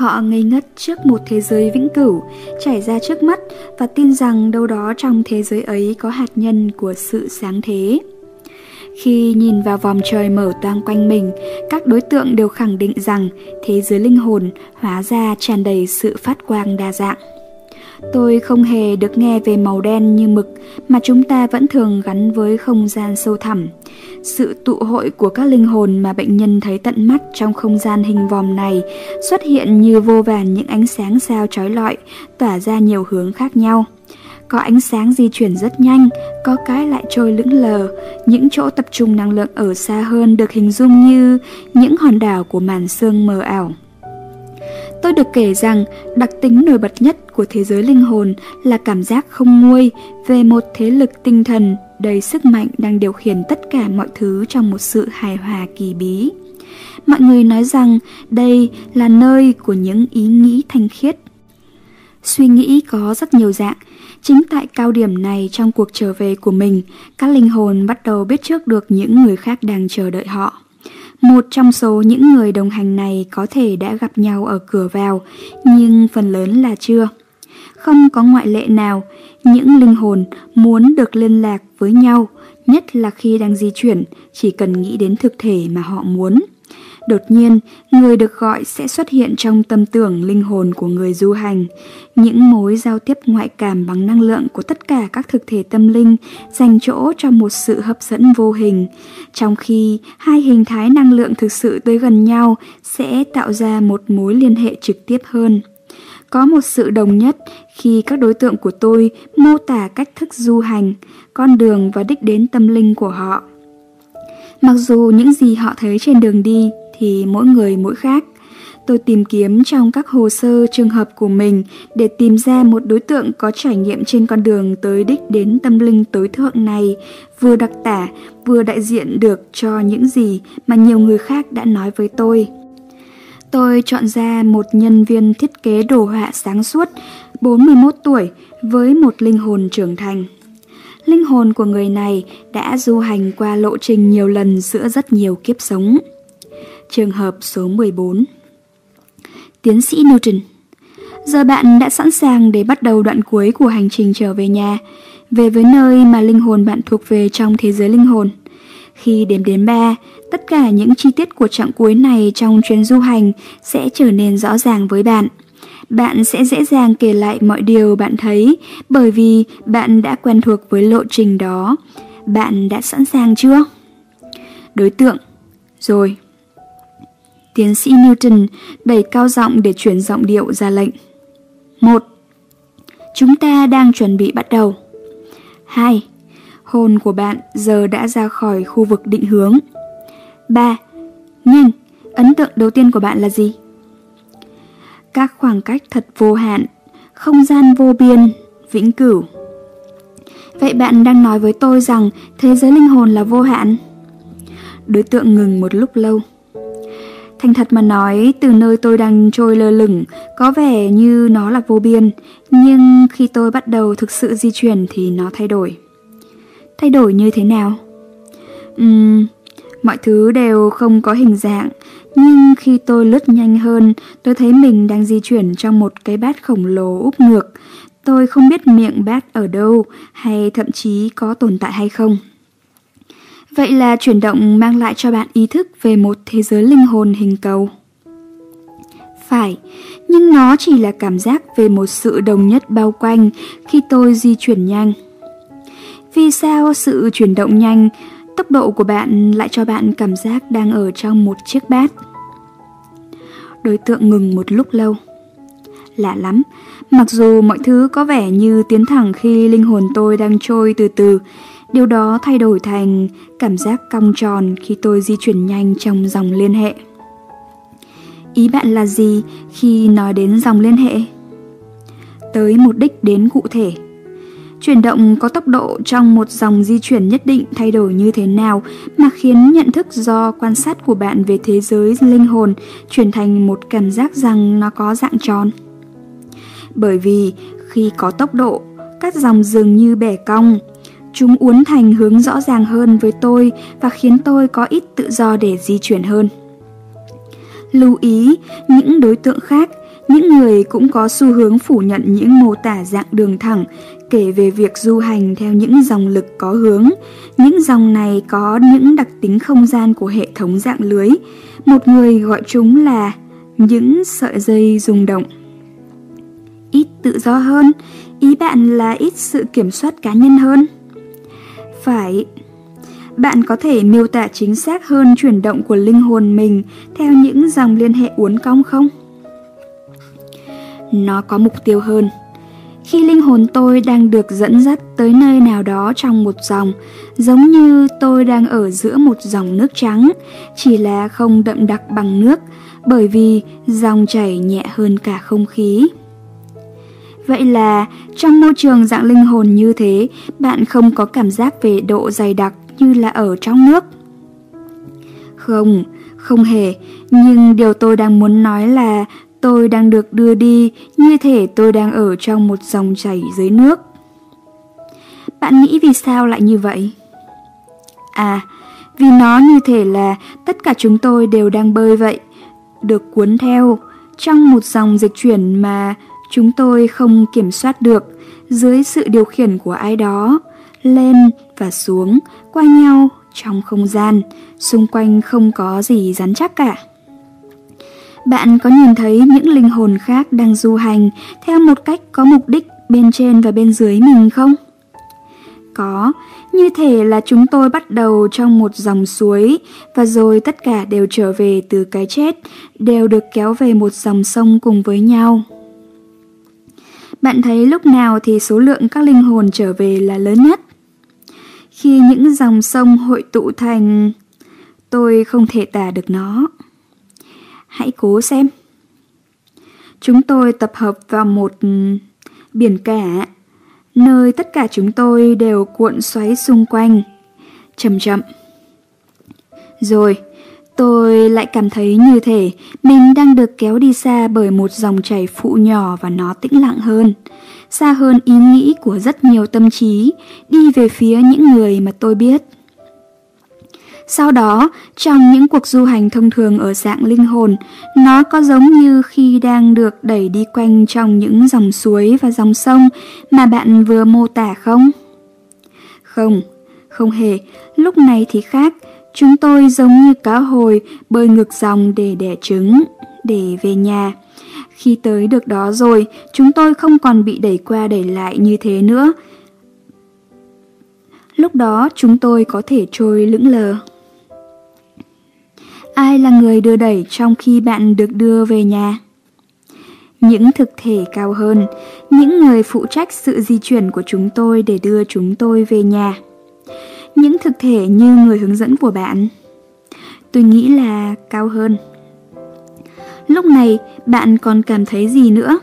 Họ ngây ngất trước một thế giới vĩnh cửu trải ra trước mắt và tin rằng đâu đó trong thế giới ấy có hạt nhân của sự sáng thế. Khi nhìn vào vòng trời mở toang quanh mình, các đối tượng đều khẳng định rằng thế giới linh hồn hóa ra tràn đầy sự phát quang đa dạng. Tôi không hề được nghe về màu đen như mực mà chúng ta vẫn thường gắn với không gian sâu thẳm. Sự tụ hội của các linh hồn mà bệnh nhân thấy tận mắt trong không gian hình vòm này xuất hiện như vô vàn những ánh sáng sao trói lọi, tỏa ra nhiều hướng khác nhau. Có ánh sáng di chuyển rất nhanh, có cái lại trôi lững lờ, những chỗ tập trung năng lượng ở xa hơn được hình dung như những hòn đảo của màn sương mờ ảo. Tôi được kể rằng đặc tính nổi bật nhất của thế giới linh hồn là cảm giác không nguôi về một thế lực tinh thần đầy sức mạnh đang điều khiển tất cả mọi thứ trong một sự hài hòa kỳ bí. Mọi người nói rằng đây là nơi của những ý nghĩ thanh khiết. Suy nghĩ có rất nhiều dạng, chính tại cao điểm này trong cuộc trở về của mình, các linh hồn bắt đầu biết trước được những người khác đang chờ đợi họ. Một trong số những người đồng hành này có thể đã gặp nhau ở cửa vào, nhưng phần lớn là chưa. Không có ngoại lệ nào, những linh hồn muốn được liên lạc với nhau, nhất là khi đang di chuyển, chỉ cần nghĩ đến thực thể mà họ muốn. Đột nhiên, người được gọi sẽ xuất hiện trong tâm tưởng linh hồn của người du hành. Những mối giao tiếp ngoại cảm bằng năng lượng của tất cả các thực thể tâm linh dành chỗ cho một sự hấp dẫn vô hình. Trong khi hai hình thái năng lượng thực sự tới gần nhau sẽ tạo ra một mối liên hệ trực tiếp hơn. Có một sự đồng nhất khi các đối tượng của tôi mô tả cách thức du hành, con đường và đích đến tâm linh của họ. Mặc dù những gì họ thấy trên đường đi thì mỗi người mỗi khác. Tôi tìm kiếm trong các hồ sơ trường hợp của mình để tìm ra một đối tượng có trải nghiệm trên con đường tới đích đến tâm linh tối thượng này, vừa đặc tả, vừa đại diện được cho những gì mà nhiều người khác đã nói với tôi. Tôi chọn ra một nhân viên thiết kế đồ họa sáng suốt, 41 tuổi, với một linh hồn trưởng thành. Linh hồn của người này đã du hành qua lộ trình nhiều lần giữa rất nhiều kiếp sống. Trường hợp số 14 Tiến sĩ Newton Giờ bạn đã sẵn sàng để bắt đầu đoạn cuối của hành trình trở về nhà, về với nơi mà linh hồn bạn thuộc về trong thế giới linh hồn. Khi đếm đến ba, tất cả những chi tiết của chặng cuối này trong chuyến du hành sẽ trở nên rõ ràng với bạn. Bạn sẽ dễ dàng kể lại mọi điều bạn thấy bởi vì bạn đã quen thuộc với lộ trình đó. Bạn đã sẵn sàng chưa? Đối tượng Rồi Tiến sĩ Newton đẩy cao giọng để chuyển giọng điệu ra lệnh. 1. Chúng ta đang chuẩn bị bắt đầu. 2. Hồn của bạn giờ đã ra khỏi khu vực định hướng. 3. nhưng ấn tượng đầu tiên của bạn là gì? Các khoảng cách thật vô hạn, không gian vô biên, vĩnh cửu. Vậy bạn đang nói với tôi rằng thế giới linh hồn là vô hạn? Đối tượng ngừng một lúc lâu. Thành thật mà nói, từ nơi tôi đang trôi lơ lửng, có vẻ như nó là vô biên, nhưng khi tôi bắt đầu thực sự di chuyển thì nó thay đổi. Thay đổi như thế nào? Uhm, mọi thứ đều không có hình dạng, nhưng khi tôi lướt nhanh hơn, tôi thấy mình đang di chuyển trong một cái bát khổng lồ úp ngược. Tôi không biết miệng bát ở đâu, hay thậm chí có tồn tại hay không. Vậy là chuyển động mang lại cho bạn ý thức về một thế giới linh hồn hình cầu. Phải, nhưng nó chỉ là cảm giác về một sự đồng nhất bao quanh khi tôi di chuyển nhanh. Vì sao sự chuyển động nhanh, tốc độ của bạn lại cho bạn cảm giác đang ở trong một chiếc bát? Đối tượng ngừng một lúc lâu. Lạ lắm, mặc dù mọi thứ có vẻ như tiến thẳng khi linh hồn tôi đang trôi từ từ, Điều đó thay đổi thành cảm giác cong tròn khi tôi di chuyển nhanh trong dòng liên hệ. Ý bạn là gì khi nói đến dòng liên hệ? Tới một đích đến cụ thể. Chuyển động có tốc độ trong một dòng di chuyển nhất định thay đổi như thế nào mà khiến nhận thức do quan sát của bạn về thế giới linh hồn chuyển thành một cảm giác rằng nó có dạng tròn. Bởi vì khi có tốc độ, các dòng dường như bẻ cong, Chúng uốn thành hướng rõ ràng hơn với tôi và khiến tôi có ít tự do để di chuyển hơn. Lưu ý, những đối tượng khác, những người cũng có xu hướng phủ nhận những mô tả dạng đường thẳng, kể về việc du hành theo những dòng lực có hướng. Những dòng này có những đặc tính không gian của hệ thống dạng lưới. Một người gọi chúng là những sợi dây rung động. Ít tự do hơn, ý bạn là ít sự kiểm soát cá nhân hơn. Phải, bạn có thể miêu tả chính xác hơn chuyển động của linh hồn mình theo những dòng liên hệ uốn cong không? Nó có mục tiêu hơn. Khi linh hồn tôi đang được dẫn dắt tới nơi nào đó trong một dòng, giống như tôi đang ở giữa một dòng nước trắng, chỉ là không đậm đặc bằng nước, bởi vì dòng chảy nhẹ hơn cả không khí. Vậy là trong môi trường dạng linh hồn như thế, bạn không có cảm giác về độ dày đặc như là ở trong nước. Không, không hề, nhưng điều tôi đang muốn nói là tôi đang được đưa đi như thể tôi đang ở trong một dòng chảy dưới nước. Bạn nghĩ vì sao lại như vậy? À, vì nó như thể là tất cả chúng tôi đều đang bơi vậy, được cuốn theo trong một dòng dịch chuyển mà chúng tôi không kiểm soát được dưới sự điều khiển của ai đó, lên và xuống qua nhau trong không gian, xung quanh không có gì rắn chắc cả. Bạn có nhìn thấy những linh hồn khác đang du hành theo một cách có mục đích bên trên và bên dưới mình không? Có, như thể là chúng tôi bắt đầu trong một dòng suối và rồi tất cả đều trở về từ cái chết, đều được kéo về một dòng sông cùng với nhau. Bạn thấy lúc nào thì số lượng các linh hồn trở về là lớn nhất? Khi những dòng sông hội tụ thành... Tôi không thể tả được nó. Hãy cố xem. Chúng tôi tập hợp vào một ừ, biển cả, nơi tất cả chúng tôi đều cuộn xoáy xung quanh. Chậm chậm. Rồi, tôi lại cảm thấy như thể mình đang được kéo đi xa bởi một dòng chảy phụ nhỏ và nó tĩnh lặng hơn, xa hơn ý nghĩ của rất nhiều tâm trí, đi về phía những người mà tôi biết. Sau đó, trong những cuộc du hành thông thường ở dạng linh hồn, nó có giống như khi đang được đẩy đi quanh trong những dòng suối và dòng sông mà bạn vừa mô tả không? Không, không hề, lúc này thì khác, chúng tôi giống như cá hồi bơi ngược dòng để đẻ trứng, để về nhà. Khi tới được đó rồi, chúng tôi không còn bị đẩy qua đẩy lại như thế nữa. Lúc đó chúng tôi có thể trôi lững lờ. Ai là người đưa đẩy trong khi bạn được đưa về nhà? Những thực thể cao hơn, những người phụ trách sự di chuyển của chúng tôi để đưa chúng tôi về nhà. Những thực thể như người hướng dẫn của bạn. Tôi nghĩ là cao hơn. Lúc này bạn còn cảm thấy gì nữa?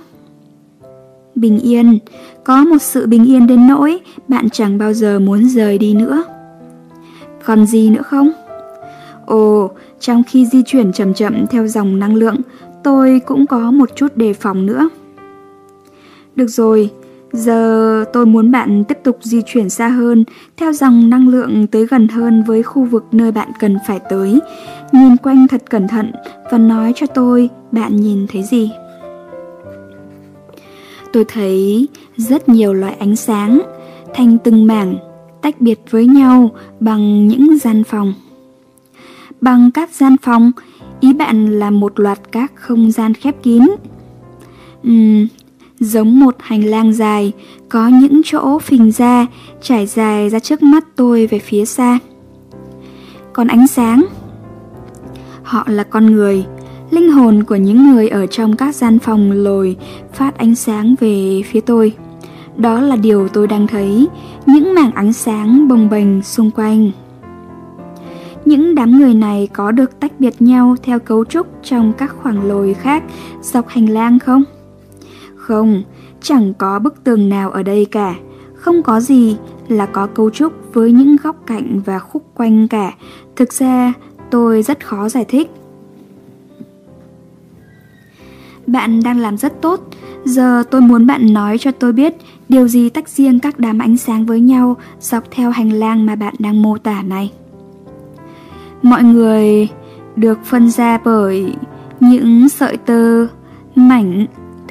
Bình yên, có một sự bình yên đến nỗi bạn chẳng bao giờ muốn rời đi nữa. Còn gì nữa không? Ồ, trong khi di chuyển chậm chậm theo dòng năng lượng, tôi cũng có một chút đề phòng nữa. Được rồi, giờ tôi muốn bạn tiếp tục di chuyển xa hơn, theo dòng năng lượng tới gần hơn với khu vực nơi bạn cần phải tới. Nhìn quanh thật cẩn thận và nói cho tôi bạn nhìn thấy gì. Tôi thấy rất nhiều loại ánh sáng, thành từng mảng, tách biệt với nhau bằng những gian phòng bằng các gian phòng, ý bạn là một loạt các không gian khép kín. Uhm, giống một hành lang dài, có những chỗ phình ra, trải dài ra trước mắt tôi về phía xa. Còn ánh sáng? Họ là con người, linh hồn của những người ở trong các gian phòng lồi phát ánh sáng về phía tôi. Đó là điều tôi đang thấy, những mảng ánh sáng bồng bềnh xung quanh. Những đám người này có được tách biệt nhau theo cấu trúc trong các khoảng lồi khác dọc hành lang không? Không, chẳng có bức tường nào ở đây cả. Không có gì là có cấu trúc với những góc cạnh và khúc quanh cả. Thực ra, tôi rất khó giải thích. Bạn đang làm rất tốt. Giờ tôi muốn bạn nói cho tôi biết điều gì tách riêng các đám ánh sáng với nhau dọc theo hành lang mà bạn đang mô tả này. Mọi người được phân ra bởi những sợi tơ mảnh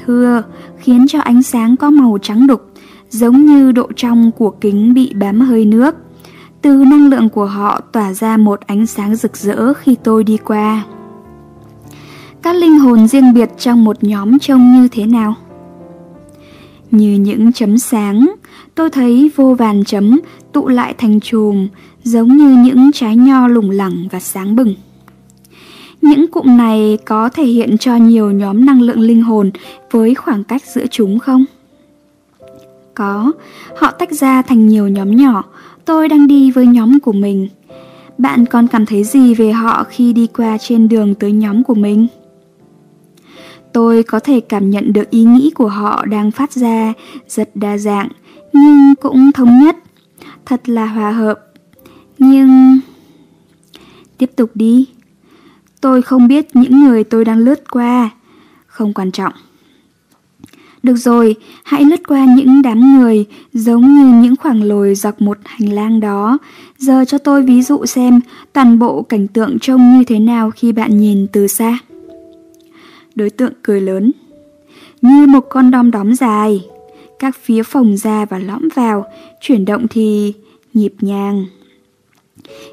thưa, khiến cho ánh sáng có màu trắng đục, giống như độ trong của kính bị bám hơi nước. Từ năng lượng của họ tỏa ra một ánh sáng rực rỡ khi tôi đi qua. Các linh hồn riêng biệt trong một nhóm trông như thế nào? Như những chấm sáng, tôi thấy vô vàn chấm tụ lại thành chùm, giống như những trái nho lủng lẳng và sáng bừng. Những cụm này có thể hiện cho nhiều nhóm năng lượng linh hồn với khoảng cách giữa chúng không? Có, họ tách ra thành nhiều nhóm nhỏ, tôi đang đi với nhóm của mình. Bạn còn cảm thấy gì về họ khi đi qua trên đường tới nhóm của mình? Tôi có thể cảm nhận được ý nghĩ của họ đang phát ra rất đa dạng, nhưng cũng thống nhất. Thật là hòa hợp. Nhưng... Tiếp tục đi. Tôi không biết những người tôi đang lướt qua. Không quan trọng. Được rồi, hãy lướt qua những đám người giống như những khoảng lồi dọc một hành lang đó. Giờ cho tôi ví dụ xem toàn bộ cảnh tượng trông như thế nào khi bạn nhìn từ xa. Đối tượng cười lớn. Như một con đom đóm dài. Các phía phồng ra và lõm vào, chuyển động thì nhịp nhàng.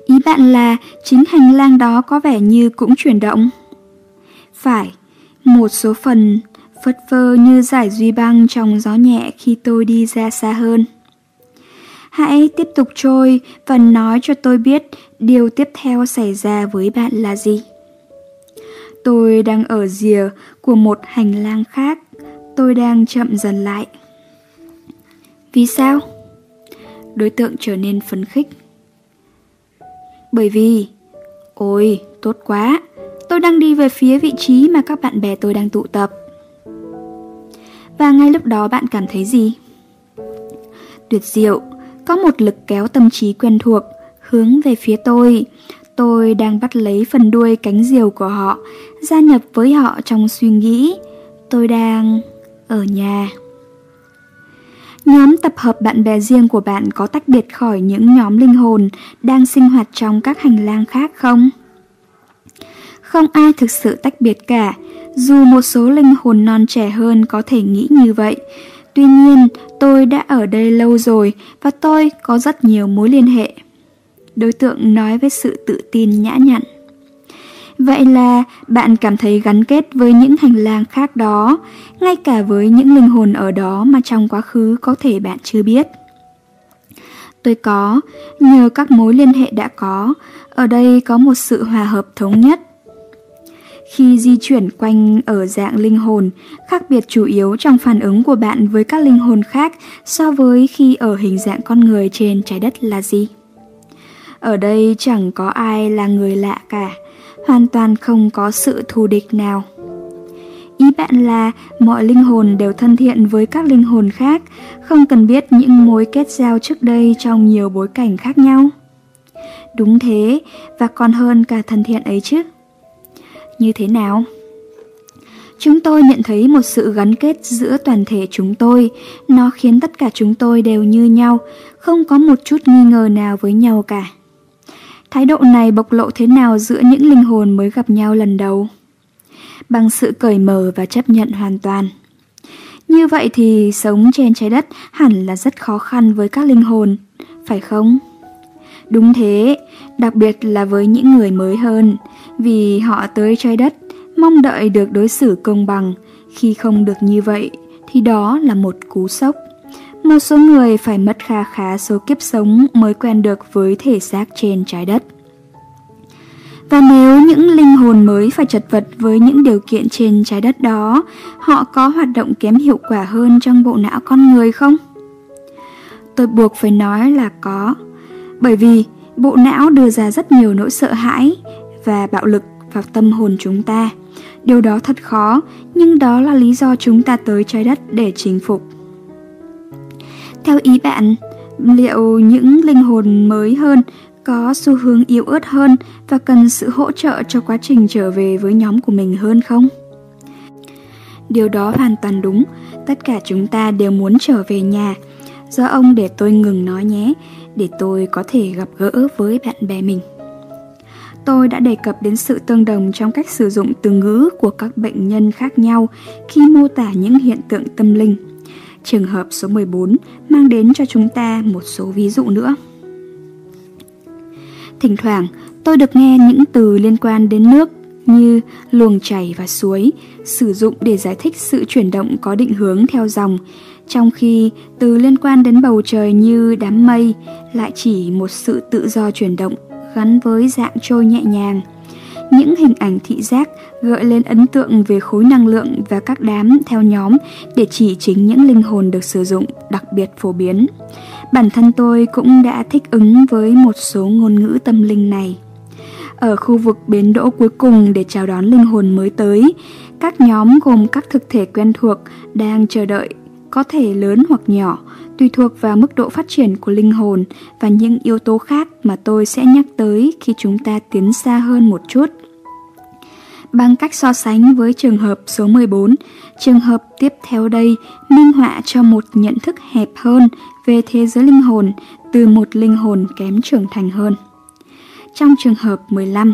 Ý bạn là chính hành lang đó có vẻ như cũng chuyển động? Phải, một số phần phất phơ như giải duy băng trong gió nhẹ khi tôi đi ra xa hơn. Hãy tiếp tục trôi và nói cho tôi biết điều tiếp theo xảy ra với bạn là gì. Tôi đang ở rìa của một hành lang khác, tôi đang chậm dần lại. Vì sao? Đối tượng trở nên phấn khích. Bởi vì, ôi, tốt quá, tôi đang đi về phía vị trí mà các bạn bè tôi đang tụ tập. Và ngay lúc đó bạn cảm thấy gì? Tuyệt diệu, có một lực kéo tâm trí quen thuộc, hướng về phía tôi. Tôi đang bắt lấy phần đuôi cánh diều của họ, gia nhập với họ trong suy nghĩ. Tôi đang ở nhà. Nhóm tập hợp bạn bè riêng của bạn có tách biệt khỏi những nhóm linh hồn đang sinh hoạt trong các hành lang khác không? Không ai thực sự tách biệt cả, dù một số linh hồn non trẻ hơn có thể nghĩ như vậy. Tuy nhiên, tôi đã ở đây lâu rồi và tôi có rất nhiều mối liên hệ. Đối tượng nói với sự tự tin nhã nhặn. Vậy là bạn cảm thấy gắn kết với những hành lang khác đó, ngay cả với những linh hồn ở đó mà trong quá khứ có thể bạn chưa biết. Tôi có, nhờ các mối liên hệ đã có, ở đây có một sự hòa hợp thống nhất. Khi di chuyển quanh ở dạng linh hồn, khác biệt chủ yếu trong phản ứng của bạn với các linh hồn khác so với khi ở hình dạng con người trên trái đất là gì? Ở đây chẳng có ai là người lạ cả hoàn toàn không có sự thù địch nào. Ý bạn là mọi linh hồn đều thân thiện với các linh hồn khác, không cần biết những mối kết giao trước đây trong nhiều bối cảnh khác nhau. Đúng thế, và còn hơn cả thân thiện ấy chứ. Như thế nào? Chúng tôi nhận thấy một sự gắn kết giữa toàn thể chúng tôi, nó khiến tất cả chúng tôi đều như nhau, không có một chút nghi ngờ nào với nhau cả. Thái độ này bộc lộ thế nào giữa những linh hồn mới gặp nhau lần đầu? Bằng sự cởi mở và chấp nhận hoàn toàn. Như vậy thì sống trên trái đất hẳn là rất khó khăn với các linh hồn, phải không? Đúng thế, đặc biệt là với những người mới hơn, vì họ tới trái đất mong đợi được đối xử công bằng, khi không được như vậy thì đó là một cú sốc. Một số người phải mất kha khá số kiếp sống mới quen được với thể xác trên trái đất. Và nếu những linh hồn mới phải chật vật với những điều kiện trên trái đất đó, họ có hoạt động kém hiệu quả hơn trong bộ não con người không? Tôi buộc phải nói là có, bởi vì bộ não đưa ra rất nhiều nỗi sợ hãi và bạo lực vào tâm hồn chúng ta. Điều đó thật khó, nhưng đó là lý do chúng ta tới trái đất để chinh phục. Theo ý bạn, liệu những linh hồn mới hơn có xu hướng yếu ớt hơn và cần sự hỗ trợ cho quá trình trở về với nhóm của mình hơn không? Điều đó hoàn toàn đúng, tất cả chúng ta đều muốn trở về nhà. Do ông để tôi ngừng nói nhé, để tôi có thể gặp gỡ với bạn bè mình. tôi đã đề cập đến sự tương đồng trong cách sử dụng từ ngữ của các bệnh nhân khác nhau khi mô tả những hiện tượng tâm linh. Trường hợp số 14 mang đến cho chúng ta một số ví dụ nữa. Thỉnh thoảng, tôi được nghe những từ liên quan đến nước như luồng chảy và suối, sử dụng để giải thích sự chuyển động có định hướng theo dòng, trong khi từ liên quan đến bầu trời như đám mây lại chỉ một sự tự do chuyển động gắn với dạng trôi nhẹ nhàng. Những hình ảnh thị giác gợi lên ấn tượng về khối năng lượng và các đám theo nhóm để chỉ chính những linh hồn được sử dụng đặc biệt phổ biến. Bản thân tôi cũng đã thích ứng với một số ngôn ngữ tâm linh này. Ở khu vực bến đỗ cuối cùng để chào đón linh hồn mới tới, các nhóm gồm các thực thể quen thuộc đang chờ đợi, có thể lớn hoặc nhỏ, tùy thuộc vào mức độ phát triển của linh hồn và những yếu tố khác mà tôi sẽ nhắc tới khi chúng ta tiến xa hơn một chút. Bằng cách so sánh với trường hợp số 14, trường hợp tiếp theo đây minh họa cho một nhận thức hẹp hơn về thế giới linh hồn từ một linh hồn kém trưởng thành hơn. Trong trường hợp 15,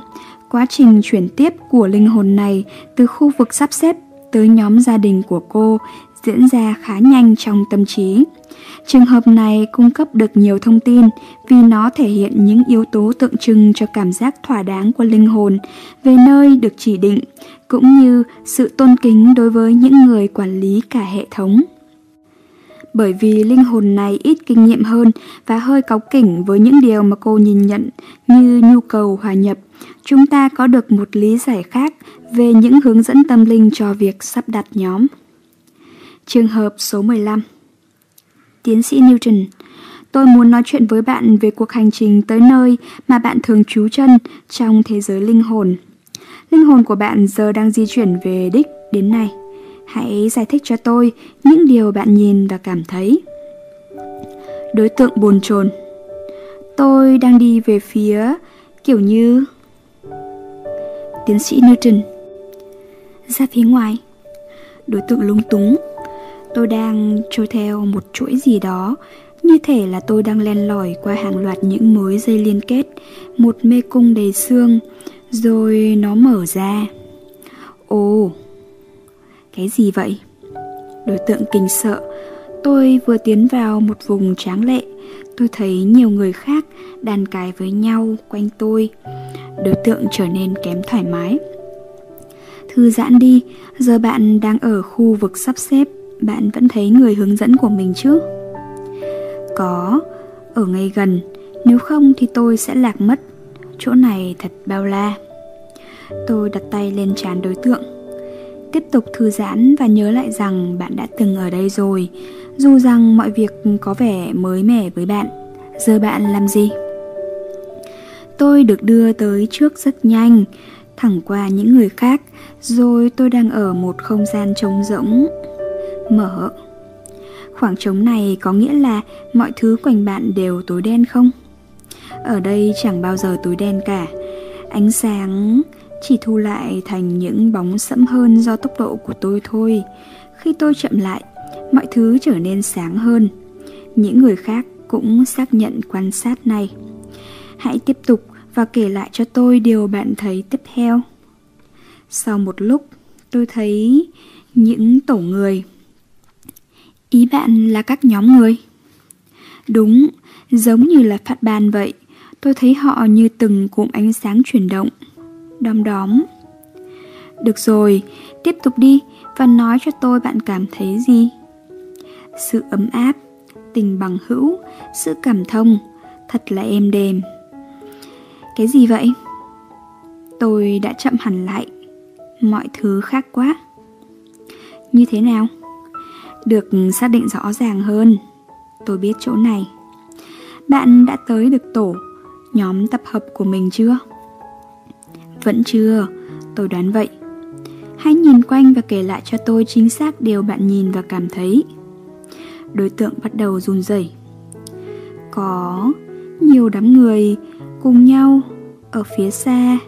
quá trình chuyển tiếp của linh hồn này từ khu vực sắp xếp tới nhóm gia đình của cô diễn ra khá nhanh trong tâm trí. Trường hợp này cung cấp được nhiều thông tin vì nó thể hiện những yếu tố tượng trưng cho cảm giác thỏa đáng của linh hồn về nơi được chỉ định, cũng như sự tôn kính đối với những người quản lý cả hệ thống. Bởi vì linh hồn này ít kinh nghiệm hơn và hơi cáu kỉnh với những điều mà cô nhìn nhận như nhu cầu hòa nhập, chúng ta có được một lý giải khác về những hướng dẫn tâm linh cho việc sắp đặt nhóm. Trường hợp số 15 Tiến sĩ Newton, Tôi muốn nói chuyện với bạn về cuộc hành trình tới nơi mà bạn thường trú chân trong thế giới linh hồn. Linh hồn của bạn giờ đang di chuyển về đích đến nay. Hãy giải thích cho tôi những điều bạn nhìn và cảm thấy. Đối tượng bồn chồn Tôi đang đi về phía, kiểu như... Tiến sĩ Newton Ra phía ngoài Đối tượng lung túng Tôi đang trôi theo một chuỗi gì đó. Như thể là tôi đang len lỏi qua hàng loạt những mối dây liên kết Một mê cung đầy xương Rồi nó mở ra. Ồ Cái gì vậy? Đối tượng kinh sợ. Tôi vừa tiến vào một vùng tráng lệ. Tôi thấy nhiều người khác đàn cài với nhau quanh tôi. Đối tượng trở nên kém thoải mái. Thư giãn đi, giờ bạn đang ở khu vực sắp xếp bạn vẫn thấy người hướng dẫn của mình chứ? Có, ở ngay gần, nếu không thì tôi sẽ lạc mất. Chỗ này thật bao la. Tôi đặt tay lên trán đối tượng. Tiếp tục thư giãn và nhớ lại rằng bạn đã từng ở đây rồi, dù rằng mọi việc có vẻ mới mẻ với bạn. Giờ bạn làm gì? Tôi được đưa tới trước rất nhanh, thẳng qua những người khác, rồi tôi đang ở một không gian trống rỗng mở. Khoảng trống này có nghĩa là mọi thứ quanh bạn đều tối đen không? Ở đây chẳng bao giờ tối đen cả. Ánh sáng chỉ thu lại thành những bóng sẫm hơn do tốc độ của tôi thôi. Khi tôi chậm lại, mọi thứ trở nên sáng hơn. Những người khác cũng xác nhận quan sát này. Hãy tiếp tục và kể lại cho tôi điều bạn thấy tiếp theo. Sau một lúc, tôi thấy những tổ người Ý bạn là các nhóm người? Đúng, giống như là phát ban vậy. Tôi thấy họ như từng cụm ánh sáng chuyển động. Đom đóm. Được rồi, tiếp tục đi và nói cho tôi bạn cảm thấy gì. Sự ấm áp, tình bằng hữu, sự cảm thông, thật là êm đềm. Cái gì vậy? Tôi đã chậm hẳn lại. Mọi thứ khác quá. Như thế nào? Được xác định rõ ràng hơn. Tôi biết chỗ này. Bạn đã tới được tổ, nhóm tập hợp của mình chưa? Vẫn chưa, tôi đoán vậy. Hãy nhìn quanh và kể lại cho tôi chính xác điều bạn nhìn và cảm thấy. Đối tượng bắt đầu run rẩy. Có nhiều đám người cùng nhau ở phía xa,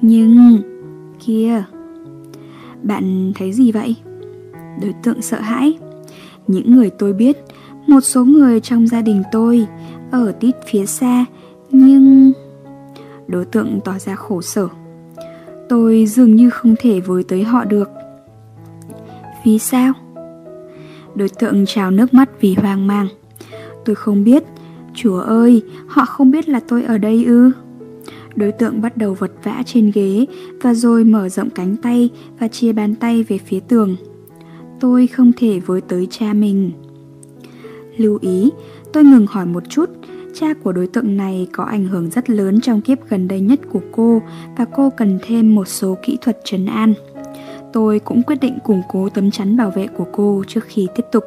nhưng kia, bạn thấy gì vậy? Đối tượng sợ hãi. Những người tôi biết, một số người trong gia đình tôi ở tít phía xa, nhưng... đối tượng tỏ ra khổ sở. Tôi dường như không thể với tới họ được. Vì sao? Đối tượng trào nước mắt vì hoang mang. Tôi không biết, chúa ơi, họ không biết là tôi ở đây ư. Đối tượng bắt đầu vật vã trên ghế và rồi mở rộng cánh tay và chia bàn tay về phía tường. Tôi không thể với tới cha mình. Lưu ý, tôi ngừng hỏi một chút, cha của đối tượng này có ảnh hưởng rất lớn trong kiếp gần đây nhất của cô và cô cần thêm một số kỹ thuật trấn an. Tôi cũng quyết định củng cố tấm chắn bảo vệ của cô trước khi tiếp tục.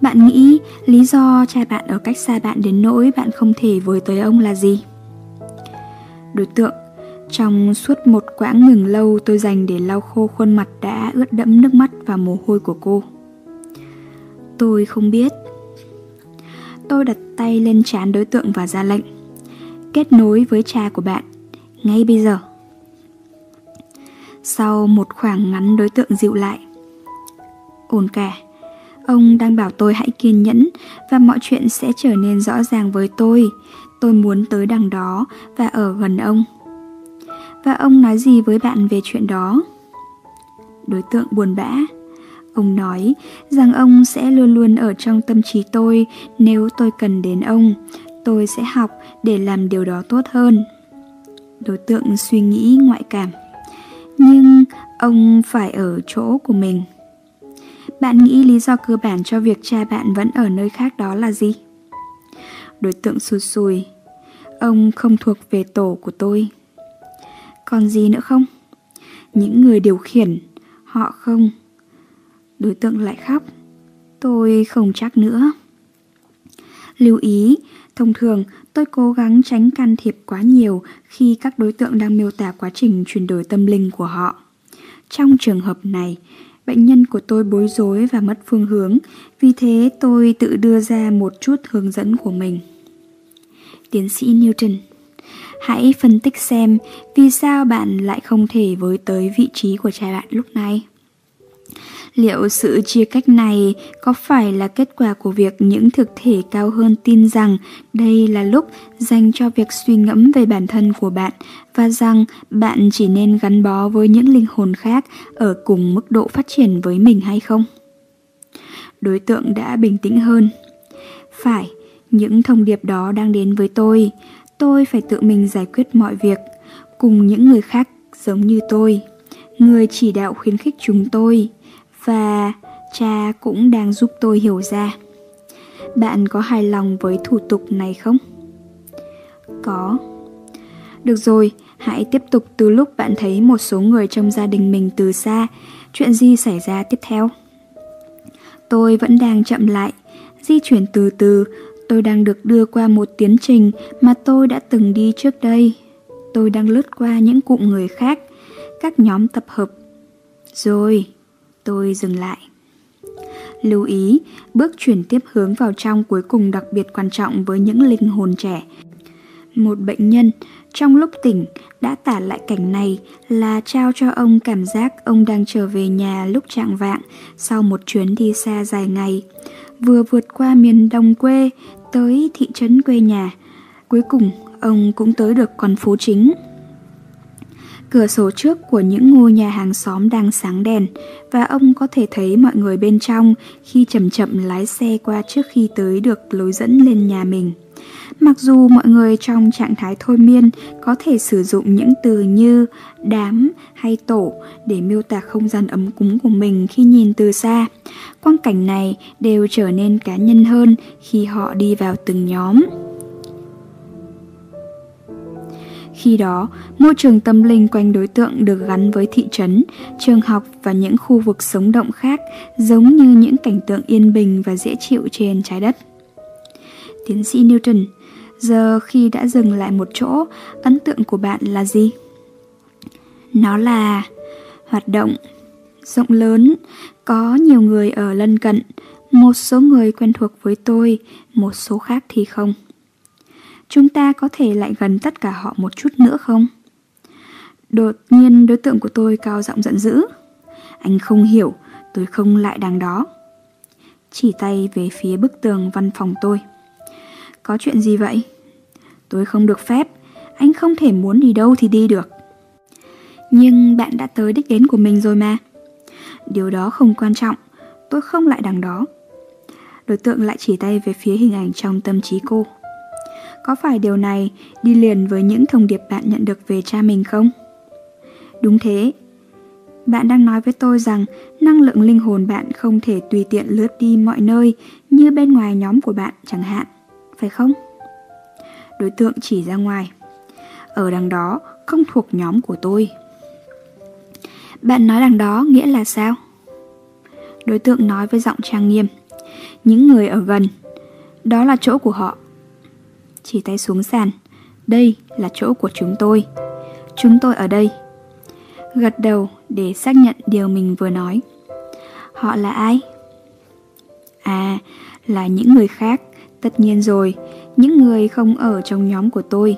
Bạn nghĩ lý do cha bạn ở cách xa bạn đến nỗi bạn không thể với tới ông là gì? Đối tượng trong suốt một quãng ngừng lâu, tôi dành để lau khô khuôn mặt đã ướt đẫm nước mắt và mồ hôi của cô. Tôi không biết. Tôi đặt tay lên trán đối tượng và ra lệnh. Kết nối với cha của bạn, Ngay bây giờ. Sau một khoảng ngắn, đối tượng dịu lại. Ổn cả. Ông đang bảo tôi hãy kiên nhẫn Và mọi chuyện sẽ trở nên rõ ràng với tôi. Tôi muốn tới đằng đó và ở gần ông. Và ông nói gì với bạn về chuyện đó? Đối tượng buồn bã. Ông nói rằng ông sẽ luôn luôn ở trong tâm trí tôi nếu tôi cần đến ông. Tôi sẽ học để làm điều đó tốt hơn. Đối tượng suy nghĩ ngoại cảm. Nhưng ông phải ở chỗ của mình. Bạn nghĩ lý do cơ bản cho việc cha bạn vẫn ở nơi khác đó là gì? Đối tượng sụt sùi Ông không thuộc về tổ của tôi còn gì nữa không? Những người điều khiển Họ không Đối tượng lại khóc Tôi không chắc nữa Lưu ý Thông thường tôi cố gắng tránh can thiệp quá nhiều khi các đối tượng đang miêu tả quá trình chuyển đổi tâm linh của họ. Trong trường hợp này, bệnh nhân của tôi bối rối và mất phương hướng, vì thế tôi tự đưa ra một chút hướng dẫn của mình tiến sĩ Newton. Hãy phân tích xem vì sao bạn lại không thể với tới vị trí của trai bạn lúc này. Liệu sự chia cách này có phải là kết quả của việc những thực thể cao hơn tin rằng đây là lúc dành cho việc suy ngẫm về bản thân của bạn và rằng bạn chỉ nên gắn bó với những linh hồn khác ở cùng mức độ phát triển với mình hay không? Đối tượng đã bình tĩnh hơn. Phải, những thông điệp đó đang đến với tôi, tôi phải tự mình giải quyết mọi việc, cùng những người khác giống như tôi. Người chỉ đạo khuyến khích chúng tôi, và cha cũng đang giúp tôi hiểu ra. Bạn có hài lòng với thủ tục này không? Có. Được rồi, hãy tiếp tục từ lúc bạn thấy một số người trong gia đình mình từ xa. Chuyện gì xảy ra tiếp theo? Tôi vẫn đang chậm lại, di chuyển từ từ Tôi đang được đưa qua một tiến trình mà tôi đã từng đi trước đây. Tôi đang lướt qua những cụm người khác, các nhóm tập hợp. Rồi, tôi dừng lại. Lưu ý, bước chuyển tiếp hướng vào trong cuối cùng đặc biệt quan trọng với những linh hồn trẻ. Một bệnh nhân trong lúc tỉnh đã tả lại cảnh này là trao cho ông cảm giác ông đang trở về nhà lúc trạng vạng sau một chuyến đi xa dài ngày. Vừa vượt qua miền đông quê tới thị trấn quê nhà. Cuối cùng, ông cũng tới được con phố chính. Cửa sổ trước của những ngôi nhà hàng xóm đang sáng đèn và ông có thể thấy mọi người bên trong khi chậm chậm lái xe qua trước khi tới được lối dẫn lên nhà mình. Mặc dù mọi người trong trạng thái thôi miên có thể sử dụng những từ như đám hay tổ để miêu tả không gian ấm cúng của mình khi nhìn từ xa, quang cảnh này đều trở nên cá nhân hơn khi họ đi vào từng nhóm. Khi đó, môi trường tâm linh quanh đối tượng được gắn với thị trấn, trường học và những khu vực sống động khác giống như những cảnh tượng yên bình và dễ chịu trên trái đất. Tiến sĩ Newton, giờ khi đã dừng lại một chỗ, ấn tượng của bạn là gì? Nó là hoạt động rộng lớn, có nhiều người ở lân cận, một số người quen thuộc với tôi, một số khác thì không. Chúng ta có thể lại gần tất cả họ một chút nữa không? Đột nhiên đối tượng của tôi cao giọng giận dữ. Anh không hiểu, tôi không lại đằng đó. Chỉ tay về phía bức tường văn phòng tôi. Có chuyện gì vậy? Tôi không được phép. anh không thể muốn đi đâu thì đi được. Nhưng bạn đã tới đích đến của mình rồi mà. Điều đó không quan trọng, tôi không lại đằng đó. Đối tượng lại chỉ tay về phía hình ảnh trong tâm trí cô. Có phải điều này đi liền với những thông điệp bạn nhận được về cha mình không? Đúng thế. Bạn đang nói với tôi rằng năng lượng linh hồn bạn không thể tùy tiện lướt đi mọi nơi như bên ngoài nhóm của bạn chẳng hạn, phải không? Đối tượng chỉ ra ngoài. Ở đằng đó không thuộc nhóm của tôi. Bạn nói đằng đó nghĩa là sao? Đối tượng nói với giọng trang nghiêm. Những người ở gần, đó là chỗ của họ. Chỉ tay xuống sàn. Đây là chỗ của chúng tôi. Chúng tôi ở đây. Gật đầu để xác nhận điều mình vừa nói. Họ là ai? À, là những người khác. Tất nhiên rồi, những người không ở trong nhóm của tôi.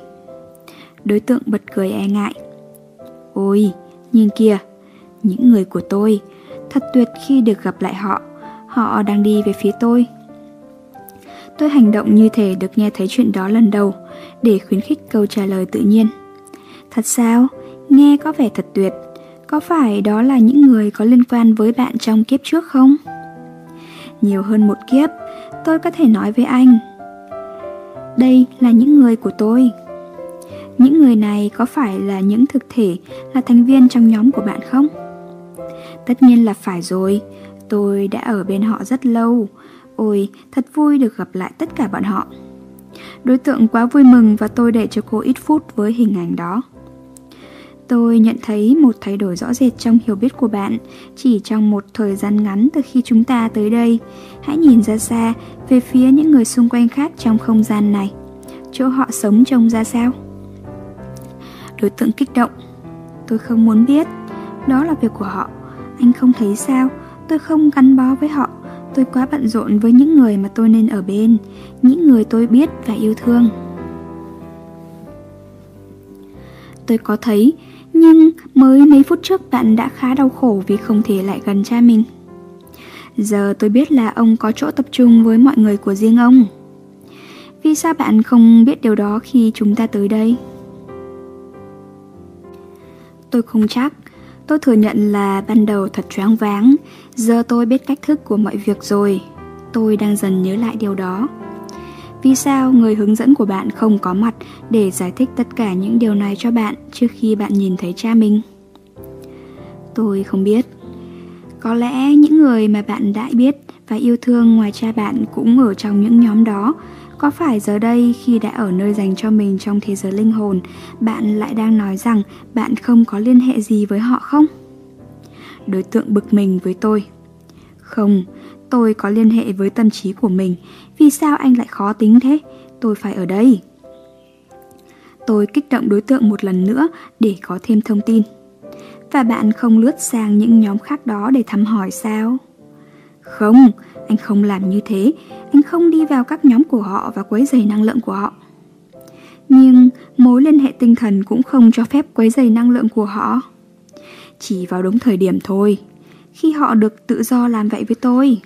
Đối tượng bật cười e ngại. Ôi, nhìn kìa, những người của tôi, thật tuyệt khi được gặp lại họ. Họ đang đi về phía tôi. Tôi hành động như thể được nghe thấy chuyện đó lần đầu, để khuyến khích câu trả lời tự nhiên. Thật sao? Nghe có vẻ thật tuyệt. Có phải đó là những người có liên quan với bạn trong kiếp trước không? Nhiều hơn một kiếp, tôi có thể nói với anh. Đây là những người của tôi. Những người này có phải là những thực thể, là thành viên trong nhóm của bạn không? Tất nhiên là phải rồi, tôi đã ở bên họ rất lâu. Ôi, thật vui được gặp lại tất cả bọn họ. Đối tượng quá vui mừng và tôi để cho cô ít phút với hình ảnh đó. Tôi nhận thấy một thay đổi rõ rệt trong hiểu biết của bạn chỉ trong một thời gian ngắn từ khi chúng ta tới đây. Hãy nhìn ra xa về phía những người xung quanh khác trong không gian này. Chỗ họ sống trông ra sao? Đối tượng kích động. Tôi không muốn biết. Đó là việc của họ. Anh không thấy sao? Tôi không gắn bó với họ. Tôi quá bận rộn với những người mà tôi nên ở bên, những người tôi biết và yêu thương. Tôi có thấy, nhưng mới mấy phút trước bạn đã khá đau khổ vì không thể lại gần cha mình. Giờ tôi biết là ông có chỗ tập trung với mọi người của riêng ông. Vì sao bạn không biết điều đó khi chúng ta tới đây? Tôi không chắc, Tôi thừa nhận là ban đầu thật choáng váng, giờ tôi biết cách thức của mọi việc rồi. Tôi đang dần nhớ lại điều đó. Vì sao người hướng dẫn của bạn không có mặt để giải thích tất cả những điều này cho bạn trước khi bạn nhìn thấy cha mình? Tôi không biết. Có lẽ những người mà bạn đã biết và yêu thương ngoài cha bạn cũng ở trong những nhóm đó có phải giờ đây khi đã ở nơi dành cho mình trong thế giới linh hồn, bạn lại đang nói rằng bạn không có liên hệ gì với họ không? Đối tượng bực mình với tôi. Không, tôi có liên hệ với tâm trí của mình. Vì sao anh lại khó tính thế? Tôi phải ở đây. Tôi kích động đối tượng một lần nữa để có thêm thông tin. Và bạn không lướt sang những nhóm khác đó để thăm hỏi sao? Không, anh không làm như thế, anh không đi vào các nhóm của họ và quấy rầy năng lượng của họ. Nhưng mối liên hệ tinh thần cũng không cho phép quấy rầy năng lượng của họ. Chỉ vào đúng thời điểm thôi, khi họ được tự do làm vậy với tôi.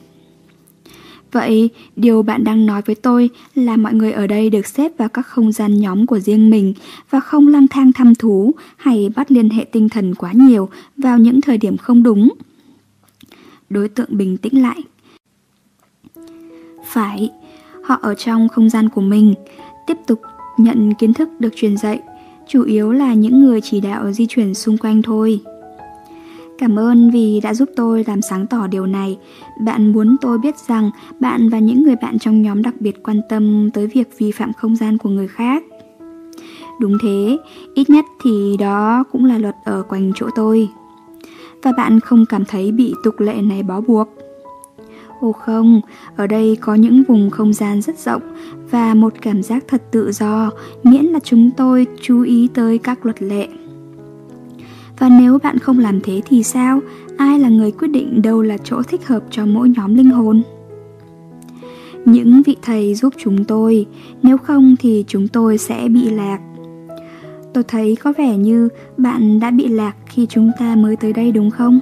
Vậy, điều bạn đang nói với tôi là mọi người ở đây được xếp vào các không gian nhóm của riêng mình và không lang thang thăm thú hay bắt liên hệ tinh thần quá nhiều vào những thời điểm không đúng. Đối tượng bình tĩnh lại. Phải, họ ở trong không gian của mình, tiếp tục nhận kiến thức được truyền dạy, chủ yếu là những người chỉ đạo di chuyển xung quanh thôi. Cảm ơn vì đã giúp tôi làm sáng tỏ điều này. Bạn muốn tôi biết rằng bạn và những người bạn trong nhóm đặc biệt quan tâm tới việc vi phạm không gian của người khác. Đúng thế, ít nhất thì đó cũng là luật ở quanh chỗ tôi. Và bạn không cảm thấy bị tục lệ này bó buộc. Ồ không, ở đây có những vùng không gian rất rộng và một cảm giác thật tự do, miễn là chúng tôi chú ý tới các luật lệ. Và nếu bạn không làm thế thì sao? Ai là người quyết định đâu là chỗ thích hợp cho mỗi nhóm linh hồn? Những vị thầy giúp chúng tôi, nếu không thì chúng tôi sẽ bị lạc. Tôi thấy có vẻ như bạn đã bị lạc khi chúng ta mới tới đây đúng không?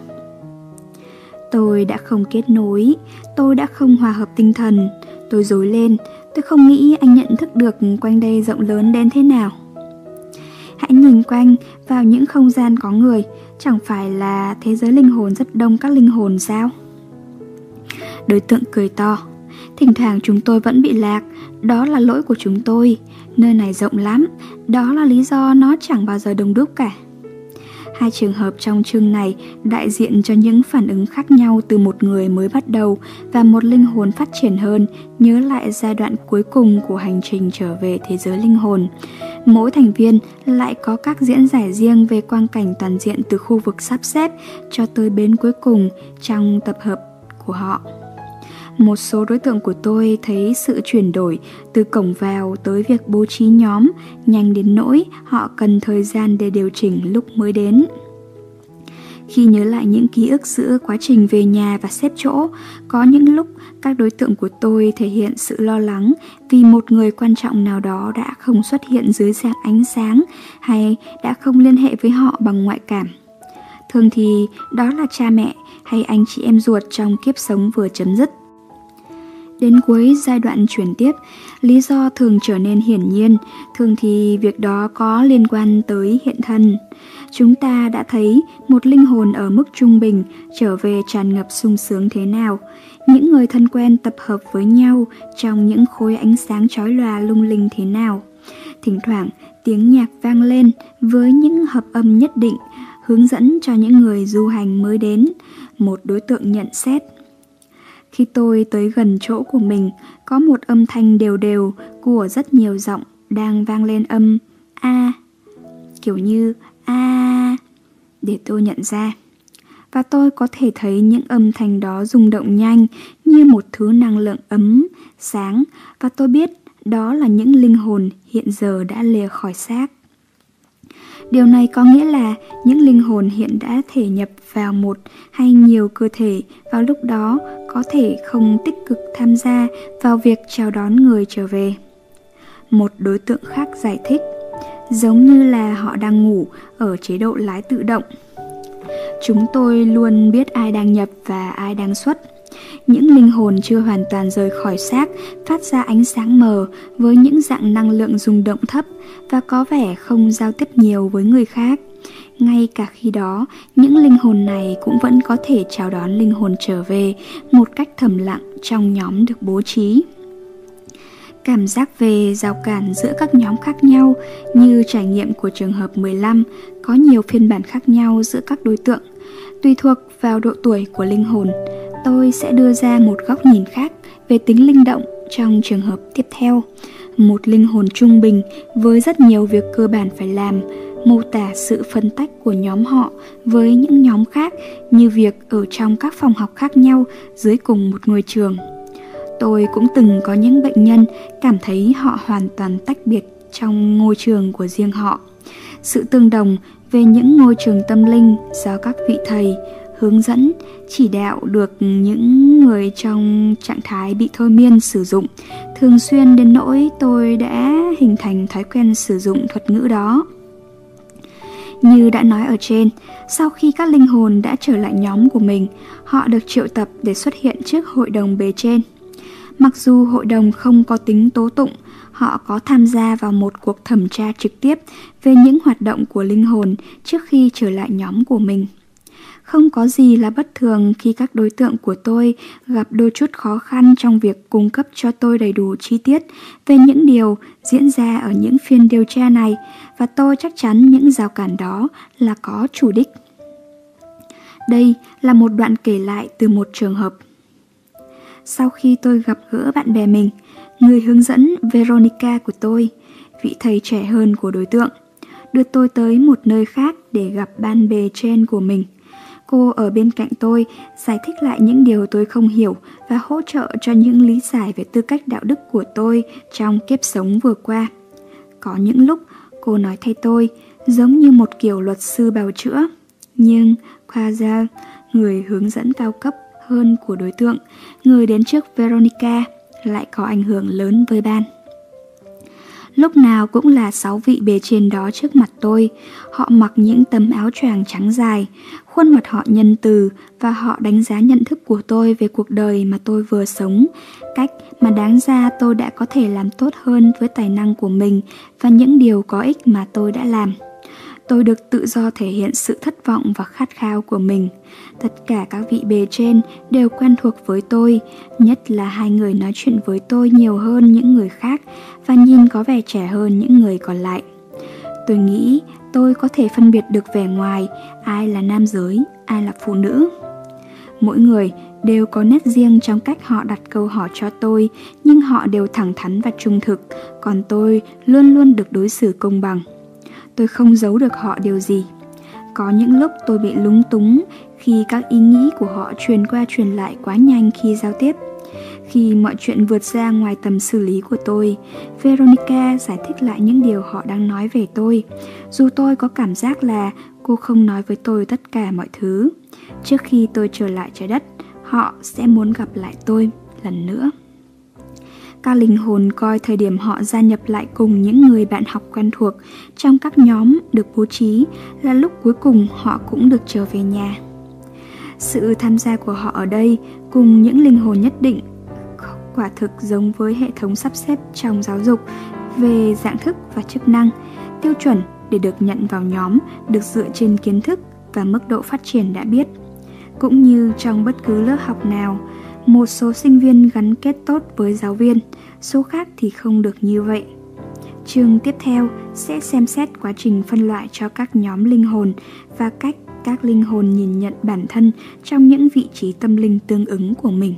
Tôi đã không kết nối, tôi đã không hòa hợp tinh thần, tôi dối lên, tôi không nghĩ anh nhận thức được quanh đây rộng lớn đến thế nào hãy nhìn quanh vào những không gian có người, chẳng phải là thế giới linh hồn rất đông các linh hồn sao? Đối tượng cười to. Thỉnh thoảng chúng tôi vẫn bị lạc, đó là lỗi của chúng tôi. Nơi này rộng lắm, đó là lý do nó chẳng bao giờ đông đúc cả. Hai trường hợp trong chương này đại diện cho những phản ứng khác nhau từ một người mới bắt đầu và một linh hồn phát triển hơn, nhớ lại giai đoạn cuối cùng của hành trình trở về thế giới linh hồn. Mỗi thành viên lại có các diễn giải riêng về quang cảnh toàn diện từ khu vực sắp xếp cho tới bến cuối cùng trong tập hợp của họ. Một số đối tượng của tôi thấy sự chuyển đổi từ cổng vào tới việc bố trí nhóm nhanh đến nỗi họ cần thời gian để điều chỉnh lúc mới đến. Khi nhớ lại những ký ức giữa quá trình về nhà và xếp chỗ, có những lúc các đối tượng của tôi thể hiện sự lo lắng vì một người quan trọng nào đó đã không xuất hiện dưới dạng ánh sáng hay đã không liên hệ với họ bằng ngoại cảm. Thường thì đó là cha mẹ hay anh chị em ruột trong kiếp sống vừa chấm dứt. Đến cuối giai đoạn chuyển tiếp, lý do thường trở nên hiển nhiên, thường thì việc đó có liên quan tới hiện thân. Chúng ta đã thấy một linh hồn ở mức trung bình trở về tràn ngập sung sướng thế nào. Những người thân quen tập hợp với nhau trong những khối ánh sáng chói lòa lung linh thế nào. Thỉnh thoảng, tiếng nhạc vang lên với những hợp âm nhất định, hướng dẫn cho những người du hành mới đến. Một đối tượng nhận xét khi tôi tới gần chỗ của mình, có một âm thanh đều đều của rất nhiều giọng đang vang lên âm A, kiểu như A, để tôi nhận ra. Và tôi có thể thấy những âm thanh đó rung động nhanh như một thứ năng lượng ấm, sáng và tôi biết đó là những linh hồn hiện giờ đã lìa khỏi xác. Điều này có nghĩa là những linh hồn hiện đã thể nhập vào một hay nhiều cơ thể vào lúc đó có thể không tích cực tham gia vào việc chào đón người trở về. Một đối tượng khác giải thích, giống như là họ đang ngủ ở chế độ lái tự động. Chúng tôi luôn biết ai đang nhập và ai đang xuất những linh hồn chưa hoàn toàn rời khỏi xác phát ra ánh sáng mờ với những dạng năng lượng rung động thấp và có vẻ không giao tiếp nhiều với người khác. Ngay cả khi đó, những linh hồn này cũng vẫn có thể chào đón linh hồn trở về một cách thầm lặng trong nhóm được bố trí. Cảm giác về rào cản giữa các nhóm khác nhau như trải nghiệm của trường hợp 15 có nhiều phiên bản khác nhau giữa các đối tượng, tùy thuộc vào độ tuổi của linh hồn tôi sẽ đưa ra một góc nhìn khác về tính linh động trong trường hợp tiếp theo. Một linh hồn trung bình với rất nhiều việc cơ bản phải làm, mô tả sự phân tách của nhóm họ với những nhóm khác như việc ở trong các phòng học khác nhau dưới cùng một ngôi trường. Tôi cũng từng có những bệnh nhân cảm thấy họ hoàn toàn tách biệt trong ngôi trường của riêng họ. Sự tương đồng về những ngôi trường tâm linh do các vị thầy hướng dẫn, chỉ đạo được những người trong trạng thái bị thôi miên sử dụng, thường xuyên đến nỗi tôi đã hình thành thói quen sử dụng thuật ngữ đó. Như đã nói ở trên, sau khi các linh hồn đã trở lại nhóm của mình, họ được triệu tập để xuất hiện trước hội đồng bề trên. Mặc dù hội đồng không có tính tố tụng, họ có tham gia vào một cuộc thẩm tra trực tiếp về những hoạt động của linh hồn trước khi trở lại nhóm của mình. Không có gì là bất thường khi các đối tượng của tôi gặp đôi chút khó khăn trong việc cung cấp cho tôi đầy đủ chi tiết về những điều diễn ra ở những phiên điều tra này và tôi chắc chắn những rào cản đó là có chủ đích. Đây là một đoạn kể lại từ một trường hợp. Sau khi tôi gặp gỡ bạn bè mình, người hướng dẫn Veronica của tôi, vị thầy trẻ hơn của đối tượng, đưa tôi tới một nơi khác để gặp ban bè trên của mình. Cô ở bên cạnh tôi, giải thích lại những điều tôi không hiểu và hỗ trợ cho những lý giải về tư cách đạo đức của tôi trong kiếp sống vừa qua. Có những lúc cô nói thay tôi, giống như một kiểu luật sư bào chữa. Nhưng Quazal, người hướng dẫn cao cấp hơn của đối tượng, người đến trước Veronica, lại có ảnh hưởng lớn với ban. Lúc nào cũng là sáu vị bề trên đó trước mặt tôi. Họ mặc những tấm áo choàng trắng dài, khuôn mặt họ nhân từ và họ đánh giá nhận thức của tôi về cuộc đời mà tôi vừa sống, cách mà đáng ra tôi đã có thể làm tốt hơn với tài năng của mình và những điều có ích mà tôi đã làm. Tôi được tự do thể hiện sự thất vọng và khát khao của mình. Tất cả các vị bề trên đều quen thuộc với tôi, nhất là hai người nói chuyện với tôi nhiều hơn những người khác và nhìn có vẻ trẻ hơn những người còn lại. Tôi nghĩ tôi có thể phân biệt được vẻ ngoài, ai là nam giới, ai là phụ nữ. Mỗi người đều có nét riêng trong cách họ đặt câu hỏi cho tôi, nhưng họ đều thẳng thắn và trung thực, còn tôi luôn luôn được đối xử công bằng. Tôi không giấu được họ điều gì. Có những lúc tôi bị lúng túng khi các ý nghĩ của họ truyền qua truyền lại quá nhanh khi giao tiếp. Khi mọi chuyện vượt ra ngoài tầm xử lý của tôi, Veronica giải thích lại những điều họ đang nói về tôi. Dù tôi có cảm giác là cô không nói với tôi tất cả mọi thứ. Trước khi tôi trở lại trái đất, họ sẽ muốn gặp lại tôi lần nữa. Các linh hồn coi thời điểm họ gia nhập lại cùng những người bạn học quen thuộc trong các nhóm được bố trí là lúc cuối cùng họ cũng được trở về nhà. Sự tham gia của họ ở đây cùng những linh hồn nhất định quả thực giống với hệ thống sắp xếp trong giáo dục về dạng thức và chức năng, tiêu chuẩn để được nhận vào nhóm được dựa trên kiến thức và mức độ phát triển đã biết. Cũng như trong bất cứ lớp học nào, một số sinh viên gắn kết tốt với giáo viên, số khác thì không được như vậy. Chương tiếp theo sẽ xem xét quá trình phân loại cho các nhóm linh hồn và cách các linh hồn nhìn nhận bản thân trong những vị trí tâm linh tương ứng của mình.